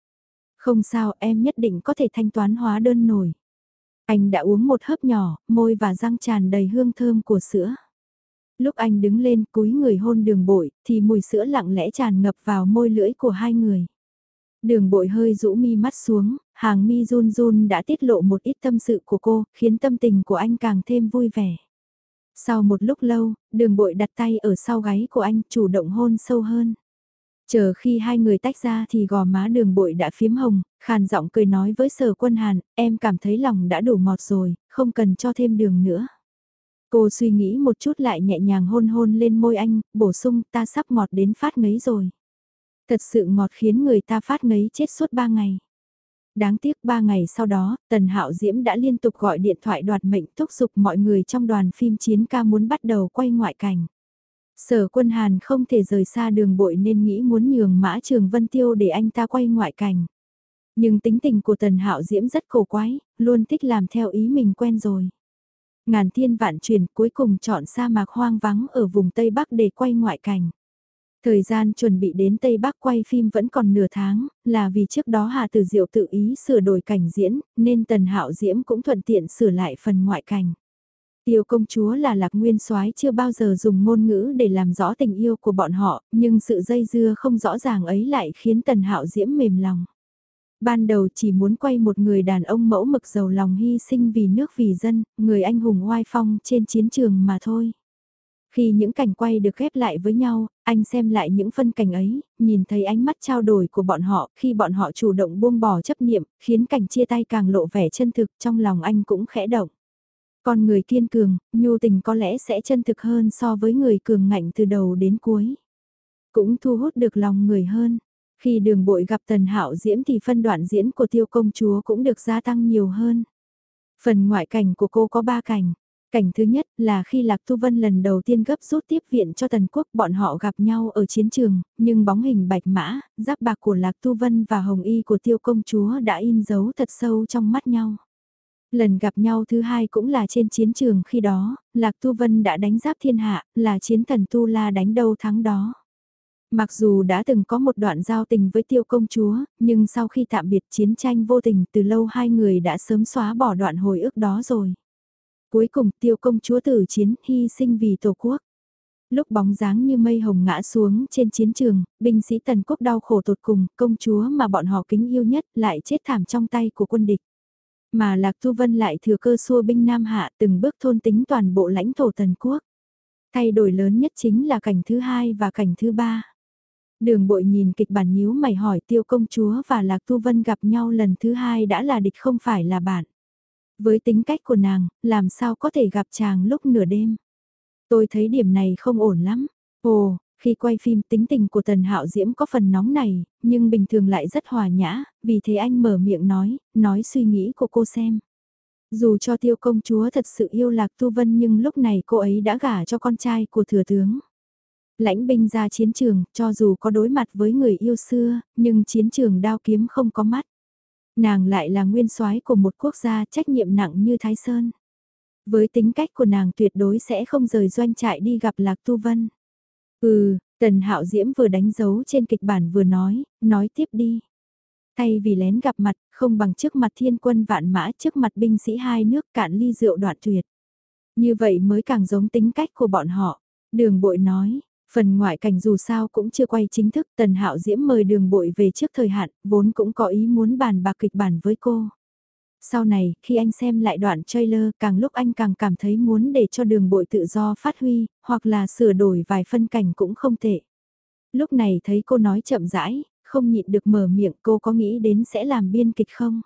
Không sao, em nhất định có thể thanh toán hóa đơn nổi. Anh đã uống một hớp nhỏ, môi và răng tràn đầy hương thơm của sữa. Lúc anh đứng lên cúi người hôn đường bội, thì mùi sữa lặng lẽ tràn ngập vào môi lưỡi của hai người. Đường bội hơi rũ mi mắt xuống, hàng mi run run đã tiết lộ một ít tâm sự của cô, khiến tâm tình của anh càng thêm vui vẻ. Sau một lúc lâu, đường bội đặt tay ở sau gáy của anh chủ động hôn sâu hơn. Chờ khi hai người tách ra thì gò má đường bội đã phiếm hồng, khàn giọng cười nói với sở quân hàn, em cảm thấy lòng đã đủ ngọt rồi, không cần cho thêm đường nữa. Cô suy nghĩ một chút lại nhẹ nhàng hôn hôn lên môi anh, bổ sung ta sắp ngọt đến phát ngấy rồi. Thật sự ngọt khiến người ta phát ngấy chết suốt ba ngày. Đáng tiếc ba ngày sau đó, Tần Hạo Diễm đã liên tục gọi điện thoại đoạt mệnh thúc giục mọi người trong đoàn phim chiến ca muốn bắt đầu quay ngoại cảnh. Sở quân Hàn không thể rời xa đường bội nên nghĩ muốn nhường mã trường Vân Tiêu để anh ta quay ngoại cảnh. Nhưng tính tình của Tần Hạo Diễm rất cổ quái, luôn thích làm theo ý mình quen rồi. Ngàn thiên vạn chuyển cuối cùng chọn sa mạc hoang vắng ở vùng Tây Bắc để quay ngoại cảnh. Thời gian chuẩn bị đến Tây Bắc quay phim vẫn còn nửa tháng, là vì trước đó Hà Tử Diệu tự ý sửa đổi cảnh diễn, nên Tần Hạo Diễm cũng thuận tiện sửa lại phần ngoại cảnh. Tiêu công chúa là lạc nguyên soái chưa bao giờ dùng ngôn ngữ để làm rõ tình yêu của bọn họ, nhưng sự dây dưa không rõ ràng ấy lại khiến Tần Hạo Diễm mềm lòng. Ban đầu chỉ muốn quay một người đàn ông mẫu mực giàu lòng hy sinh vì nước vì dân, người anh hùng oai phong trên chiến trường mà thôi. Khi những cảnh quay được ghép lại với nhau, anh xem lại những phân cảnh ấy, nhìn thấy ánh mắt trao đổi của bọn họ khi bọn họ chủ động buông bỏ chấp niệm, khiến cảnh chia tay càng lộ vẻ chân thực trong lòng anh cũng khẽ động. Con người kiên cường, nhu tình có lẽ sẽ chân thực hơn so với người cường ngạnh từ đầu đến cuối. Cũng thu hút được lòng người hơn. Khi đường bội gặp tần hạo diễm thì phân đoạn diễn của tiêu công chúa cũng được gia tăng nhiều hơn. Phần ngoại cảnh của cô có ba cảnh. Cảnh thứ nhất là khi Lạc Tu Vân lần đầu tiên gấp rút tiếp viện cho Tần Quốc bọn họ gặp nhau ở chiến trường, nhưng bóng hình bạch mã, giáp bạc của Lạc Tu Vân và hồng y của tiêu công chúa đã in dấu thật sâu trong mắt nhau. Lần gặp nhau thứ hai cũng là trên chiến trường khi đó, Lạc Tu Vân đã đánh giáp thiên hạ, là chiến thần Tu La đánh đâu thắng đó. Mặc dù đã từng có một đoạn giao tình với tiêu công chúa, nhưng sau khi tạm biệt chiến tranh vô tình từ lâu hai người đã sớm xóa bỏ đoạn hồi ức đó rồi. Cuối cùng tiêu công chúa tử chiến hy sinh vì tổ quốc. Lúc bóng dáng như mây hồng ngã xuống trên chiến trường, binh sĩ tần quốc đau khổ tột cùng, công chúa mà bọn họ kính yêu nhất lại chết thảm trong tay của quân địch. Mà Lạc Thu Vân lại thừa cơ xua binh Nam Hạ từng bước thôn tính toàn bộ lãnh thổ tần quốc. Thay đổi lớn nhất chính là cảnh thứ hai và cảnh thứ ba. Đường bội nhìn kịch bản nhíu mày hỏi tiêu công chúa và Lạc Tu Vân gặp nhau lần thứ hai đã là địch không phải là bạn. Với tính cách của nàng, làm sao có thể gặp chàng lúc nửa đêm. Tôi thấy điểm này không ổn lắm. Ồ, khi quay phim tính tình của Tần Hạo Diễm có phần nóng này, nhưng bình thường lại rất hòa nhã, vì thế anh mở miệng nói, nói suy nghĩ của cô xem. Dù cho tiêu công chúa thật sự yêu Lạc Tu Vân nhưng lúc này cô ấy đã gả cho con trai của thừa tướng. Lãnh binh ra chiến trường, cho dù có đối mặt với người yêu xưa, nhưng chiến trường đao kiếm không có mắt. Nàng lại là nguyên soái của một quốc gia trách nhiệm nặng như Thái Sơn. Với tính cách của nàng tuyệt đối sẽ không rời doanh trại đi gặp Lạc Tu Vân. Ừ, Tần Hạo Diễm vừa đánh dấu trên kịch bản vừa nói, nói tiếp đi. Thay vì lén gặp mặt, không bằng trước mặt thiên quân vạn mã trước mặt binh sĩ hai nước cạn ly rượu đoạn tuyệt. Như vậy mới càng giống tính cách của bọn họ. Đường bội nói, Phần ngoại cảnh dù sao cũng chưa quay chính thức, Tần Hạo Diễm mời đường bội về trước thời hạn, vốn cũng có ý muốn bàn bạc kịch bản với cô. Sau này, khi anh xem lại đoạn trailer, càng lúc anh càng cảm thấy muốn để cho đường bội tự do phát huy, hoặc là sửa đổi vài phân cảnh cũng không tệ. Lúc này thấy cô nói chậm rãi, không nhịn được mở miệng cô có nghĩ đến sẽ làm biên kịch không?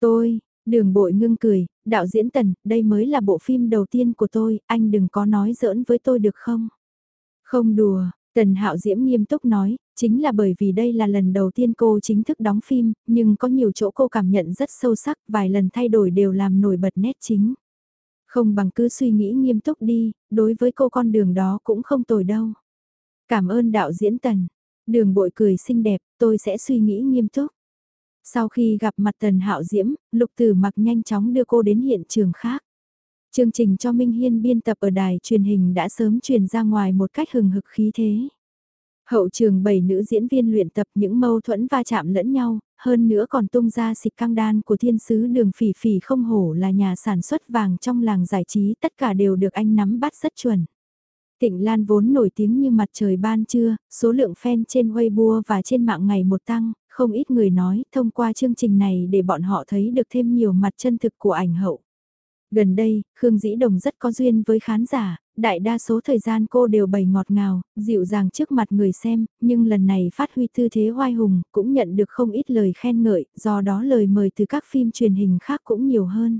Tôi, đường bội ngưng cười, đạo diễn tần, đây mới là bộ phim đầu tiên của tôi, anh đừng có nói giỡn với tôi được không? Không đùa, Tần Hạo Diễm nghiêm túc nói, chính là bởi vì đây là lần đầu tiên cô chính thức đóng phim, nhưng có nhiều chỗ cô cảm nhận rất sâu sắc, vài lần thay đổi đều làm nổi bật nét chính. Không bằng cứ suy nghĩ nghiêm túc đi, đối với cô con đường đó cũng không tồi đâu. Cảm ơn đạo diễn Tần. Đường bội cười xinh đẹp, tôi sẽ suy nghĩ nghiêm túc. Sau khi gặp mặt Tần Hạo Diễm, Lục Tử mặc nhanh chóng đưa cô đến hiện trường khác. Chương trình cho Minh Hiên biên tập ở đài truyền hình đã sớm truyền ra ngoài một cách hừng hực khí thế. Hậu trường bảy nữ diễn viên luyện tập những mâu thuẫn va chạm lẫn nhau, hơn nữa còn tung ra xịt căng đan của thiên sứ đường phỉ phỉ không hổ là nhà sản xuất vàng trong làng giải trí tất cả đều được anh nắm bắt rất chuẩn. Tịnh Lan vốn nổi tiếng như mặt trời ban trưa, số lượng fan trên Weibo và trên mạng ngày một tăng, không ít người nói thông qua chương trình này để bọn họ thấy được thêm nhiều mặt chân thực của ảnh hậu. Gần đây, Khương Dĩ Đồng rất có duyên với khán giả, đại đa số thời gian cô đều bày ngọt ngào, dịu dàng trước mặt người xem, nhưng lần này phát huy tư thế hoai hùng, cũng nhận được không ít lời khen ngợi, do đó lời mời từ các phim truyền hình khác cũng nhiều hơn.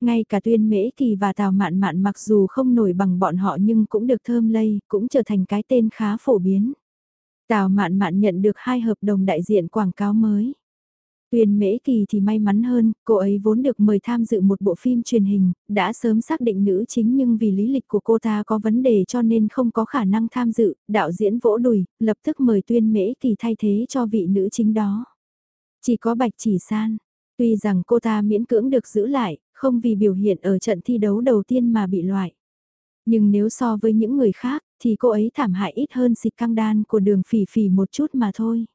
Ngay cả tuyên mễ kỳ và tào mạn mạn mặc dù không nổi bằng bọn họ nhưng cũng được thơm lây, cũng trở thành cái tên khá phổ biến. Tào mạn mạn nhận được hai hợp đồng đại diện quảng cáo mới. Tuyền Mễ Kỳ thì may mắn hơn, cô ấy vốn được mời tham dự một bộ phim truyền hình, đã sớm xác định nữ chính nhưng vì lý lịch của cô ta có vấn đề cho nên không có khả năng tham dự, đạo diễn vỗ đùi, lập tức mời Tuyên Mễ Kỳ thay thế cho vị nữ chính đó. Chỉ có Bạch Chỉ San, tuy rằng cô ta miễn cưỡng được giữ lại, không vì biểu hiện ở trận thi đấu đầu tiên mà bị loại. Nhưng nếu so với những người khác, thì cô ấy thảm hại ít hơn xịt căng đan của đường phỉ phỉ một chút mà thôi.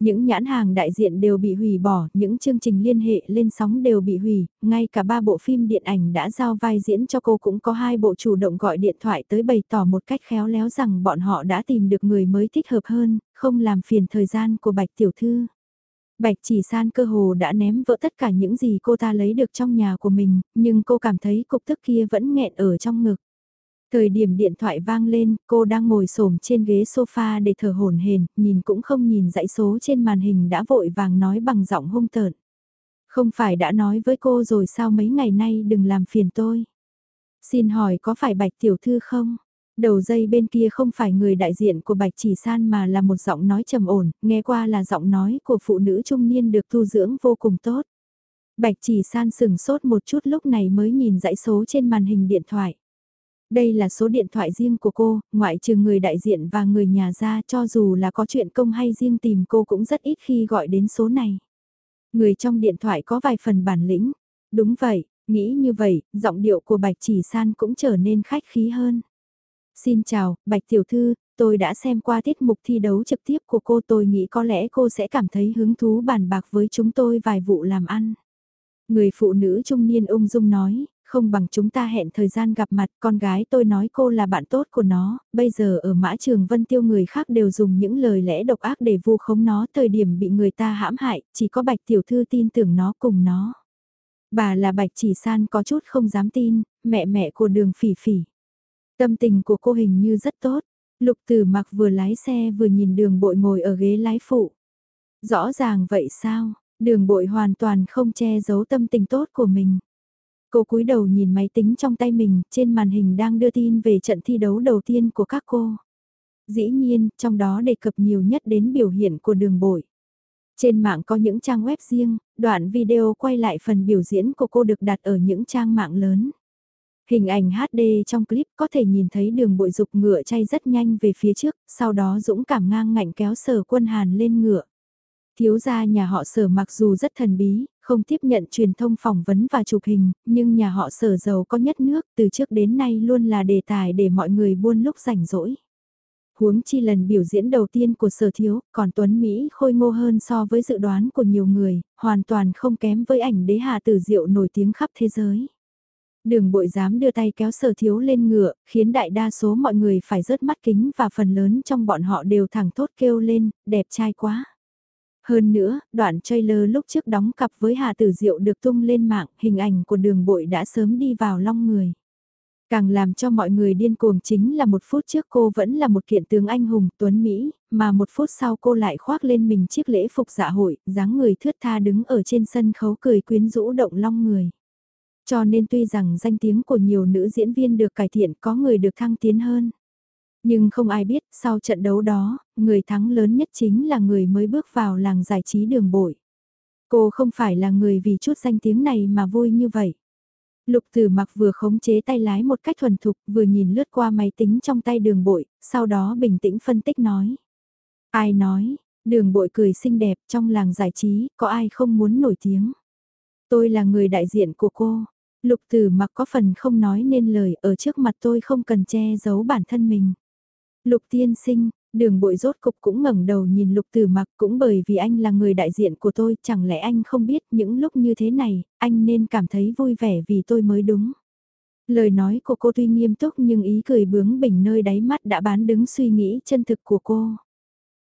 Những nhãn hàng đại diện đều bị hủy bỏ, những chương trình liên hệ lên sóng đều bị hủy, ngay cả ba bộ phim điện ảnh đã giao vai diễn cho cô cũng có hai bộ chủ động gọi điện thoại tới bày tỏ một cách khéo léo rằng bọn họ đã tìm được người mới thích hợp hơn, không làm phiền thời gian của Bạch Tiểu Thư. Bạch chỉ san cơ hồ đã ném vỡ tất cả những gì cô ta lấy được trong nhà của mình, nhưng cô cảm thấy cục tức kia vẫn nghẹn ở trong ngực. Thời điểm điện thoại vang lên, cô đang ngồi xổm trên ghế sofa để thở hổn hển, nhìn cũng không nhìn dãy số trên màn hình đã vội vàng nói bằng giọng hung tợn. Không phải đã nói với cô rồi sao mấy ngày nay đừng làm phiền tôi. Xin hỏi có phải Bạch Tiểu Thư không? Đầu dây bên kia không phải người đại diện của Bạch Chỉ San mà là một giọng nói trầm ổn, nghe qua là giọng nói của phụ nữ trung niên được tu dưỡng vô cùng tốt. Bạch Chỉ San sừng sốt một chút lúc này mới nhìn dãy số trên màn hình điện thoại. Đây là số điện thoại riêng của cô, ngoại trừ người đại diện và người nhà ra cho dù là có chuyện công hay riêng tìm cô cũng rất ít khi gọi đến số này. Người trong điện thoại có vài phần bản lĩnh. Đúng vậy, nghĩ như vậy, giọng điệu của Bạch Chỉ San cũng trở nên khách khí hơn. Xin chào, Bạch Tiểu Thư, tôi đã xem qua tiết mục thi đấu trực tiếp của cô tôi nghĩ có lẽ cô sẽ cảm thấy hứng thú bàn bạc với chúng tôi vài vụ làm ăn. Người phụ nữ trung niên ung dung nói, không bằng chúng ta hẹn thời gian gặp mặt, con gái tôi nói cô là bạn tốt của nó, bây giờ ở mã trường vân tiêu người khác đều dùng những lời lẽ độc ác để vu khống nó, thời điểm bị người ta hãm hại, chỉ có bạch tiểu thư tin tưởng nó cùng nó. Bà là bạch chỉ san có chút không dám tin, mẹ mẹ của đường phỉ phỉ. Tâm tình của cô hình như rất tốt, lục tử mặc vừa lái xe vừa nhìn đường bội ngồi ở ghế lái phụ. Rõ ràng vậy sao, đường bội hoàn toàn không che giấu tâm tình tốt của mình. Cô cúi đầu nhìn máy tính trong tay mình, trên màn hình đang đưa tin về trận thi đấu đầu tiên của các cô. Dĩ nhiên, trong đó đề cập nhiều nhất đến biểu hiện của đường bội. Trên mạng có những trang web riêng, đoạn video quay lại phần biểu diễn của cô được đặt ở những trang mạng lớn. Hình ảnh HD trong clip có thể nhìn thấy đường bội dục ngựa chay rất nhanh về phía trước, sau đó dũng cảm ngang ngạnh kéo sở quân hàn lên ngựa. Thiếu gia nhà họ sở mặc dù rất thần bí, không tiếp nhận truyền thông phỏng vấn và chụp hình, nhưng nhà họ sở giàu có nhất nước từ trước đến nay luôn là đề tài để mọi người buôn lúc rảnh rỗi. Huống chi lần biểu diễn đầu tiên của sở thiếu, còn Tuấn Mỹ khôi ngô hơn so với dự đoán của nhiều người, hoàn toàn không kém với ảnh đế hà tử diệu nổi tiếng khắp thế giới. Đường bội dám đưa tay kéo sở thiếu lên ngựa, khiến đại đa số mọi người phải rớt mắt kính và phần lớn trong bọn họ đều thẳng thốt kêu lên, đẹp trai quá. Hơn nữa, đoạn trailer lúc trước đóng cặp với Hà Tử Diệu được tung lên mạng, hình ảnh của đường bội đã sớm đi vào long người. Càng làm cho mọi người điên cuồng chính là một phút trước cô vẫn là một kiện tướng anh hùng tuấn Mỹ, mà một phút sau cô lại khoác lên mình chiếc lễ phục dạ hội, dáng người thướt tha đứng ở trên sân khấu cười quyến rũ động long người. Cho nên tuy rằng danh tiếng của nhiều nữ diễn viên được cải thiện có người được thăng tiến hơn. Nhưng không ai biết sau trận đấu đó, người thắng lớn nhất chính là người mới bước vào làng giải trí đường bội. Cô không phải là người vì chút danh tiếng này mà vui như vậy. Lục tử mặc vừa khống chế tay lái một cách thuần thục vừa nhìn lướt qua máy tính trong tay đường bội, sau đó bình tĩnh phân tích nói. Ai nói, đường bội cười xinh đẹp trong làng giải trí, có ai không muốn nổi tiếng. Tôi là người đại diện của cô. Lục tử mặc có phần không nói nên lời ở trước mặt tôi không cần che giấu bản thân mình. Lục tiên sinh, đường bội rốt cục cũng ngẩng đầu nhìn lục tử mặc cũng bởi vì anh là người đại diện của tôi, chẳng lẽ anh không biết những lúc như thế này, anh nên cảm thấy vui vẻ vì tôi mới đúng. Lời nói của cô tuy nghiêm túc nhưng ý cười bướng bỉnh nơi đáy mắt đã bán đứng suy nghĩ chân thực của cô.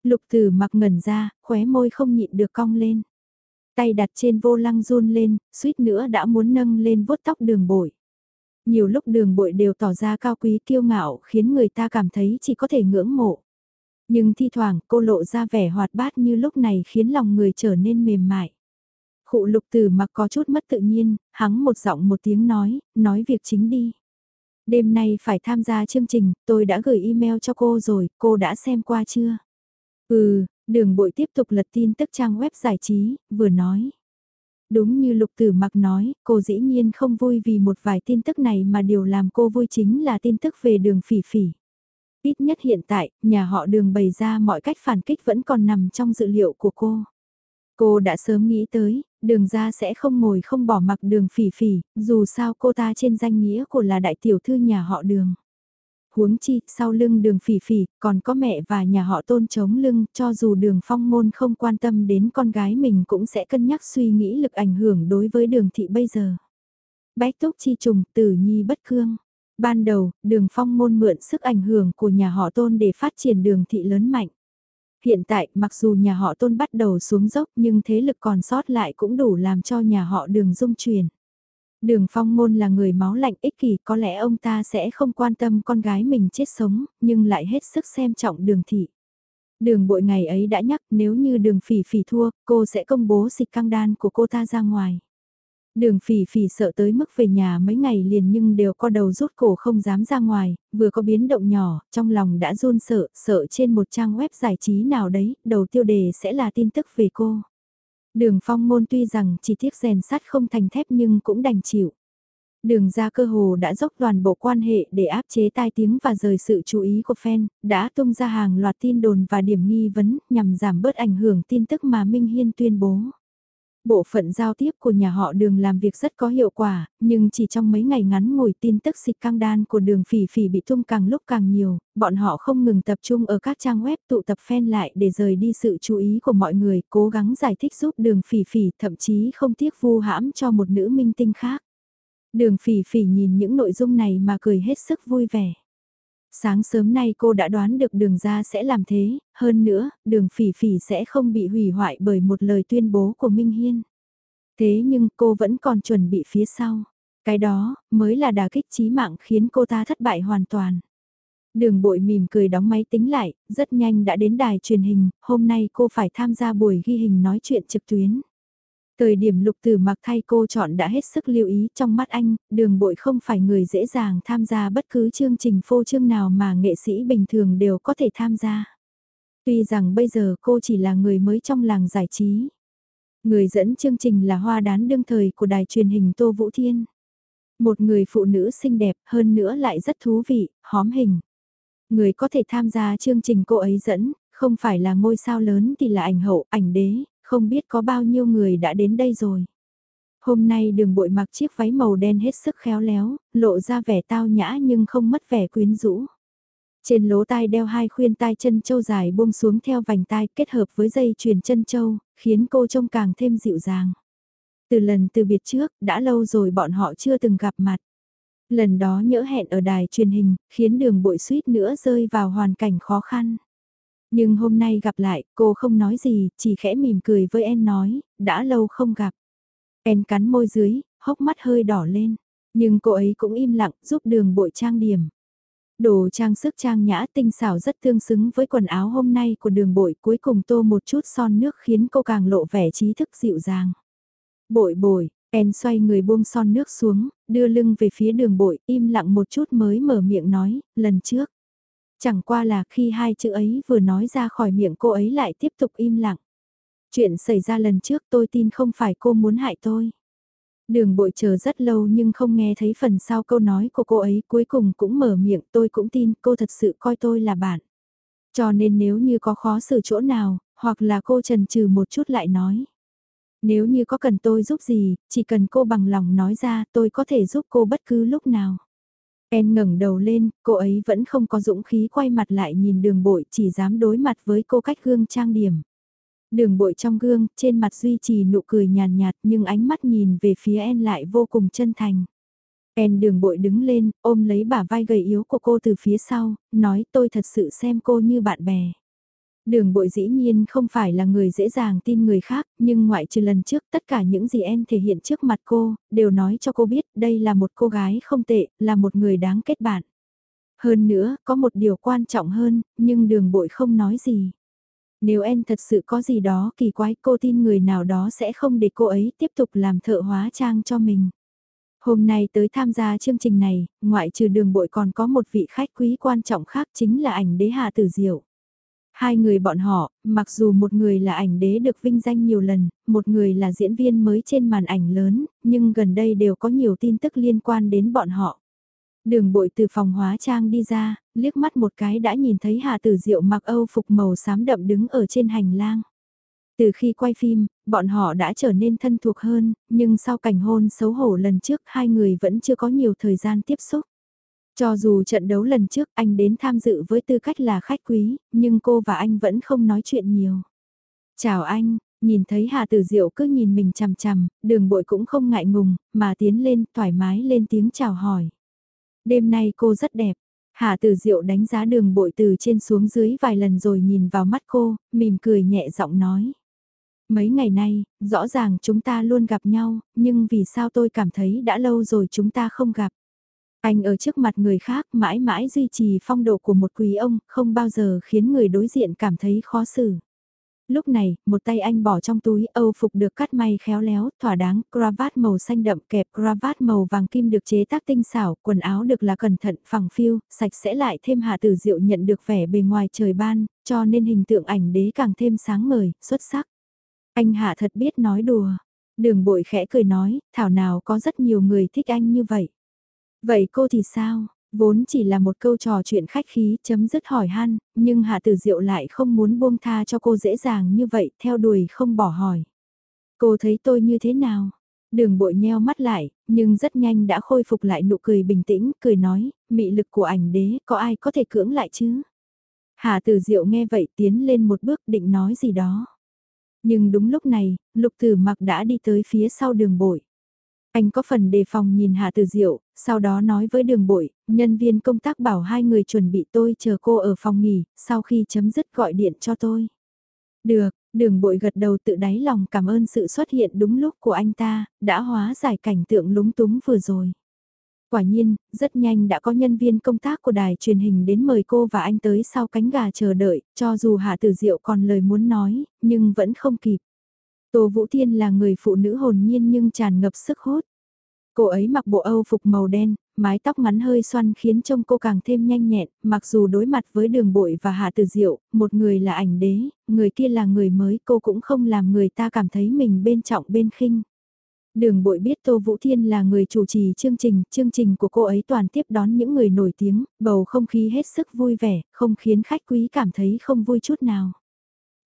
Lục tử mặc ngẩn ra, khóe môi không nhịn được cong lên. Tay đặt trên vô lăng run lên, suýt nữa đã muốn nâng lên vuốt tóc đường bội. Nhiều lúc đường bội đều tỏ ra cao quý kiêu ngạo khiến người ta cảm thấy chỉ có thể ngưỡng mộ. Nhưng thi thoảng cô lộ ra vẻ hoạt bát như lúc này khiến lòng người trở nên mềm mại. Khụ lục tử mặc có chút mất tự nhiên, hắng một giọng một tiếng nói, nói việc chính đi. Đêm nay phải tham gia chương trình, tôi đã gửi email cho cô rồi, cô đã xem qua chưa? Ừ, đường bội tiếp tục lật tin tức trang web giải trí, vừa nói. Đúng như lục tử mặc nói, cô dĩ nhiên không vui vì một vài tin tức này mà điều làm cô vui chính là tin tức về đường phỉ phỉ. Ít nhất hiện tại, nhà họ đường bày ra mọi cách phản kích vẫn còn nằm trong dự liệu của cô. Cô đã sớm nghĩ tới, đường ra sẽ không ngồi không bỏ mặc đường phỉ phỉ, dù sao cô ta trên danh nghĩa của là đại tiểu thư nhà họ đường. Huống chi, sau lưng đường phỉ phỉ, còn có mẹ và nhà họ tôn chống lưng, cho dù đường phong môn không quan tâm đến con gái mình cũng sẽ cân nhắc suy nghĩ lực ảnh hưởng đối với đường thị bây giờ. Bách túc chi trùng, tử nhi bất cương. Ban đầu, đường phong môn mượn sức ảnh hưởng của nhà họ tôn để phát triển đường thị lớn mạnh. Hiện tại, mặc dù nhà họ tôn bắt đầu xuống dốc nhưng thế lực còn sót lại cũng đủ làm cho nhà họ đường dung truyền Đường phong môn là người máu lạnh ích kỷ, có lẽ ông ta sẽ không quan tâm con gái mình chết sống, nhưng lại hết sức xem trọng đường thị. Đường bội ngày ấy đã nhắc nếu như đường phỉ phỉ thua, cô sẽ công bố xịt căng đan của cô ta ra ngoài. Đường phỉ phỉ sợ tới mức về nhà mấy ngày liền nhưng đều có đầu rút cổ không dám ra ngoài, vừa có biến động nhỏ, trong lòng đã run sợ, sợ trên một trang web giải trí nào đấy, đầu tiêu đề sẽ là tin tức về cô. Đường phong môn tuy rằng chỉ tiếc rèn sắt không thành thép nhưng cũng đành chịu. Đường ra cơ hồ đã dốc toàn bộ quan hệ để áp chế tai tiếng và rời sự chú ý của fan, đã tung ra hàng loạt tin đồn và điểm nghi vấn nhằm giảm bớt ảnh hưởng tin tức mà Minh Hiên tuyên bố. Bộ phận giao tiếp của nhà họ đường làm việc rất có hiệu quả, nhưng chỉ trong mấy ngày ngắn ngủi tin tức xịt căng đan của đường phỉ phỉ bị tung càng lúc càng nhiều, bọn họ không ngừng tập trung ở các trang web tụ tập fan lại để rời đi sự chú ý của mọi người, cố gắng giải thích giúp đường phỉ phỉ thậm chí không tiếc vu hãm cho một nữ minh tinh khác. Đường phỉ phỉ nhìn những nội dung này mà cười hết sức vui vẻ. Sáng sớm nay cô đã đoán được đường ra sẽ làm thế, hơn nữa, đường phỉ phỉ sẽ không bị hủy hoại bởi một lời tuyên bố của Minh Hiên. Thế nhưng cô vẫn còn chuẩn bị phía sau. Cái đó, mới là đà kích chí mạng khiến cô ta thất bại hoàn toàn. Đường bội mỉm cười đóng máy tính lại, rất nhanh đã đến đài truyền hình, hôm nay cô phải tham gia buổi ghi hình nói chuyện trực tuyến. Thời điểm lục tử mặc thay cô chọn đã hết sức lưu ý trong mắt anh, đường bội không phải người dễ dàng tham gia bất cứ chương trình phô trương nào mà nghệ sĩ bình thường đều có thể tham gia. Tuy rằng bây giờ cô chỉ là người mới trong làng giải trí. Người dẫn chương trình là hoa đán đương thời của đài truyền hình Tô Vũ Thiên. Một người phụ nữ xinh đẹp hơn nữa lại rất thú vị, hóm hình. Người có thể tham gia chương trình cô ấy dẫn, không phải là ngôi sao lớn thì là ảnh hậu, ảnh đế, không biết có bao nhiêu người đã đến đây rồi. Hôm nay đường bội mặc chiếc váy màu đen hết sức khéo léo, lộ ra vẻ tao nhã nhưng không mất vẻ quyến rũ. Trên lỗ tai đeo hai khuyên tai chân châu dài buông xuống theo vành tai kết hợp với dây chuyền chân châu, khiến cô trông càng thêm dịu dàng. Từ lần từ biệt trước, đã lâu rồi bọn họ chưa từng gặp mặt. Lần đó nhỡ hẹn ở đài truyền hình, khiến đường bội suýt nữa rơi vào hoàn cảnh khó khăn. Nhưng hôm nay gặp lại, cô không nói gì, chỉ khẽ mỉm cười với En nói, đã lâu không gặp. En cắn môi dưới, hốc mắt hơi đỏ lên. Nhưng cô ấy cũng im lặng, giúp đường bội trang điểm. Đồ trang sức trang nhã tinh xảo rất tương xứng với quần áo hôm nay của đường bội cuối cùng tô một chút son nước khiến cô càng lộ vẻ trí thức dịu dàng. Bội bội, En xoay người buông son nước xuống, đưa lưng về phía đường bội, im lặng một chút mới mở miệng nói, lần trước. Chẳng qua là khi hai chữ ấy vừa nói ra khỏi miệng cô ấy lại tiếp tục im lặng. Chuyện xảy ra lần trước tôi tin không phải cô muốn hại tôi. Đường bội chờ rất lâu nhưng không nghe thấy phần sau câu nói của cô ấy cuối cùng cũng mở miệng tôi cũng tin cô thật sự coi tôi là bạn. Cho nên nếu như có khó xử chỗ nào, hoặc là cô trần trừ một chút lại nói. Nếu như có cần tôi giúp gì, chỉ cần cô bằng lòng nói ra tôi có thể giúp cô bất cứ lúc nào. En ngẩng đầu lên, cô ấy vẫn không có dũng khí quay mặt lại nhìn đường bội chỉ dám đối mặt với cô cách gương trang điểm. Đường bội trong gương, trên mặt duy trì nụ cười nhàn nhạt nhưng ánh mắt nhìn về phía En lại vô cùng chân thành. En đường bội đứng lên, ôm lấy bả vai gầy yếu của cô từ phía sau, nói tôi thật sự xem cô như bạn bè. Đường bội dĩ nhiên không phải là người dễ dàng tin người khác, nhưng ngoại trừ lần trước tất cả những gì En thể hiện trước mặt cô, đều nói cho cô biết đây là một cô gái không tệ, là một người đáng kết bạn. Hơn nữa, có một điều quan trọng hơn, nhưng đường bội không nói gì. Nếu En thật sự có gì đó kỳ quái cô tin người nào đó sẽ không để cô ấy tiếp tục làm thợ hóa trang cho mình. Hôm nay tới tham gia chương trình này, ngoại trừ đường bội còn có một vị khách quý quan trọng khác chính là ảnh đế Hạ Tử Diệu. Hai người bọn họ, mặc dù một người là ảnh đế được vinh danh nhiều lần, một người là diễn viên mới trên màn ảnh lớn, nhưng gần đây đều có nhiều tin tức liên quan đến bọn họ. Đường bội từ phòng hóa trang đi ra, liếc mắt một cái đã nhìn thấy Hà Tử Diệu mặc Âu phục màu xám đậm đứng ở trên hành lang. Từ khi quay phim, bọn họ đã trở nên thân thuộc hơn, nhưng sau cảnh hôn xấu hổ lần trước hai người vẫn chưa có nhiều thời gian tiếp xúc. Cho dù trận đấu lần trước anh đến tham dự với tư cách là khách quý, nhưng cô và anh vẫn không nói chuyện nhiều. Chào anh, nhìn thấy Hà Tử Diệu cứ nhìn mình chằm chằm, đường bội cũng không ngại ngùng, mà tiến lên thoải mái lên tiếng chào hỏi. Đêm nay cô rất đẹp. Hà Tử Diệu đánh giá đường bội từ trên xuống dưới vài lần rồi nhìn vào mắt cô, mỉm cười nhẹ giọng nói. Mấy ngày nay, rõ ràng chúng ta luôn gặp nhau, nhưng vì sao tôi cảm thấy đã lâu rồi chúng ta không gặp. Anh ở trước mặt người khác mãi mãi duy trì phong độ của một quý ông, không bao giờ khiến người đối diện cảm thấy khó xử. Lúc này, một tay anh bỏ trong túi Âu phục được cắt may khéo léo, thỏa đáng, cravat màu xanh đậm kẹp cravat màu vàng kim được chế tác tinh xảo, quần áo được là cẩn thận, phẳng phiu, sạch sẽ lại thêm hạ tử diệu nhận được vẻ bề ngoài trời ban, cho nên hình tượng ảnh đế càng thêm sáng ngời, xuất sắc. Anh hạ thật biết nói đùa. Đường bội khẽ cười nói, thảo nào có rất nhiều người thích anh như vậy. Vậy cô thì sao? Vốn chỉ là một câu trò chuyện khách khí chấm dứt hỏi han, nhưng Hạ Tử Diệu lại không muốn buông tha cho cô dễ dàng như vậy, theo đuổi không bỏ hỏi. Cô thấy tôi như thế nào? Đường bội nheo mắt lại, nhưng rất nhanh đã khôi phục lại nụ cười bình tĩnh, cười nói, mị lực của ảnh đế, có ai có thể cưỡng lại chứ? Hạ Tử Diệu nghe vậy tiến lên một bước định nói gì đó. Nhưng đúng lúc này, Lục Tử Mặc đã đi tới phía sau đường bội. Anh có phần đề phòng nhìn Hạ Tử Diệu, sau đó nói với đường bội, nhân viên công tác bảo hai người chuẩn bị tôi chờ cô ở phòng nghỉ, sau khi chấm dứt gọi điện cho tôi. Được, đường bội gật đầu tự đáy lòng cảm ơn sự xuất hiện đúng lúc của anh ta, đã hóa giải cảnh tượng lúng túng vừa rồi. Quả nhiên, rất nhanh đã có nhân viên công tác của đài truyền hình đến mời cô và anh tới sau cánh gà chờ đợi, cho dù Hạ Tử Diệu còn lời muốn nói, nhưng vẫn không kịp. Tô Vũ Thiên là người phụ nữ hồn nhiên nhưng tràn ngập sức hút. Cô ấy mặc bộ Âu phục màu đen, mái tóc ngắn hơi xoăn khiến trông cô càng thêm nhanh nhẹn, mặc dù đối mặt với đường bội và hạ tử diệu, một người là ảnh đế, người kia là người mới cô cũng không làm người ta cảm thấy mình bên trọng bên khinh. Đường bội biết Tô Vũ Thiên là người chủ trì chương trình, chương trình của cô ấy toàn tiếp đón những người nổi tiếng, bầu không khí hết sức vui vẻ, không khiến khách quý cảm thấy không vui chút nào.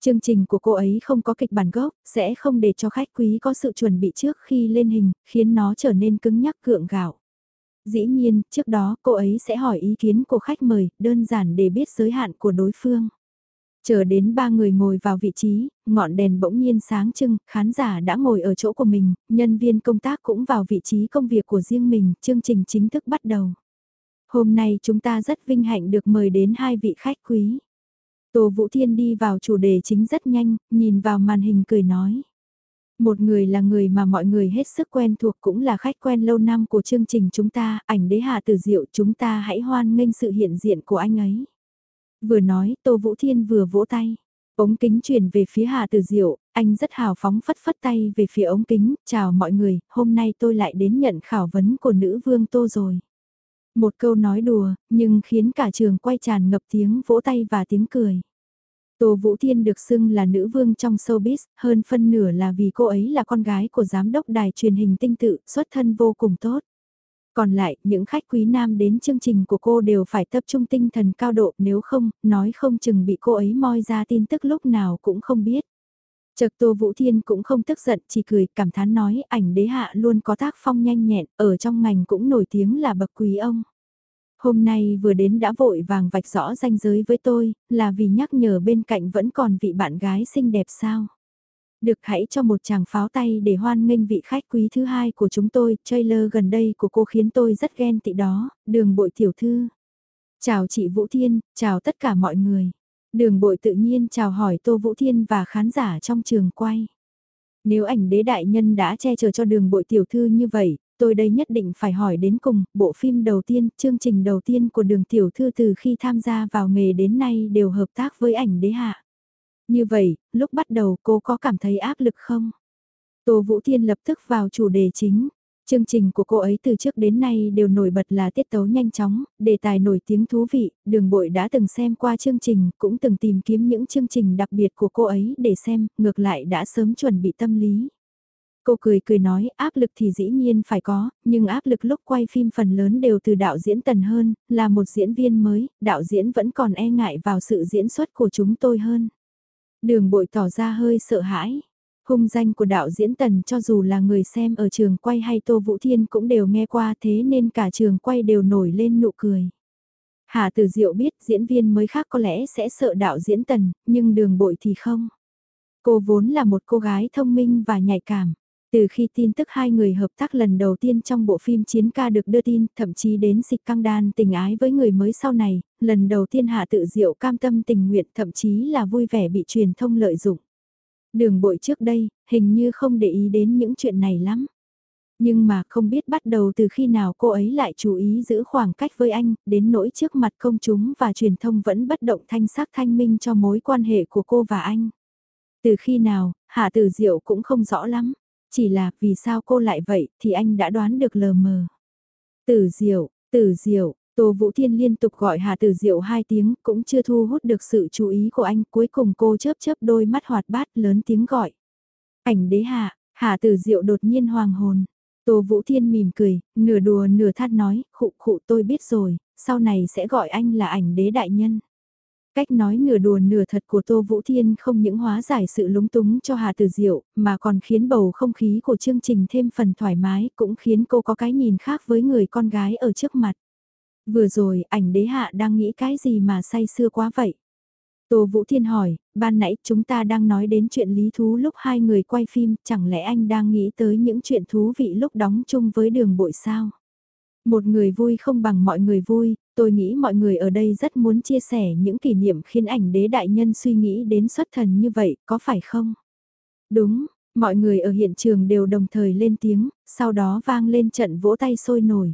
Chương trình của cô ấy không có kịch bản gốc, sẽ không để cho khách quý có sự chuẩn bị trước khi lên hình, khiến nó trở nên cứng nhắc cượng gạo. Dĩ nhiên, trước đó cô ấy sẽ hỏi ý kiến của khách mời, đơn giản để biết giới hạn của đối phương. Chờ đến ba người ngồi vào vị trí, ngọn đèn bỗng nhiên sáng trưng, khán giả đã ngồi ở chỗ của mình, nhân viên công tác cũng vào vị trí công việc của riêng mình, chương trình chính thức bắt đầu. Hôm nay chúng ta rất vinh hạnh được mời đến hai vị khách quý. Tô Vũ Thiên đi vào chủ đề chính rất nhanh, nhìn vào màn hình cười nói. Một người là người mà mọi người hết sức quen thuộc cũng là khách quen lâu năm của chương trình chúng ta, ảnh đế hạ tử diệu chúng ta hãy hoan nghênh sự hiện diện của anh ấy. Vừa nói, Tô Vũ Thiên vừa vỗ tay. Ống kính chuyển về phía Hà Tử Diệu, anh rất hào phóng phất phất tay về phía ống kính, chào mọi người, hôm nay tôi lại đến nhận khảo vấn của nữ vương Tô rồi. Một câu nói đùa, nhưng khiến cả trường quay tràn ngập tiếng vỗ tay và tiếng cười. Tô Vũ Thiên được xưng là nữ vương trong showbiz, hơn phân nửa là vì cô ấy là con gái của giám đốc đài truyền hình tinh tự, xuất thân vô cùng tốt. Còn lại, những khách quý nam đến chương trình của cô đều phải tập trung tinh thần cao độ, nếu không, nói không chừng bị cô ấy moi ra tin tức lúc nào cũng không biết. Chợt Tô Vũ Thiên cũng không tức giận, chỉ cười, cảm thán nói, ảnh đế hạ luôn có tác phong nhanh nhẹn, ở trong ngành cũng nổi tiếng là bậc quý ông. Hôm nay vừa đến đã vội vàng vạch rõ ranh giới với tôi, là vì nhắc nhở bên cạnh vẫn còn vị bạn gái xinh đẹp sao. Được hãy cho một chàng pháo tay để hoan nghênh vị khách quý thứ hai của chúng tôi, trailer gần đây của cô khiến tôi rất ghen tị đó, đường bội tiểu thư. Chào chị Vũ Thiên, chào tất cả mọi người. Đường bội tự nhiên chào hỏi Tô Vũ Thiên và khán giả trong trường quay. Nếu ảnh đế đại nhân đã che chở cho đường bội tiểu thư như vậy, tôi đây nhất định phải hỏi đến cùng, bộ phim đầu tiên, chương trình đầu tiên của đường tiểu thư từ khi tham gia vào nghề đến nay đều hợp tác với ảnh đế hạ. Như vậy, lúc bắt đầu cô có cảm thấy áp lực không? Tô Vũ Thiên lập tức vào chủ đề chính. Chương trình của cô ấy từ trước đến nay đều nổi bật là tiết tấu nhanh chóng, đề tài nổi tiếng thú vị, đường bội đã từng xem qua chương trình, cũng từng tìm kiếm những chương trình đặc biệt của cô ấy để xem, ngược lại đã sớm chuẩn bị tâm lý. Cô cười cười nói áp lực thì dĩ nhiên phải có, nhưng áp lực lúc quay phim phần lớn đều từ đạo diễn tần hơn, là một diễn viên mới, đạo diễn vẫn còn e ngại vào sự diễn xuất của chúng tôi hơn. Đường bội tỏ ra hơi sợ hãi. Hung danh của đạo diễn Tần cho dù là người xem ở trường quay hay Tô Vũ Thiên cũng đều nghe qua thế nên cả trường quay đều nổi lên nụ cười. Hà Tử Diệu biết diễn viên mới khác có lẽ sẽ sợ đạo diễn Tần, nhưng đường bội thì không. Cô vốn là một cô gái thông minh và nhạy cảm. Từ khi tin tức hai người hợp tác lần đầu tiên trong bộ phim Chiến ca được đưa tin, thậm chí đến dịch căng đan tình ái với người mới sau này, lần đầu tiên Hạ tự diệu cam tâm tình nguyện thậm chí là vui vẻ bị truyền thông lợi dụng. Đường bội trước đây, hình như không để ý đến những chuyện này lắm. Nhưng mà không biết bắt đầu từ khi nào cô ấy lại chú ý giữ khoảng cách với anh, đến nỗi trước mặt công chúng và truyền thông vẫn bất động thanh sắc thanh minh cho mối quan hệ của cô và anh. Từ khi nào, Hạ Tử Diệu cũng không rõ lắm. Chỉ là vì sao cô lại vậy thì anh đã đoán được lờ mờ. Tử diệu, tử diệu, Tô Vũ Thiên liên tục gọi Hà Tử Diệu hai tiếng cũng chưa thu hút được sự chú ý của anh. Cuối cùng cô chớp chớp đôi mắt hoạt bát lớn tiếng gọi. Ảnh đế hạ, Hà Tử Diệu đột nhiên hoàng hồn. Tô Vũ Thiên mỉm cười, nửa đùa nửa thắt nói, khụ khụ tôi biết rồi, sau này sẽ gọi anh là ảnh đế đại nhân. Cách nói nửa đùa nửa thật của Tô Vũ Thiên không những hóa giải sự lúng túng cho Hà Tử Diệu, mà còn khiến bầu không khí của chương trình thêm phần thoải mái, cũng khiến cô có cái nhìn khác với người con gái ở trước mặt. Vừa rồi, ảnh đế hạ đang nghĩ cái gì mà say sưa quá vậy? Tô Vũ Thiên hỏi, ban nãy chúng ta đang nói đến chuyện lý thú lúc hai người quay phim, chẳng lẽ anh đang nghĩ tới những chuyện thú vị lúc đóng chung với đường bội sao? Một người vui không bằng mọi người vui, tôi nghĩ mọi người ở đây rất muốn chia sẻ những kỷ niệm khiến ảnh đế đại nhân suy nghĩ đến xuất thần như vậy, có phải không? Đúng, mọi người ở hiện trường đều đồng thời lên tiếng, sau đó vang lên trận vỗ tay sôi nổi.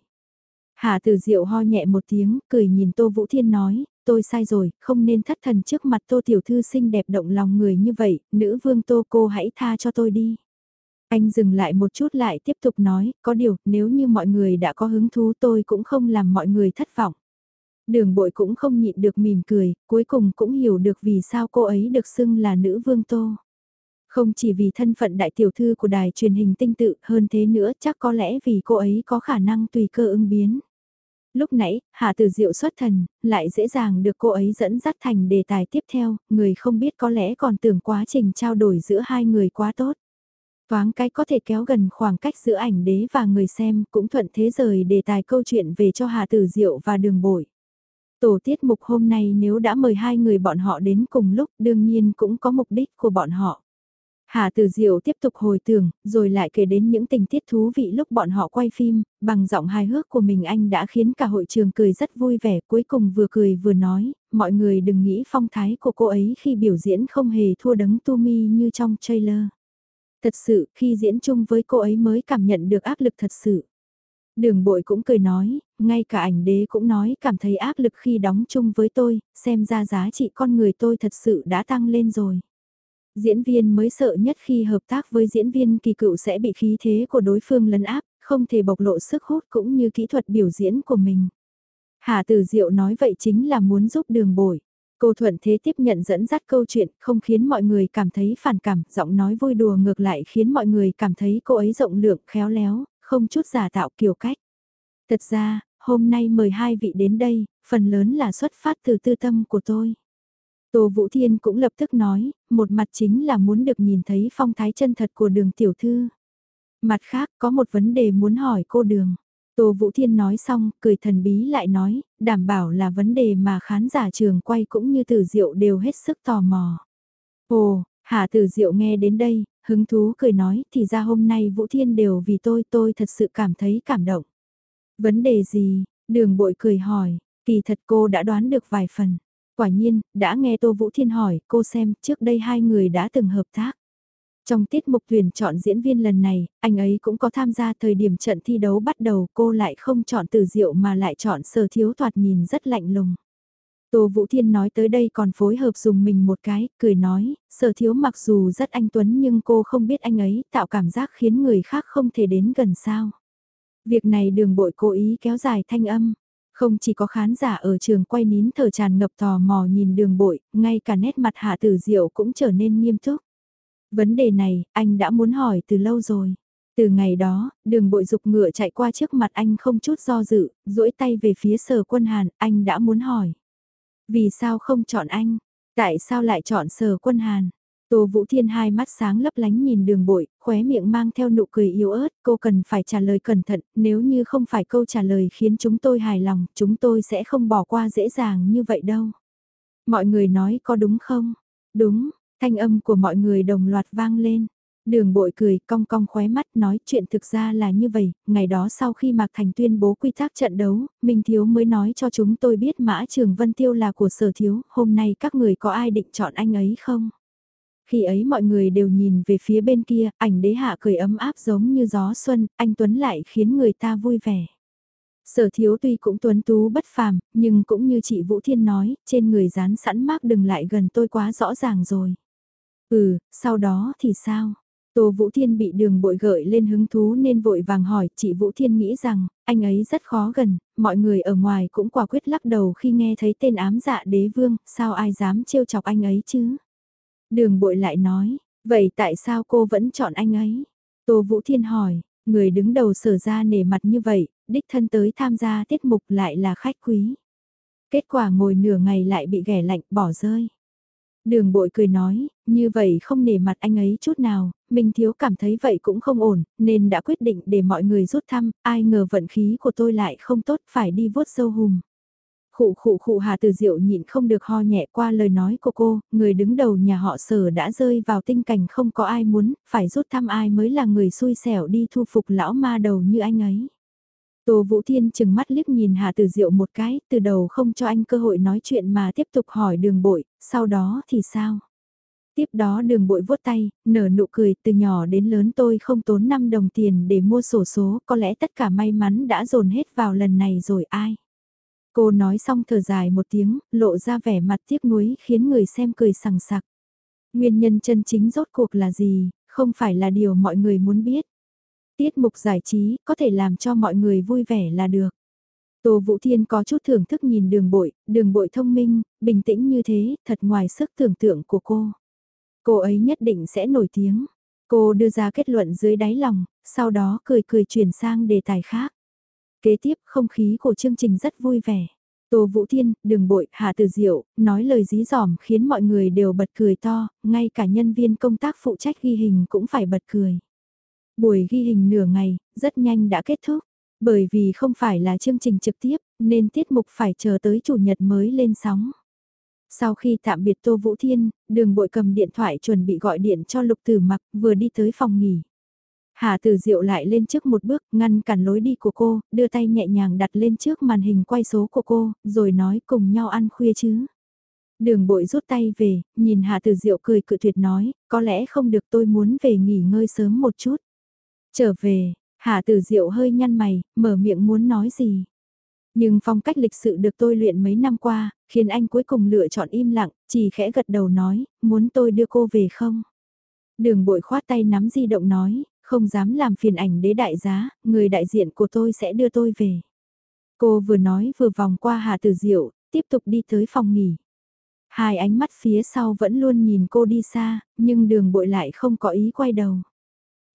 Hạ Tử Diệu ho nhẹ một tiếng, cười nhìn Tô Vũ Thiên nói, tôi sai rồi, không nên thất thần trước mặt Tô Tiểu Thư xinh đẹp động lòng người như vậy, nữ vương Tô cô hãy tha cho tôi đi. Anh dừng lại một chút lại tiếp tục nói, có điều, nếu như mọi người đã có hứng thú tôi cũng không làm mọi người thất vọng. Đường bội cũng không nhịn được mỉm cười, cuối cùng cũng hiểu được vì sao cô ấy được xưng là nữ vương tô. Không chỉ vì thân phận đại tiểu thư của đài truyền hình tinh tự hơn thế nữa chắc có lẽ vì cô ấy có khả năng tùy cơ ứng biến. Lúc nãy, Hạ Tử Diệu xuất thần, lại dễ dàng được cô ấy dẫn dắt thành đề tài tiếp theo, người không biết có lẽ còn tưởng quá trình trao đổi giữa hai người quá tốt. Thoáng cái có thể kéo gần khoảng cách giữa ảnh đế và người xem cũng thuận thế rời đề tài câu chuyện về cho Hà Tử Diệu và đường bội. Tổ tiết mục hôm nay nếu đã mời hai người bọn họ đến cùng lúc đương nhiên cũng có mục đích của bọn họ. Hà Tử Diệu tiếp tục hồi tưởng, rồi lại kể đến những tình tiết thú vị lúc bọn họ quay phim, bằng giọng hài hước của mình anh đã khiến cả hội trường cười rất vui vẻ, cuối cùng vừa cười vừa nói, mọi người đừng nghĩ phong thái của cô ấy khi biểu diễn không hề thua đấng tu mi như trong trailer. Thật sự, khi diễn chung với cô ấy mới cảm nhận được áp lực thật sự. Đường bội cũng cười nói, ngay cả ảnh đế cũng nói cảm thấy áp lực khi đóng chung với tôi, xem ra giá trị con người tôi thật sự đã tăng lên rồi. Diễn viên mới sợ nhất khi hợp tác với diễn viên kỳ cựu sẽ bị khí thế của đối phương lấn áp, không thể bộc lộ sức hút cũng như kỹ thuật biểu diễn của mình. Hà Tử Diệu nói vậy chính là muốn giúp đường bội. Cô thuận thế tiếp nhận dẫn dắt câu chuyện, không khiến mọi người cảm thấy phản cảm, giọng nói vui đùa ngược lại khiến mọi người cảm thấy cô ấy rộng lượng, khéo léo, không chút giả tạo kiểu cách. Thật ra, hôm nay mời hai vị đến đây, phần lớn là xuất phát từ tư tâm của tôi. Tô Vũ Thiên cũng lập tức nói, một mặt chính là muốn được nhìn thấy phong thái chân thật của đường tiểu thư. Mặt khác có một vấn đề muốn hỏi cô đường. Tô Vũ Thiên nói xong, cười thần bí lại nói, đảm bảo là vấn đề mà khán giả trường quay cũng như tử diệu đều hết sức tò mò. Ồ, Hạ tử diệu nghe đến đây, hứng thú cười nói thì ra hôm nay Vũ Thiên đều vì tôi tôi thật sự cảm thấy cảm động. Vấn đề gì? Đường bội cười hỏi, kỳ thật cô đã đoán được vài phần. Quả nhiên, đã nghe Tô Vũ Thiên hỏi cô xem trước đây hai người đã từng hợp tác. Trong tiết mục tuyển chọn diễn viên lần này, anh ấy cũng có tham gia thời điểm trận thi đấu bắt đầu cô lại không chọn từ diệu mà lại chọn sở thiếu thoạt nhìn rất lạnh lùng. Tô Vũ Thiên nói tới đây còn phối hợp dùng mình một cái, cười nói, sở thiếu mặc dù rất anh Tuấn nhưng cô không biết anh ấy tạo cảm giác khiến người khác không thể đến gần sao. Việc này đường bội cố ý kéo dài thanh âm. Không chỉ có khán giả ở trường quay nín thở tràn ngập tò mò nhìn đường bội, ngay cả nét mặt hạ tử diệu cũng trở nên nghiêm túc. Vấn đề này, anh đã muốn hỏi từ lâu rồi. Từ ngày đó, đường bội dục ngựa chạy qua trước mặt anh không chút do dự, duỗi tay về phía sở quân hàn, anh đã muốn hỏi. Vì sao không chọn anh? Tại sao lại chọn sở quân hàn? Tô Vũ Thiên hai mắt sáng lấp lánh nhìn đường bội, khóe miệng mang theo nụ cười yếu ớt, cô cần phải trả lời cẩn thận, nếu như không phải câu trả lời khiến chúng tôi hài lòng, chúng tôi sẽ không bỏ qua dễ dàng như vậy đâu. Mọi người nói có đúng không? Đúng, thanh âm của mọi người đồng loạt vang lên. Đường bội cười cong cong khóe mắt nói chuyện thực ra là như vậy, ngày đó sau khi Mạc Thành tuyên bố quy tắc trận đấu, Minh Thiếu mới nói cho chúng tôi biết Mã Trường Vân Tiêu là của sở thiếu, hôm nay các người có ai định chọn anh ấy không? Khi ấy mọi người đều nhìn về phía bên kia, ảnh đế hạ cười ấm áp giống như gió xuân, anh Tuấn lại khiến người ta vui vẻ. Sở thiếu tuy cũng tuấn tú bất phàm, nhưng cũng như chị Vũ Thiên nói, trên người dán sẵn mác đừng lại gần tôi quá rõ ràng rồi. Ừ, sau đó thì sao? Tô Vũ Thiên bị đường bội gợi lên hứng thú nên vội vàng hỏi, chị Vũ Thiên nghĩ rằng, anh ấy rất khó gần, mọi người ở ngoài cũng quả quyết lắc đầu khi nghe thấy tên ám dạ đế vương, sao ai dám trêu chọc anh ấy chứ? Đường bội lại nói, vậy tại sao cô vẫn chọn anh ấy? Tô Vũ Thiên hỏi, người đứng đầu sở ra nể mặt như vậy, đích thân tới tham gia tiết mục lại là khách quý. Kết quả ngồi nửa ngày lại bị ghẻ lạnh bỏ rơi. Đường bội cười nói, như vậy không nể mặt anh ấy chút nào, mình Thiếu cảm thấy vậy cũng không ổn, nên đã quyết định để mọi người rút thăm, ai ngờ vận khí của tôi lại không tốt phải đi vuốt sâu hùm. Khụ khụ khụ Hà Từ Diệu nhịn không được ho nhẹ qua lời nói của cô, người đứng đầu nhà họ sở đã rơi vào tinh cảnh không có ai muốn, phải rút thăm ai mới là người xui xẻo đi thu phục lão ma đầu như anh ấy. Tô Vũ Thiên chừng mắt liếc nhìn Hà Tử Diệu một cái, từ đầu không cho anh cơ hội nói chuyện mà tiếp tục hỏi đường bội, sau đó thì sao? Tiếp đó đường bội vuốt tay, nở nụ cười từ nhỏ đến lớn tôi không tốn 5 đồng tiền để mua sổ số, có lẽ tất cả may mắn đã dồn hết vào lần này rồi ai? Cô nói xong thở dài một tiếng, lộ ra vẻ mặt tiếc nuối khiến người xem cười sằng sặc. Nguyên nhân chân chính rốt cuộc là gì, không phải là điều mọi người muốn biết. Tiết mục giải trí có thể làm cho mọi người vui vẻ là được. Tô Vũ Thiên có chút thưởng thức nhìn đường bội, đường bội thông minh, bình tĩnh như thế, thật ngoài sức tưởng tượng của cô. Cô ấy nhất định sẽ nổi tiếng. Cô đưa ra kết luận dưới đáy lòng, sau đó cười cười chuyển sang đề tài khác. Kế tiếp không khí của chương trình rất vui vẻ. Tô Vũ Thiên, đường bội, Hạ Tử Diệu, nói lời dí dỏm khiến mọi người đều bật cười to, ngay cả nhân viên công tác phụ trách ghi hình cũng phải bật cười. Buổi ghi hình nửa ngày, rất nhanh đã kết thúc. Bởi vì không phải là chương trình trực tiếp, nên tiết mục phải chờ tới chủ nhật mới lên sóng. Sau khi tạm biệt Tô Vũ Thiên, đường bội cầm điện thoại chuẩn bị gọi điện cho Lục Tử Mặc vừa đi tới phòng nghỉ. Hà Tử Diệu lại lên trước một bước, ngăn cản lối đi của cô, đưa tay nhẹ nhàng đặt lên trước màn hình quay số của cô, rồi nói cùng nhau ăn khuya chứ. Đường bội rút tay về, nhìn Hà Tử Diệu cười cự tuyệt nói, có lẽ không được tôi muốn về nghỉ ngơi sớm một chút. Trở về, Hà Tử Diệu hơi nhăn mày, mở miệng muốn nói gì. Nhưng phong cách lịch sự được tôi luyện mấy năm qua, khiến anh cuối cùng lựa chọn im lặng, chỉ khẽ gật đầu nói, muốn tôi đưa cô về không? Đường bội khoát tay nắm di động nói, không dám làm phiền ảnh đế đại giá, người đại diện của tôi sẽ đưa tôi về. Cô vừa nói vừa vòng qua Hà Tử Diệu, tiếp tục đi tới phòng nghỉ. Hai ánh mắt phía sau vẫn luôn nhìn cô đi xa, nhưng đường bội lại không có ý quay đầu.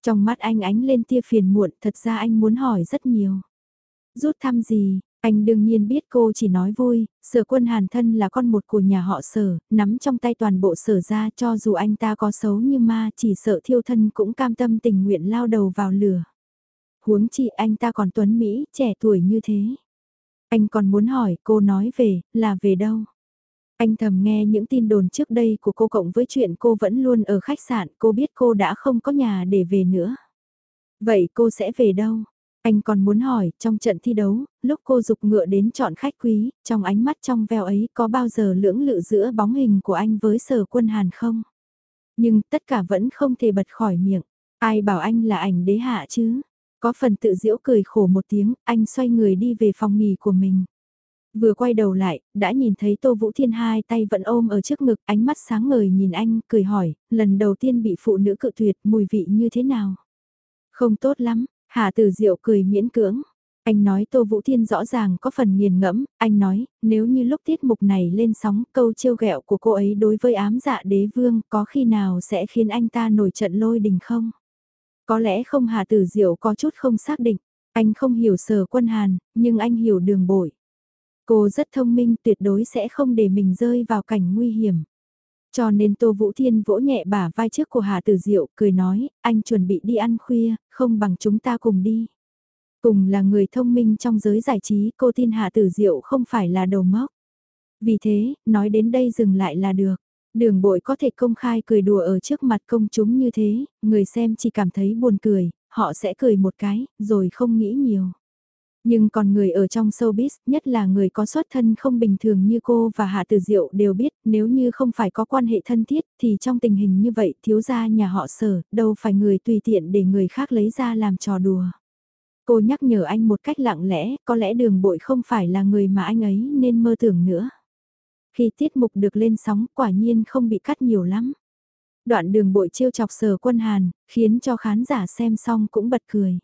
Trong mắt anh ánh lên tia phiền muộn, thật ra anh muốn hỏi rất nhiều. Rút thăm gì, anh đương nhiên biết cô chỉ nói vui, sở quân hàn thân là con một của nhà họ sở, nắm trong tay toàn bộ sở ra cho dù anh ta có xấu như ma chỉ sợ thiêu thân cũng cam tâm tình nguyện lao đầu vào lửa. Huống chi anh ta còn tuấn Mỹ, trẻ tuổi như thế. Anh còn muốn hỏi cô nói về, là về đâu? Anh thầm nghe những tin đồn trước đây của cô cộng với chuyện cô vẫn luôn ở khách sạn, cô biết cô đã không có nhà để về nữa. Vậy cô sẽ về đâu? Anh còn muốn hỏi, trong trận thi đấu, lúc cô dục ngựa đến chọn khách quý, trong ánh mắt trong veo ấy có bao giờ lưỡng lự giữa bóng hình của anh với sở quân hàn không? Nhưng tất cả vẫn không thể bật khỏi miệng. Ai bảo anh là ảnh đế hạ chứ? Có phần tự diễu cười khổ một tiếng, anh xoay người đi về phòng nghỉ của mình. Vừa quay đầu lại, đã nhìn thấy Tô Vũ Thiên hai tay vẫn ôm ở trước ngực, ánh mắt sáng ngời nhìn anh, cười hỏi, lần đầu tiên bị phụ nữ cự tuyệt, mùi vị như thế nào? Không tốt lắm, Hà Tử Diệu cười miễn cưỡng. Anh nói Tô Vũ Thiên rõ ràng có phần nghiền ngẫm, anh nói, nếu như lúc tiết mục này lên sóng câu trêu ghẹo của cô ấy đối với ám dạ đế vương có khi nào sẽ khiến anh ta nổi trận lôi đình không? Có lẽ không Hà Tử Diệu có chút không xác định, anh không hiểu sở quân hàn, nhưng anh hiểu đường bội. Cô rất thông minh tuyệt đối sẽ không để mình rơi vào cảnh nguy hiểm. Cho nên Tô Vũ Thiên vỗ nhẹ bả vai trước của Hà Tử Diệu, cười nói, anh chuẩn bị đi ăn khuya, không bằng chúng ta cùng đi. Cùng là người thông minh trong giới giải trí, cô tin Hà Tử Diệu không phải là đầu mốc. Vì thế, nói đến đây dừng lại là được. Đường bội có thể công khai cười đùa ở trước mặt công chúng như thế, người xem chỉ cảm thấy buồn cười, họ sẽ cười một cái, rồi không nghĩ nhiều. Nhưng còn người ở trong showbiz, nhất là người có xuất thân không bình thường như cô và Hạ Tử Diệu đều biết nếu như không phải có quan hệ thân thiết thì trong tình hình như vậy thiếu gia nhà họ sở, đâu phải người tùy tiện để người khác lấy ra làm trò đùa. Cô nhắc nhở anh một cách lặng lẽ, có lẽ đường bội không phải là người mà anh ấy nên mơ tưởng nữa. Khi tiết mục được lên sóng quả nhiên không bị cắt nhiều lắm. Đoạn đường bội trêu chọc sở quân hàn, khiến cho khán giả xem xong cũng bật cười.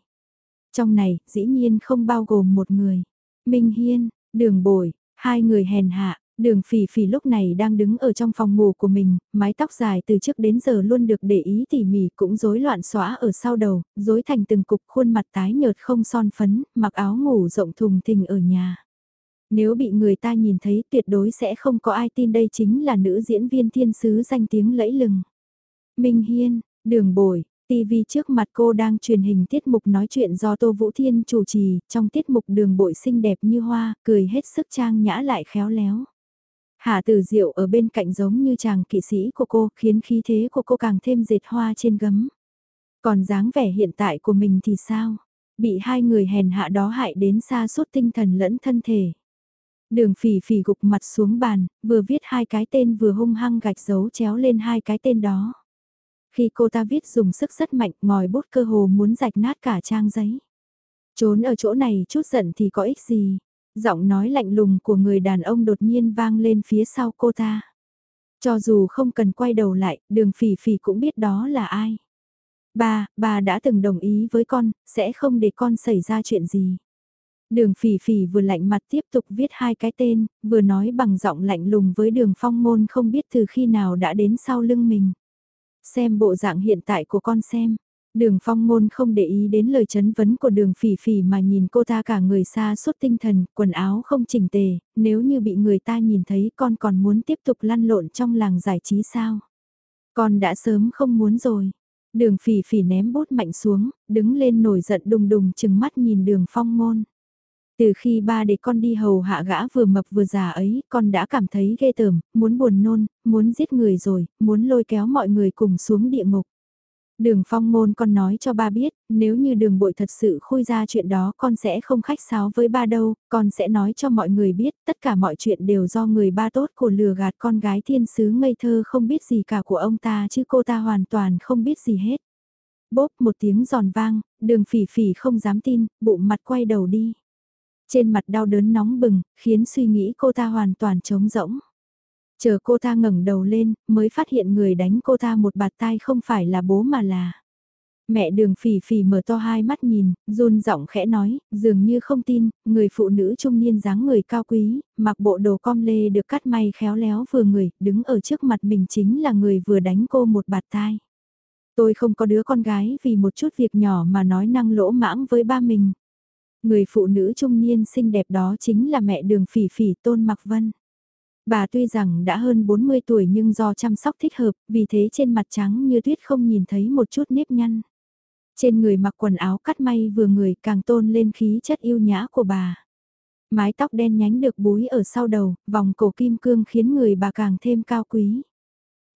Trong này, dĩ nhiên không bao gồm một người. Minh Hiên, đường bội, hai người hèn hạ, Đường phỉ phỉ lúc này đang đứng ở trong phòng ngủ của mình, mái tóc dài từ trước đến giờ luôn được để ý tỉ mỉ cũng rối loạn xóa ở sau đầu, rối thành từng cục khuôn mặt tái nhợt không son phấn, mặc áo ngủ rộng thùng thình ở nhà. Nếu bị người ta nhìn thấy tuyệt đối sẽ không có ai tin đây chính là nữ diễn viên thiên sứ danh tiếng lẫy lừng. Minh Hiên, đường bồi, TV trước mặt cô đang truyền hình tiết mục nói chuyện do Tô Vũ Thiên chủ trì, trong tiết mục đường bội xinh đẹp như hoa, cười hết sức trang nhã lại khéo léo. Hạ tử diệu ở bên cạnh giống như chàng kỵ sĩ của cô khiến khí thế của cô càng thêm dệt hoa trên gấm. Còn dáng vẻ hiện tại của mình thì sao? Bị hai người hèn hạ đó hại đến xa suốt tinh thần lẫn thân thể. Đường phỉ phỉ gục mặt xuống bàn, vừa viết hai cái tên vừa hung hăng gạch dấu chéo lên hai cái tên đó. Khi cô ta viết dùng sức rất mạnh, ngòi bút cơ hồ muốn rạch nát cả trang giấy. Trốn ở chỗ này chút giận thì có ích gì. Giọng nói lạnh lùng của người đàn ông đột nhiên vang lên phía sau cô ta. Cho dù không cần quay đầu lại, đường phỉ phỉ cũng biết đó là ai. Ba, bà đã từng đồng ý với con, sẽ không để con xảy ra chuyện gì. Đường phỉ phỉ vừa lạnh mặt tiếp tục viết hai cái tên, vừa nói bằng giọng lạnh lùng với đường phong môn không biết từ khi nào đã đến sau lưng mình. Xem bộ dạng hiện tại của con xem. Đường phong ngôn không để ý đến lời chấn vấn của đường phỉ phỉ mà nhìn cô ta cả người xa suốt tinh thần, quần áo không chỉnh tề, nếu như bị người ta nhìn thấy con còn muốn tiếp tục lăn lộn trong làng giải trí sao? Con đã sớm không muốn rồi. Đường phỉ phỉ ném bút mạnh xuống, đứng lên nổi giận đùng đùng chừng mắt nhìn đường phong ngôn. Từ khi ba để con đi hầu hạ gã vừa mập vừa già ấy, con đã cảm thấy ghê tởm, muốn buồn nôn, muốn giết người rồi, muốn lôi kéo mọi người cùng xuống địa ngục. Đường phong môn con nói cho ba biết, nếu như đường bội thật sự khui ra chuyện đó con sẽ không khách sáo với ba đâu, con sẽ nói cho mọi người biết tất cả mọi chuyện đều do người ba tốt của lừa gạt con gái thiên sứ ngây thơ không biết gì cả của ông ta chứ cô ta hoàn toàn không biết gì hết. Bốp một tiếng giòn vang, đường phỉ phỉ không dám tin, bụng mặt quay đầu đi. Trên mặt đau đớn nóng bừng, khiến suy nghĩ cô ta hoàn toàn trống rỗng. Chờ cô ta ngẩng đầu lên, mới phát hiện người đánh cô ta một bạt tai không phải là bố mà là. Mẹ đường phỉ phỉ mở to hai mắt nhìn, run giọng khẽ nói, dường như không tin, người phụ nữ trung niên dáng người cao quý, mặc bộ đồ com lê được cắt may khéo léo vừa người, đứng ở trước mặt mình chính là người vừa đánh cô một bạt tai. Tôi không có đứa con gái vì một chút việc nhỏ mà nói năng lỗ mãng với ba mình. Người phụ nữ trung niên xinh đẹp đó chính là mẹ đường phỉ phỉ Tôn Mặc Vân. Bà tuy rằng đã hơn 40 tuổi nhưng do chăm sóc thích hợp, vì thế trên mặt trắng như tuyết không nhìn thấy một chút nếp nhăn. Trên người mặc quần áo cắt may vừa người càng tôn lên khí chất yêu nhã của bà. Mái tóc đen nhánh được búi ở sau đầu, vòng cổ kim cương khiến người bà càng thêm cao quý.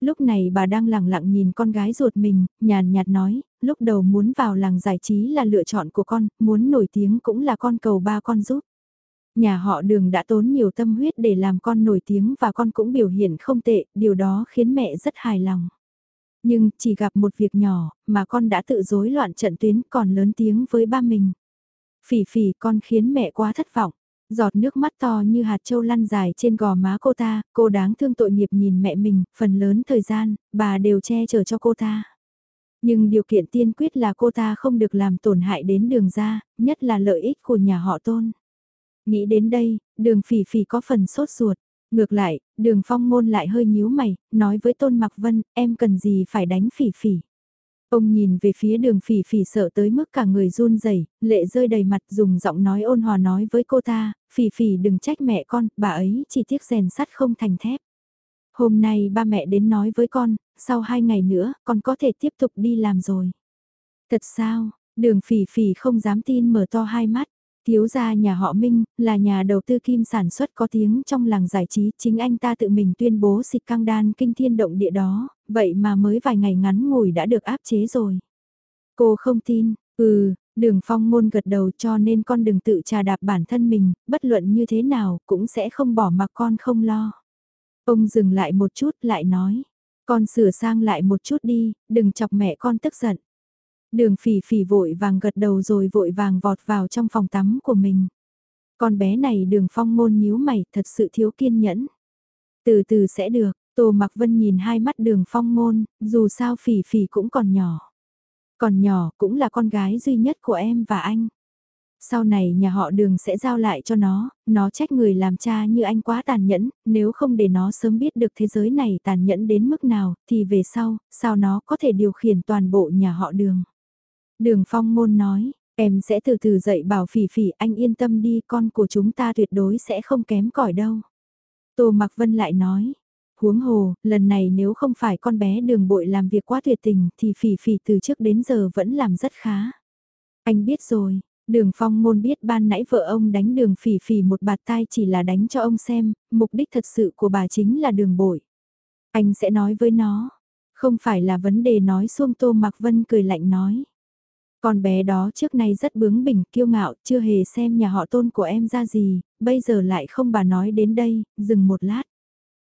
Lúc này bà đang lặng lặng nhìn con gái ruột mình, nhàn nhạt nói, lúc đầu muốn vào làng giải trí là lựa chọn của con, muốn nổi tiếng cũng là con cầu ba con giúp. Nhà họ đường đã tốn nhiều tâm huyết để làm con nổi tiếng và con cũng biểu hiện không tệ, điều đó khiến mẹ rất hài lòng. Nhưng chỉ gặp một việc nhỏ mà con đã tự rối loạn trận tuyến còn lớn tiếng với ba mình. Phỉ phỉ con khiến mẹ quá thất vọng. Giọt nước mắt to như hạt châu lăn dài trên gò má cô ta, cô đáng thương tội nghiệp nhìn mẹ mình, phần lớn thời gian, bà đều che chở cho cô ta. Nhưng điều kiện tiên quyết là cô ta không được làm tổn hại đến đường ra, nhất là lợi ích của nhà họ tôn. Nghĩ đến đây, đường phỉ phỉ có phần sốt ruột. Ngược lại, đường phong ngôn lại hơi nhíu mày, nói với Tôn Mặc Vân, em cần gì phải đánh phỉ phỉ. Ông nhìn về phía đường phỉ phỉ sợ tới mức cả người run rẩy lệ rơi đầy mặt dùng giọng nói ôn hòa nói với cô ta, phỉ phỉ đừng trách mẹ con, bà ấy chỉ tiếc rèn sắt không thành thép. Hôm nay ba mẹ đến nói với con, sau hai ngày nữa, con có thể tiếp tục đi làm rồi. Thật sao, đường phỉ phỉ không dám tin mở to hai mắt. Thiếu gia nhà họ Minh, là nhà đầu tư kim sản xuất có tiếng trong làng giải trí, chính anh ta tự mình tuyên bố xịt căng đan kinh thiên động địa đó, vậy mà mới vài ngày ngắn ngủi đã được áp chế rồi. Cô không tin, ừ, đường phong ngôn gật đầu cho nên con đừng tự trà đạp bản thân mình, bất luận như thế nào cũng sẽ không bỏ mặc con không lo. Ông dừng lại một chút lại nói, con sửa sang lại một chút đi, đừng chọc mẹ con tức giận. Đường phỉ phỉ vội vàng gật đầu rồi vội vàng vọt vào trong phòng tắm của mình. Con bé này đường phong ngôn nhíu mày thật sự thiếu kiên nhẫn. Từ từ sẽ được, Tô Mặc Vân nhìn hai mắt đường phong ngôn, dù sao phỉ phỉ cũng còn nhỏ. Còn nhỏ cũng là con gái duy nhất của em và anh. Sau này nhà họ đường sẽ giao lại cho nó, nó trách người làm cha như anh quá tàn nhẫn, nếu không để nó sớm biết được thế giới này tàn nhẫn đến mức nào, thì về sau, sao nó có thể điều khiển toàn bộ nhà họ đường. Đường phong môn nói, em sẽ từ từ dạy bảo phỉ phỉ anh yên tâm đi con của chúng ta tuyệt đối sẽ không kém cỏi đâu. Tô Mạc Vân lại nói, huống hồ, lần này nếu không phải con bé đường bội làm việc quá tuyệt tình thì phỉ phỉ từ trước đến giờ vẫn làm rất khá. Anh biết rồi, đường phong ngôn biết ban nãy vợ ông đánh đường phỉ phỉ một bạt tai chỉ là đánh cho ông xem, mục đích thật sự của bà chính là đường bội. Anh sẽ nói với nó, không phải là vấn đề nói xuông tô Mạc Vân cười lạnh nói. Con bé đó trước nay rất bướng bỉnh, kiêu ngạo, chưa hề xem nhà họ tôn của em ra gì, bây giờ lại không bà nói đến đây, dừng một lát.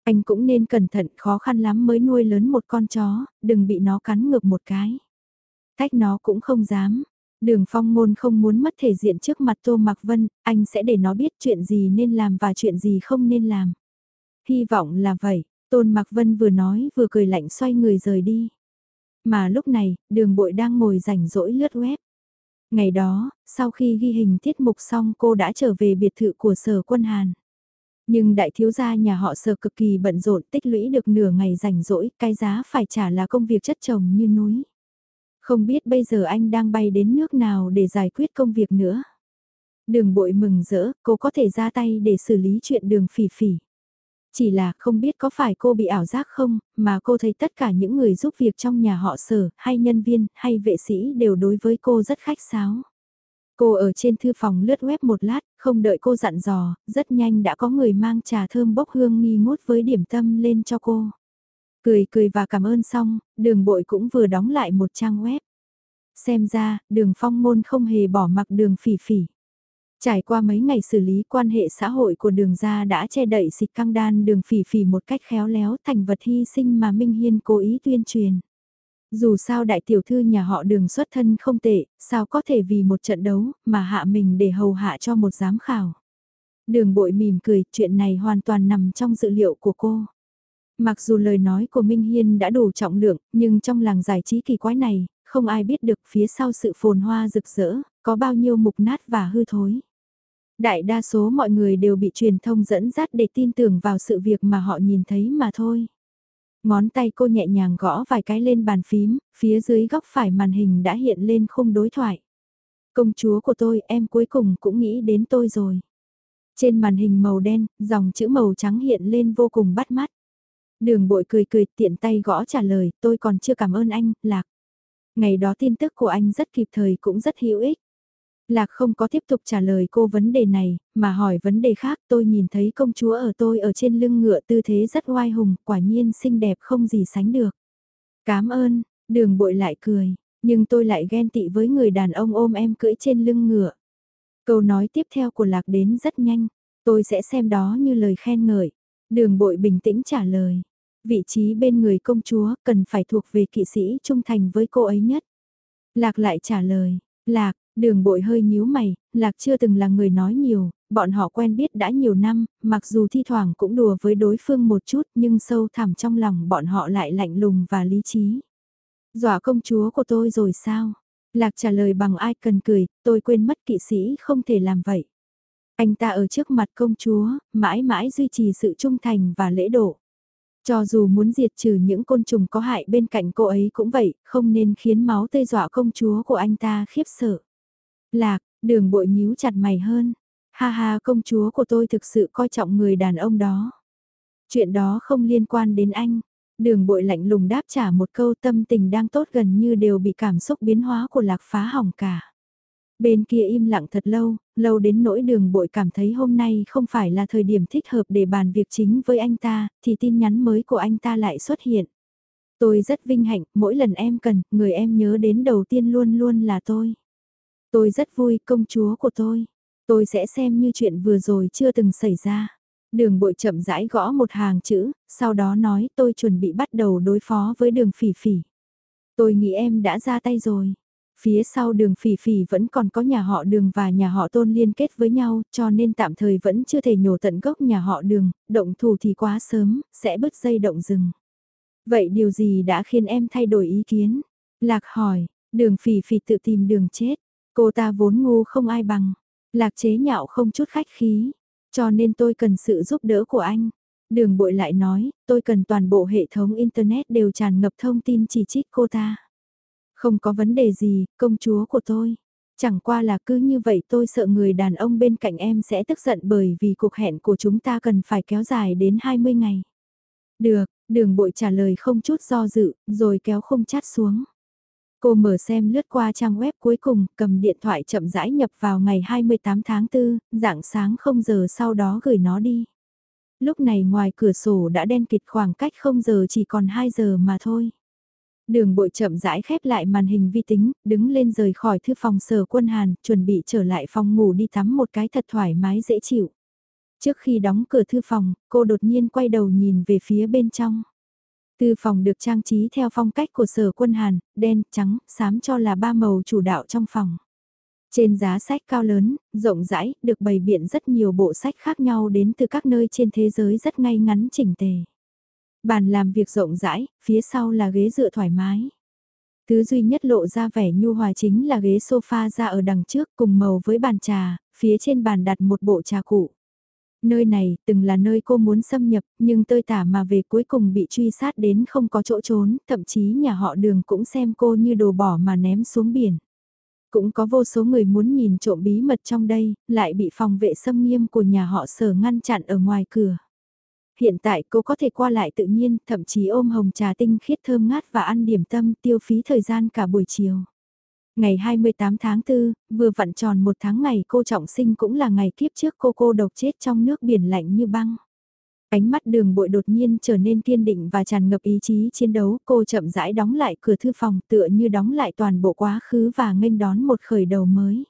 Anh cũng nên cẩn thận, khó khăn lắm mới nuôi lớn một con chó, đừng bị nó cắn ngược một cái. Cách nó cũng không dám. Đường phong ngôn không muốn mất thể diện trước mặt Tô Mạc Vân, anh sẽ để nó biết chuyện gì nên làm và chuyện gì không nên làm. Hy vọng là vậy, Tôn Mạc Vân vừa nói vừa cười lạnh xoay người rời đi. Mà lúc này, đường bội đang ngồi rảnh rỗi lướt web. Ngày đó, sau khi ghi hình tiết mục xong cô đã trở về biệt thự của sở quân Hàn. Nhưng đại thiếu gia nhà họ sở cực kỳ bận rộn tích lũy được nửa ngày rảnh rỗi, cái giá phải trả là công việc chất chồng như núi. Không biết bây giờ anh đang bay đến nước nào để giải quyết công việc nữa. Đường bội mừng rỡ, cô có thể ra tay để xử lý chuyện đường phỉ phỉ. Chỉ là không biết có phải cô bị ảo giác không, mà cô thấy tất cả những người giúp việc trong nhà họ sở, hay nhân viên, hay vệ sĩ đều đối với cô rất khách sáo. Cô ở trên thư phòng lướt web một lát, không đợi cô dặn dò, rất nhanh đã có người mang trà thơm bốc hương nghi ngút với điểm tâm lên cho cô. Cười cười và cảm ơn xong, đường bội cũng vừa đóng lại một trang web. Xem ra, đường phong môn không hề bỏ mặc đường phỉ phỉ. Trải qua mấy ngày xử lý quan hệ xã hội của đường gia đã che đậy xịt căng đan đường phỉ phỉ một cách khéo léo thành vật hy sinh mà Minh Hiên cố ý tuyên truyền. Dù sao đại tiểu thư nhà họ đường xuất thân không tệ, sao có thể vì một trận đấu mà hạ mình để hầu hạ cho một giám khảo. Đường bội mỉm cười, chuyện này hoàn toàn nằm trong dự liệu của cô. Mặc dù lời nói của Minh Hiên đã đủ trọng lượng, nhưng trong làng giải trí kỳ quái này, không ai biết được phía sau sự phồn hoa rực rỡ, có bao nhiêu mục nát và hư thối. Đại đa số mọi người đều bị truyền thông dẫn dắt để tin tưởng vào sự việc mà họ nhìn thấy mà thôi. Ngón tay cô nhẹ nhàng gõ vài cái lên bàn phím, phía dưới góc phải màn hình đã hiện lên khung đối thoại. Công chúa của tôi, em cuối cùng cũng nghĩ đến tôi rồi. Trên màn hình màu đen, dòng chữ màu trắng hiện lên vô cùng bắt mắt. Đường bội cười cười tiện tay gõ trả lời, tôi còn chưa cảm ơn anh, lạc. Ngày đó tin tức của anh rất kịp thời cũng rất hữu ích. Lạc không có tiếp tục trả lời cô vấn đề này, mà hỏi vấn đề khác tôi nhìn thấy công chúa ở tôi ở trên lưng ngựa tư thế rất oai hùng, quả nhiên xinh đẹp không gì sánh được. Cảm ơn, đường bội lại cười, nhưng tôi lại ghen tị với người đàn ông ôm em cưỡi trên lưng ngựa. Câu nói tiếp theo của Lạc đến rất nhanh, tôi sẽ xem đó như lời khen ngợi. Đường bội bình tĩnh trả lời, vị trí bên người công chúa cần phải thuộc về kỵ sĩ trung thành với cô ấy nhất. Lạc lại trả lời, Lạc, đường bội hơi nhíu mày, Lạc chưa từng là người nói nhiều, bọn họ quen biết đã nhiều năm, mặc dù thi thoảng cũng đùa với đối phương một chút nhưng sâu thẳm trong lòng bọn họ lại lạnh lùng và lý trí. Dọa công chúa của tôi rồi sao? Lạc trả lời bằng ai cần cười, tôi quên mất kỵ sĩ không thể làm vậy. Anh ta ở trước mặt công chúa, mãi mãi duy trì sự trung thành và lễ độ. Cho dù muốn diệt trừ những côn trùng có hại bên cạnh cô ấy cũng vậy, không nên khiến máu tê dọa công chúa của anh ta khiếp sợ. Lạc, đường bội nhíu chặt mày hơn. Ha ha công chúa của tôi thực sự coi trọng người đàn ông đó. Chuyện đó không liên quan đến anh. Đường bội lạnh lùng đáp trả một câu tâm tình đang tốt gần như đều bị cảm xúc biến hóa của lạc phá hỏng cả. Bên kia im lặng thật lâu, lâu đến nỗi đường bội cảm thấy hôm nay không phải là thời điểm thích hợp để bàn việc chính với anh ta, thì tin nhắn mới của anh ta lại xuất hiện. Tôi rất vinh hạnh, mỗi lần em cần, người em nhớ đến đầu tiên luôn luôn là tôi. Tôi rất vui, công chúa của tôi. Tôi sẽ xem như chuyện vừa rồi chưa từng xảy ra. Đường bội chậm rãi gõ một hàng chữ, sau đó nói tôi chuẩn bị bắt đầu đối phó với đường phỉ phỉ. Tôi nghĩ em đã ra tay rồi. Phía sau đường phỉ phỉ vẫn còn có nhà họ đường và nhà họ tôn liên kết với nhau, cho nên tạm thời vẫn chưa thể nhổ tận gốc nhà họ đường, động thủ thì quá sớm, sẽ bứt dây động rừng. Vậy điều gì đã khiến em thay đổi ý kiến? Lạc hỏi, đường phỉ phỉ tự tìm đường chết, cô ta vốn ngu không ai bằng. Lạc chế nhạo không chút khách khí, cho nên tôi cần sự giúp đỡ của anh. Đường bội lại nói, tôi cần toàn bộ hệ thống Internet đều tràn ngập thông tin chỉ trích cô ta. Không có vấn đề gì, công chúa của tôi. Chẳng qua là cứ như vậy tôi sợ người đàn ông bên cạnh em sẽ tức giận bởi vì cuộc hẹn của chúng ta cần phải kéo dài đến 20 ngày. Được, đường bội trả lời không chút do dự, rồi kéo không chát xuống. Cô mở xem lướt qua trang web cuối cùng, cầm điện thoại chậm rãi nhập vào ngày 28 tháng 4, dạng sáng 0 giờ sau đó gửi nó đi. Lúc này ngoài cửa sổ đã đen kịt khoảng cách 0 giờ chỉ còn 2 giờ mà thôi. Đường bội chậm rãi khép lại màn hình vi tính, đứng lên rời khỏi thư phòng sở quân Hàn, chuẩn bị trở lại phòng ngủ đi tắm một cái thật thoải mái dễ chịu. Trước khi đóng cửa thư phòng, cô đột nhiên quay đầu nhìn về phía bên trong. tư phòng được trang trí theo phong cách của sở quân Hàn, đen, trắng, xám cho là ba màu chủ đạo trong phòng. Trên giá sách cao lớn, rộng rãi, được bày biện rất nhiều bộ sách khác nhau đến từ các nơi trên thế giới rất ngay ngắn chỉnh tề. Bàn làm việc rộng rãi, phía sau là ghế dựa thoải mái. Thứ duy nhất lộ ra vẻ nhu hòa chính là ghế sofa ra ở đằng trước cùng màu với bàn trà, phía trên bàn đặt một bộ trà cụ. Nơi này từng là nơi cô muốn xâm nhập, nhưng tơi tả mà về cuối cùng bị truy sát đến không có chỗ trốn, thậm chí nhà họ đường cũng xem cô như đồ bỏ mà ném xuống biển. Cũng có vô số người muốn nhìn trộm bí mật trong đây, lại bị phòng vệ xâm nghiêm của nhà họ sở ngăn chặn ở ngoài cửa. Hiện tại cô có thể qua lại tự nhiên, thậm chí ôm hồng trà tinh khiết thơm ngát và ăn điểm tâm tiêu phí thời gian cả buổi chiều. Ngày 28 tháng 4, vừa vặn tròn một tháng ngày cô trọng sinh cũng là ngày kiếp trước cô cô độc chết trong nước biển lạnh như băng. Ánh mắt đường bội đột nhiên trở nên kiên định và tràn ngập ý chí chiến đấu, cô chậm rãi đóng lại cửa thư phòng tựa như đóng lại toàn bộ quá khứ và nghênh đón một khởi đầu mới.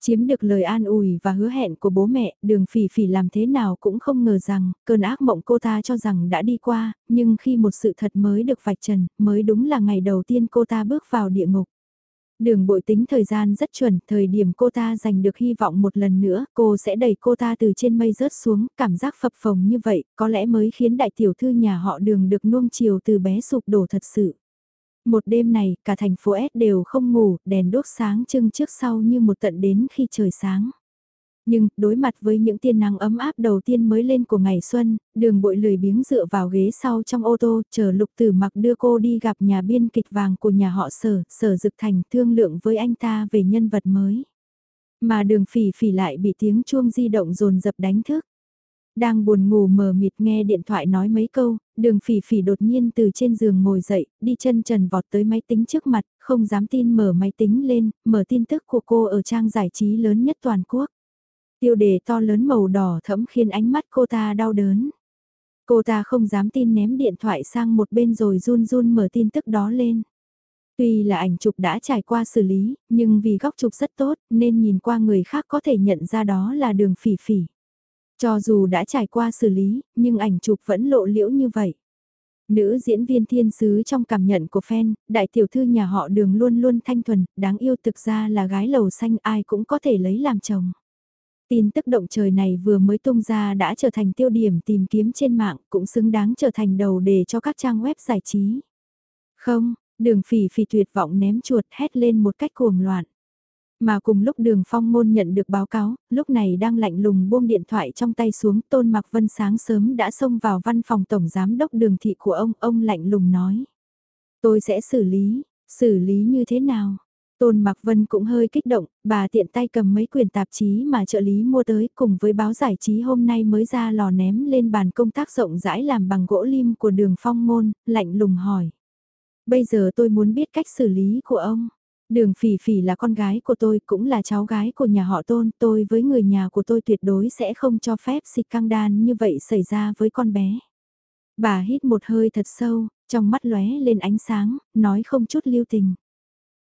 Chiếm được lời an ủi và hứa hẹn của bố mẹ, đường phỉ phỉ làm thế nào cũng không ngờ rằng, cơn ác mộng cô ta cho rằng đã đi qua, nhưng khi một sự thật mới được vạch trần, mới đúng là ngày đầu tiên cô ta bước vào địa ngục. Đường bội tính thời gian rất chuẩn, thời điểm cô ta giành được hy vọng một lần nữa, cô sẽ đẩy cô ta từ trên mây rớt xuống, cảm giác phập phồng như vậy, có lẽ mới khiến đại tiểu thư nhà họ đường được nuông chiều từ bé sụp đổ thật sự. Một đêm này, cả thành phố S đều không ngủ, đèn đốt sáng trưng trước sau như một tận đến khi trời sáng. Nhưng, đối mặt với những tiên nắng ấm áp đầu tiên mới lên của ngày xuân, đường bội lười biếng dựa vào ghế sau trong ô tô, chờ lục tử mặc đưa cô đi gặp nhà biên kịch vàng của nhà họ sở, sở dực thành thương lượng với anh ta về nhân vật mới. Mà đường phỉ phỉ lại bị tiếng chuông di động dồn dập đánh thức. Đang buồn ngủ mờ mịt nghe điện thoại nói mấy câu, đường phỉ phỉ đột nhiên từ trên giường ngồi dậy, đi chân trần vọt tới máy tính trước mặt, không dám tin mở máy tính lên, mở tin tức của cô ở trang giải trí lớn nhất toàn quốc. Tiêu đề to lớn màu đỏ thẫm khiến ánh mắt cô ta đau đớn. Cô ta không dám tin ném điện thoại sang một bên rồi run run mở tin tức đó lên. Tuy là ảnh chụp đã trải qua xử lý, nhưng vì góc chụp rất tốt nên nhìn qua người khác có thể nhận ra đó là đường phỉ phỉ. Cho dù đã trải qua xử lý, nhưng ảnh chụp vẫn lộ liễu như vậy. Nữ diễn viên thiên sứ trong cảm nhận của fan, đại tiểu thư nhà họ đường luôn luôn thanh thuần, đáng yêu thực ra là gái lầu xanh ai cũng có thể lấy làm chồng. Tin tức động trời này vừa mới tung ra đã trở thành tiêu điểm tìm kiếm trên mạng, cũng xứng đáng trở thành đầu đề cho các trang web giải trí. Không, đường phỉ phỉ tuyệt vọng ném chuột hét lên một cách cuồng loạn. Mà cùng lúc đường phong ngôn nhận được báo cáo, lúc này đang lạnh lùng buông điện thoại trong tay xuống tôn mặc vân sáng sớm đã xông vào văn phòng tổng giám đốc đường thị của ông, ông lạnh lùng nói. Tôi sẽ xử lý, xử lý như thế nào? Tôn Mạc Vân cũng hơi kích động, bà tiện tay cầm mấy quyển tạp chí mà trợ lý mua tới cùng với báo giải trí hôm nay mới ra lò ném lên bàn công tác rộng rãi làm bằng gỗ lim của đường phong môn, lạnh lùng hỏi. Bây giờ tôi muốn biết cách xử lý của ông. Đường phỉ phỉ là con gái của tôi cũng là cháu gái của nhà họ tôn, tôi với người nhà của tôi tuyệt đối sẽ không cho phép xịt căng đan như vậy xảy ra với con bé. Bà hít một hơi thật sâu, trong mắt lóe lên ánh sáng, nói không chút lưu tình.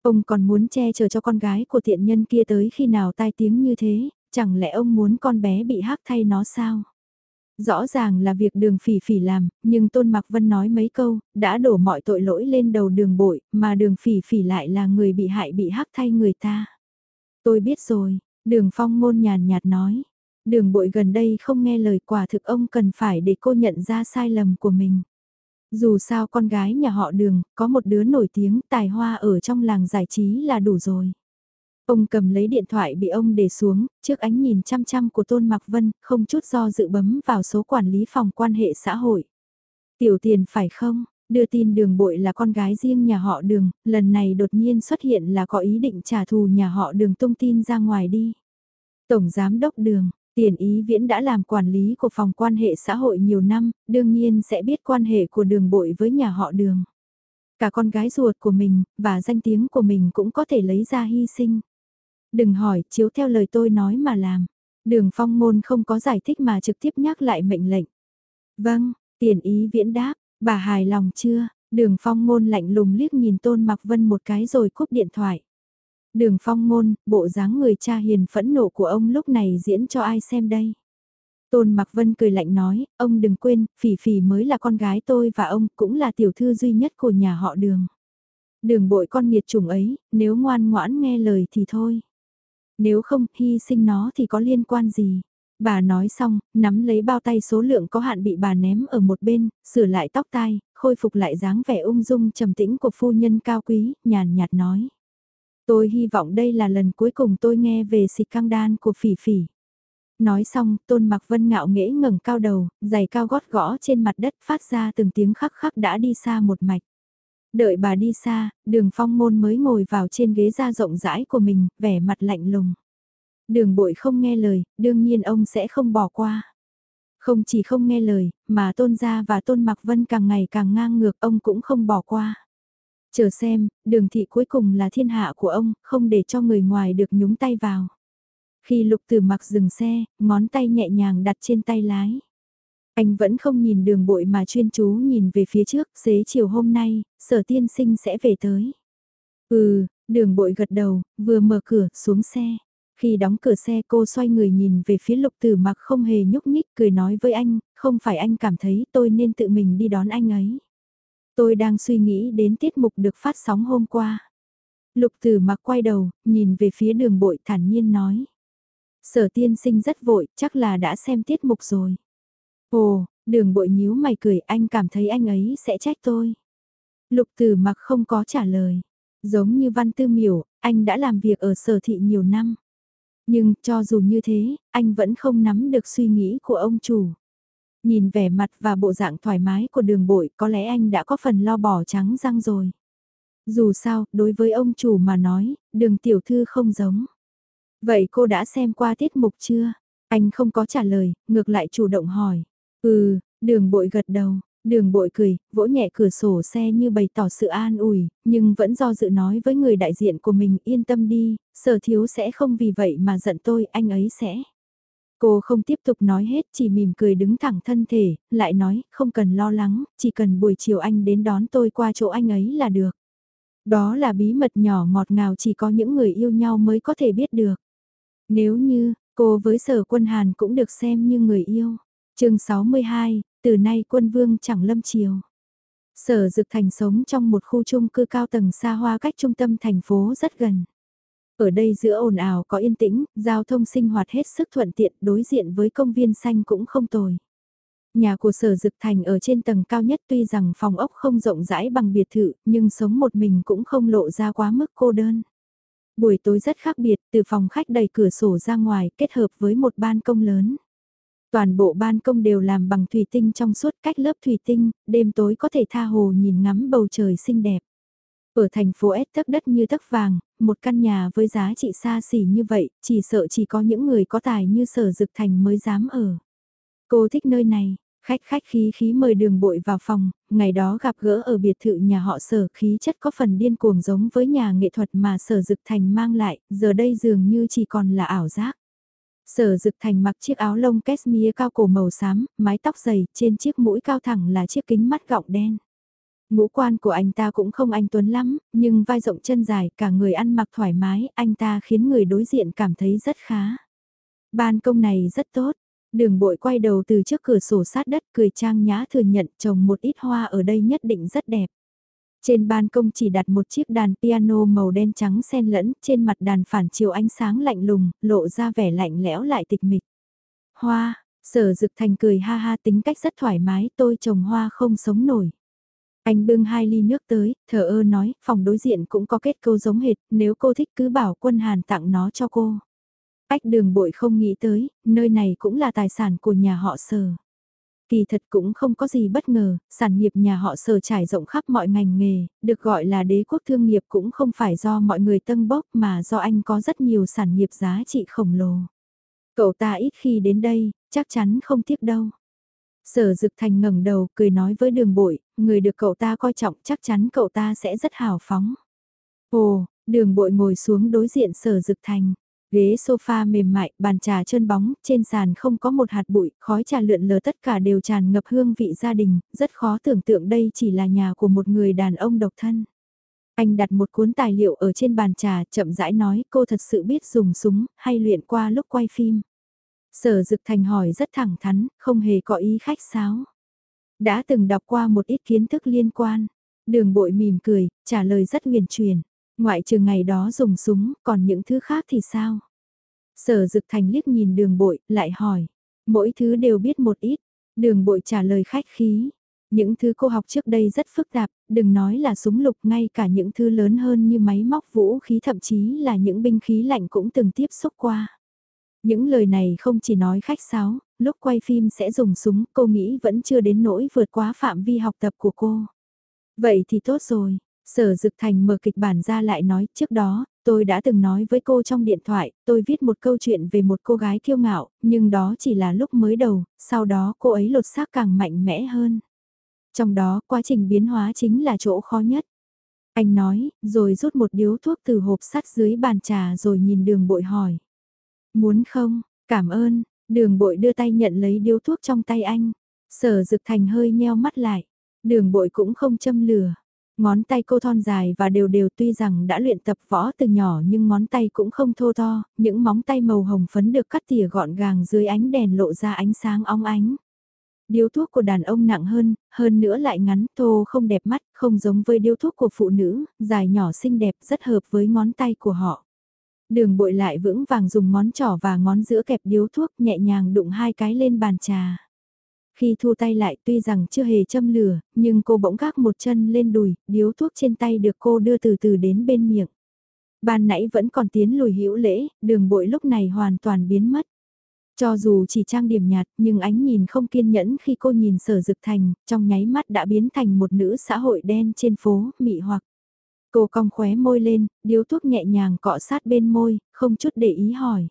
Ông còn muốn che chở cho con gái của thiện nhân kia tới khi nào tai tiếng như thế, chẳng lẽ ông muốn con bé bị hắc thay nó sao? Rõ ràng là việc đường phỉ phỉ làm, nhưng Tôn Mạc Vân nói mấy câu, đã đổ mọi tội lỗi lên đầu đường bội, mà đường phỉ phỉ lại là người bị hại bị hắc thay người ta. Tôi biết rồi, đường phong ngôn nhàn nhạt nói. Đường bội gần đây không nghe lời quả thực ông cần phải để cô nhận ra sai lầm của mình. Dù sao con gái nhà họ đường, có một đứa nổi tiếng tài hoa ở trong làng giải trí là đủ rồi. Ông cầm lấy điện thoại bị ông để xuống, trước ánh nhìn chăm chăm của Tôn Mạc Vân, không chút do dự bấm vào số quản lý phòng quan hệ xã hội. Tiểu tiền phải không? Đưa tin đường bội là con gái riêng nhà họ đường, lần này đột nhiên xuất hiện là có ý định trả thù nhà họ đường tung tin ra ngoài đi. Tổng Giám Đốc Đường, Tiền Ý Viễn đã làm quản lý của phòng quan hệ xã hội nhiều năm, đương nhiên sẽ biết quan hệ của đường bội với nhà họ đường. Cả con gái ruột của mình, và danh tiếng của mình cũng có thể lấy ra hy sinh. Đừng hỏi, chiếu theo lời tôi nói mà làm. Đường phong ngôn không có giải thích mà trực tiếp nhắc lại mệnh lệnh. Vâng, tiền ý viễn đáp, bà hài lòng chưa? Đường phong ngôn lạnh lùng liếc nhìn tôn mặc vân một cái rồi cúp điện thoại. Đường phong ngôn, bộ dáng người cha hiền phẫn nộ của ông lúc này diễn cho ai xem đây? Tôn Mặc Vân cười lạnh nói, ông đừng quên, Phỉ Phỉ mới là con gái tôi và ông cũng là tiểu thư duy nhất của nhà họ đường. Đường bội con nghiệt chủng ấy, nếu ngoan ngoãn nghe lời thì thôi. Nếu không, hy sinh nó thì có liên quan gì? Bà nói xong, nắm lấy bao tay số lượng có hạn bị bà ném ở một bên, sửa lại tóc tai, khôi phục lại dáng vẻ ung dung trầm tĩnh của phu nhân cao quý, nhàn nhạt nói. Tôi hy vọng đây là lần cuối cùng tôi nghe về xịt căng đan của phỉ phỉ. Nói xong, Tôn Mặc Vân ngạo nghễ ngẩng cao đầu, giày cao gót gõ trên mặt đất phát ra từng tiếng khắc khắc đã đi xa một mạch. Đợi bà đi xa, đường phong môn mới ngồi vào trên ghế da rộng rãi của mình, vẻ mặt lạnh lùng. Đường bội không nghe lời, đương nhiên ông sẽ không bỏ qua. Không chỉ không nghe lời, mà tôn gia và tôn mặc vân càng ngày càng ngang ngược ông cũng không bỏ qua. Chờ xem, đường thị cuối cùng là thiên hạ của ông, không để cho người ngoài được nhúng tay vào. Khi lục tử mặc dừng xe, ngón tay nhẹ nhàng đặt trên tay lái. Anh vẫn không nhìn đường bội mà chuyên chú nhìn về phía trước, xế chiều hôm nay, sở tiên sinh sẽ về tới. Ừ, đường bội gật đầu, vừa mở cửa, xuống xe. Khi đóng cửa xe cô xoay người nhìn về phía lục tử mặc không hề nhúc nhích cười nói với anh, không phải anh cảm thấy tôi nên tự mình đi đón anh ấy. Tôi đang suy nghĩ đến tiết mục được phát sóng hôm qua. Lục tử mặc quay đầu, nhìn về phía đường bội thản nhiên nói. Sở tiên sinh rất vội, chắc là đã xem tiết mục rồi. Ồ, đường bội nhíu mày cười anh cảm thấy anh ấy sẽ trách tôi. Lục tử mặc không có trả lời. Giống như văn tư miểu, anh đã làm việc ở sở thị nhiều năm. Nhưng cho dù như thế, anh vẫn không nắm được suy nghĩ của ông chủ. Nhìn vẻ mặt và bộ dạng thoải mái của đường bội có lẽ anh đã có phần lo bỏ trắng răng rồi. Dù sao, đối với ông chủ mà nói, đường tiểu thư không giống. Vậy cô đã xem qua tiết mục chưa? Anh không có trả lời, ngược lại chủ động hỏi. Ừ, đường bội gật đầu, đường bội cười, vỗ nhẹ cửa sổ xe như bày tỏ sự an ủi, nhưng vẫn do dự nói với người đại diện của mình yên tâm đi, sở thiếu sẽ không vì vậy mà giận tôi, anh ấy sẽ. Cô không tiếp tục nói hết chỉ mỉm cười đứng thẳng thân thể, lại nói không cần lo lắng, chỉ cần buổi chiều anh đến đón tôi qua chỗ anh ấy là được. Đó là bí mật nhỏ ngọt ngào chỉ có những người yêu nhau mới có thể biết được. Nếu như, cô với sở quân Hàn cũng được xem như người yêu chương 62, từ nay quân vương chẳng lâm chiều. Sở Dực Thành sống trong một khu chung cư cao tầng xa hoa cách trung tâm thành phố rất gần. Ở đây giữa ồn ào có yên tĩnh, giao thông sinh hoạt hết sức thuận tiện đối diện với công viên xanh cũng không tồi. Nhà của sở dực thành ở trên tầng cao nhất tuy rằng phòng ốc không rộng rãi bằng biệt thự, nhưng sống một mình cũng không lộ ra quá mức cô đơn. Buổi tối rất khác biệt, từ phòng khách đầy cửa sổ ra ngoài kết hợp với một ban công lớn. Toàn bộ ban công đều làm bằng thủy tinh trong suốt cách lớp thủy tinh, đêm tối có thể tha hồ nhìn ngắm bầu trời xinh đẹp. Ở thành phố S tấc đất như tấc vàng, một căn nhà với giá trị xa xỉ như vậy, chỉ sợ chỉ có những người có tài như sở dực thành mới dám ở. Cô thích nơi này, khách khách khí khí mời đường bội vào phòng, ngày đó gặp gỡ ở biệt thự nhà họ sở khí chất có phần điên cuồng giống với nhà nghệ thuật mà sở dực thành mang lại, giờ đây dường như chỉ còn là ảo giác. Sở Dực Thành mặc chiếc áo lông cashmere cao cổ màu xám, mái tóc dày, trên chiếc mũi cao thẳng là chiếc kính mắt gọng đen. Ngũ quan của anh ta cũng không anh tuấn lắm, nhưng vai rộng chân dài, cả người ăn mặc thoải mái, anh ta khiến người đối diện cảm thấy rất khá. Ban công này rất tốt. Đường bội quay đầu từ trước cửa sổ sát đất cười trang nhã thừa nhận trồng một ít hoa ở đây nhất định rất đẹp. Trên ban công chỉ đặt một chiếc đàn piano màu đen trắng xen lẫn, trên mặt đàn phản chiếu ánh sáng lạnh lùng, lộ ra vẻ lạnh lẽo lại tịch mịch. Hoa, sở dực thành cười ha ha tính cách rất thoải mái, tôi trồng hoa không sống nổi. Anh bưng hai ly nước tới, thở ơ nói, phòng đối diện cũng có kết câu giống hệt, nếu cô thích cứ bảo quân hàn tặng nó cho cô. Ách đường bội không nghĩ tới, nơi này cũng là tài sản của nhà họ sở. Kỳ thật cũng không có gì bất ngờ, sản nghiệp nhà họ sở trải rộng khắp mọi ngành nghề, được gọi là đế quốc thương nghiệp cũng không phải do mọi người tân bốc mà do anh có rất nhiều sản nghiệp giá trị khổng lồ. Cậu ta ít khi đến đây, chắc chắn không tiếc đâu. Sở Dực Thành ngẩng đầu cười nói với đường bội, người được cậu ta coi trọng chắc chắn cậu ta sẽ rất hào phóng. Ồ, đường bội ngồi xuống đối diện sở Dực Thành. Ghế sofa mềm mại, bàn trà chân bóng, trên sàn không có một hạt bụi, khói trà lượn lờ tất cả đều tràn ngập hương vị gia đình, rất khó tưởng tượng đây chỉ là nhà của một người đàn ông độc thân. Anh đặt một cuốn tài liệu ở trên bàn trà, chậm rãi nói cô thật sự biết dùng súng, hay luyện qua lúc quay phim. Sở Dực Thành hỏi rất thẳng thắn, không hề có ý khách sáo. Đã từng đọc qua một ít kiến thức liên quan. Đường bội mỉm cười, trả lời rất huyền truyền. Ngoại trừ ngày đó dùng súng, còn những thứ khác thì sao? Sở Dực Thành liếc nhìn đường bội, lại hỏi. Mỗi thứ đều biết một ít. Đường bội trả lời khách khí. Những thứ cô học trước đây rất phức tạp, đừng nói là súng lục ngay cả những thứ lớn hơn như máy móc vũ khí thậm chí là những binh khí lạnh cũng từng tiếp xúc qua. Những lời này không chỉ nói khách sáo, lúc quay phim sẽ dùng súng, cô nghĩ vẫn chưa đến nỗi vượt quá phạm vi học tập của cô. Vậy thì tốt rồi, sở dực thành mở kịch bản ra lại nói trước đó, tôi đã từng nói với cô trong điện thoại, tôi viết một câu chuyện về một cô gái kiêu ngạo, nhưng đó chỉ là lúc mới đầu, sau đó cô ấy lột xác càng mạnh mẽ hơn. Trong đó, quá trình biến hóa chính là chỗ khó nhất. Anh nói, rồi rút một điếu thuốc từ hộp sắt dưới bàn trà rồi nhìn đường bội hỏi. Muốn không, cảm ơn, đường bội đưa tay nhận lấy điếu thuốc trong tay anh. Sở dực thành hơi nheo mắt lại. Đường bội cũng không châm lửa. Ngón tay cô thon dài và đều đều tuy rằng đã luyện tập võ từ nhỏ nhưng ngón tay cũng không thô to, những móng tay màu hồng phấn được cắt tỉa gọn gàng dưới ánh đèn lộ ra ánh sáng ong ánh. Điếu thuốc của đàn ông nặng hơn, hơn nữa lại ngắn, thô không đẹp mắt, không giống với điếu thuốc của phụ nữ, dài nhỏ xinh đẹp rất hợp với ngón tay của họ. Đường bội lại vững vàng dùng ngón trỏ và ngón giữa kẹp điếu thuốc nhẹ nhàng đụng hai cái lên bàn trà. Khi thu tay lại tuy rằng chưa hề châm lửa, nhưng cô bỗng gác một chân lên đùi, điếu thuốc trên tay được cô đưa từ từ đến bên miệng. Ban nãy vẫn còn tiến lùi hữu lễ, đường bội lúc này hoàn toàn biến mất. Cho dù chỉ trang điểm nhạt nhưng ánh nhìn không kiên nhẫn khi cô nhìn sở dực thành, trong nháy mắt đã biến thành một nữ xã hội đen trên phố, mị hoặc. Cô cong khóe môi lên, điếu thuốc nhẹ nhàng cọ sát bên môi, không chút để ý hỏi.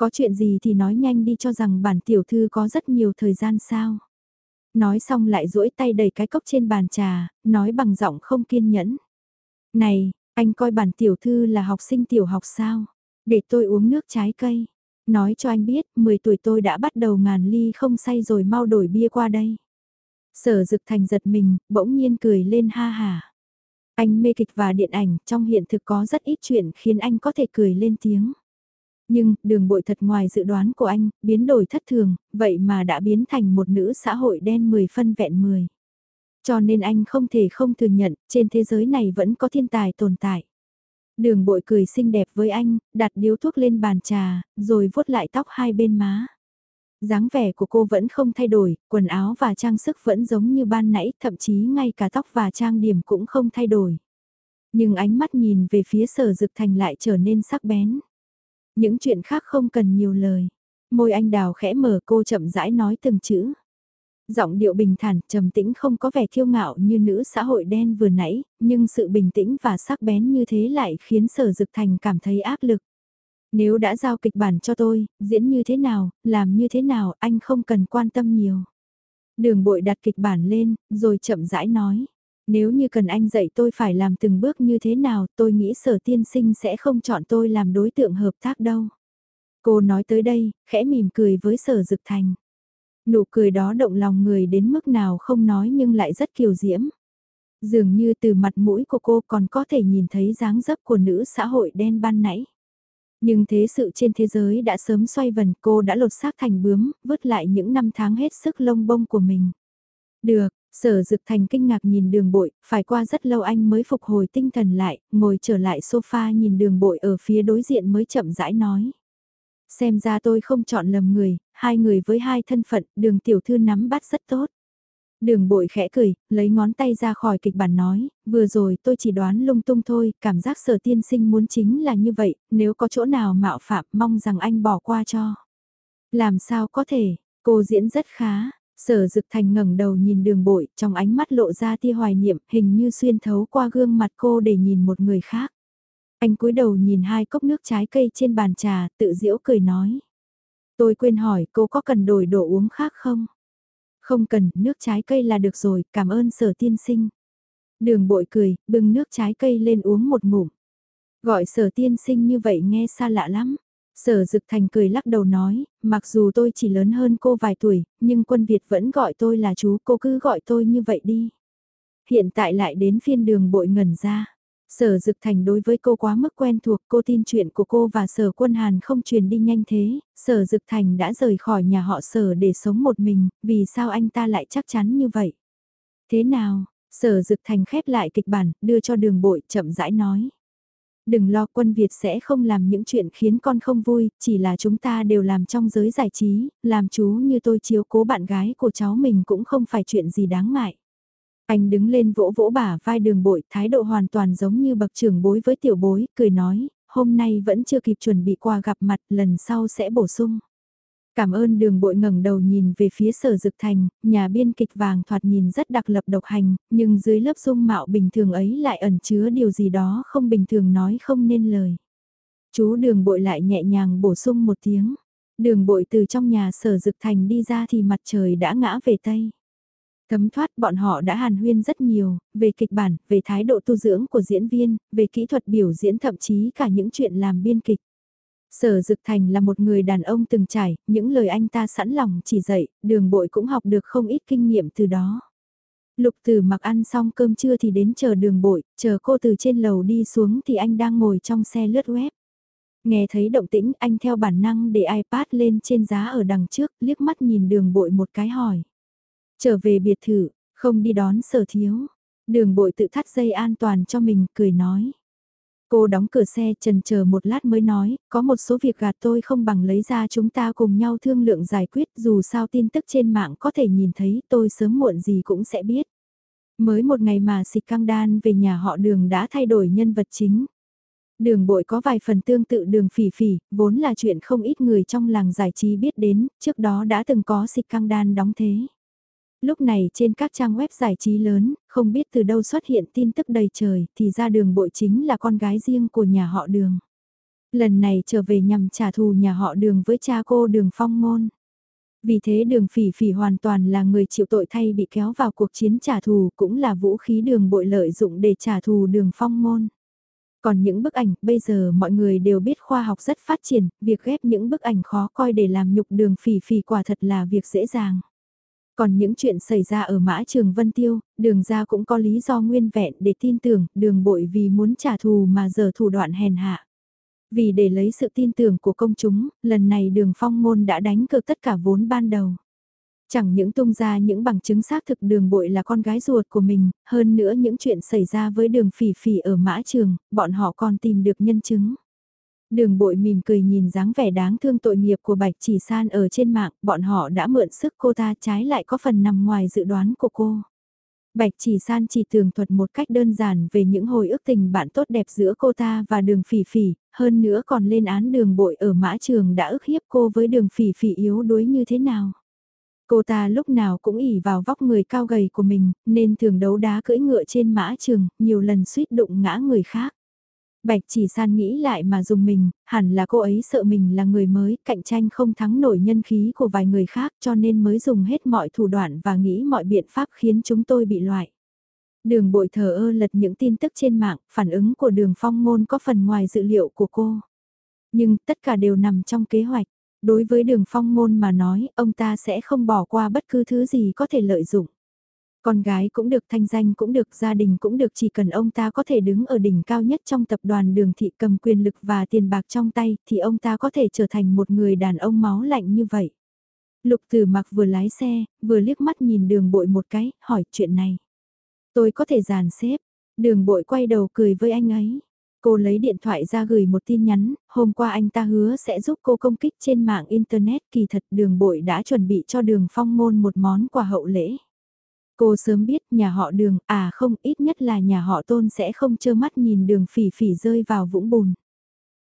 Có chuyện gì thì nói nhanh đi cho rằng bản tiểu thư có rất nhiều thời gian sao. Nói xong lại duỗi tay đẩy cái cốc trên bàn trà, nói bằng giọng không kiên nhẫn. Này, anh coi bản tiểu thư là học sinh tiểu học sao? Để tôi uống nước trái cây. Nói cho anh biết, 10 tuổi tôi đã bắt đầu ngàn ly không say rồi mau đổi bia qua đây. Sở dực thành giật mình, bỗng nhiên cười lên ha hà. Anh mê kịch và điện ảnh, trong hiện thực có rất ít chuyện khiến anh có thể cười lên tiếng. Nhưng, đường bội thật ngoài dự đoán của anh, biến đổi thất thường, vậy mà đã biến thành một nữ xã hội đen 10 phân vẹn 10. Cho nên anh không thể không thừa nhận, trên thế giới này vẫn có thiên tài tồn tại. Đường bội cười xinh đẹp với anh, đặt điếu thuốc lên bàn trà, rồi vuốt lại tóc hai bên má. dáng vẻ của cô vẫn không thay đổi, quần áo và trang sức vẫn giống như ban nãy, thậm chí ngay cả tóc và trang điểm cũng không thay đổi. Nhưng ánh mắt nhìn về phía sở dực thành lại trở nên sắc bén. Những chuyện khác không cần nhiều lời. Môi anh đào khẽ mở cô chậm rãi nói từng chữ. Giọng điệu bình thản, trầm tĩnh không có vẻ kiêu ngạo như nữ xã hội đen vừa nãy, nhưng sự bình tĩnh và sắc bén như thế lại khiến sở dực thành cảm thấy áp lực. Nếu đã giao kịch bản cho tôi, diễn như thế nào, làm như thế nào, anh không cần quan tâm nhiều. Đường bội đặt kịch bản lên, rồi chậm rãi nói. Nếu như cần anh dạy tôi phải làm từng bước như thế nào, tôi nghĩ sở tiên sinh sẽ không chọn tôi làm đối tượng hợp tác đâu. Cô nói tới đây, khẽ mỉm cười với sở dực thành. Nụ cười đó động lòng người đến mức nào không nói nhưng lại rất kiều diễm. Dường như từ mặt mũi của cô còn có thể nhìn thấy dáng dấp của nữ xã hội đen ban nãy. Nhưng thế sự trên thế giới đã sớm xoay vần cô đã lột xác thành bướm, vứt lại những năm tháng hết sức lông bông của mình. Được, sở dực thành kinh ngạc nhìn đường bội, phải qua rất lâu anh mới phục hồi tinh thần lại, ngồi trở lại sofa nhìn đường bội ở phía đối diện mới chậm rãi nói. Xem ra tôi không chọn lầm người, hai người với hai thân phận, đường tiểu thư nắm bắt rất tốt. Đường bội khẽ cười, lấy ngón tay ra khỏi kịch bản nói, vừa rồi tôi chỉ đoán lung tung thôi, cảm giác sở tiên sinh muốn chính là như vậy, nếu có chỗ nào mạo phạm mong rằng anh bỏ qua cho. Làm sao có thể, cô diễn rất khá, sở dực thành ngẩng đầu nhìn đường bội, trong ánh mắt lộ ra tia hoài niệm, hình như xuyên thấu qua gương mặt cô để nhìn một người khác. Anh cúi đầu nhìn hai cốc nước trái cây trên bàn trà, tự diễu cười nói. Tôi quên hỏi cô có cần đổi đồ uống khác không? Không cần, nước trái cây là được rồi, cảm ơn sở tiên sinh. Đường bội cười, bưng nước trái cây lên uống một ngụm. Gọi sở tiên sinh như vậy nghe xa lạ lắm. Sở Dực Thành cười lắc đầu nói, mặc dù tôi chỉ lớn hơn cô vài tuổi, nhưng quân Việt vẫn gọi tôi là chú, cô cứ gọi tôi như vậy đi. Hiện tại lại đến phiên đường bội ngẩn ra. Sở Dực Thành đối với cô quá mức quen thuộc cô tin chuyện của cô và Sở Quân Hàn không truyền đi nhanh thế, Sở Dực Thành đã rời khỏi nhà họ Sở để sống một mình, vì sao anh ta lại chắc chắn như vậy? Thế nào? Sở Dực Thành khép lại kịch bản, đưa cho đường bội, chậm rãi nói. Đừng lo quân Việt sẽ không làm những chuyện khiến con không vui, chỉ là chúng ta đều làm trong giới giải trí, làm chú như tôi chiếu cố bạn gái của cháu mình cũng không phải chuyện gì đáng ngại. Anh đứng lên vỗ vỗ bả vai đường bội, thái độ hoàn toàn giống như bậc trưởng bối với tiểu bối, cười nói, hôm nay vẫn chưa kịp chuẩn bị quà gặp mặt, lần sau sẽ bổ sung. Cảm ơn đường bội ngẩng đầu nhìn về phía sở dực thành, nhà biên kịch vàng thoạt nhìn rất đặc lập độc hành, nhưng dưới lớp dung mạo bình thường ấy lại ẩn chứa điều gì đó không bình thường nói không nên lời. Chú đường bội lại nhẹ nhàng bổ sung một tiếng. Đường bội từ trong nhà sở dực thành đi ra thì mặt trời đã ngã về Tây. Thấm thoát bọn họ đã hàn huyên rất nhiều, về kịch bản, về thái độ tu dưỡng của diễn viên, về kỹ thuật biểu diễn thậm chí cả những chuyện làm biên kịch. Sở Dực Thành là một người đàn ông từng trải, những lời anh ta sẵn lòng chỉ dạy, đường bội cũng học được không ít kinh nghiệm từ đó. Lục Tử mặc ăn xong cơm trưa thì đến chờ đường bội, chờ cô từ trên lầu đi xuống thì anh đang ngồi trong xe lướt web. Nghe thấy động tĩnh anh theo bản năng để iPad lên trên giá ở đằng trước, liếc mắt nhìn đường bội một cái hỏi. Trở về biệt thự, không đi đón sở thiếu. Đường bội tự thắt dây an toàn cho mình, cười nói. Cô đóng cửa xe trần chờ một lát mới nói, có một số việc gạt tôi không bằng lấy ra chúng ta cùng nhau thương lượng giải quyết dù sao tin tức trên mạng có thể nhìn thấy tôi sớm muộn gì cũng sẽ biết. Mới một ngày mà xịt căng đan về nhà họ đường đã thay đổi nhân vật chính. Đường bội có vài phần tương tự đường phỉ phỉ, vốn là chuyện không ít người trong làng giải trí biết đến, trước đó đã từng có xịt căng đan đóng thế. Lúc này trên các trang web giải trí lớn, không biết từ đâu xuất hiện tin tức đầy trời, thì ra đường bội chính là con gái riêng của nhà họ đường. Lần này trở về nhằm trả thù nhà họ đường với cha cô đường phong ngôn. Vì thế đường phỉ phỉ hoàn toàn là người chịu tội thay bị kéo vào cuộc chiến trả thù cũng là vũ khí đường bội lợi dụng để trả thù đường phong ngôn. Còn những bức ảnh, bây giờ mọi người đều biết khoa học rất phát triển, việc ghép những bức ảnh khó coi để làm nhục đường phỉ phỉ quả thật là việc dễ dàng. Còn những chuyện xảy ra ở mã trường Vân Tiêu, đường ra cũng có lý do nguyên vẹn để tin tưởng đường bội vì muốn trả thù mà giờ thủ đoạn hèn hạ. Vì để lấy sự tin tưởng của công chúng, lần này đường phong ngôn đã đánh cược tất cả vốn ban đầu. Chẳng những tung ra những bằng chứng xác thực đường bội là con gái ruột của mình, hơn nữa những chuyện xảy ra với đường phỉ phỉ ở mã trường, bọn họ còn tìm được nhân chứng. Đường bội mỉm cười nhìn dáng vẻ đáng thương tội nghiệp của Bạch Chỉ San ở trên mạng, bọn họ đã mượn sức cô ta trái lại có phần nằm ngoài dự đoán của cô. Bạch Chỉ San chỉ tường thuật một cách đơn giản về những hồi ức tình bạn tốt đẹp giữa cô ta và đường phỉ phỉ, hơn nữa còn lên án đường bội ở mã trường đã ức hiếp cô với đường phỉ phỉ yếu đuối như thế nào. Cô ta lúc nào cũng ỉ vào vóc người cao gầy của mình, nên thường đấu đá cưỡi ngựa trên mã trường, nhiều lần suýt đụng ngã người khác. Bạch chỉ san nghĩ lại mà dùng mình, hẳn là cô ấy sợ mình là người mới, cạnh tranh không thắng nổi nhân khí của vài người khác cho nên mới dùng hết mọi thủ đoạn và nghĩ mọi biện pháp khiến chúng tôi bị loại. Đường bội thờ ơ lật những tin tức trên mạng, phản ứng của đường phong ngôn có phần ngoài dự liệu của cô. Nhưng tất cả đều nằm trong kế hoạch. Đối với đường phong ngôn mà nói, ông ta sẽ không bỏ qua bất cứ thứ gì có thể lợi dụng. Con gái cũng được, thanh danh cũng được, gia đình cũng được chỉ cần ông ta có thể đứng ở đỉnh cao nhất trong tập đoàn đường thị cầm quyền lực và tiền bạc trong tay thì ông ta có thể trở thành một người đàn ông máu lạnh như vậy. Lục tử mặc vừa lái xe, vừa liếc mắt nhìn đường bội một cái, hỏi chuyện này. Tôi có thể dàn xếp. Đường bội quay đầu cười với anh ấy. Cô lấy điện thoại ra gửi một tin nhắn, hôm qua anh ta hứa sẽ giúp cô công kích trên mạng Internet kỳ thật đường bội đã chuẩn bị cho đường phong môn một món quà hậu lễ. Cô sớm biết nhà họ đường, à không ít nhất là nhà họ tôn sẽ không trơ mắt nhìn đường phỉ phỉ rơi vào vũng bùn.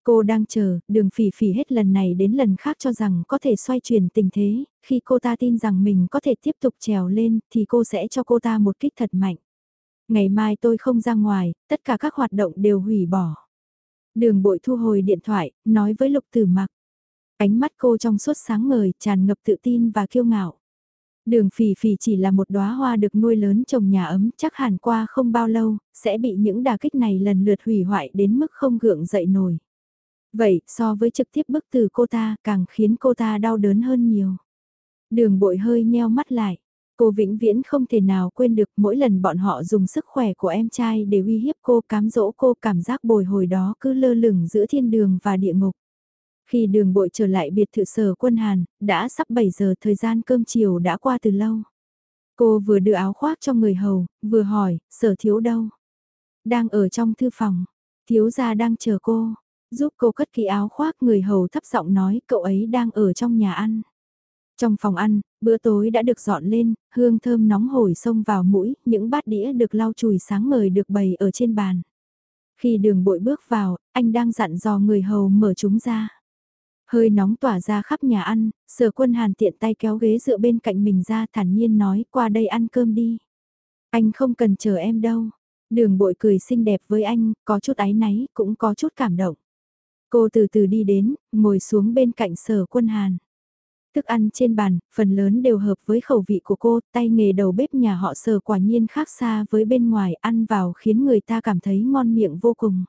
Cô đang chờ, đường phỉ phỉ hết lần này đến lần khác cho rằng có thể xoay chuyển tình thế, khi cô ta tin rằng mình có thể tiếp tục trèo lên thì cô sẽ cho cô ta một kích thật mạnh. Ngày mai tôi không ra ngoài, tất cả các hoạt động đều hủy bỏ. Đường bội thu hồi điện thoại, nói với lục tử mặc. Ánh mắt cô trong suốt sáng ngời, tràn ngập tự tin và kiêu ngạo. Đường phỉ phỉ chỉ là một đóa hoa được nuôi lớn trồng nhà ấm, chắc hẳn qua không bao lâu, sẽ bị những đà kích này lần lượt hủy hoại đến mức không gượng dậy nổi. Vậy, so với trực tiếp bức từ cô ta, càng khiến cô ta đau đớn hơn nhiều. Đường bội hơi nheo mắt lại. Cô vĩnh viễn không thể nào quên được mỗi lần bọn họ dùng sức khỏe của em trai để uy hiếp cô cám dỗ cô cảm giác bồi hồi đó cứ lơ lửng giữa thiên đường và địa ngục. Khi đường bội trở lại biệt thự sở quân Hàn, đã sắp 7 giờ thời gian cơm chiều đã qua từ lâu. Cô vừa đưa áo khoác cho người hầu, vừa hỏi, sở thiếu đâu? Đang ở trong thư phòng, thiếu gia đang chờ cô, giúp cô cất kỹ áo khoác người hầu thấp giọng nói cậu ấy đang ở trong nhà ăn. Trong phòng ăn, bữa tối đã được dọn lên, hương thơm nóng hổi xông vào mũi, những bát đĩa được lau chùi sáng ngời được bày ở trên bàn. Khi đường bội bước vào, anh đang dặn dò người hầu mở chúng ra. Hơi nóng tỏa ra khắp nhà ăn, sở quân hàn tiện tay kéo ghế dựa bên cạnh mình ra thản nhiên nói qua đây ăn cơm đi. Anh không cần chờ em đâu. Đường bội cười xinh đẹp với anh, có chút áy náy, cũng có chút cảm động. Cô từ từ đi đến, ngồi xuống bên cạnh sở quân hàn. Thức ăn trên bàn, phần lớn đều hợp với khẩu vị của cô, tay nghề đầu bếp nhà họ sở quả nhiên khác xa với bên ngoài ăn vào khiến người ta cảm thấy ngon miệng vô cùng.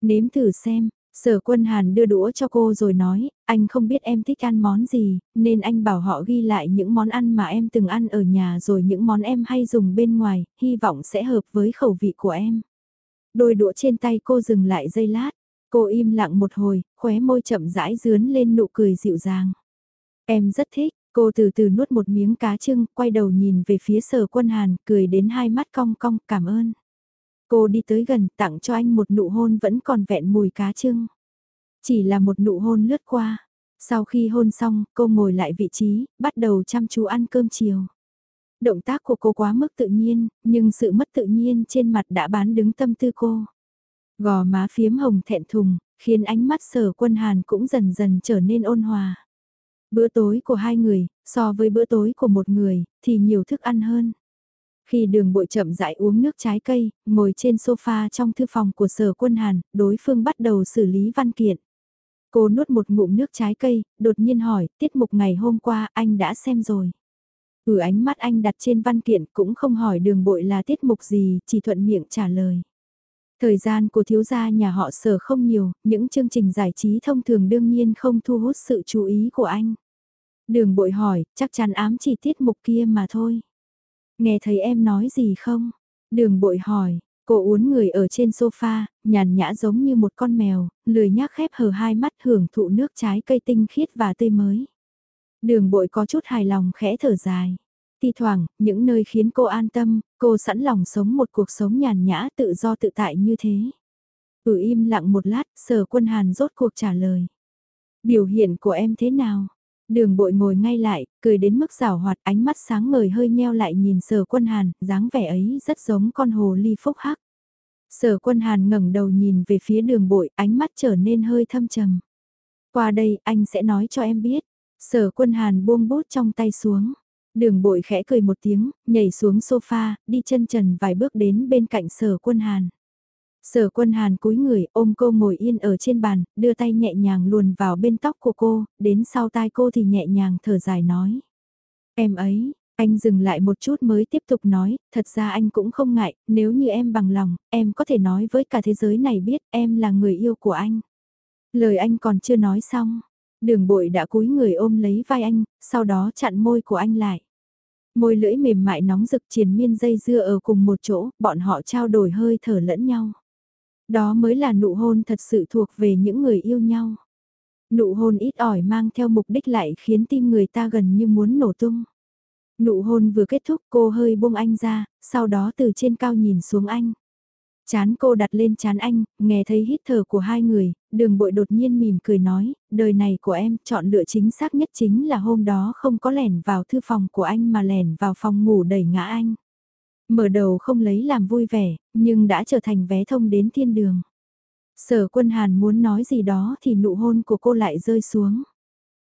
Nếm thử xem, Sở quân Hàn đưa đũa cho cô rồi nói, anh không biết em thích ăn món gì, nên anh bảo họ ghi lại những món ăn mà em từng ăn ở nhà rồi những món em hay dùng bên ngoài, hy vọng sẽ hợp với khẩu vị của em. Đôi đũa trên tay cô dừng lại giây lát, cô im lặng một hồi, khóe môi chậm rãi dướn lên nụ cười dịu dàng. Em rất thích, cô từ từ nuốt một miếng cá trưng, quay đầu nhìn về phía sở quân Hàn, cười đến hai mắt cong cong, cảm ơn. Cô đi tới gần tặng cho anh một nụ hôn vẫn còn vẹn mùi cá trưng. Chỉ là một nụ hôn lướt qua. Sau khi hôn xong, cô ngồi lại vị trí, bắt đầu chăm chú ăn cơm chiều. Động tác của cô quá mức tự nhiên, nhưng sự mất tự nhiên trên mặt đã bán đứng tâm tư cô. Gò má phiếm hồng thẹn thùng, khiến ánh mắt sở quân hàn cũng dần dần trở nên ôn hòa. Bữa tối của hai người, so với bữa tối của một người, thì nhiều thức ăn hơn. Khi đường bội chậm rãi uống nước trái cây, ngồi trên sofa trong thư phòng của sở quân Hàn, đối phương bắt đầu xử lý văn kiện. Cô nuốt một ngụm nước trái cây, đột nhiên hỏi, tiết mục ngày hôm qua anh đã xem rồi. Ừ ánh mắt anh đặt trên văn kiện cũng không hỏi đường bội là tiết mục gì, chỉ thuận miệng trả lời. Thời gian của thiếu gia nhà họ sở không nhiều, những chương trình giải trí thông thường đương nhiên không thu hút sự chú ý của anh. Đường bội hỏi, chắc chắn ám chỉ tiết mục kia mà thôi. Nghe thấy em nói gì không? Đường bội hỏi, cô uốn người ở trên sofa, nhàn nhã giống như một con mèo, lười nhác khép hờ hai mắt hưởng thụ nước trái cây tinh khiết và tươi mới. Đường bội có chút hài lòng khẽ thở dài. Thì thoảng, những nơi khiến cô an tâm, cô sẵn lòng sống một cuộc sống nhàn nhã tự do tự tại như thế. Ừ im lặng một lát, sở quân hàn rốt cuộc trả lời. Biểu hiện của em thế nào? Đường bội ngồi ngay lại, cười đến mức rào hoạt ánh mắt sáng ngời hơi nheo lại nhìn sở quân hàn, dáng vẻ ấy rất giống con hồ ly phúc hắc. Sở quân hàn ngẩng đầu nhìn về phía đường bội, ánh mắt trở nên hơi thâm trầm. Qua đây, anh sẽ nói cho em biết. Sở quân hàn buông bút trong tay xuống. Đường bội khẽ cười một tiếng, nhảy xuống sofa, đi chân trần vài bước đến bên cạnh sở quân hàn. Sở quân hàn cúi người ôm cô ngồi yên ở trên bàn, đưa tay nhẹ nhàng luồn vào bên tóc của cô, đến sau tai cô thì nhẹ nhàng thở dài nói. Em ấy, anh dừng lại một chút mới tiếp tục nói, thật ra anh cũng không ngại, nếu như em bằng lòng, em có thể nói với cả thế giới này biết em là người yêu của anh. Lời anh còn chưa nói xong, đường bội đã cúi người ôm lấy vai anh, sau đó chặn môi của anh lại. Môi lưỡi mềm mại nóng rực triền miên dây dưa ở cùng một chỗ, bọn họ trao đổi hơi thở lẫn nhau. Đó mới là nụ hôn thật sự thuộc về những người yêu nhau. Nụ hôn ít ỏi mang theo mục đích lại khiến tim người ta gần như muốn nổ tung. Nụ hôn vừa kết thúc cô hơi buông anh ra, sau đó từ trên cao nhìn xuống anh. Chán cô đặt lên chán anh, nghe thấy hít thở của hai người, đường bội đột nhiên mỉm cười nói, đời này của em chọn lựa chính xác nhất chính là hôm đó không có lẻn vào thư phòng của anh mà lẻn vào phòng ngủ đẩy ngã anh. Mở đầu không lấy làm vui vẻ, nhưng đã trở thành vé thông đến thiên đường. Sở quân hàn muốn nói gì đó thì nụ hôn của cô lại rơi xuống.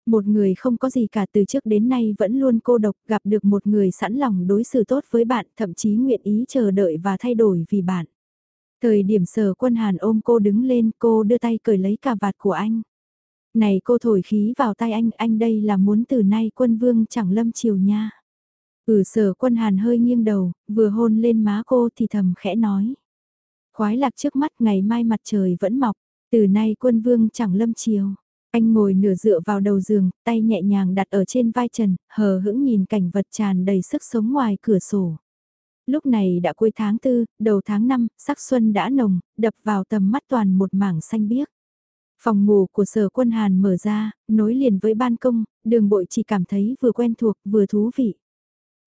Một người không có gì cả từ trước đến nay vẫn luôn cô độc gặp được một người sẵn lòng đối xử tốt với bạn thậm chí nguyện ý chờ đợi và thay đổi vì bạn. Thời điểm sở quân hàn ôm cô đứng lên cô đưa tay cởi lấy cà vạt của anh. Này cô thổi khí vào tay anh, anh đây là muốn từ nay quân vương chẳng lâm chiều nha. Ừ sở quân hàn hơi nghiêng đầu, vừa hôn lên má cô thì thầm khẽ nói. Khoái lạc trước mắt ngày mai mặt trời vẫn mọc, từ nay quân vương chẳng lâm chiều. Anh ngồi nửa dựa vào đầu giường, tay nhẹ nhàng đặt ở trên vai Trần, hờ hững nhìn cảnh vật tràn đầy sức sống ngoài cửa sổ. Lúc này đã cuối tháng tư, đầu tháng 5, sắc xuân đã nồng, đập vào tầm mắt toàn một mảng xanh biếc. Phòng ngủ của sở quân Hàn mở ra, nối liền với ban công, đường bội chỉ cảm thấy vừa quen thuộc vừa thú vị.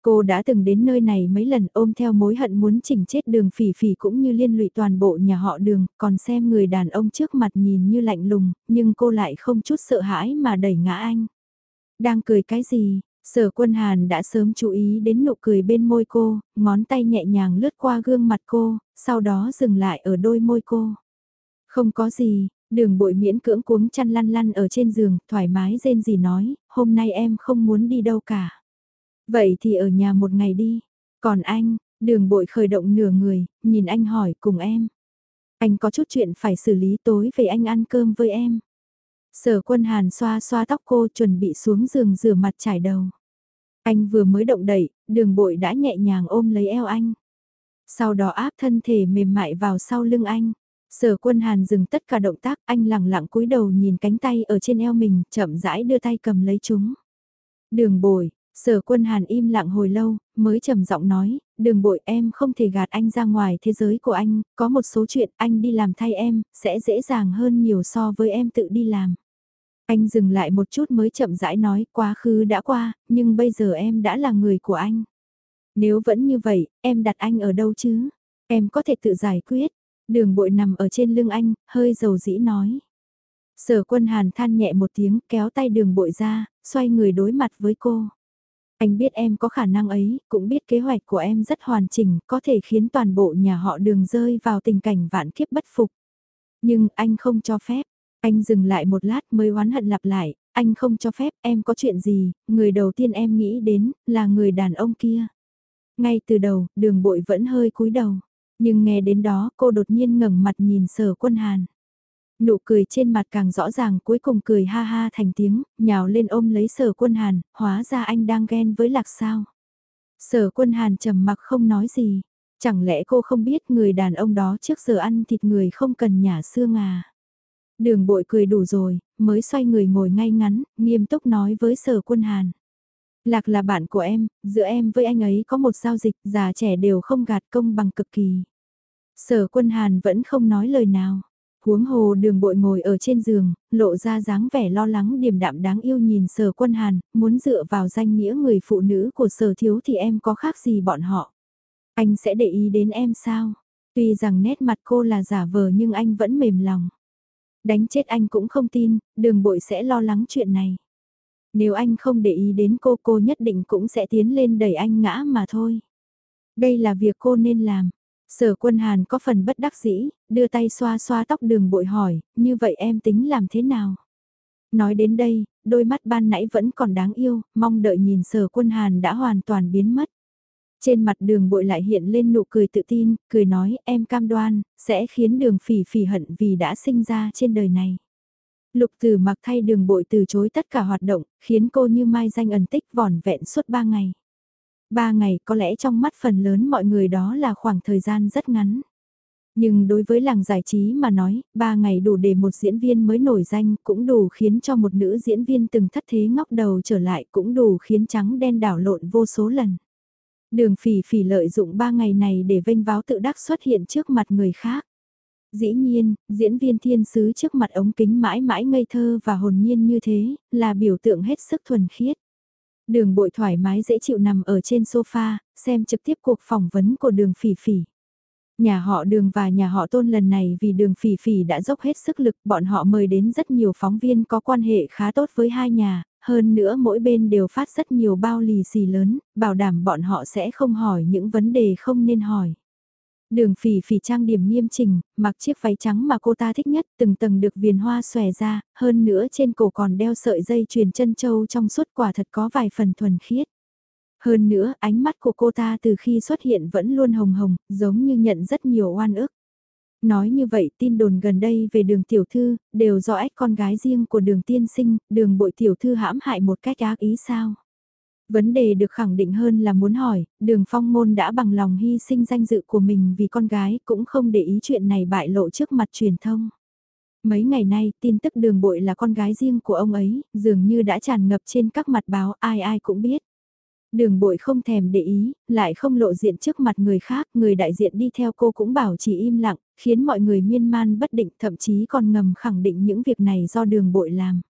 Cô đã từng đến nơi này mấy lần ôm theo mối hận muốn chỉnh chết đường phỉ phỉ cũng như liên lụy toàn bộ nhà họ đường, còn xem người đàn ông trước mặt nhìn như lạnh lùng, nhưng cô lại không chút sợ hãi mà đẩy ngã anh. Đang cười cái gì? Sở quân Hàn đã sớm chú ý đến nụ cười bên môi cô, ngón tay nhẹ nhàng lướt qua gương mặt cô, sau đó dừng lại ở đôi môi cô. Không có gì, đường bội miễn cưỡng cuống chăn lăn lăn ở trên giường, thoải mái rên gì nói, hôm nay em không muốn đi đâu cả. Vậy thì ở nhà một ngày đi. Còn anh, đường bội khởi động nửa người, nhìn anh hỏi cùng em. Anh có chút chuyện phải xử lý tối về anh ăn cơm với em. Sở quân hàn xoa xoa tóc cô chuẩn bị xuống giường rửa mặt trải đầu. Anh vừa mới động đẩy, đường bội đã nhẹ nhàng ôm lấy eo anh. Sau đó áp thân thể mềm mại vào sau lưng anh. Sở quân hàn dừng tất cả động tác, anh lặng lặng cúi đầu nhìn cánh tay ở trên eo mình, chậm rãi đưa tay cầm lấy chúng. Đường bội, Sở quân hàn im lặng hồi lâu, mới trầm giọng nói, đường bội em không thể gạt anh ra ngoài thế giới của anh, có một số chuyện anh đi làm thay em, sẽ dễ dàng hơn nhiều so với em tự đi làm. Anh dừng lại một chút mới chậm rãi nói, quá khứ đã qua, nhưng bây giờ em đã là người của anh. Nếu vẫn như vậy, em đặt anh ở đâu chứ? Em có thể tự giải quyết. Đường bội nằm ở trên lưng anh, hơi dầu dĩ nói. Sở quân hàn than nhẹ một tiếng kéo tay đường bội ra, xoay người đối mặt với cô. Anh biết em có khả năng ấy, cũng biết kế hoạch của em rất hoàn chỉnh, có thể khiến toàn bộ nhà họ đường rơi vào tình cảnh vạn kiếp bất phục. Nhưng anh không cho phép. Anh dừng lại một lát mới oán hận lặp lại, anh không cho phép em có chuyện gì, người đầu tiên em nghĩ đến là người đàn ông kia. Ngay từ đầu, đường bội vẫn hơi cúi đầu, nhưng nghe đến đó cô đột nhiên ngẩng mặt nhìn sở quân hàn. Nụ cười trên mặt càng rõ ràng cuối cùng cười ha ha thành tiếng, nhào lên ôm lấy sở quân hàn, hóa ra anh đang ghen với lạc sao. Sở quân hàn trầm mặc không nói gì, chẳng lẽ cô không biết người đàn ông đó trước giờ ăn thịt người không cần nhả xương à. Đường bội cười đủ rồi, mới xoay người ngồi ngay ngắn, nghiêm túc nói với sở quân hàn. Lạc là bạn của em, giữa em với anh ấy có một giao dịch, già trẻ đều không gạt công bằng cực kỳ. Sở quân hàn vẫn không nói lời nào. Huống hồ đường bội ngồi ở trên giường, lộ ra dáng vẻ lo lắng điềm đạm đáng yêu nhìn sở quân hàn, muốn dựa vào danh nghĩa người phụ nữ của sở thiếu thì em có khác gì bọn họ. Anh sẽ để ý đến em sao? Tuy rằng nét mặt cô là giả vờ nhưng anh vẫn mềm lòng. Đánh chết anh cũng không tin, đường bội sẽ lo lắng chuyện này. Nếu anh không để ý đến cô cô nhất định cũng sẽ tiến lên đẩy anh ngã mà thôi. Đây là việc cô nên làm. Sở quân Hàn có phần bất đắc dĩ, đưa tay xoa xoa tóc đường bội hỏi, như vậy em tính làm thế nào? Nói đến đây, đôi mắt ban nãy vẫn còn đáng yêu, mong đợi nhìn sở quân Hàn đã hoàn toàn biến mất. Trên mặt đường bội lại hiện lên nụ cười tự tin, cười nói em cam đoan, sẽ khiến đường phỉ phỉ hận vì đã sinh ra trên đời này. Lục tử mặc thay đường bội từ chối tất cả hoạt động, khiến cô như mai danh ẩn tích vỏn vẹn suốt ba ngày. Ba ngày có lẽ trong mắt phần lớn mọi người đó là khoảng thời gian rất ngắn. Nhưng đối với làng giải trí mà nói, ba ngày đủ để một diễn viên mới nổi danh cũng đủ khiến cho một nữ diễn viên từng thất thế ngóc đầu trở lại cũng đủ khiến trắng đen đảo lộn vô số lần. Đường phỉ phỉ lợi dụng ba ngày này để vênh váo tự đắc xuất hiện trước mặt người khác. Dĩ nhiên, diễn viên thiên sứ trước mặt ống kính mãi mãi ngây thơ và hồn nhiên như thế, là biểu tượng hết sức thuần khiết. Đường bội thoải mái dễ chịu nằm ở trên sofa, xem trực tiếp cuộc phỏng vấn của đường phỉ phỉ. Nhà họ đường và nhà họ tôn lần này vì đường phỉ phỉ đã dốc hết sức lực, bọn họ mời đến rất nhiều phóng viên có quan hệ khá tốt với hai nhà, hơn nữa mỗi bên đều phát rất nhiều bao lì xì lớn, bảo đảm bọn họ sẽ không hỏi những vấn đề không nên hỏi. Đường phỉ phỉ trang điểm nghiêm chỉnh, mặc chiếc váy trắng mà cô ta thích nhất, từng tầng được viền hoa xòe ra, hơn nữa trên cổ còn đeo sợi dây chuyền chân châu trong suốt quả thật có vài phần thuần khiết. Hơn nữa, ánh mắt của cô ta từ khi xuất hiện vẫn luôn hồng hồng, giống như nhận rất nhiều oan ức. Nói như vậy tin đồn gần đây về đường tiểu thư, đều do ách con gái riêng của đường tiên sinh, đường bội tiểu thư hãm hại một cách ác ý sao? Vấn đề được khẳng định hơn là muốn hỏi, đường phong môn đã bằng lòng hy sinh danh dự của mình vì con gái cũng không để ý chuyện này bại lộ trước mặt truyền thông. Mấy ngày nay, tin tức đường bội là con gái riêng của ông ấy, dường như đã tràn ngập trên các mặt báo ai ai cũng biết. Đường bội không thèm để ý, lại không lộ diện trước mặt người khác, người đại diện đi theo cô cũng bảo chỉ im lặng, khiến mọi người miên man bất định thậm chí còn ngầm khẳng định những việc này do đường bội làm.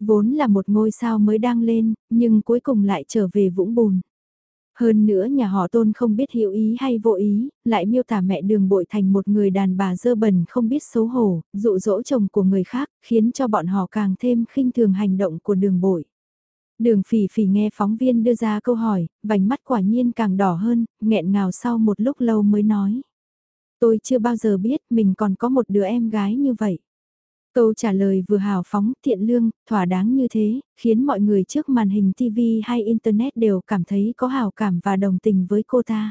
Vốn là một ngôi sao mới đang lên, nhưng cuối cùng lại trở về vũng bùn. Hơn nữa nhà họ tôn không biết hiểu ý hay vô ý, lại miêu tả mẹ đường bội thành một người đàn bà dơ bẩn không biết xấu hổ, dụ dỗ chồng của người khác, khiến cho bọn họ càng thêm khinh thường hành động của đường bội. Đường phỉ phỉ nghe phóng viên đưa ra câu hỏi, vành mắt quả nhiên càng đỏ hơn, nghẹn ngào sau một lúc lâu mới nói. Tôi chưa bao giờ biết mình còn có một đứa em gái như vậy. Câu trả lời vừa hào phóng, thiện lương, thỏa đáng như thế, khiến mọi người trước màn hình TV hay Internet đều cảm thấy có hào cảm và đồng tình với cô ta.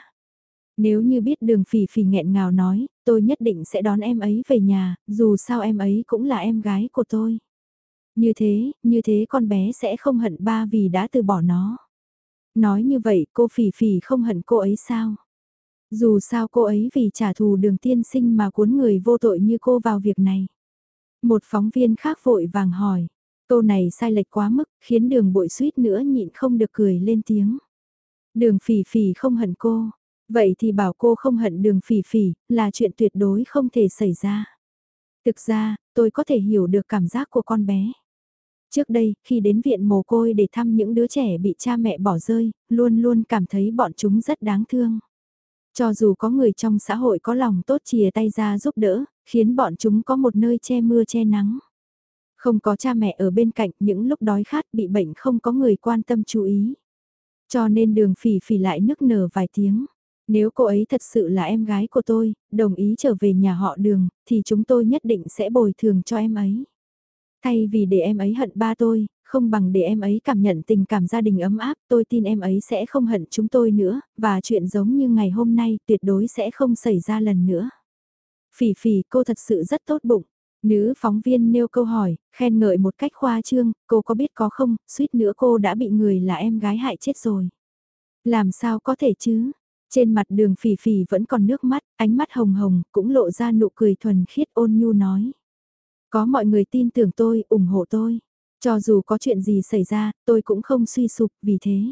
Nếu như biết đường phỉ phỉ nghẹn ngào nói, tôi nhất định sẽ đón em ấy về nhà, dù sao em ấy cũng là em gái của tôi. Như thế, như thế con bé sẽ không hận ba vì đã từ bỏ nó. Nói như vậy cô phỉ phỉ không hận cô ấy sao? Dù sao cô ấy vì trả thù đường tiên sinh mà cuốn người vô tội như cô vào việc này. Một phóng viên khác vội vàng hỏi. Câu này sai lệch quá mức, khiến đường bội suýt nữa nhịn không được cười lên tiếng. Đường phỉ phỉ không hận cô. Vậy thì bảo cô không hận đường phỉ phỉ, là chuyện tuyệt đối không thể xảy ra. Thực ra, tôi có thể hiểu được cảm giác của con bé. Trước đây, khi đến viện mồ côi để thăm những đứa trẻ bị cha mẹ bỏ rơi, luôn luôn cảm thấy bọn chúng rất đáng thương. Cho dù có người trong xã hội có lòng tốt chìa tay ra giúp đỡ, khiến bọn chúng có một nơi che mưa che nắng. Không có cha mẹ ở bên cạnh những lúc đói khát bị bệnh không có người quan tâm chú ý. Cho nên đường phỉ phỉ lại nức nở vài tiếng. Nếu cô ấy thật sự là em gái của tôi, đồng ý trở về nhà họ đường, thì chúng tôi nhất định sẽ bồi thường cho em ấy. Thay vì để em ấy hận ba tôi, không bằng để em ấy cảm nhận tình cảm gia đình ấm áp, tôi tin em ấy sẽ không hận chúng tôi nữa, và chuyện giống như ngày hôm nay tuyệt đối sẽ không xảy ra lần nữa. Phỉ phỉ cô thật sự rất tốt bụng. Nữ phóng viên nêu câu hỏi, khen ngợi một cách khoa trương, cô có biết có không, suýt nữa cô đã bị người là em gái hại chết rồi. Làm sao có thể chứ? Trên mặt đường phỉ phỉ vẫn còn nước mắt, ánh mắt hồng hồng, cũng lộ ra nụ cười thuần khiết ôn nhu nói. Có mọi người tin tưởng tôi, ủng hộ tôi. Cho dù có chuyện gì xảy ra, tôi cũng không suy sụp vì thế.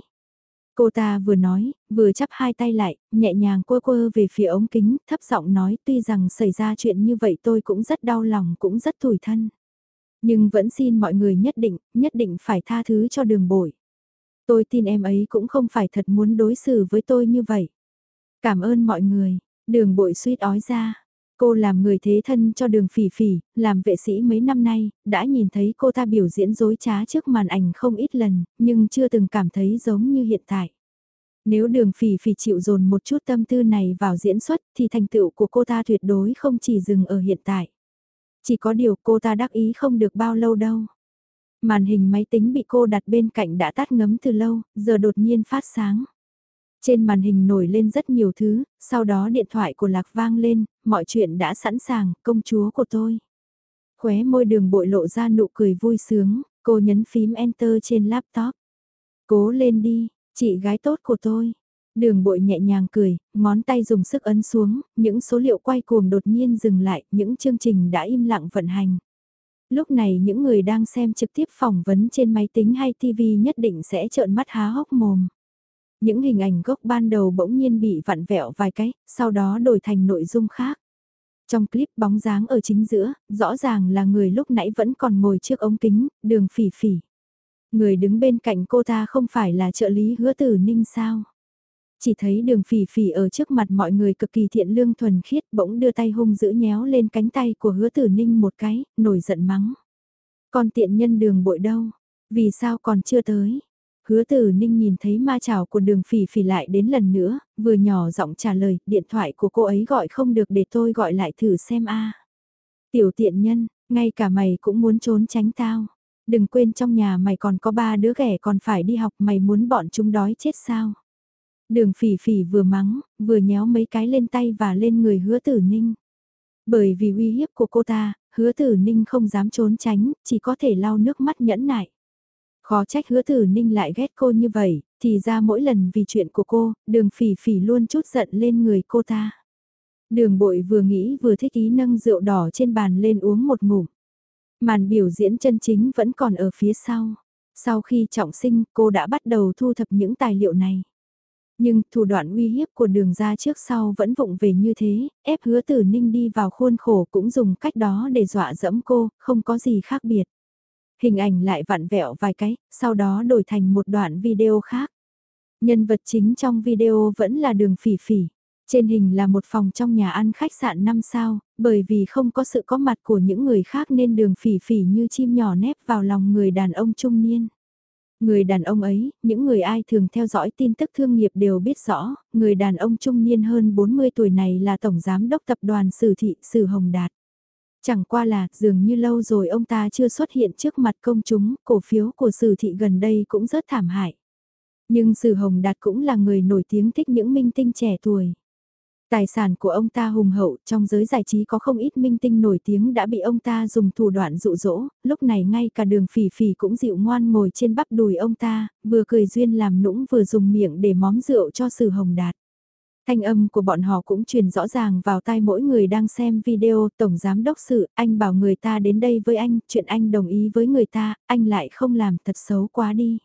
Cô ta vừa nói, vừa chắp hai tay lại, nhẹ nhàng quơ quơ về phía ống kính, thấp giọng nói tuy rằng xảy ra chuyện như vậy tôi cũng rất đau lòng cũng rất tủi thân. Nhưng vẫn xin mọi người nhất định, nhất định phải tha thứ cho đường bội. Tôi tin em ấy cũng không phải thật muốn đối xử với tôi như vậy. Cảm ơn mọi người, đường bội suýt ói ra. Cô làm người thế thân cho đường phỉ phỉ, làm vệ sĩ mấy năm nay, đã nhìn thấy cô ta biểu diễn dối trá trước màn ảnh không ít lần, nhưng chưa từng cảm thấy giống như hiện tại. Nếu đường phỉ phỉ chịu dồn một chút tâm tư này vào diễn xuất thì thành tựu của cô ta tuyệt đối không chỉ dừng ở hiện tại. Chỉ có điều cô ta đắc ý không được bao lâu đâu. Màn hình máy tính bị cô đặt bên cạnh đã tắt ngấm từ lâu, giờ đột nhiên phát sáng. Trên màn hình nổi lên rất nhiều thứ, sau đó điện thoại của Lạc vang lên, mọi chuyện đã sẵn sàng, công chúa của tôi. Khóe môi đường bội lộ ra nụ cười vui sướng, cô nhấn phím Enter trên laptop. Cố lên đi, chị gái tốt của tôi. Đường bội nhẹ nhàng cười, ngón tay dùng sức ấn xuống, những số liệu quay cuồng đột nhiên dừng lại, những chương trình đã im lặng vận hành. Lúc này những người đang xem trực tiếp phỏng vấn trên máy tính hay TV nhất định sẽ trợn mắt há hốc mồm. Những hình ảnh gốc ban đầu bỗng nhiên bị vặn vẹo vài cái, sau đó đổi thành nội dung khác. Trong clip bóng dáng ở chính giữa, rõ ràng là người lúc nãy vẫn còn ngồi trước ống kính, đường phỉ phỉ. Người đứng bên cạnh cô ta không phải là trợ lý hứa tử ninh sao? Chỉ thấy đường phỉ phỉ ở trước mặt mọi người cực kỳ thiện lương thuần khiết bỗng đưa tay hung giữ nhéo lên cánh tay của hứa tử ninh một cái, nổi giận mắng. Còn tiện nhân đường bội đâu? Vì sao còn chưa tới? Hứa tử ninh nhìn thấy ma chảo của đường phỉ phỉ lại đến lần nữa, vừa nhỏ giọng trả lời, điện thoại của cô ấy gọi không được để tôi gọi lại thử xem a. Tiểu tiện nhân, ngay cả mày cũng muốn trốn tránh tao. Đừng quên trong nhà mày còn có ba đứa ghẻ còn phải đi học mày muốn bọn chúng đói chết sao. Đường phỉ phỉ vừa mắng, vừa nhéo mấy cái lên tay và lên người hứa tử ninh. Bởi vì uy hiếp của cô ta, hứa tử ninh không dám trốn tránh, chỉ có thể lau nước mắt nhẫn nại. Khó trách hứa tử ninh lại ghét cô như vậy, thì ra mỗi lần vì chuyện của cô, đường phỉ phỉ luôn chút giận lên người cô ta. Đường bội vừa nghĩ vừa thích ý nâng rượu đỏ trên bàn lên uống một ngụm. Màn biểu diễn chân chính vẫn còn ở phía sau. Sau khi trọng sinh cô đã bắt đầu thu thập những tài liệu này. Nhưng thủ đoạn uy hiếp của đường ra trước sau vẫn vụng về như thế, ép hứa tử ninh đi vào khuôn khổ cũng dùng cách đó để dọa dẫm cô, không có gì khác biệt. Hình ảnh lại vặn vẹo vài cái, sau đó đổi thành một đoạn video khác. Nhân vật chính trong video vẫn là đường phỉ phỉ. Trên hình là một phòng trong nhà ăn khách sạn 5 sao, bởi vì không có sự có mặt của những người khác nên đường phỉ phỉ như chim nhỏ nép vào lòng người đàn ông trung niên. Người đàn ông ấy, những người ai thường theo dõi tin tức thương nghiệp đều biết rõ, người đàn ông trung niên hơn 40 tuổi này là Tổng Giám đốc Tập đoàn Sử Thị Sử Hồng Đạt. Chẳng qua là, dường như lâu rồi ông ta chưa xuất hiện trước mặt công chúng, cổ phiếu của Sử Thị gần đây cũng rất thảm hại. Nhưng Sử Hồng Đạt cũng là người nổi tiếng thích những minh tinh trẻ tuổi. Tài sản của ông ta hùng hậu, trong giới giải trí có không ít minh tinh nổi tiếng đã bị ông ta dùng thủ đoạn dụ dỗ, lúc này ngay cả đường phỉ phỉ cũng dịu ngoan ngồi trên bắp đùi ông ta, vừa cười duyên làm nũng vừa dùng miệng để móm rượu cho Sử Hồng Đạt. Thanh âm của bọn họ cũng truyền rõ ràng vào tai mỗi người đang xem video Tổng Giám Đốc Sự, anh bảo người ta đến đây với anh, chuyện anh đồng ý với người ta, anh lại không làm thật xấu quá đi.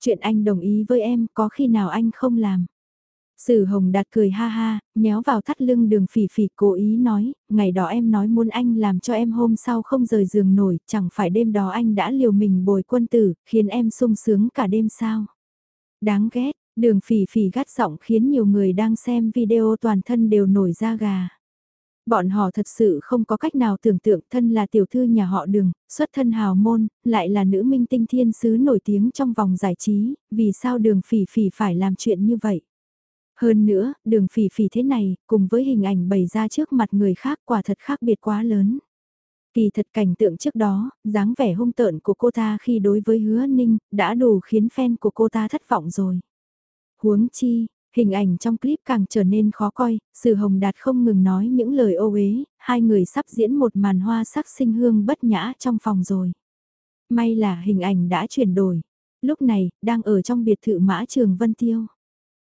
Chuyện anh đồng ý với em, có khi nào anh không làm? Sử Hồng Đạt cười ha ha, nhéo vào thắt lưng đường phỉ phỉ cố ý nói, ngày đó em nói muốn anh làm cho em hôm sau không rời giường nổi, chẳng phải đêm đó anh đã liều mình bồi quân tử, khiến em sung sướng cả đêm sao. Đáng ghét, đường phỉ phỉ gắt giọng khiến nhiều người đang xem video toàn thân đều nổi da gà. Bọn họ thật sự không có cách nào tưởng tượng thân là tiểu thư nhà họ đường, xuất thân hào môn, lại là nữ minh tinh thiên sứ nổi tiếng trong vòng giải trí, vì sao đường phỉ phỉ phải làm chuyện như vậy. Hơn nữa, đường phỉ phỉ thế này, cùng với hình ảnh bày ra trước mặt người khác quả thật khác biệt quá lớn. Kỳ thật cảnh tượng trước đó, dáng vẻ hung tợn của cô ta khi đối với hứa ninh, đã đủ khiến fan của cô ta thất vọng rồi. Huống chi, Hình ảnh trong clip càng trở nên khó coi, Sử Hồng Đạt không ngừng nói những lời ô uế, hai người sắp diễn một màn hoa sắc sinh hương bất nhã trong phòng rồi. May là hình ảnh đã chuyển đổi. Lúc này, đang ở trong biệt thự Mã Trường Vân Tiêu.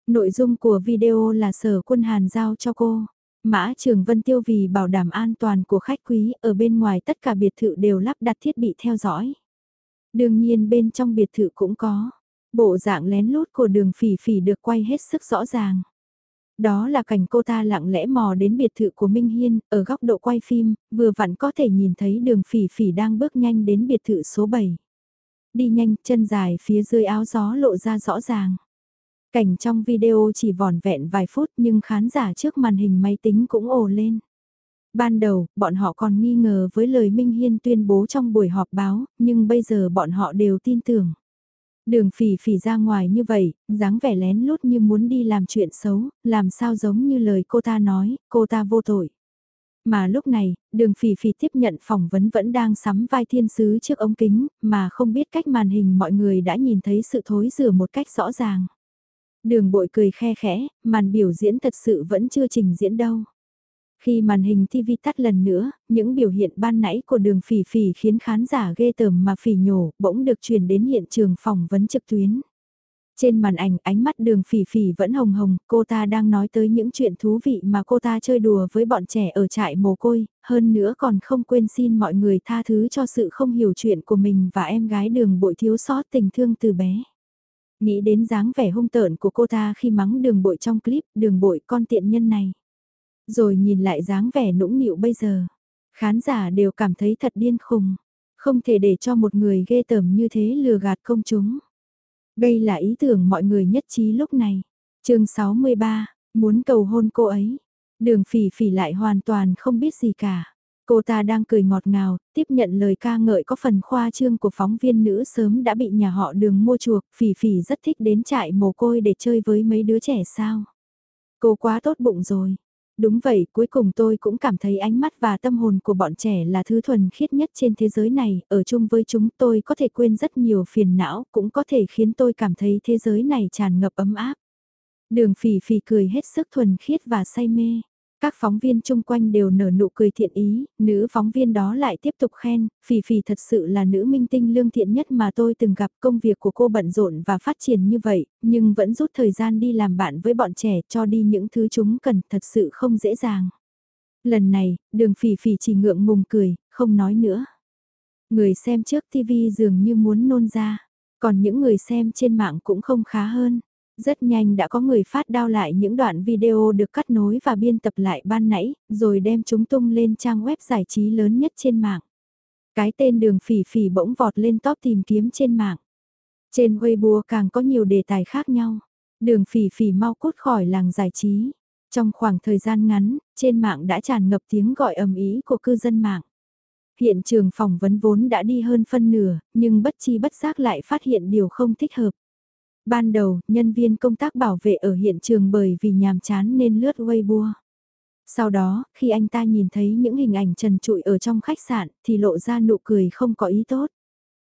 Nội dung của video là sở quân Hàn giao cho cô. Mã Trường Vân Tiêu vì bảo đảm an toàn của khách quý ở bên ngoài tất cả biệt thự đều lắp đặt thiết bị theo dõi. Đương nhiên bên trong biệt thự cũng có. Bộ dạng lén lút của đường phỉ phỉ được quay hết sức rõ ràng. Đó là cảnh cô ta lặng lẽ mò đến biệt thự của Minh Hiên, ở góc độ quay phim, vừa vặn có thể nhìn thấy đường phỉ phỉ đang bước nhanh đến biệt thự số 7. Đi nhanh, chân dài phía dưới áo gió lộ ra rõ ràng. Cảnh trong video chỉ vỏn vẹn vài phút nhưng khán giả trước màn hình máy tính cũng ồ lên. Ban đầu, bọn họ còn nghi ngờ với lời Minh Hiên tuyên bố trong buổi họp báo, nhưng bây giờ bọn họ đều tin tưởng. Đường phỉ phỉ ra ngoài như vậy, dáng vẻ lén lút như muốn đi làm chuyện xấu, làm sao giống như lời cô ta nói, cô ta vô tội. Mà lúc này, đường phỉ phỉ tiếp nhận phỏng vấn vẫn đang sắm vai thiên sứ trước ống kính, mà không biết cách màn hình mọi người đã nhìn thấy sự thối rửa một cách rõ ràng. Đường bội cười khe khẽ, màn biểu diễn thật sự vẫn chưa trình diễn đâu. Khi màn hình TV tắt lần nữa, những biểu hiện ban nãy của đường phỉ phỉ khiến khán giả ghê tởm mà phỉ nhổ bỗng được truyền đến hiện trường phỏng vấn trực tuyến. Trên màn ảnh ánh mắt đường phỉ phỉ vẫn hồng hồng, cô ta đang nói tới những chuyện thú vị mà cô ta chơi đùa với bọn trẻ ở trại mồ côi, hơn nữa còn không quên xin mọi người tha thứ cho sự không hiểu chuyện của mình và em gái đường bội thiếu sót tình thương từ bé. Nghĩ đến dáng vẻ hung tợn của cô ta khi mắng đường bội trong clip, đường bội con tiện nhân này. Rồi nhìn lại dáng vẻ nũng nịu bây giờ. Khán giả đều cảm thấy thật điên khùng. Không thể để cho một người ghê tởm như thế lừa gạt công chúng. Đây là ý tưởng mọi người nhất trí lúc này. chương 63, muốn cầu hôn cô ấy. Đường phỉ phỉ lại hoàn toàn không biết gì cả. Cô ta đang cười ngọt ngào, tiếp nhận lời ca ngợi có phần khoa trương của phóng viên nữ sớm đã bị nhà họ đường mua chuộc, phỉ phỉ rất thích đến trại mồ côi để chơi với mấy đứa trẻ sao. Cô quá tốt bụng rồi. Đúng vậy, cuối cùng tôi cũng cảm thấy ánh mắt và tâm hồn của bọn trẻ là thứ thuần khiết nhất trên thế giới này, ở chung với chúng tôi có thể quên rất nhiều phiền não, cũng có thể khiến tôi cảm thấy thế giới này tràn ngập ấm áp. Đường phỉ phỉ cười hết sức thuần khiết và say mê. Các phóng viên chung quanh đều nở nụ cười thiện ý, nữ phóng viên đó lại tiếp tục khen, Phỉ Phỉ thật sự là nữ minh tinh lương thiện nhất mà tôi từng gặp công việc của cô bận rộn và phát triển như vậy, nhưng vẫn rút thời gian đi làm bạn với bọn trẻ cho đi những thứ chúng cần thật sự không dễ dàng. Lần này, đường Phỉ Phỉ chỉ ngượng ngùng cười, không nói nữa. Người xem trước TV dường như muốn nôn ra, còn những người xem trên mạng cũng không khá hơn. Rất nhanh đã có người phát đao lại những đoạn video được cắt nối và biên tập lại ban nãy, rồi đem chúng tung lên trang web giải trí lớn nhất trên mạng. Cái tên đường phỉ phỉ bỗng vọt lên top tìm kiếm trên mạng. Trên Weibo càng có nhiều đề tài khác nhau. Đường phỉ phỉ mau cút khỏi làng giải trí. Trong khoảng thời gian ngắn, trên mạng đã tràn ngập tiếng gọi ầm ý của cư dân mạng. Hiện trường phỏng vấn vốn đã đi hơn phân nửa, nhưng bất chi bất giác lại phát hiện điều không thích hợp. Ban đầu, nhân viên công tác bảo vệ ở hiện trường bởi vì nhàm chán nên lướt Weibo. Sau đó, khi anh ta nhìn thấy những hình ảnh trần trụi ở trong khách sạn thì lộ ra nụ cười không có ý tốt.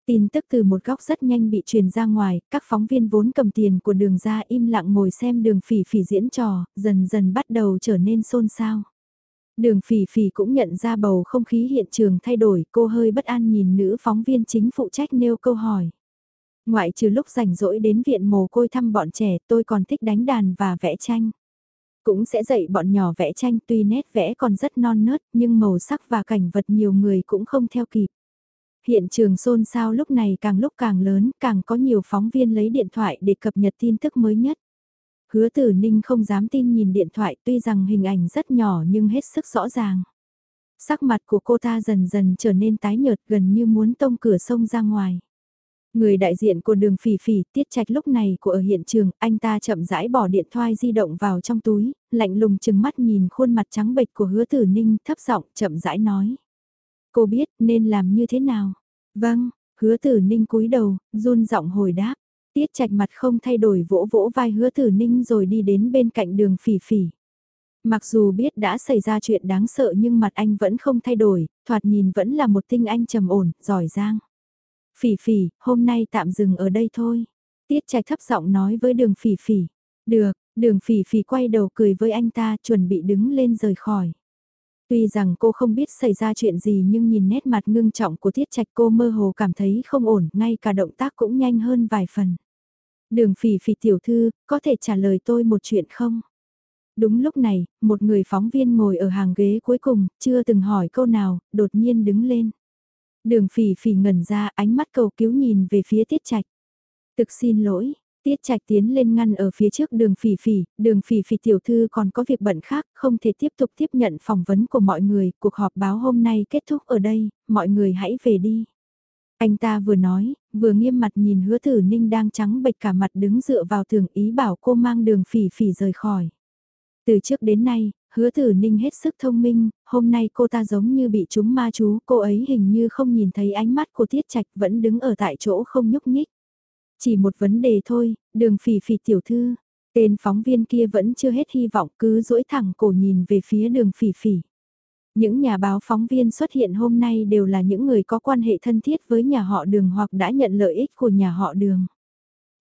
Tin tức từ một góc rất nhanh bị truyền ra ngoài, các phóng viên vốn cầm tiền của đường ra im lặng ngồi xem đường phỉ phỉ diễn trò, dần dần bắt đầu trở nên xôn xao. Đường phỉ phỉ cũng nhận ra bầu không khí hiện trường thay đổi, cô hơi bất an nhìn nữ phóng viên chính phụ trách nêu câu hỏi. Ngoại trừ lúc rảnh rỗi đến viện mồ côi thăm bọn trẻ tôi còn thích đánh đàn và vẽ tranh. Cũng sẽ dạy bọn nhỏ vẽ tranh tuy nét vẽ còn rất non nớt nhưng màu sắc và cảnh vật nhiều người cũng không theo kịp. Hiện trường xôn xao lúc này càng lúc càng lớn, càng có nhiều phóng viên lấy điện thoại để cập nhật tin tức mới nhất. Hứa tử ninh không dám tin nhìn điện thoại tuy rằng hình ảnh rất nhỏ nhưng hết sức rõ ràng. Sắc mặt của cô ta dần dần trở nên tái nhợt gần như muốn tông cửa sông ra ngoài. Người đại diện của đường phỉ phỉ tiết trạch lúc này của ở hiện trường, anh ta chậm rãi bỏ điện thoại di động vào trong túi, lạnh lùng chừng mắt nhìn khuôn mặt trắng bệch của hứa tử ninh thấp giọng chậm rãi nói. Cô biết nên làm như thế nào? Vâng, hứa tử ninh cúi đầu, run giọng hồi đáp. Tiết trạch mặt không thay đổi vỗ vỗ vai hứa tử ninh rồi đi đến bên cạnh đường phỉ phỉ. Mặc dù biết đã xảy ra chuyện đáng sợ nhưng mặt anh vẫn không thay đổi, thoạt nhìn vẫn là một tinh anh trầm ổn, giỏi giang. Phỉ phỉ, hôm nay tạm dừng ở đây thôi. Tiết trạch thấp giọng nói với đường phỉ phỉ. Được, Đường phỉ phỉ quay đầu cười với anh ta chuẩn bị đứng lên rời khỏi. Tuy rằng cô không biết xảy ra chuyện gì nhưng nhìn nét mặt ngưng trọng của Tiết Trạch cô mơ hồ cảm thấy không ổn, ngay cả động tác cũng nhanh hơn vài phần. Đường phỉ phỉ tiểu thư, có thể trả lời tôi một chuyện không? Đúng lúc này, một người phóng viên ngồi ở hàng ghế cuối cùng, chưa từng hỏi câu nào, đột nhiên đứng lên. Đường phỉ phỉ ngẩn ra ánh mắt cầu cứu nhìn về phía Tiết Trạch. Thực xin lỗi, Tiết Trạch tiến lên ngăn ở phía trước đường phỉ phỉ, đường phỉ phỉ tiểu thư còn có việc bận khác, không thể tiếp tục tiếp nhận phỏng vấn của mọi người, cuộc họp báo hôm nay kết thúc ở đây, mọi người hãy về đi. Anh ta vừa nói, vừa nghiêm mặt nhìn hứa tử ninh đang trắng bệch cả mặt đứng dựa vào tường ý bảo cô mang đường phỉ phỉ rời khỏi. Từ trước đến nay, hứa tử ninh hết sức thông minh, hôm nay cô ta giống như bị chúng ma chú, cô ấy hình như không nhìn thấy ánh mắt của tiết trạch vẫn đứng ở tại chỗ không nhúc nhích. Chỉ một vấn đề thôi, đường phỉ phỉ tiểu thư. Tên phóng viên kia vẫn chưa hết hy vọng cứ duỗi thẳng cổ nhìn về phía đường phỉ phỉ. Những nhà báo phóng viên xuất hiện hôm nay đều là những người có quan hệ thân thiết với nhà họ đường hoặc đã nhận lợi ích của nhà họ đường.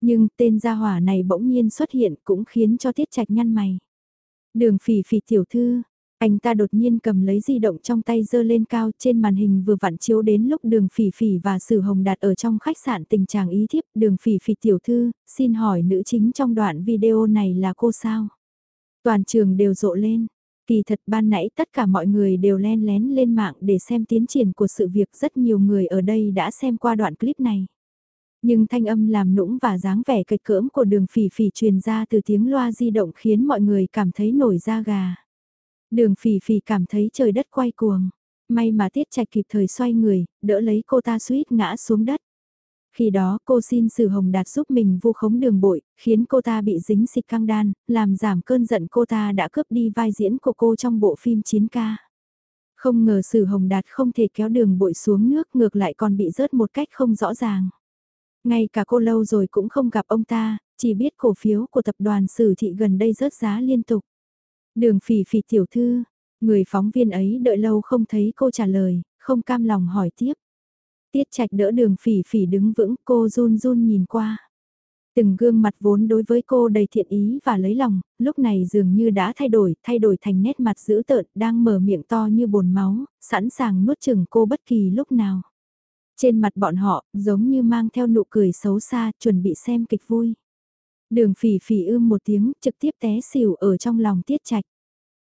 Nhưng tên gia hỏa này bỗng nhiên xuất hiện cũng khiến cho tiết trạch nhăn mày. Đường phỉ phỉ tiểu thư, anh ta đột nhiên cầm lấy di động trong tay dơ lên cao trên màn hình vừa vặn chiếu đến lúc đường phỉ phỉ và sử hồng đạt ở trong khách sạn tình trạng ý thiếp đường phỉ phỉ tiểu thư, xin hỏi nữ chính trong đoạn video này là cô sao? Toàn trường đều rộ lên. Kỳ thật ban nãy tất cả mọi người đều len lén lên mạng để xem tiến triển của sự việc rất nhiều người ở đây đã xem qua đoạn clip này. Nhưng thanh âm làm nũng và dáng vẻ kịch cỡm của đường phỉ phỉ truyền ra từ tiếng loa di động khiến mọi người cảm thấy nổi da gà. Đường phỉ phỉ cảm thấy trời đất quay cuồng. May mà tiết trạch kịp thời xoay người, đỡ lấy cô ta suýt ngã xuống đất. Khi đó cô xin Sử Hồng Đạt giúp mình vu khống đường bội, khiến cô ta bị dính xịt căng đan, làm giảm cơn giận cô ta đã cướp đi vai diễn của cô trong bộ phim chiến ca. Không ngờ Sử Hồng Đạt không thể kéo đường bội xuống nước ngược lại còn bị rớt một cách không rõ ràng. Ngay cả cô lâu rồi cũng không gặp ông ta, chỉ biết cổ phiếu của tập đoàn Sử Thị gần đây rớt giá liên tục. Đường phỉ phỉ tiểu thư, người phóng viên ấy đợi lâu không thấy cô trả lời, không cam lòng hỏi tiếp. Tiết trạch đỡ đường phỉ phỉ đứng vững cô run run nhìn qua. Từng gương mặt vốn đối với cô đầy thiện ý và lấy lòng, lúc này dường như đã thay đổi, thay đổi thành nét mặt dữ tợn, đang mở miệng to như bồn máu, sẵn sàng nuốt chừng cô bất kỳ lúc nào. Trên mặt bọn họ, giống như mang theo nụ cười xấu xa, chuẩn bị xem kịch vui. Đường phỉ phỉ ưm một tiếng, trực tiếp té xỉu ở trong lòng tiết trạch.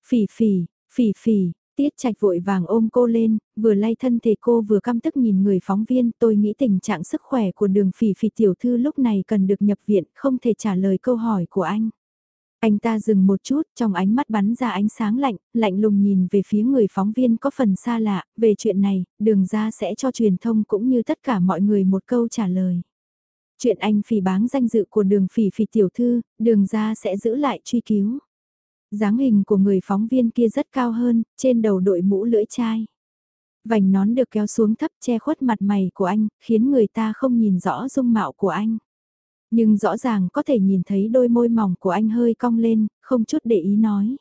Phỉ phỉ, phỉ phỉ, tiết trạch vội vàng ôm cô lên, vừa lay thân thể cô vừa căm tức nhìn người phóng viên. Tôi nghĩ tình trạng sức khỏe của đường phỉ phỉ tiểu thư lúc này cần được nhập viện, không thể trả lời câu hỏi của anh. Anh ta dừng một chút, trong ánh mắt bắn ra ánh sáng lạnh, lạnh lùng nhìn về phía người phóng viên có phần xa lạ, về chuyện này, đường ra sẽ cho truyền thông cũng như tất cả mọi người một câu trả lời. Chuyện anh phỉ báng danh dự của đường phỉ phỉ tiểu thư, đường ra sẽ giữ lại truy cứu. dáng hình của người phóng viên kia rất cao hơn, trên đầu đội mũ lưỡi chai. Vành nón được kéo xuống thấp che khuất mặt mày của anh, khiến người ta không nhìn rõ dung mạo của anh. Nhưng rõ ràng có thể nhìn thấy đôi môi mỏng của anh hơi cong lên, không chút để ý nói.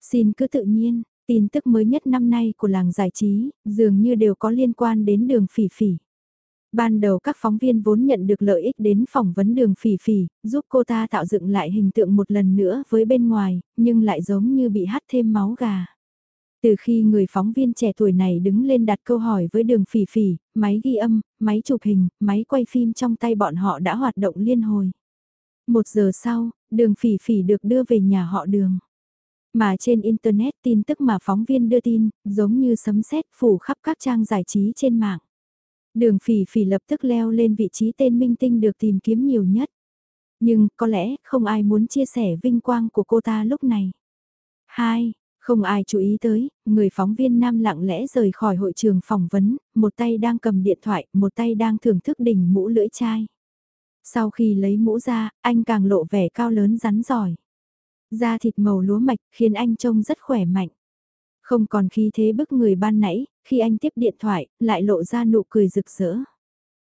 Xin cứ tự nhiên, tin tức mới nhất năm nay của làng giải trí, dường như đều có liên quan đến đường phỉ phỉ. Ban đầu các phóng viên vốn nhận được lợi ích đến phỏng vấn đường phỉ phỉ, giúp cô ta tạo dựng lại hình tượng một lần nữa với bên ngoài, nhưng lại giống như bị hắt thêm máu gà. Từ khi người phóng viên trẻ tuổi này đứng lên đặt câu hỏi với đường phỉ phỉ, máy ghi âm, máy chụp hình, máy quay phim trong tay bọn họ đã hoạt động liên hồi. Một giờ sau, đường phỉ phỉ được đưa về nhà họ đường. Mà trên Internet tin tức mà phóng viên đưa tin, giống như sấm sét phủ khắp các trang giải trí trên mạng. Đường phỉ phỉ lập tức leo lên vị trí tên minh tinh được tìm kiếm nhiều nhất. Nhưng có lẽ không ai muốn chia sẻ vinh quang của cô ta lúc này. 2. Không ai chú ý tới, người phóng viên nam lặng lẽ rời khỏi hội trường phỏng vấn, một tay đang cầm điện thoại, một tay đang thưởng thức đỉnh mũ lưỡi chai. Sau khi lấy mũ ra, anh càng lộ vẻ cao lớn rắn giỏi. Da thịt màu lúa mạch khiến anh trông rất khỏe mạnh. Không còn khí thế bức người ban nãy, khi anh tiếp điện thoại, lại lộ ra nụ cười rực rỡ.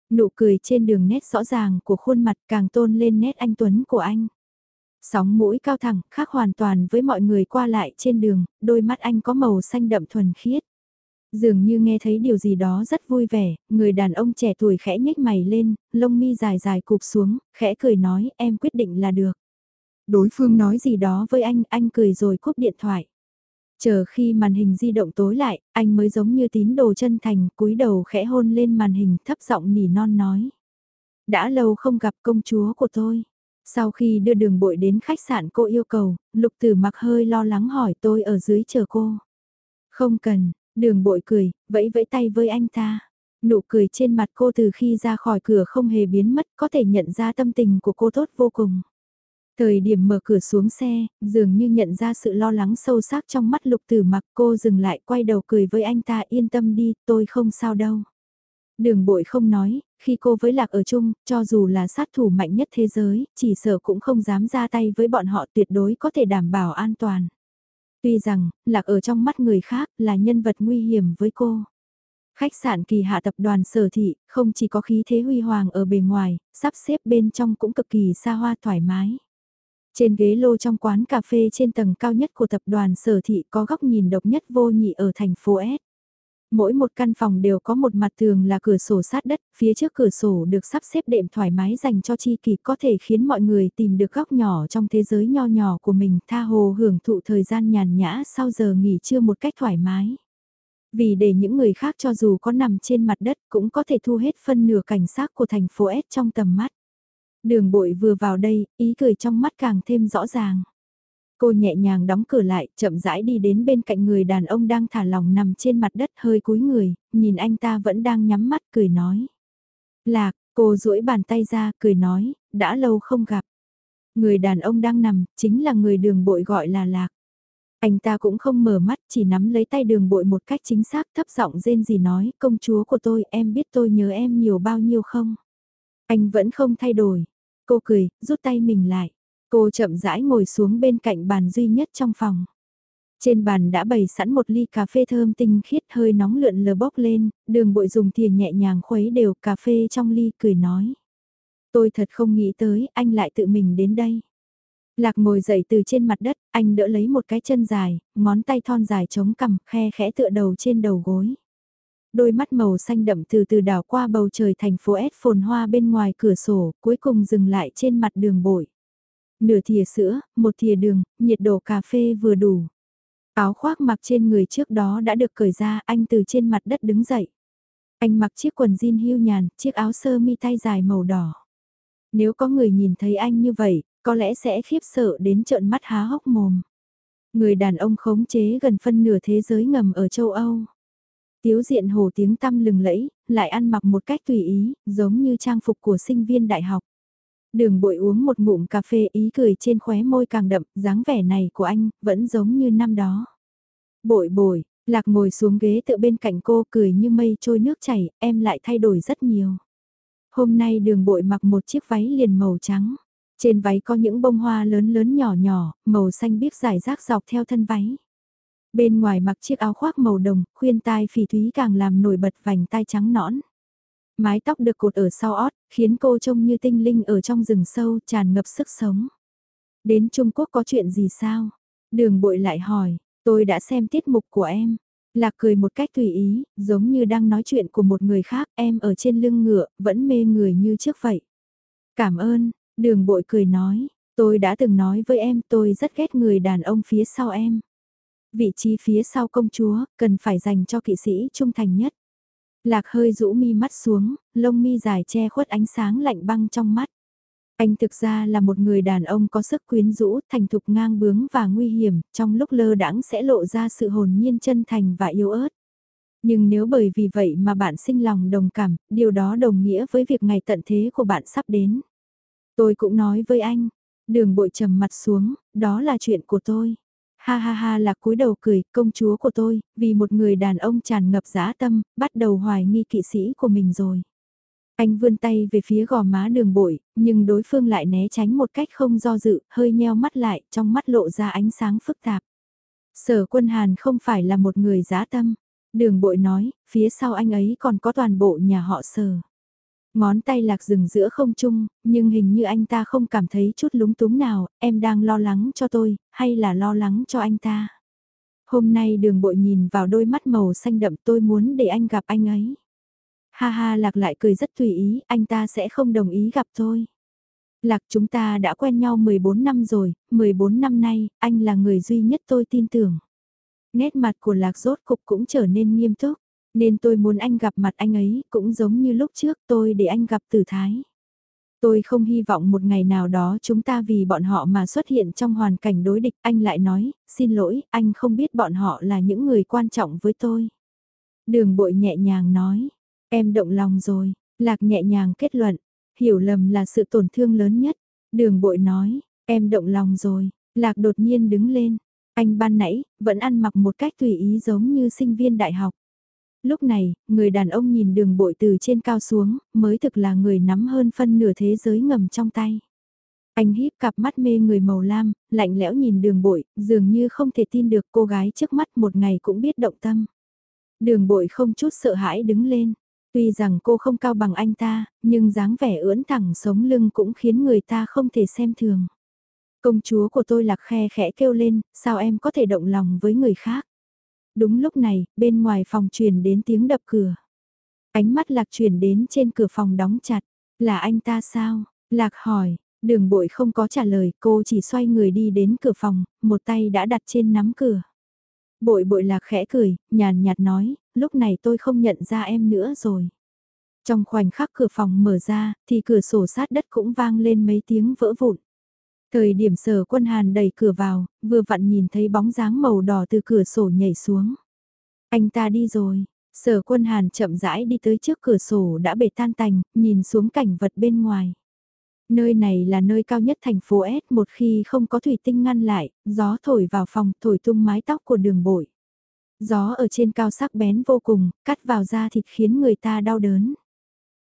Nụ cười trên đường nét rõ ràng của khuôn mặt càng tôn lên nét anh Tuấn của anh. Sóng mũi cao thẳng, khác hoàn toàn với mọi người qua lại trên đường, đôi mắt anh có màu xanh đậm thuần khiết. Dường như nghe thấy điều gì đó rất vui vẻ, người đàn ông trẻ tuổi khẽ nhếch mày lên, lông mi dài dài cụp xuống, khẽ cười nói em quyết định là được. Đối phương nói gì đó với anh, anh cười rồi cúp điện thoại. Chờ khi màn hình di động tối lại, anh mới giống như tín đồ chân thành, cúi đầu khẽ hôn lên màn hình thấp giọng nỉ non nói. Đã lâu không gặp công chúa của tôi. Sau khi đưa đường bội đến khách sạn cô yêu cầu, lục tử mặc hơi lo lắng hỏi tôi ở dưới chờ cô. Không cần, đường bội cười, vẫy vẫy tay với anh ta. Nụ cười trên mặt cô từ khi ra khỏi cửa không hề biến mất, có thể nhận ra tâm tình của cô tốt vô cùng. Thời điểm mở cửa xuống xe, dường như nhận ra sự lo lắng sâu sắc trong mắt lục tử mặc cô dừng lại quay đầu cười với anh ta yên tâm đi, tôi không sao đâu. Đường bội không nói, khi cô với Lạc ở chung, cho dù là sát thủ mạnh nhất thế giới, chỉ sợ cũng không dám ra tay với bọn họ tuyệt đối có thể đảm bảo an toàn. Tuy rằng, Lạc ở trong mắt người khác là nhân vật nguy hiểm với cô. Khách sạn kỳ hạ tập đoàn sở thị, không chỉ có khí thế huy hoàng ở bề ngoài, sắp xếp bên trong cũng cực kỳ xa hoa thoải mái. Trên ghế lô trong quán cà phê trên tầng cao nhất của tập đoàn sở thị có góc nhìn độc nhất vô nhị ở thành phố S. Mỗi một căn phòng đều có một mặt tường là cửa sổ sát đất, phía trước cửa sổ được sắp xếp đệm thoải mái dành cho chi kỳ có thể khiến mọi người tìm được góc nhỏ trong thế giới nho nhỏ của mình tha hồ hưởng thụ thời gian nhàn nhã sau giờ nghỉ trưa một cách thoải mái. Vì để những người khác cho dù có nằm trên mặt đất cũng có thể thu hết phân nửa cảnh sát của thành phố S trong tầm mắt. Đường bội vừa vào đây, ý cười trong mắt càng thêm rõ ràng. Cô nhẹ nhàng đóng cửa lại, chậm rãi đi đến bên cạnh người đàn ông đang thả lòng nằm trên mặt đất hơi cúi người, nhìn anh ta vẫn đang nhắm mắt cười nói. Lạc, cô duỗi bàn tay ra, cười nói, đã lâu không gặp. Người đàn ông đang nằm, chính là người đường bội gọi là Lạc. Anh ta cũng không mở mắt, chỉ nắm lấy tay đường bội một cách chính xác thấp giọng rên gì nói, công chúa của tôi, em biết tôi nhớ em nhiều bao nhiêu không? Anh vẫn không thay đổi. Cô cười, rút tay mình lại. Cô chậm rãi ngồi xuống bên cạnh bàn duy nhất trong phòng. Trên bàn đã bày sẵn một ly cà phê thơm tinh khiết hơi nóng lượn lờ bốc lên, đường bội dùng thìa nhẹ nhàng khuấy đều cà phê trong ly cười nói. Tôi thật không nghĩ tới anh lại tự mình đến đây. Lạc ngồi dậy từ trên mặt đất, anh đỡ lấy một cái chân dài, ngón tay thon dài chống cằm, khe khẽ tựa đầu trên đầu gối. Đôi mắt màu xanh đậm từ từ đảo qua bầu trời thành phố S phồn hoa bên ngoài cửa sổ, cuối cùng dừng lại trên mặt đường bội. Nửa thìa sữa, một thìa đường, nhiệt độ cà phê vừa đủ. Áo khoác mặc trên người trước đó đã được cởi ra, anh từ trên mặt đất đứng dậy. Anh mặc chiếc quần jean hưu nhàn, chiếc áo sơ mi tay dài màu đỏ. Nếu có người nhìn thấy anh như vậy, có lẽ sẽ khiếp sợ đến trợn mắt há hốc mồm. Người đàn ông khống chế gần phân nửa thế giới ngầm ở châu Âu. Tiếu diện hồ tiếng tăm lừng lẫy, lại ăn mặc một cách tùy ý, giống như trang phục của sinh viên đại học. Đường bội uống một ngụm cà phê ý cười trên khóe môi càng đậm, dáng vẻ này của anh, vẫn giống như năm đó. Bội bội, lạc ngồi xuống ghế tựa bên cạnh cô cười như mây trôi nước chảy, em lại thay đổi rất nhiều. Hôm nay đường bội mặc một chiếc váy liền màu trắng. Trên váy có những bông hoa lớn lớn nhỏ nhỏ, màu xanh biếc dài rác dọc theo thân váy. Bên ngoài mặc chiếc áo khoác màu đồng, khuyên tai phỉ thúy càng làm nổi bật vành tai trắng nõn. Mái tóc được cột ở sau ót, khiến cô trông như tinh linh ở trong rừng sâu tràn ngập sức sống. Đến Trung Quốc có chuyện gì sao? Đường bội lại hỏi, tôi đã xem tiết mục của em. Lạc cười một cách tùy ý, giống như đang nói chuyện của một người khác, em ở trên lưng ngựa, vẫn mê người như trước vậy. Cảm ơn, đường bội cười nói, tôi đã từng nói với em tôi rất ghét người đàn ông phía sau em. Vị trí phía sau công chúa, cần phải dành cho kỵ sĩ trung thành nhất. Lạc hơi rũ mi mắt xuống, lông mi dài che khuất ánh sáng lạnh băng trong mắt. Anh thực ra là một người đàn ông có sức quyến rũ, thành thục ngang bướng và nguy hiểm, trong lúc lơ đãng sẽ lộ ra sự hồn nhiên chân thành và yêu ớt. Nhưng nếu bởi vì vậy mà bạn sinh lòng đồng cảm, điều đó đồng nghĩa với việc ngày tận thế của bạn sắp đến. Tôi cũng nói với anh, đường bội trầm mặt xuống, đó là chuyện của tôi. Ha ha ha là cúi đầu cười, công chúa của tôi, vì một người đàn ông tràn ngập dã tâm, bắt đầu hoài nghi kỵ sĩ của mình rồi. Anh vươn tay về phía gò má đường bội, nhưng đối phương lại né tránh một cách không do dự, hơi nheo mắt lại, trong mắt lộ ra ánh sáng phức tạp. Sở quân Hàn không phải là một người dã tâm. Đường bội nói, phía sau anh ấy còn có toàn bộ nhà họ sở. Ngón tay lạc dừng giữa không trung, nhưng hình như anh ta không cảm thấy chút lúng túng nào, em đang lo lắng cho tôi, hay là lo lắng cho anh ta. Hôm nay đường bội nhìn vào đôi mắt màu xanh đậm tôi muốn để anh gặp anh ấy. Ha ha lạc lại cười rất tùy ý, anh ta sẽ không đồng ý gặp tôi. Lạc chúng ta đã quen nhau 14 năm rồi, 14 năm nay, anh là người duy nhất tôi tin tưởng. Nét mặt của Lạc rốt cục cũng trở nên nghiêm túc, nên tôi muốn anh gặp mặt anh ấy, cũng giống như lúc trước tôi để anh gặp Tử Thái. Tôi không hy vọng một ngày nào đó chúng ta vì bọn họ mà xuất hiện trong hoàn cảnh đối địch. Anh lại nói, xin lỗi, anh không biết bọn họ là những người quan trọng với tôi. Đường bội nhẹ nhàng nói, em động lòng rồi, lạc nhẹ nhàng kết luận, hiểu lầm là sự tổn thương lớn nhất. Đường bội nói, em động lòng rồi, lạc đột nhiên đứng lên, anh ban nãy, vẫn ăn mặc một cách tùy ý giống như sinh viên đại học. Lúc này, người đàn ông nhìn đường bội từ trên cao xuống, mới thực là người nắm hơn phân nửa thế giới ngầm trong tay. Anh híp cặp mắt mê người màu lam, lạnh lẽo nhìn đường bội, dường như không thể tin được cô gái trước mắt một ngày cũng biết động tâm. Đường bội không chút sợ hãi đứng lên. Tuy rằng cô không cao bằng anh ta, nhưng dáng vẻ ưỡn thẳng sống lưng cũng khiến người ta không thể xem thường. Công chúa của tôi lạc khe khẽ kêu lên, sao em có thể động lòng với người khác? Đúng lúc này, bên ngoài phòng truyền đến tiếng đập cửa. Ánh mắt lạc chuyển đến trên cửa phòng đóng chặt. Là anh ta sao? Lạc hỏi, đường bội không có trả lời, cô chỉ xoay người đi đến cửa phòng, một tay đã đặt trên nắm cửa. Bội bội lạc khẽ cười, nhàn nhạt nói, lúc này tôi không nhận ra em nữa rồi. Trong khoảnh khắc cửa phòng mở ra, thì cửa sổ sát đất cũng vang lên mấy tiếng vỡ vụn. Thời điểm sở quân hàn đẩy cửa vào, vừa vặn nhìn thấy bóng dáng màu đỏ từ cửa sổ nhảy xuống. Anh ta đi rồi, sở quân hàn chậm rãi đi tới trước cửa sổ đã bể tan tành, nhìn xuống cảnh vật bên ngoài. Nơi này là nơi cao nhất thành phố S một khi không có thủy tinh ngăn lại, gió thổi vào phòng thổi tung mái tóc của đường bội. Gió ở trên cao sắc bén vô cùng, cắt vào da thịt khiến người ta đau đớn.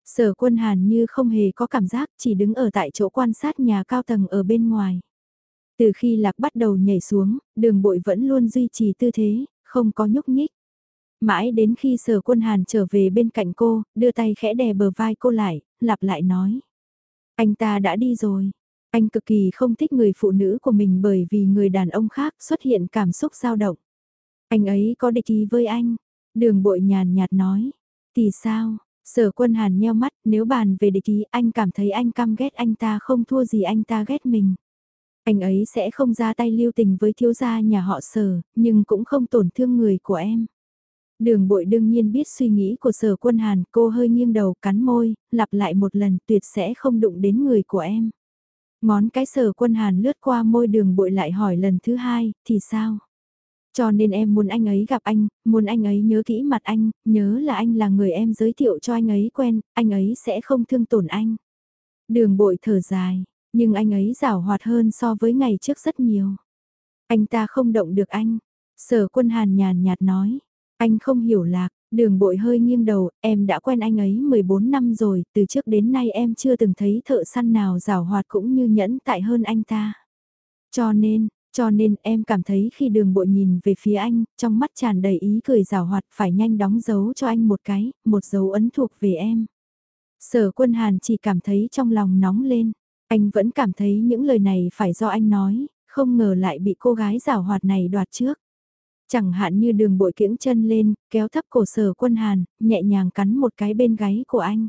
Sở quân hàn như không hề có cảm giác chỉ đứng ở tại chỗ quan sát nhà cao tầng ở bên ngoài. Từ khi lạc bắt đầu nhảy xuống, đường bội vẫn luôn duy trì tư thế, không có nhúc nhích. Mãi đến khi sở quân hàn trở về bên cạnh cô, đưa tay khẽ đè bờ vai cô lại, lặp lại nói. Anh ta đã đi rồi. Anh cực kỳ không thích người phụ nữ của mình bởi vì người đàn ông khác xuất hiện cảm xúc dao động. Anh ấy có địch ý với anh. Đường bội nhàn nhạt nói. Thì sao, Sở quân hàn nheo mắt, nếu bàn về địch ý anh cảm thấy anh căm ghét anh ta không thua gì anh ta ghét mình. Anh ấy sẽ không ra tay lưu tình với thiếu gia nhà họ sở, nhưng cũng không tổn thương người của em. Đường bội đương nhiên biết suy nghĩ của sở quân hàn, cô hơi nghiêng đầu cắn môi, lặp lại một lần tuyệt sẽ không đụng đến người của em. Ngón cái sở quân hàn lướt qua môi đường bội lại hỏi lần thứ hai, thì sao? Cho nên em muốn anh ấy gặp anh, muốn anh ấy nhớ kỹ mặt anh, nhớ là anh là người em giới thiệu cho anh ấy quen, anh ấy sẽ không thương tổn anh. Đường bội thở dài, nhưng anh ấy rảo hoạt hơn so với ngày trước rất nhiều. Anh ta không động được anh. Sở quân hàn nhàn nhạt nói, anh không hiểu lạc, đường bội hơi nghiêng đầu, em đã quen anh ấy 14 năm rồi, từ trước đến nay em chưa từng thấy thợ săn nào rảo hoạt cũng như nhẫn tại hơn anh ta. Cho nên, cho nên em cảm thấy khi đường bội nhìn về phía anh, trong mắt tràn đầy ý cười rào hoạt phải nhanh đóng dấu cho anh một cái, một dấu ấn thuộc về em. Sở quân hàn chỉ cảm thấy trong lòng nóng lên, anh vẫn cảm thấy những lời này phải do anh nói, không ngờ lại bị cô gái rào hoạt này đoạt trước. Chẳng hạn như đường bội kiễng chân lên, kéo thấp cổ sở quân hàn, nhẹ nhàng cắn một cái bên gáy của anh.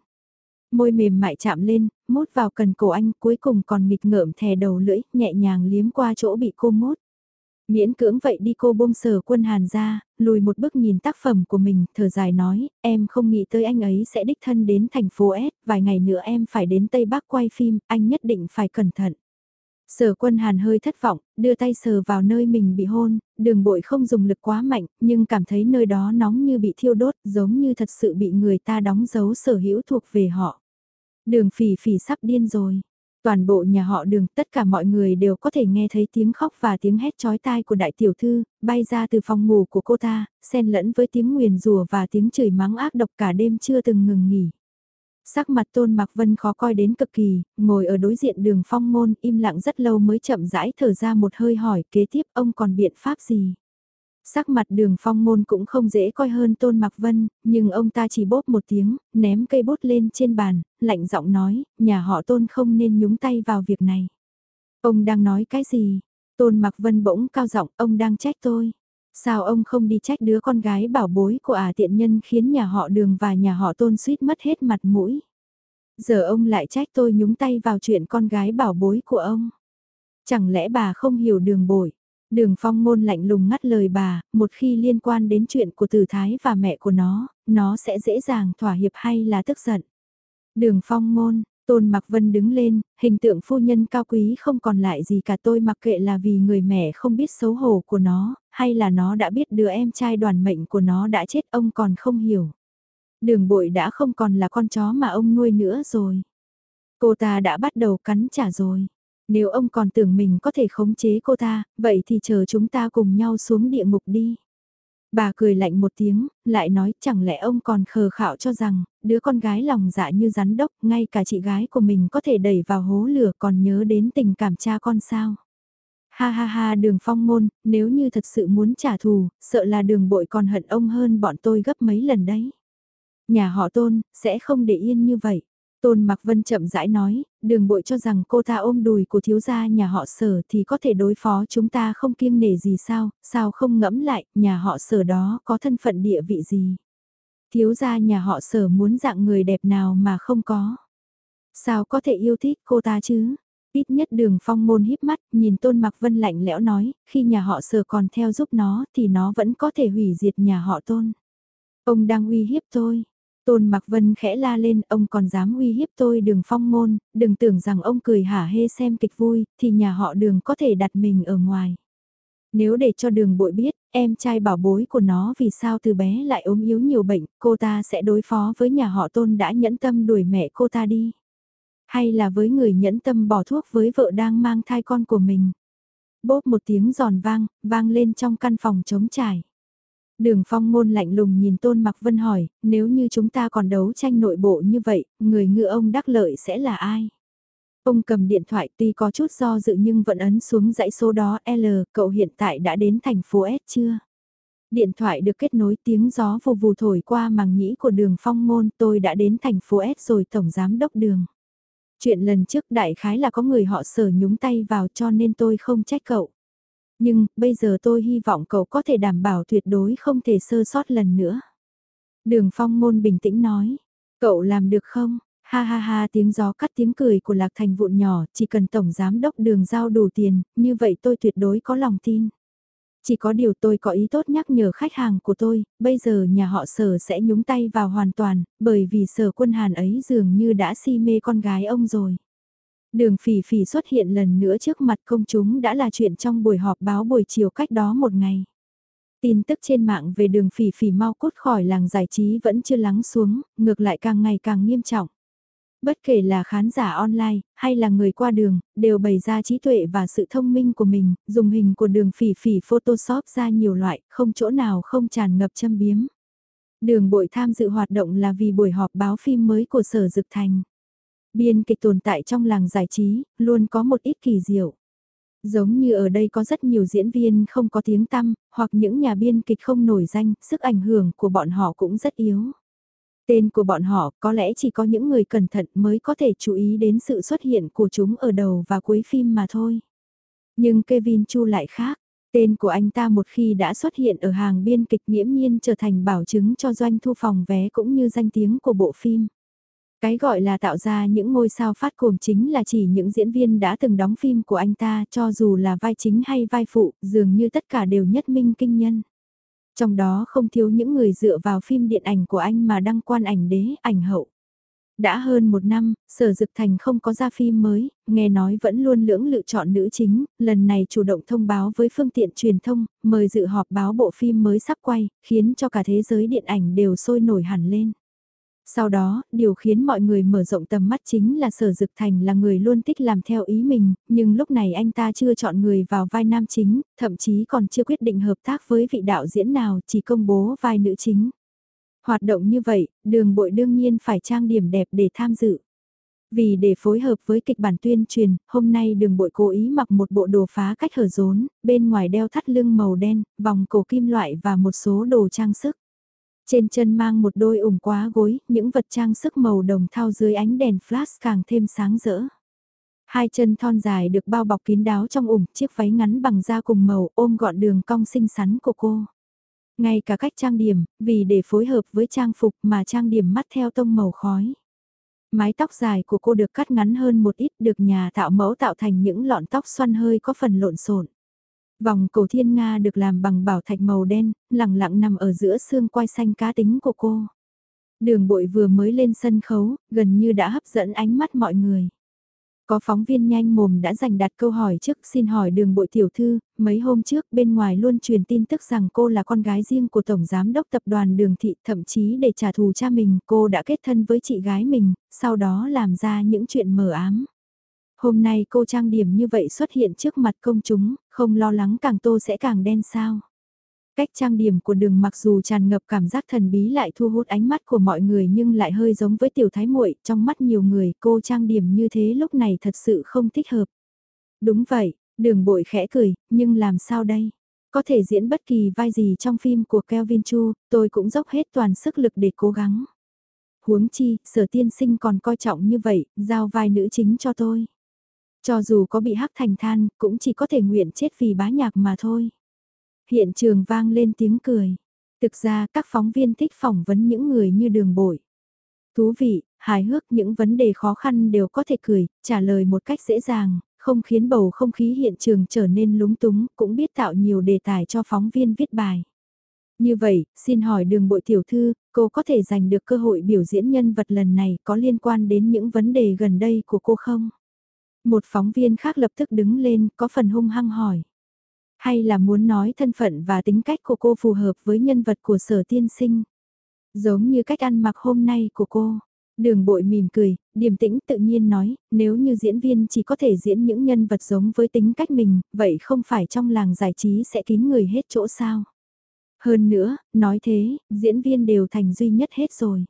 Môi mềm mại chạm lên, mút vào cần cổ anh cuối cùng còn nghịch ngợm thè đầu lưỡi, nhẹ nhàng liếm qua chỗ bị cô mút. Miễn cưỡng vậy đi cô buông sờ quân hàn ra, lùi một bước nhìn tác phẩm của mình, thở dài nói, em không nghĩ tới anh ấy sẽ đích thân đến thành phố S, vài ngày nữa em phải đến Tây Bắc quay phim, anh nhất định phải cẩn thận. Sở quân hàn hơi thất vọng, đưa tay sờ vào nơi mình bị hôn, đường bội không dùng lực quá mạnh, nhưng cảm thấy nơi đó nóng như bị thiêu đốt, giống như thật sự bị người ta đóng dấu sở hữu thuộc về họ. Đường phỉ phỉ sắp điên rồi. Toàn bộ nhà họ đường tất cả mọi người đều có thể nghe thấy tiếng khóc và tiếng hét chói tai của đại tiểu thư, bay ra từ phòng ngủ của cô ta, xen lẫn với tiếng nguyền rùa và tiếng chửi mắng ác độc cả đêm chưa từng ngừng nghỉ. Sắc mặt tôn mặc vân khó coi đến cực kỳ, ngồi ở đối diện đường phong ngôn im lặng rất lâu mới chậm rãi thở ra một hơi hỏi kế tiếp ông còn biện pháp gì. Sắc mặt đường phong Môn cũng không dễ coi hơn tôn mặc vân, nhưng ông ta chỉ bóp một tiếng, ném cây bút lên trên bàn, lạnh giọng nói, nhà họ tôn không nên nhúng tay vào việc này. Ông đang nói cái gì? Tôn mặc vân bỗng cao giọng, ông đang trách tôi. Sao ông không đi trách đứa con gái bảo bối của ả tiện nhân khiến nhà họ đường và nhà họ tôn suýt mất hết mặt mũi? Giờ ông lại trách tôi nhúng tay vào chuyện con gái bảo bối của ông. Chẳng lẽ bà không hiểu đường bội? Đường phong ngôn lạnh lùng ngắt lời bà, một khi liên quan đến chuyện của tử thái và mẹ của nó, nó sẽ dễ dàng thỏa hiệp hay là tức giận. Đường phong ngôn, Tôn Mạc Vân đứng lên, hình tượng phu nhân cao quý không còn lại gì cả tôi mặc kệ là vì người mẹ không biết xấu hổ của nó, hay là nó đã biết đứa em trai đoàn mệnh của nó đã chết ông còn không hiểu. Đường bội đã không còn là con chó mà ông nuôi nữa rồi. Cô ta đã bắt đầu cắn trả rồi. Nếu ông còn tưởng mình có thể khống chế cô ta, vậy thì chờ chúng ta cùng nhau xuống địa ngục đi. Bà cười lạnh một tiếng, lại nói chẳng lẽ ông còn khờ khạo cho rằng, đứa con gái lòng dạ như rắn đốc, ngay cả chị gái của mình có thể đẩy vào hố lửa còn nhớ đến tình cảm cha con sao. Ha ha ha đường phong môn, nếu như thật sự muốn trả thù, sợ là đường bội còn hận ông hơn bọn tôi gấp mấy lần đấy. Nhà họ tôn, sẽ không để yên như vậy. Tôn Mạc Vân chậm rãi nói, đường bội cho rằng cô ta ôm đùi của thiếu gia nhà họ sở thì có thể đối phó chúng ta không kiêng nể gì sao, sao không ngẫm lại, nhà họ sở đó có thân phận địa vị gì. Thiếu gia nhà họ sở muốn dạng người đẹp nào mà không có. Sao có thể yêu thích cô ta chứ? Ít nhất đường phong môn híp mắt, nhìn Tôn Mạc Vân lạnh lẽo nói, khi nhà họ sở còn theo giúp nó thì nó vẫn có thể hủy diệt nhà họ Tôn. Ông đang uy hiếp tôi. Tôn Mạc Vân khẽ la lên, ông còn dám uy hiếp tôi đường phong môn, đừng tưởng rằng ông cười hả hê xem kịch vui, thì nhà họ đường có thể đặt mình ở ngoài. Nếu để cho đường bội biết, em trai bảo bối của nó vì sao từ bé lại ốm yếu nhiều bệnh, cô ta sẽ đối phó với nhà họ tôn đã nhẫn tâm đuổi mẹ cô ta đi. Hay là với người nhẫn tâm bỏ thuốc với vợ đang mang thai con của mình. Bốp một tiếng giòn vang, vang lên trong căn phòng trống trải. Đường phong ngôn lạnh lùng nhìn Tôn Mặc Vân hỏi, nếu như chúng ta còn đấu tranh nội bộ như vậy, người ngựa ông đắc lợi sẽ là ai? Ông cầm điện thoại tuy có chút do dự nhưng vẫn ấn xuống dãy số đó L, cậu hiện tại đã đến thành phố S chưa? Điện thoại được kết nối tiếng gió vù vù thổi qua màng nhĩ của đường phong ngôn tôi đã đến thành phố S rồi tổng giám đốc đường. Chuyện lần trước đại khái là có người họ sở nhúng tay vào cho nên tôi không trách cậu. Nhưng, bây giờ tôi hy vọng cậu có thể đảm bảo tuyệt đối không thể sơ sót lần nữa. Đường phong môn bình tĩnh nói, cậu làm được không? Ha ha ha tiếng gió cắt tiếng cười của Lạc Thành vụn nhỏ, chỉ cần Tổng Giám Đốc đường giao đủ tiền, như vậy tôi tuyệt đối có lòng tin. Chỉ có điều tôi có ý tốt nhắc nhở khách hàng của tôi, bây giờ nhà họ sở sẽ nhúng tay vào hoàn toàn, bởi vì sở quân hàn ấy dường như đã si mê con gái ông rồi. Đường phỉ phỉ xuất hiện lần nữa trước mặt công chúng đã là chuyện trong buổi họp báo buổi chiều cách đó một ngày. Tin tức trên mạng về đường phỉ phỉ mau cút khỏi làng giải trí vẫn chưa lắng xuống, ngược lại càng ngày càng nghiêm trọng. Bất kể là khán giả online, hay là người qua đường, đều bày ra trí tuệ và sự thông minh của mình, dùng hình của đường phỉ phỉ Photoshop ra nhiều loại, không chỗ nào không tràn ngập châm biếm. Đường bội tham dự hoạt động là vì buổi họp báo phim mới của Sở Dực Thành. Biên kịch tồn tại trong làng giải trí, luôn có một ít kỳ diệu. Giống như ở đây có rất nhiều diễn viên không có tiếng tăm, hoặc những nhà biên kịch không nổi danh, sức ảnh hưởng của bọn họ cũng rất yếu. Tên của bọn họ có lẽ chỉ có những người cẩn thận mới có thể chú ý đến sự xuất hiện của chúng ở đầu và cuối phim mà thôi. Nhưng Kevin Chu lại khác, tên của anh ta một khi đã xuất hiện ở hàng biên kịch nghiễm nhiên trở thành bảo chứng cho doanh thu phòng vé cũng như danh tiếng của bộ phim. Cái gọi là tạo ra những ngôi sao phát cuồng chính là chỉ những diễn viên đã từng đóng phim của anh ta cho dù là vai chính hay vai phụ, dường như tất cả đều nhất minh kinh nhân. Trong đó không thiếu những người dựa vào phim điện ảnh của anh mà đăng quan ảnh đế, ảnh hậu. Đã hơn một năm, Sở Dực Thành không có ra phim mới, nghe nói vẫn luôn lưỡng lựa chọn nữ chính, lần này chủ động thông báo với phương tiện truyền thông, mời dự họp báo bộ phim mới sắp quay, khiến cho cả thế giới điện ảnh đều sôi nổi hẳn lên. Sau đó, điều khiến mọi người mở rộng tầm mắt chính là Sở Dực Thành là người luôn thích làm theo ý mình, nhưng lúc này anh ta chưa chọn người vào vai nam chính, thậm chí còn chưa quyết định hợp tác với vị đạo diễn nào, chỉ công bố vai nữ chính. Hoạt động như vậy, đường bội đương nhiên phải trang điểm đẹp để tham dự. Vì để phối hợp với kịch bản tuyên truyền, hôm nay đường bội cố ý mặc một bộ đồ phá cách hở rốn, bên ngoài đeo thắt lưng màu đen, vòng cổ kim loại và một số đồ trang sức. Trên chân mang một đôi ủng quá gối, những vật trang sức màu đồng thau dưới ánh đèn flash càng thêm sáng rỡ. Hai chân thon dài được bao bọc kín đáo trong ủng, chiếc váy ngắn bằng da cùng màu ôm gọn đường cong xinh xắn của cô. Ngay cả cách trang điểm, vì để phối hợp với trang phục mà trang điểm mắt theo tông màu khói. Mái tóc dài của cô được cắt ngắn hơn một ít được nhà tạo mẫu tạo thành những lọn tóc xoăn hơi có phần lộn xộn. Vòng cổ thiên Nga được làm bằng bảo thạch màu đen, lẳng lặng nằm ở giữa xương quai xanh cá tính của cô. Đường bội vừa mới lên sân khấu, gần như đã hấp dẫn ánh mắt mọi người. Có phóng viên nhanh mồm đã giành đặt câu hỏi trước xin hỏi đường bội tiểu thư, mấy hôm trước bên ngoài luôn truyền tin tức rằng cô là con gái riêng của Tổng Giám đốc Tập đoàn Đường Thị thậm chí để trả thù cha mình cô đã kết thân với chị gái mình, sau đó làm ra những chuyện mờ ám. Hôm nay cô trang điểm như vậy xuất hiện trước mặt công chúng, không lo lắng càng tô sẽ càng đen sao. Cách trang điểm của đường mặc dù tràn ngập cảm giác thần bí lại thu hút ánh mắt của mọi người nhưng lại hơi giống với tiểu thái muội trong mắt nhiều người cô trang điểm như thế lúc này thật sự không thích hợp. Đúng vậy, đường bội khẽ cười, nhưng làm sao đây? Có thể diễn bất kỳ vai gì trong phim của Kelvin Chu, tôi cũng dốc hết toàn sức lực để cố gắng. Huống chi, sở tiên sinh còn coi trọng như vậy, giao vai nữ chính cho tôi. Cho dù có bị hắc thành than, cũng chỉ có thể nguyện chết vì bá nhạc mà thôi. Hiện trường vang lên tiếng cười. Thực ra các phóng viên thích phỏng vấn những người như đường bội. Thú vị, hài hước những vấn đề khó khăn đều có thể cười, trả lời một cách dễ dàng, không khiến bầu không khí hiện trường trở nên lúng túng, cũng biết tạo nhiều đề tài cho phóng viên viết bài. Như vậy, xin hỏi đường bội tiểu thư, cô có thể giành được cơ hội biểu diễn nhân vật lần này có liên quan đến những vấn đề gần đây của cô không? Một phóng viên khác lập tức đứng lên, có phần hung hăng hỏi. Hay là muốn nói thân phận và tính cách của cô phù hợp với nhân vật của sở tiên sinh? Giống như cách ăn mặc hôm nay của cô. Đường bội mỉm cười, điềm tĩnh tự nhiên nói, nếu như diễn viên chỉ có thể diễn những nhân vật giống với tính cách mình, vậy không phải trong làng giải trí sẽ kín người hết chỗ sao? Hơn nữa, nói thế, diễn viên đều thành duy nhất hết rồi.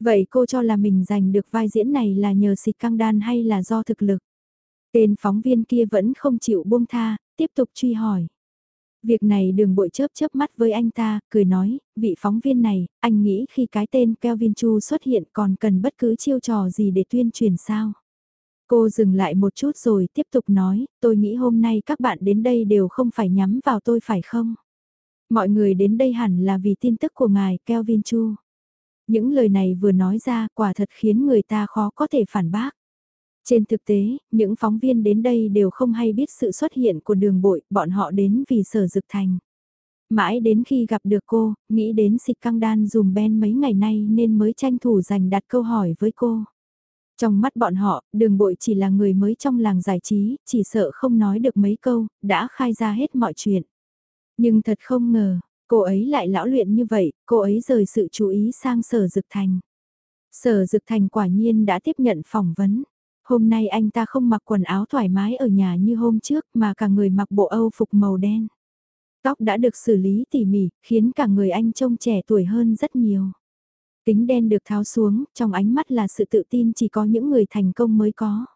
Vậy cô cho là mình giành được vai diễn này là nhờ xịt căng đan hay là do thực lực? Tên phóng viên kia vẫn không chịu buông tha, tiếp tục truy hỏi. Việc này đường bội chớp chớp mắt với anh ta, cười nói, vị phóng viên này, anh nghĩ khi cái tên Kelvin Chu xuất hiện còn cần bất cứ chiêu trò gì để tuyên truyền sao? Cô dừng lại một chút rồi tiếp tục nói, tôi nghĩ hôm nay các bạn đến đây đều không phải nhắm vào tôi phải không? Mọi người đến đây hẳn là vì tin tức của ngài Kelvin Chu. Những lời này vừa nói ra quả thật khiến người ta khó có thể phản bác. Trên thực tế, những phóng viên đến đây đều không hay biết sự xuất hiện của đường bội, bọn họ đến vì sở dực thành. Mãi đến khi gặp được cô, nghĩ đến xịt căng đan dùm Ben mấy ngày nay nên mới tranh thủ giành đặt câu hỏi với cô. Trong mắt bọn họ, đường bội chỉ là người mới trong làng giải trí, chỉ sợ không nói được mấy câu, đã khai ra hết mọi chuyện. Nhưng thật không ngờ, cô ấy lại lão luyện như vậy, cô ấy rời sự chú ý sang sở dực thành. Sở dực thành quả nhiên đã tiếp nhận phỏng vấn. Hôm nay anh ta không mặc quần áo thoải mái ở nhà như hôm trước mà cả người mặc bộ Âu phục màu đen. Tóc đã được xử lý tỉ mỉ, khiến cả người anh trông trẻ tuổi hơn rất nhiều. Kính đen được tháo xuống, trong ánh mắt là sự tự tin chỉ có những người thành công mới có.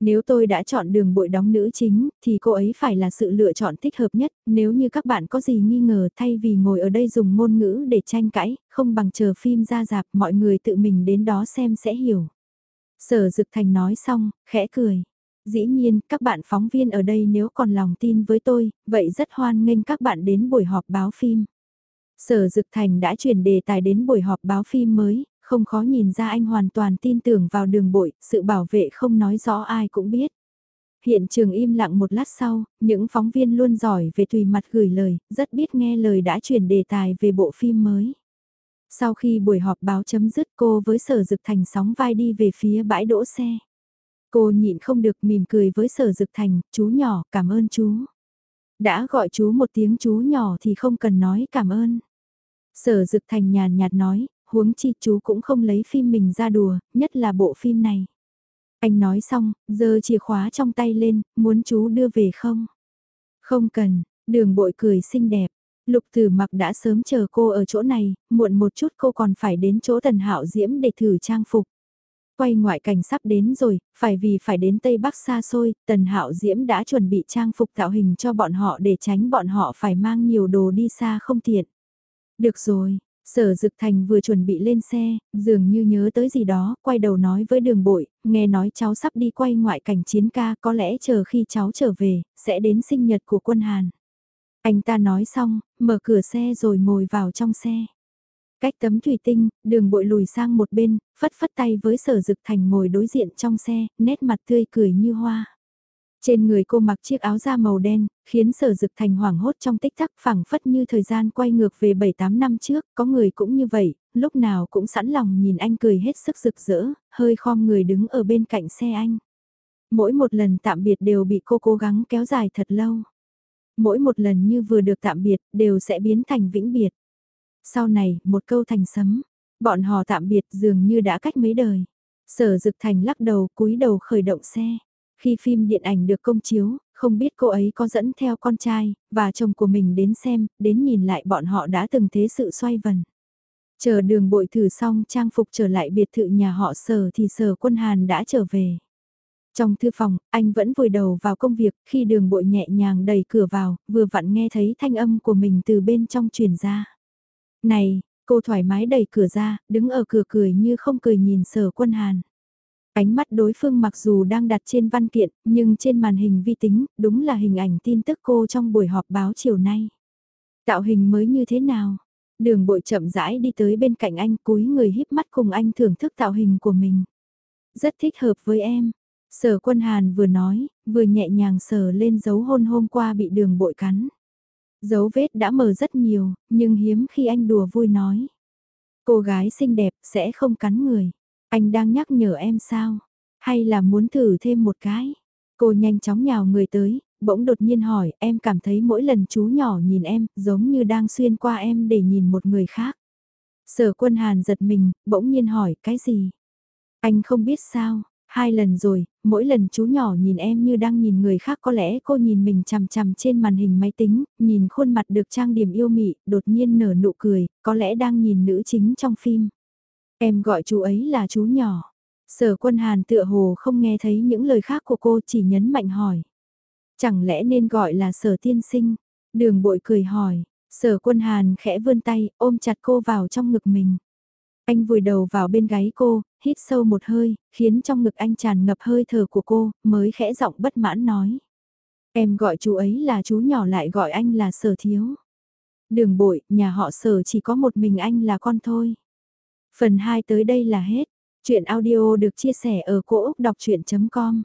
Nếu tôi đã chọn đường bội đóng nữ chính, thì cô ấy phải là sự lựa chọn thích hợp nhất, nếu như các bạn có gì nghi ngờ thay vì ngồi ở đây dùng ngôn ngữ để tranh cãi, không bằng chờ phim ra dạp mọi người tự mình đến đó xem sẽ hiểu. Sở Dực Thành nói xong, khẽ cười. Dĩ nhiên, các bạn phóng viên ở đây nếu còn lòng tin với tôi, vậy rất hoan nghênh các bạn đến buổi họp báo phim. Sở Dực Thành đã chuyển đề tài đến buổi họp báo phim mới, không khó nhìn ra anh hoàn toàn tin tưởng vào đường bội, sự bảo vệ không nói rõ ai cũng biết. Hiện trường im lặng một lát sau, những phóng viên luôn giỏi về tùy mặt gửi lời, rất biết nghe lời đã chuyển đề tài về bộ phim mới. Sau khi buổi họp báo chấm dứt cô với sở dực thành sóng vai đi về phía bãi đỗ xe. Cô nhịn không được mỉm cười với sở dực thành, chú nhỏ, cảm ơn chú. Đã gọi chú một tiếng chú nhỏ thì không cần nói cảm ơn. Sở dực thành nhàn nhạt nói, huống chi chú cũng không lấy phim mình ra đùa, nhất là bộ phim này. Anh nói xong, giơ chìa khóa trong tay lên, muốn chú đưa về không? Không cần, đường bội cười xinh đẹp, Lục Tử Mặc đã sớm chờ cô ở chỗ này, muộn một chút cô còn phải đến chỗ Tần Hạo Diễm để thử trang phục. Quay ngoại cảnh sắp đến rồi, phải vì phải đến Tây Bắc xa xôi, Tần Hạo Diễm đã chuẩn bị trang phục tạo hình cho bọn họ để tránh bọn họ phải mang nhiều đồ đi xa không tiện. Được rồi, Sở Dực Thành vừa chuẩn bị lên xe, dường như nhớ tới gì đó, quay đầu nói với đường bội, nghe nói cháu sắp đi quay ngoại cảnh chiến ca có lẽ chờ khi cháu trở về, sẽ đến sinh nhật của quân Hàn. Anh ta nói xong, mở cửa xe rồi ngồi vào trong xe. Cách tấm thủy tinh, đường bội lùi sang một bên, phất phất tay với sở dực thành ngồi đối diện trong xe, nét mặt tươi cười như hoa. Trên người cô mặc chiếc áo da màu đen, khiến sở dực thành hoảng hốt trong tích tắc phẳng phất như thời gian quay ngược về 7-8 năm trước, có người cũng như vậy, lúc nào cũng sẵn lòng nhìn anh cười hết sức rực rỡ, hơi khom người đứng ở bên cạnh xe anh. Mỗi một lần tạm biệt đều bị cô cố gắng kéo dài thật lâu. Mỗi một lần như vừa được tạm biệt đều sẽ biến thành vĩnh biệt. Sau này, một câu thành sấm, bọn họ tạm biệt dường như đã cách mấy đời. Sở Dực Thành lắc đầu cúi đầu khởi động xe. Khi phim điện ảnh được công chiếu, không biết cô ấy có dẫn theo con trai, và chồng của mình đến xem, đến nhìn lại bọn họ đã từng thế sự xoay vần. Chờ đường bội thử xong trang phục trở lại biệt thự nhà họ sở thì sở quân Hàn đã trở về. Trong thư phòng, anh vẫn vùi đầu vào công việc, khi đường bội nhẹ nhàng đẩy cửa vào, vừa vặn nghe thấy thanh âm của mình từ bên trong truyền ra. Này, cô thoải mái đẩy cửa ra, đứng ở cửa cười như không cười nhìn sở quân hàn. Ánh mắt đối phương mặc dù đang đặt trên văn kiện, nhưng trên màn hình vi tính, đúng là hình ảnh tin tức cô trong buổi họp báo chiều nay. Tạo hình mới như thế nào? Đường bội chậm rãi đi tới bên cạnh anh cúi người híp mắt cùng anh thưởng thức tạo hình của mình. Rất thích hợp với em. Sở quân hàn vừa nói, vừa nhẹ nhàng sờ lên dấu hôn hôm qua bị đường bội cắn. Dấu vết đã mờ rất nhiều, nhưng hiếm khi anh đùa vui nói. Cô gái xinh đẹp sẽ không cắn người. Anh đang nhắc nhở em sao? Hay là muốn thử thêm một cái? Cô nhanh chóng nhào người tới, bỗng đột nhiên hỏi em cảm thấy mỗi lần chú nhỏ nhìn em giống như đang xuyên qua em để nhìn một người khác. Sở quân hàn giật mình, bỗng nhiên hỏi cái gì? Anh không biết sao, Hai lần rồi, mỗi lần chú nhỏ nhìn em như đang nhìn người khác có lẽ cô nhìn mình chằm chằm trên màn hình máy tính, nhìn khuôn mặt được trang điểm yêu mị, đột nhiên nở nụ cười, có lẽ đang nhìn nữ chính trong phim. Em gọi chú ấy là chú nhỏ. Sở quân hàn tựa hồ không nghe thấy những lời khác của cô chỉ nhấn mạnh hỏi. Chẳng lẽ nên gọi là sở tiên sinh? Đường bội cười hỏi, sở quân hàn khẽ vươn tay ôm chặt cô vào trong ngực mình. Anh vùi đầu vào bên gáy cô, hít sâu một hơi, khiến trong ngực anh tràn ngập hơi thở của cô, mới khẽ giọng bất mãn nói. Em gọi chú ấy là chú nhỏ lại gọi anh là sở thiếu. Đường bội, nhà họ sở chỉ có một mình anh là con thôi. Phần 2 tới đây là hết. Chuyện audio được chia sẻ ở cỗ đọc chuyện.com